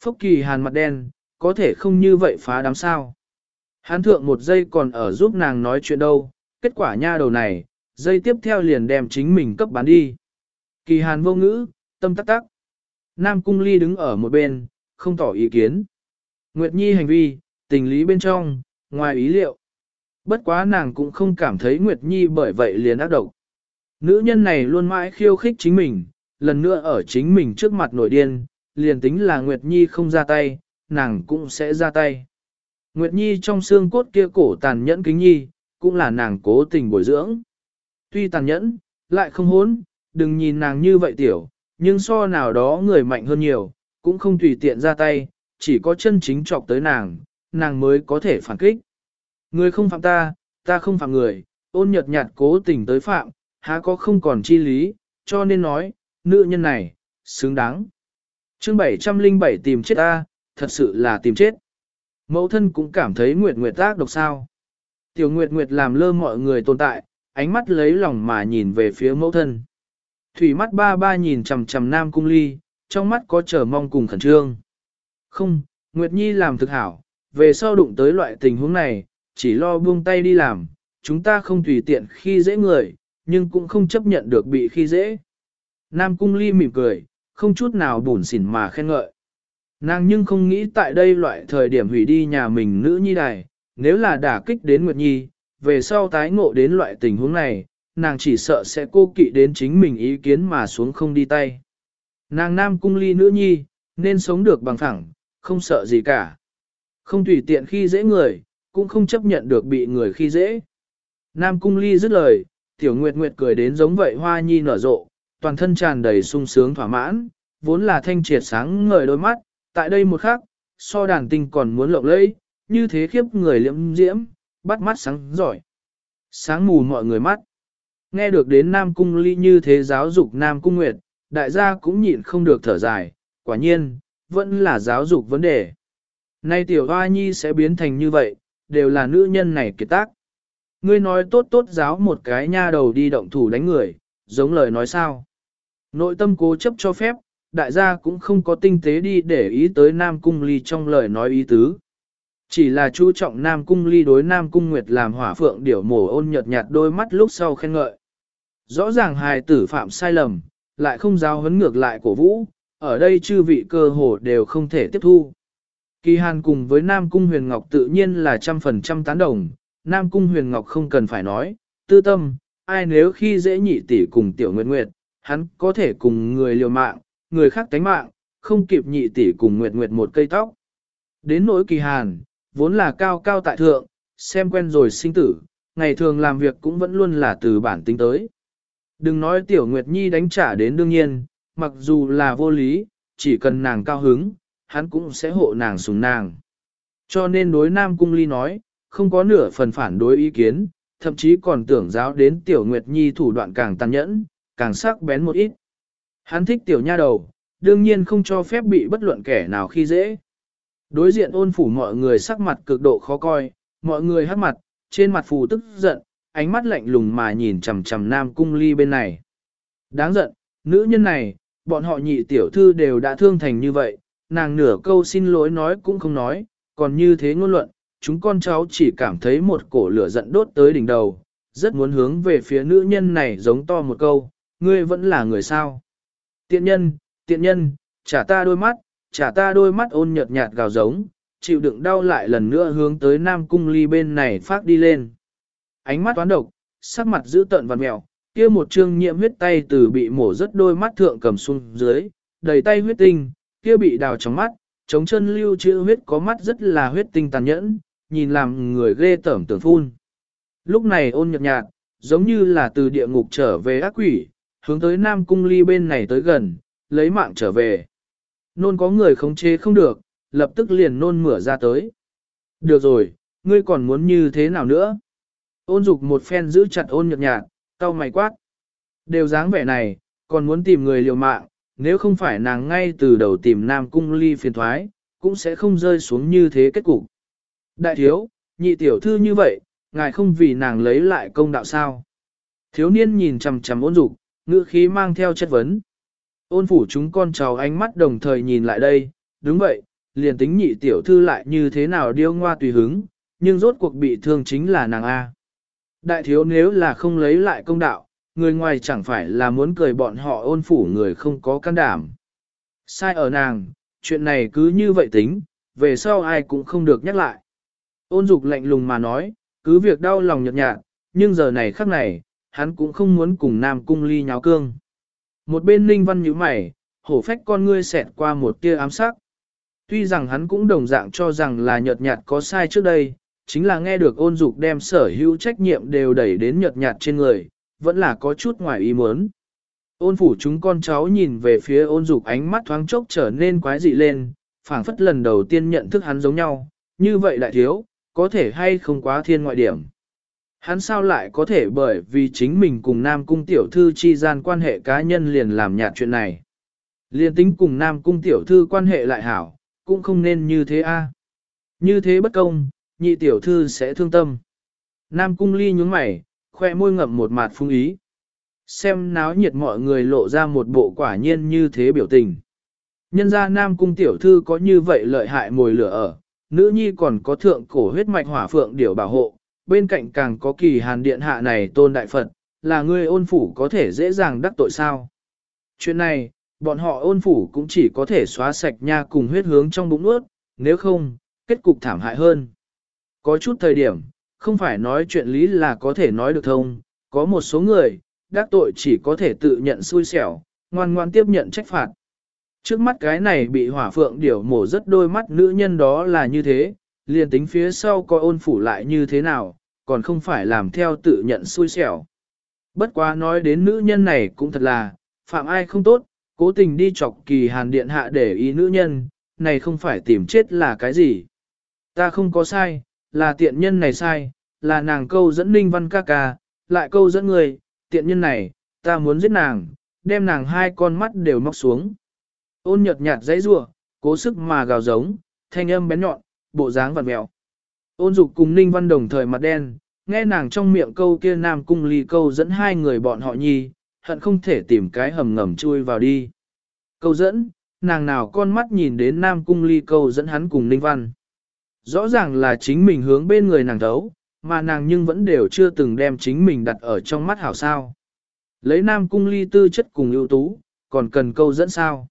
Phốc kỳ hàn mặt đen, có thể không như vậy phá đám sao. Hán thượng một giây còn ở giúp nàng nói chuyện đâu, kết quả nha đầu này, dây tiếp theo liền đem chính mình cấp bán đi. Kỳ hàn vô ngữ, tâm tắc tắc. Nam cung ly đứng ở một bên, không tỏ ý kiến. Nguyệt Nhi hành vi, tình lý bên trong, ngoài ý liệu. Bất quá nàng cũng không cảm thấy Nguyệt Nhi bởi vậy liền ác độc. Nữ nhân này luôn mãi khiêu khích chính mình, lần nữa ở chính mình trước mặt nổi điên, liền tính là Nguyệt Nhi không ra tay, nàng cũng sẽ ra tay. Nguyệt Nhi trong xương cốt kia cổ tàn nhẫn kính nhi, cũng là nàng cố tình bồi dưỡng. Tuy tàn nhẫn, lại không hốn, đừng nhìn nàng như vậy tiểu, nhưng so nào đó người mạnh hơn nhiều, cũng không tùy tiện ra tay, chỉ có chân chính chọc tới nàng, nàng mới có thể phản kích. Người không phạm ta, ta không phạm người, ôn nhật nhạt cố tình tới phạm, há có không còn chi lý, cho nên nói, nữ nhân này, xứng đáng. chương 707 tìm chết ta, thật sự là tìm chết. Mẫu thân cũng cảm thấy Nguyệt Nguyệt tác độc sao. Tiểu Nguyệt Nguyệt làm lơ mọi người tồn tại, ánh mắt lấy lòng mà nhìn về phía mẫu thân. Thủy mắt ba ba nhìn chằm chằm Nam Cung Ly, trong mắt có chờ mong cùng khẩn trương. Không, Nguyệt Nhi làm thực hảo, về sau đụng tới loại tình huống này, chỉ lo buông tay đi làm, chúng ta không tùy tiện khi dễ người, nhưng cũng không chấp nhận được bị khi dễ. Nam Cung Ly mỉm cười, không chút nào buồn xỉn mà khen ngợi. Nàng nhưng không nghĩ tại đây loại thời điểm hủy đi nhà mình nữ nhi đài, nếu là đả kích đến Nguyệt Nhi, về sau tái ngộ đến loại tình huống này, nàng chỉ sợ sẽ cô kỵ đến chính mình ý kiến mà xuống không đi tay. Nàng nam cung ly nữ nhi, Nên sống được bằng thẳng, không sợ gì cả. Không tùy tiện khi dễ người, cũng không chấp nhận được bị người khi dễ. Nam Cung Ly dứt lời, Tiểu Nguyệt Nguyệt cười đến giống vậy hoa nhi nở rộ, toàn thân tràn đầy sung sướng thỏa mãn, vốn là thanh triệt sáng ngời đôi mắt, tại đây một khắc, so đàn tinh còn muốn lộng lẫy, như thế khiếp người liễm diễm, bắt mắt sáng giỏi. Sáng mù mọi người mắt. Nghe được đến Nam Cung Ly như thế giáo dục Nam Cung Nguyệt, đại gia cũng nhịn không được thở dài, quả nhiên, vẫn là giáo dục vấn đề. Nay tiểu hoa nhi sẽ biến thành như vậy, đều là nữ nhân này kiệt tác. Ngươi nói tốt tốt giáo một cái nha đầu đi động thủ đánh người, giống lời nói sao. Nội tâm cố chấp cho phép, đại gia cũng không có tinh tế đi để ý tới Nam Cung Ly trong lời nói ý tứ. Chỉ là chú trọng Nam Cung Ly đối Nam Cung Nguyệt làm hỏa phượng điểu mổ ôn nhợt nhạt đôi mắt lúc sau khen ngợi. Rõ ràng hài tử phạm sai lầm, lại không giao huấn ngược lại cổ vũ, ở đây chư vị cơ hồ đều không thể tiếp thu. Kỳ Hàn cùng với Nam Cung Huyền Ngọc tự nhiên là trăm phần trăm tán đồng, Nam Cung Huyền Ngọc không cần phải nói, tư tâm, ai nếu khi dễ nhị tỷ cùng Tiểu Nguyệt Nguyệt, hắn có thể cùng người liều mạng, người khác tánh mạng, không kịp nhị tỷ cùng Nguyệt Nguyệt một cây tóc. Đến nỗi Kỳ Hàn, vốn là cao cao tại thượng, xem quen rồi sinh tử, ngày thường làm việc cũng vẫn luôn là từ bản tính tới. Đừng nói Tiểu Nguyệt Nhi đánh trả đến đương nhiên, mặc dù là vô lý, chỉ cần nàng cao hứng, hắn cũng sẽ hộ nàng sùng nàng. Cho nên đối Nam Cung Ly nói, không có nửa phần phản đối ý kiến, thậm chí còn tưởng giáo đến Tiểu Nguyệt Nhi thủ đoạn càng tàn nhẫn, càng sắc bén một ít. Hắn thích Tiểu Nha đầu, đương nhiên không cho phép bị bất luận kẻ nào khi dễ. Đối diện ôn phủ mọi người sắc mặt cực độ khó coi, mọi người hát mặt, trên mặt phù tức giận, ánh mắt lạnh lùng mà nhìn chằm chằm Nam Cung Ly bên này. Đáng giận, nữ nhân này, bọn họ nhị tiểu thư đều đã thương thành như vậy, nàng nửa câu xin lỗi nói cũng không nói, còn như thế ngôn luận, chúng con cháu chỉ cảm thấy một cổ lửa giận đốt tới đỉnh đầu, rất muốn hướng về phía nữ nhân này giống to một câu, ngươi vẫn là người sao. Tiện nhân, tiện nhân, trả ta đôi mắt, trả ta đôi mắt ôn nhợt nhạt gào giống, chịu đựng đau lại lần nữa hướng tới Nam Cung Ly bên này phát đi lên. Ánh mắt toán độc, sắc mặt giữ tợn và mèo, kia một trương nhiễm huyết tay từ bị mổ rất đôi mắt thượng cầm xuống dưới, đầy tay huyết tinh, kia bị đào trong mắt, chống chân lưu chữ huyết có mắt rất là huyết tinh tàn nhẫn, nhìn làm người ghê tởm tưởng phun. Lúc này ôn nhật nhạt, giống như là từ địa ngục trở về ác quỷ, hướng tới Nam Cung Ly bên này tới gần, lấy mạng trở về. Nôn có người khống chế không được, lập tức liền nôn mửa ra tới. Được rồi, ngươi còn muốn như thế nào nữa? Ôn dục một phen giữ chặt ôn nhợt nhạt, cau mày quát. Đều dáng vẻ này, còn muốn tìm người liều mạng, nếu không phải nàng ngay từ đầu tìm Nam Cung Ly phiền thoái, cũng sẽ không rơi xuống như thế kết cục. Đại thiếu, nhị tiểu thư như vậy, ngài không vì nàng lấy lại công đạo sao. Thiếu niên nhìn chằm chằm ôn dục, ngữ khí mang theo chất vấn. Ôn phủ chúng con cháu ánh mắt đồng thời nhìn lại đây, đúng vậy, liền tính nhị tiểu thư lại như thế nào điêu ngoa tùy hứng, nhưng rốt cuộc bị thương chính là nàng A. Đại thiếu nếu là không lấy lại công đạo, người ngoài chẳng phải là muốn cười bọn họ ôn phủ người không có can đảm. Sai ở nàng, chuyện này cứ như vậy tính, về sau ai cũng không được nhắc lại. Ôn dục lạnh lùng mà nói, cứ việc đau lòng nhợt nhạt, nhưng giờ này khắc này, hắn cũng không muốn cùng Nam Cung Ly nháo cương. Một bên Ninh Văn nhíu mày, hổ phách con ngươi xẹt qua một tia ám sắc. Tuy rằng hắn cũng đồng dạng cho rằng là nhợt nhạt có sai trước đây, chính là nghe được ôn dục đem sở hữu trách nhiệm đều đẩy đến nhợt nhạt trên người, vẫn là có chút ngoài ý muốn. Ôn phủ chúng con cháu nhìn về phía ôn dục ánh mắt thoáng chốc trở nên quái dị lên, phảng phất lần đầu tiên nhận thức hắn giống nhau, như vậy đại thiếu, có thể hay không quá thiên ngoại điểm. Hắn sao lại có thể bởi vì chính mình cùng Nam Cung Tiểu Thư chi gian quan hệ cá nhân liền làm nhạt chuyện này. Liên tính cùng Nam Cung Tiểu Thư quan hệ lại hảo, cũng không nên như thế a. Như thế bất công, nhị Tiểu Thư sẽ thương tâm. Nam Cung ly nhướng mày, khoe môi ngậm một mặt phung ý. Xem náo nhiệt mọi người lộ ra một bộ quả nhiên như thế biểu tình. Nhân ra Nam Cung Tiểu Thư có như vậy lợi hại mồi lửa ở, nữ nhi còn có thượng cổ huyết mạch hỏa phượng điều bảo hộ, bên cạnh càng có kỳ hàn điện hạ này tôn đại Phật, là người ôn phủ có thể dễ dàng đắc tội sao. Chuyện này, bọn họ ôn phủ cũng chỉ có thể xóa sạch nha cùng huyết hướng trong bụng nuốt, nếu không, kết cục thảm hại hơn. Có chút thời điểm, không phải nói chuyện lý là có thể nói được thông, có một số người, đắc tội chỉ có thể tự nhận xui xẻo, ngoan ngoan tiếp nhận trách phạt. Trước mắt cái này bị hỏa phượng điểu mổ rất đôi mắt nữ nhân đó là như thế, liền tính phía sau coi ôn phủ lại như thế nào, còn không phải làm theo tự nhận xui xẻo. Bất quá nói đến nữ nhân này cũng thật là, phạm ai không tốt, cố tình đi chọc kỳ hàn điện hạ để ý nữ nhân, này không phải tìm chết là cái gì. Ta không có sai, là tiện nhân này sai, là nàng câu dẫn ninh văn ca ca, lại câu dẫn người, tiện nhân này, ta muốn giết nàng, đem nàng hai con mắt đều móc xuống. Ôn nhợt nhạt dãy rủa, cố sức mà gào giống, thanh âm bén nhọn, bộ dáng vặn mèo. Ôn dục cùng ninh văn đồng thời mặt đen, nghe nàng trong miệng câu kia nam cung ly câu dẫn hai người bọn họ nhi, hận không thể tìm cái hầm ngầm chui vào đi. Câu dẫn, nàng nào con mắt nhìn đến nam cung ly câu dẫn hắn cùng ninh văn. Rõ ràng là chính mình hướng bên người nàng thấu, mà nàng nhưng vẫn đều chưa từng đem chính mình đặt ở trong mắt hảo sao. Lấy nam cung ly tư chất cùng ưu tú, còn cần câu dẫn sao.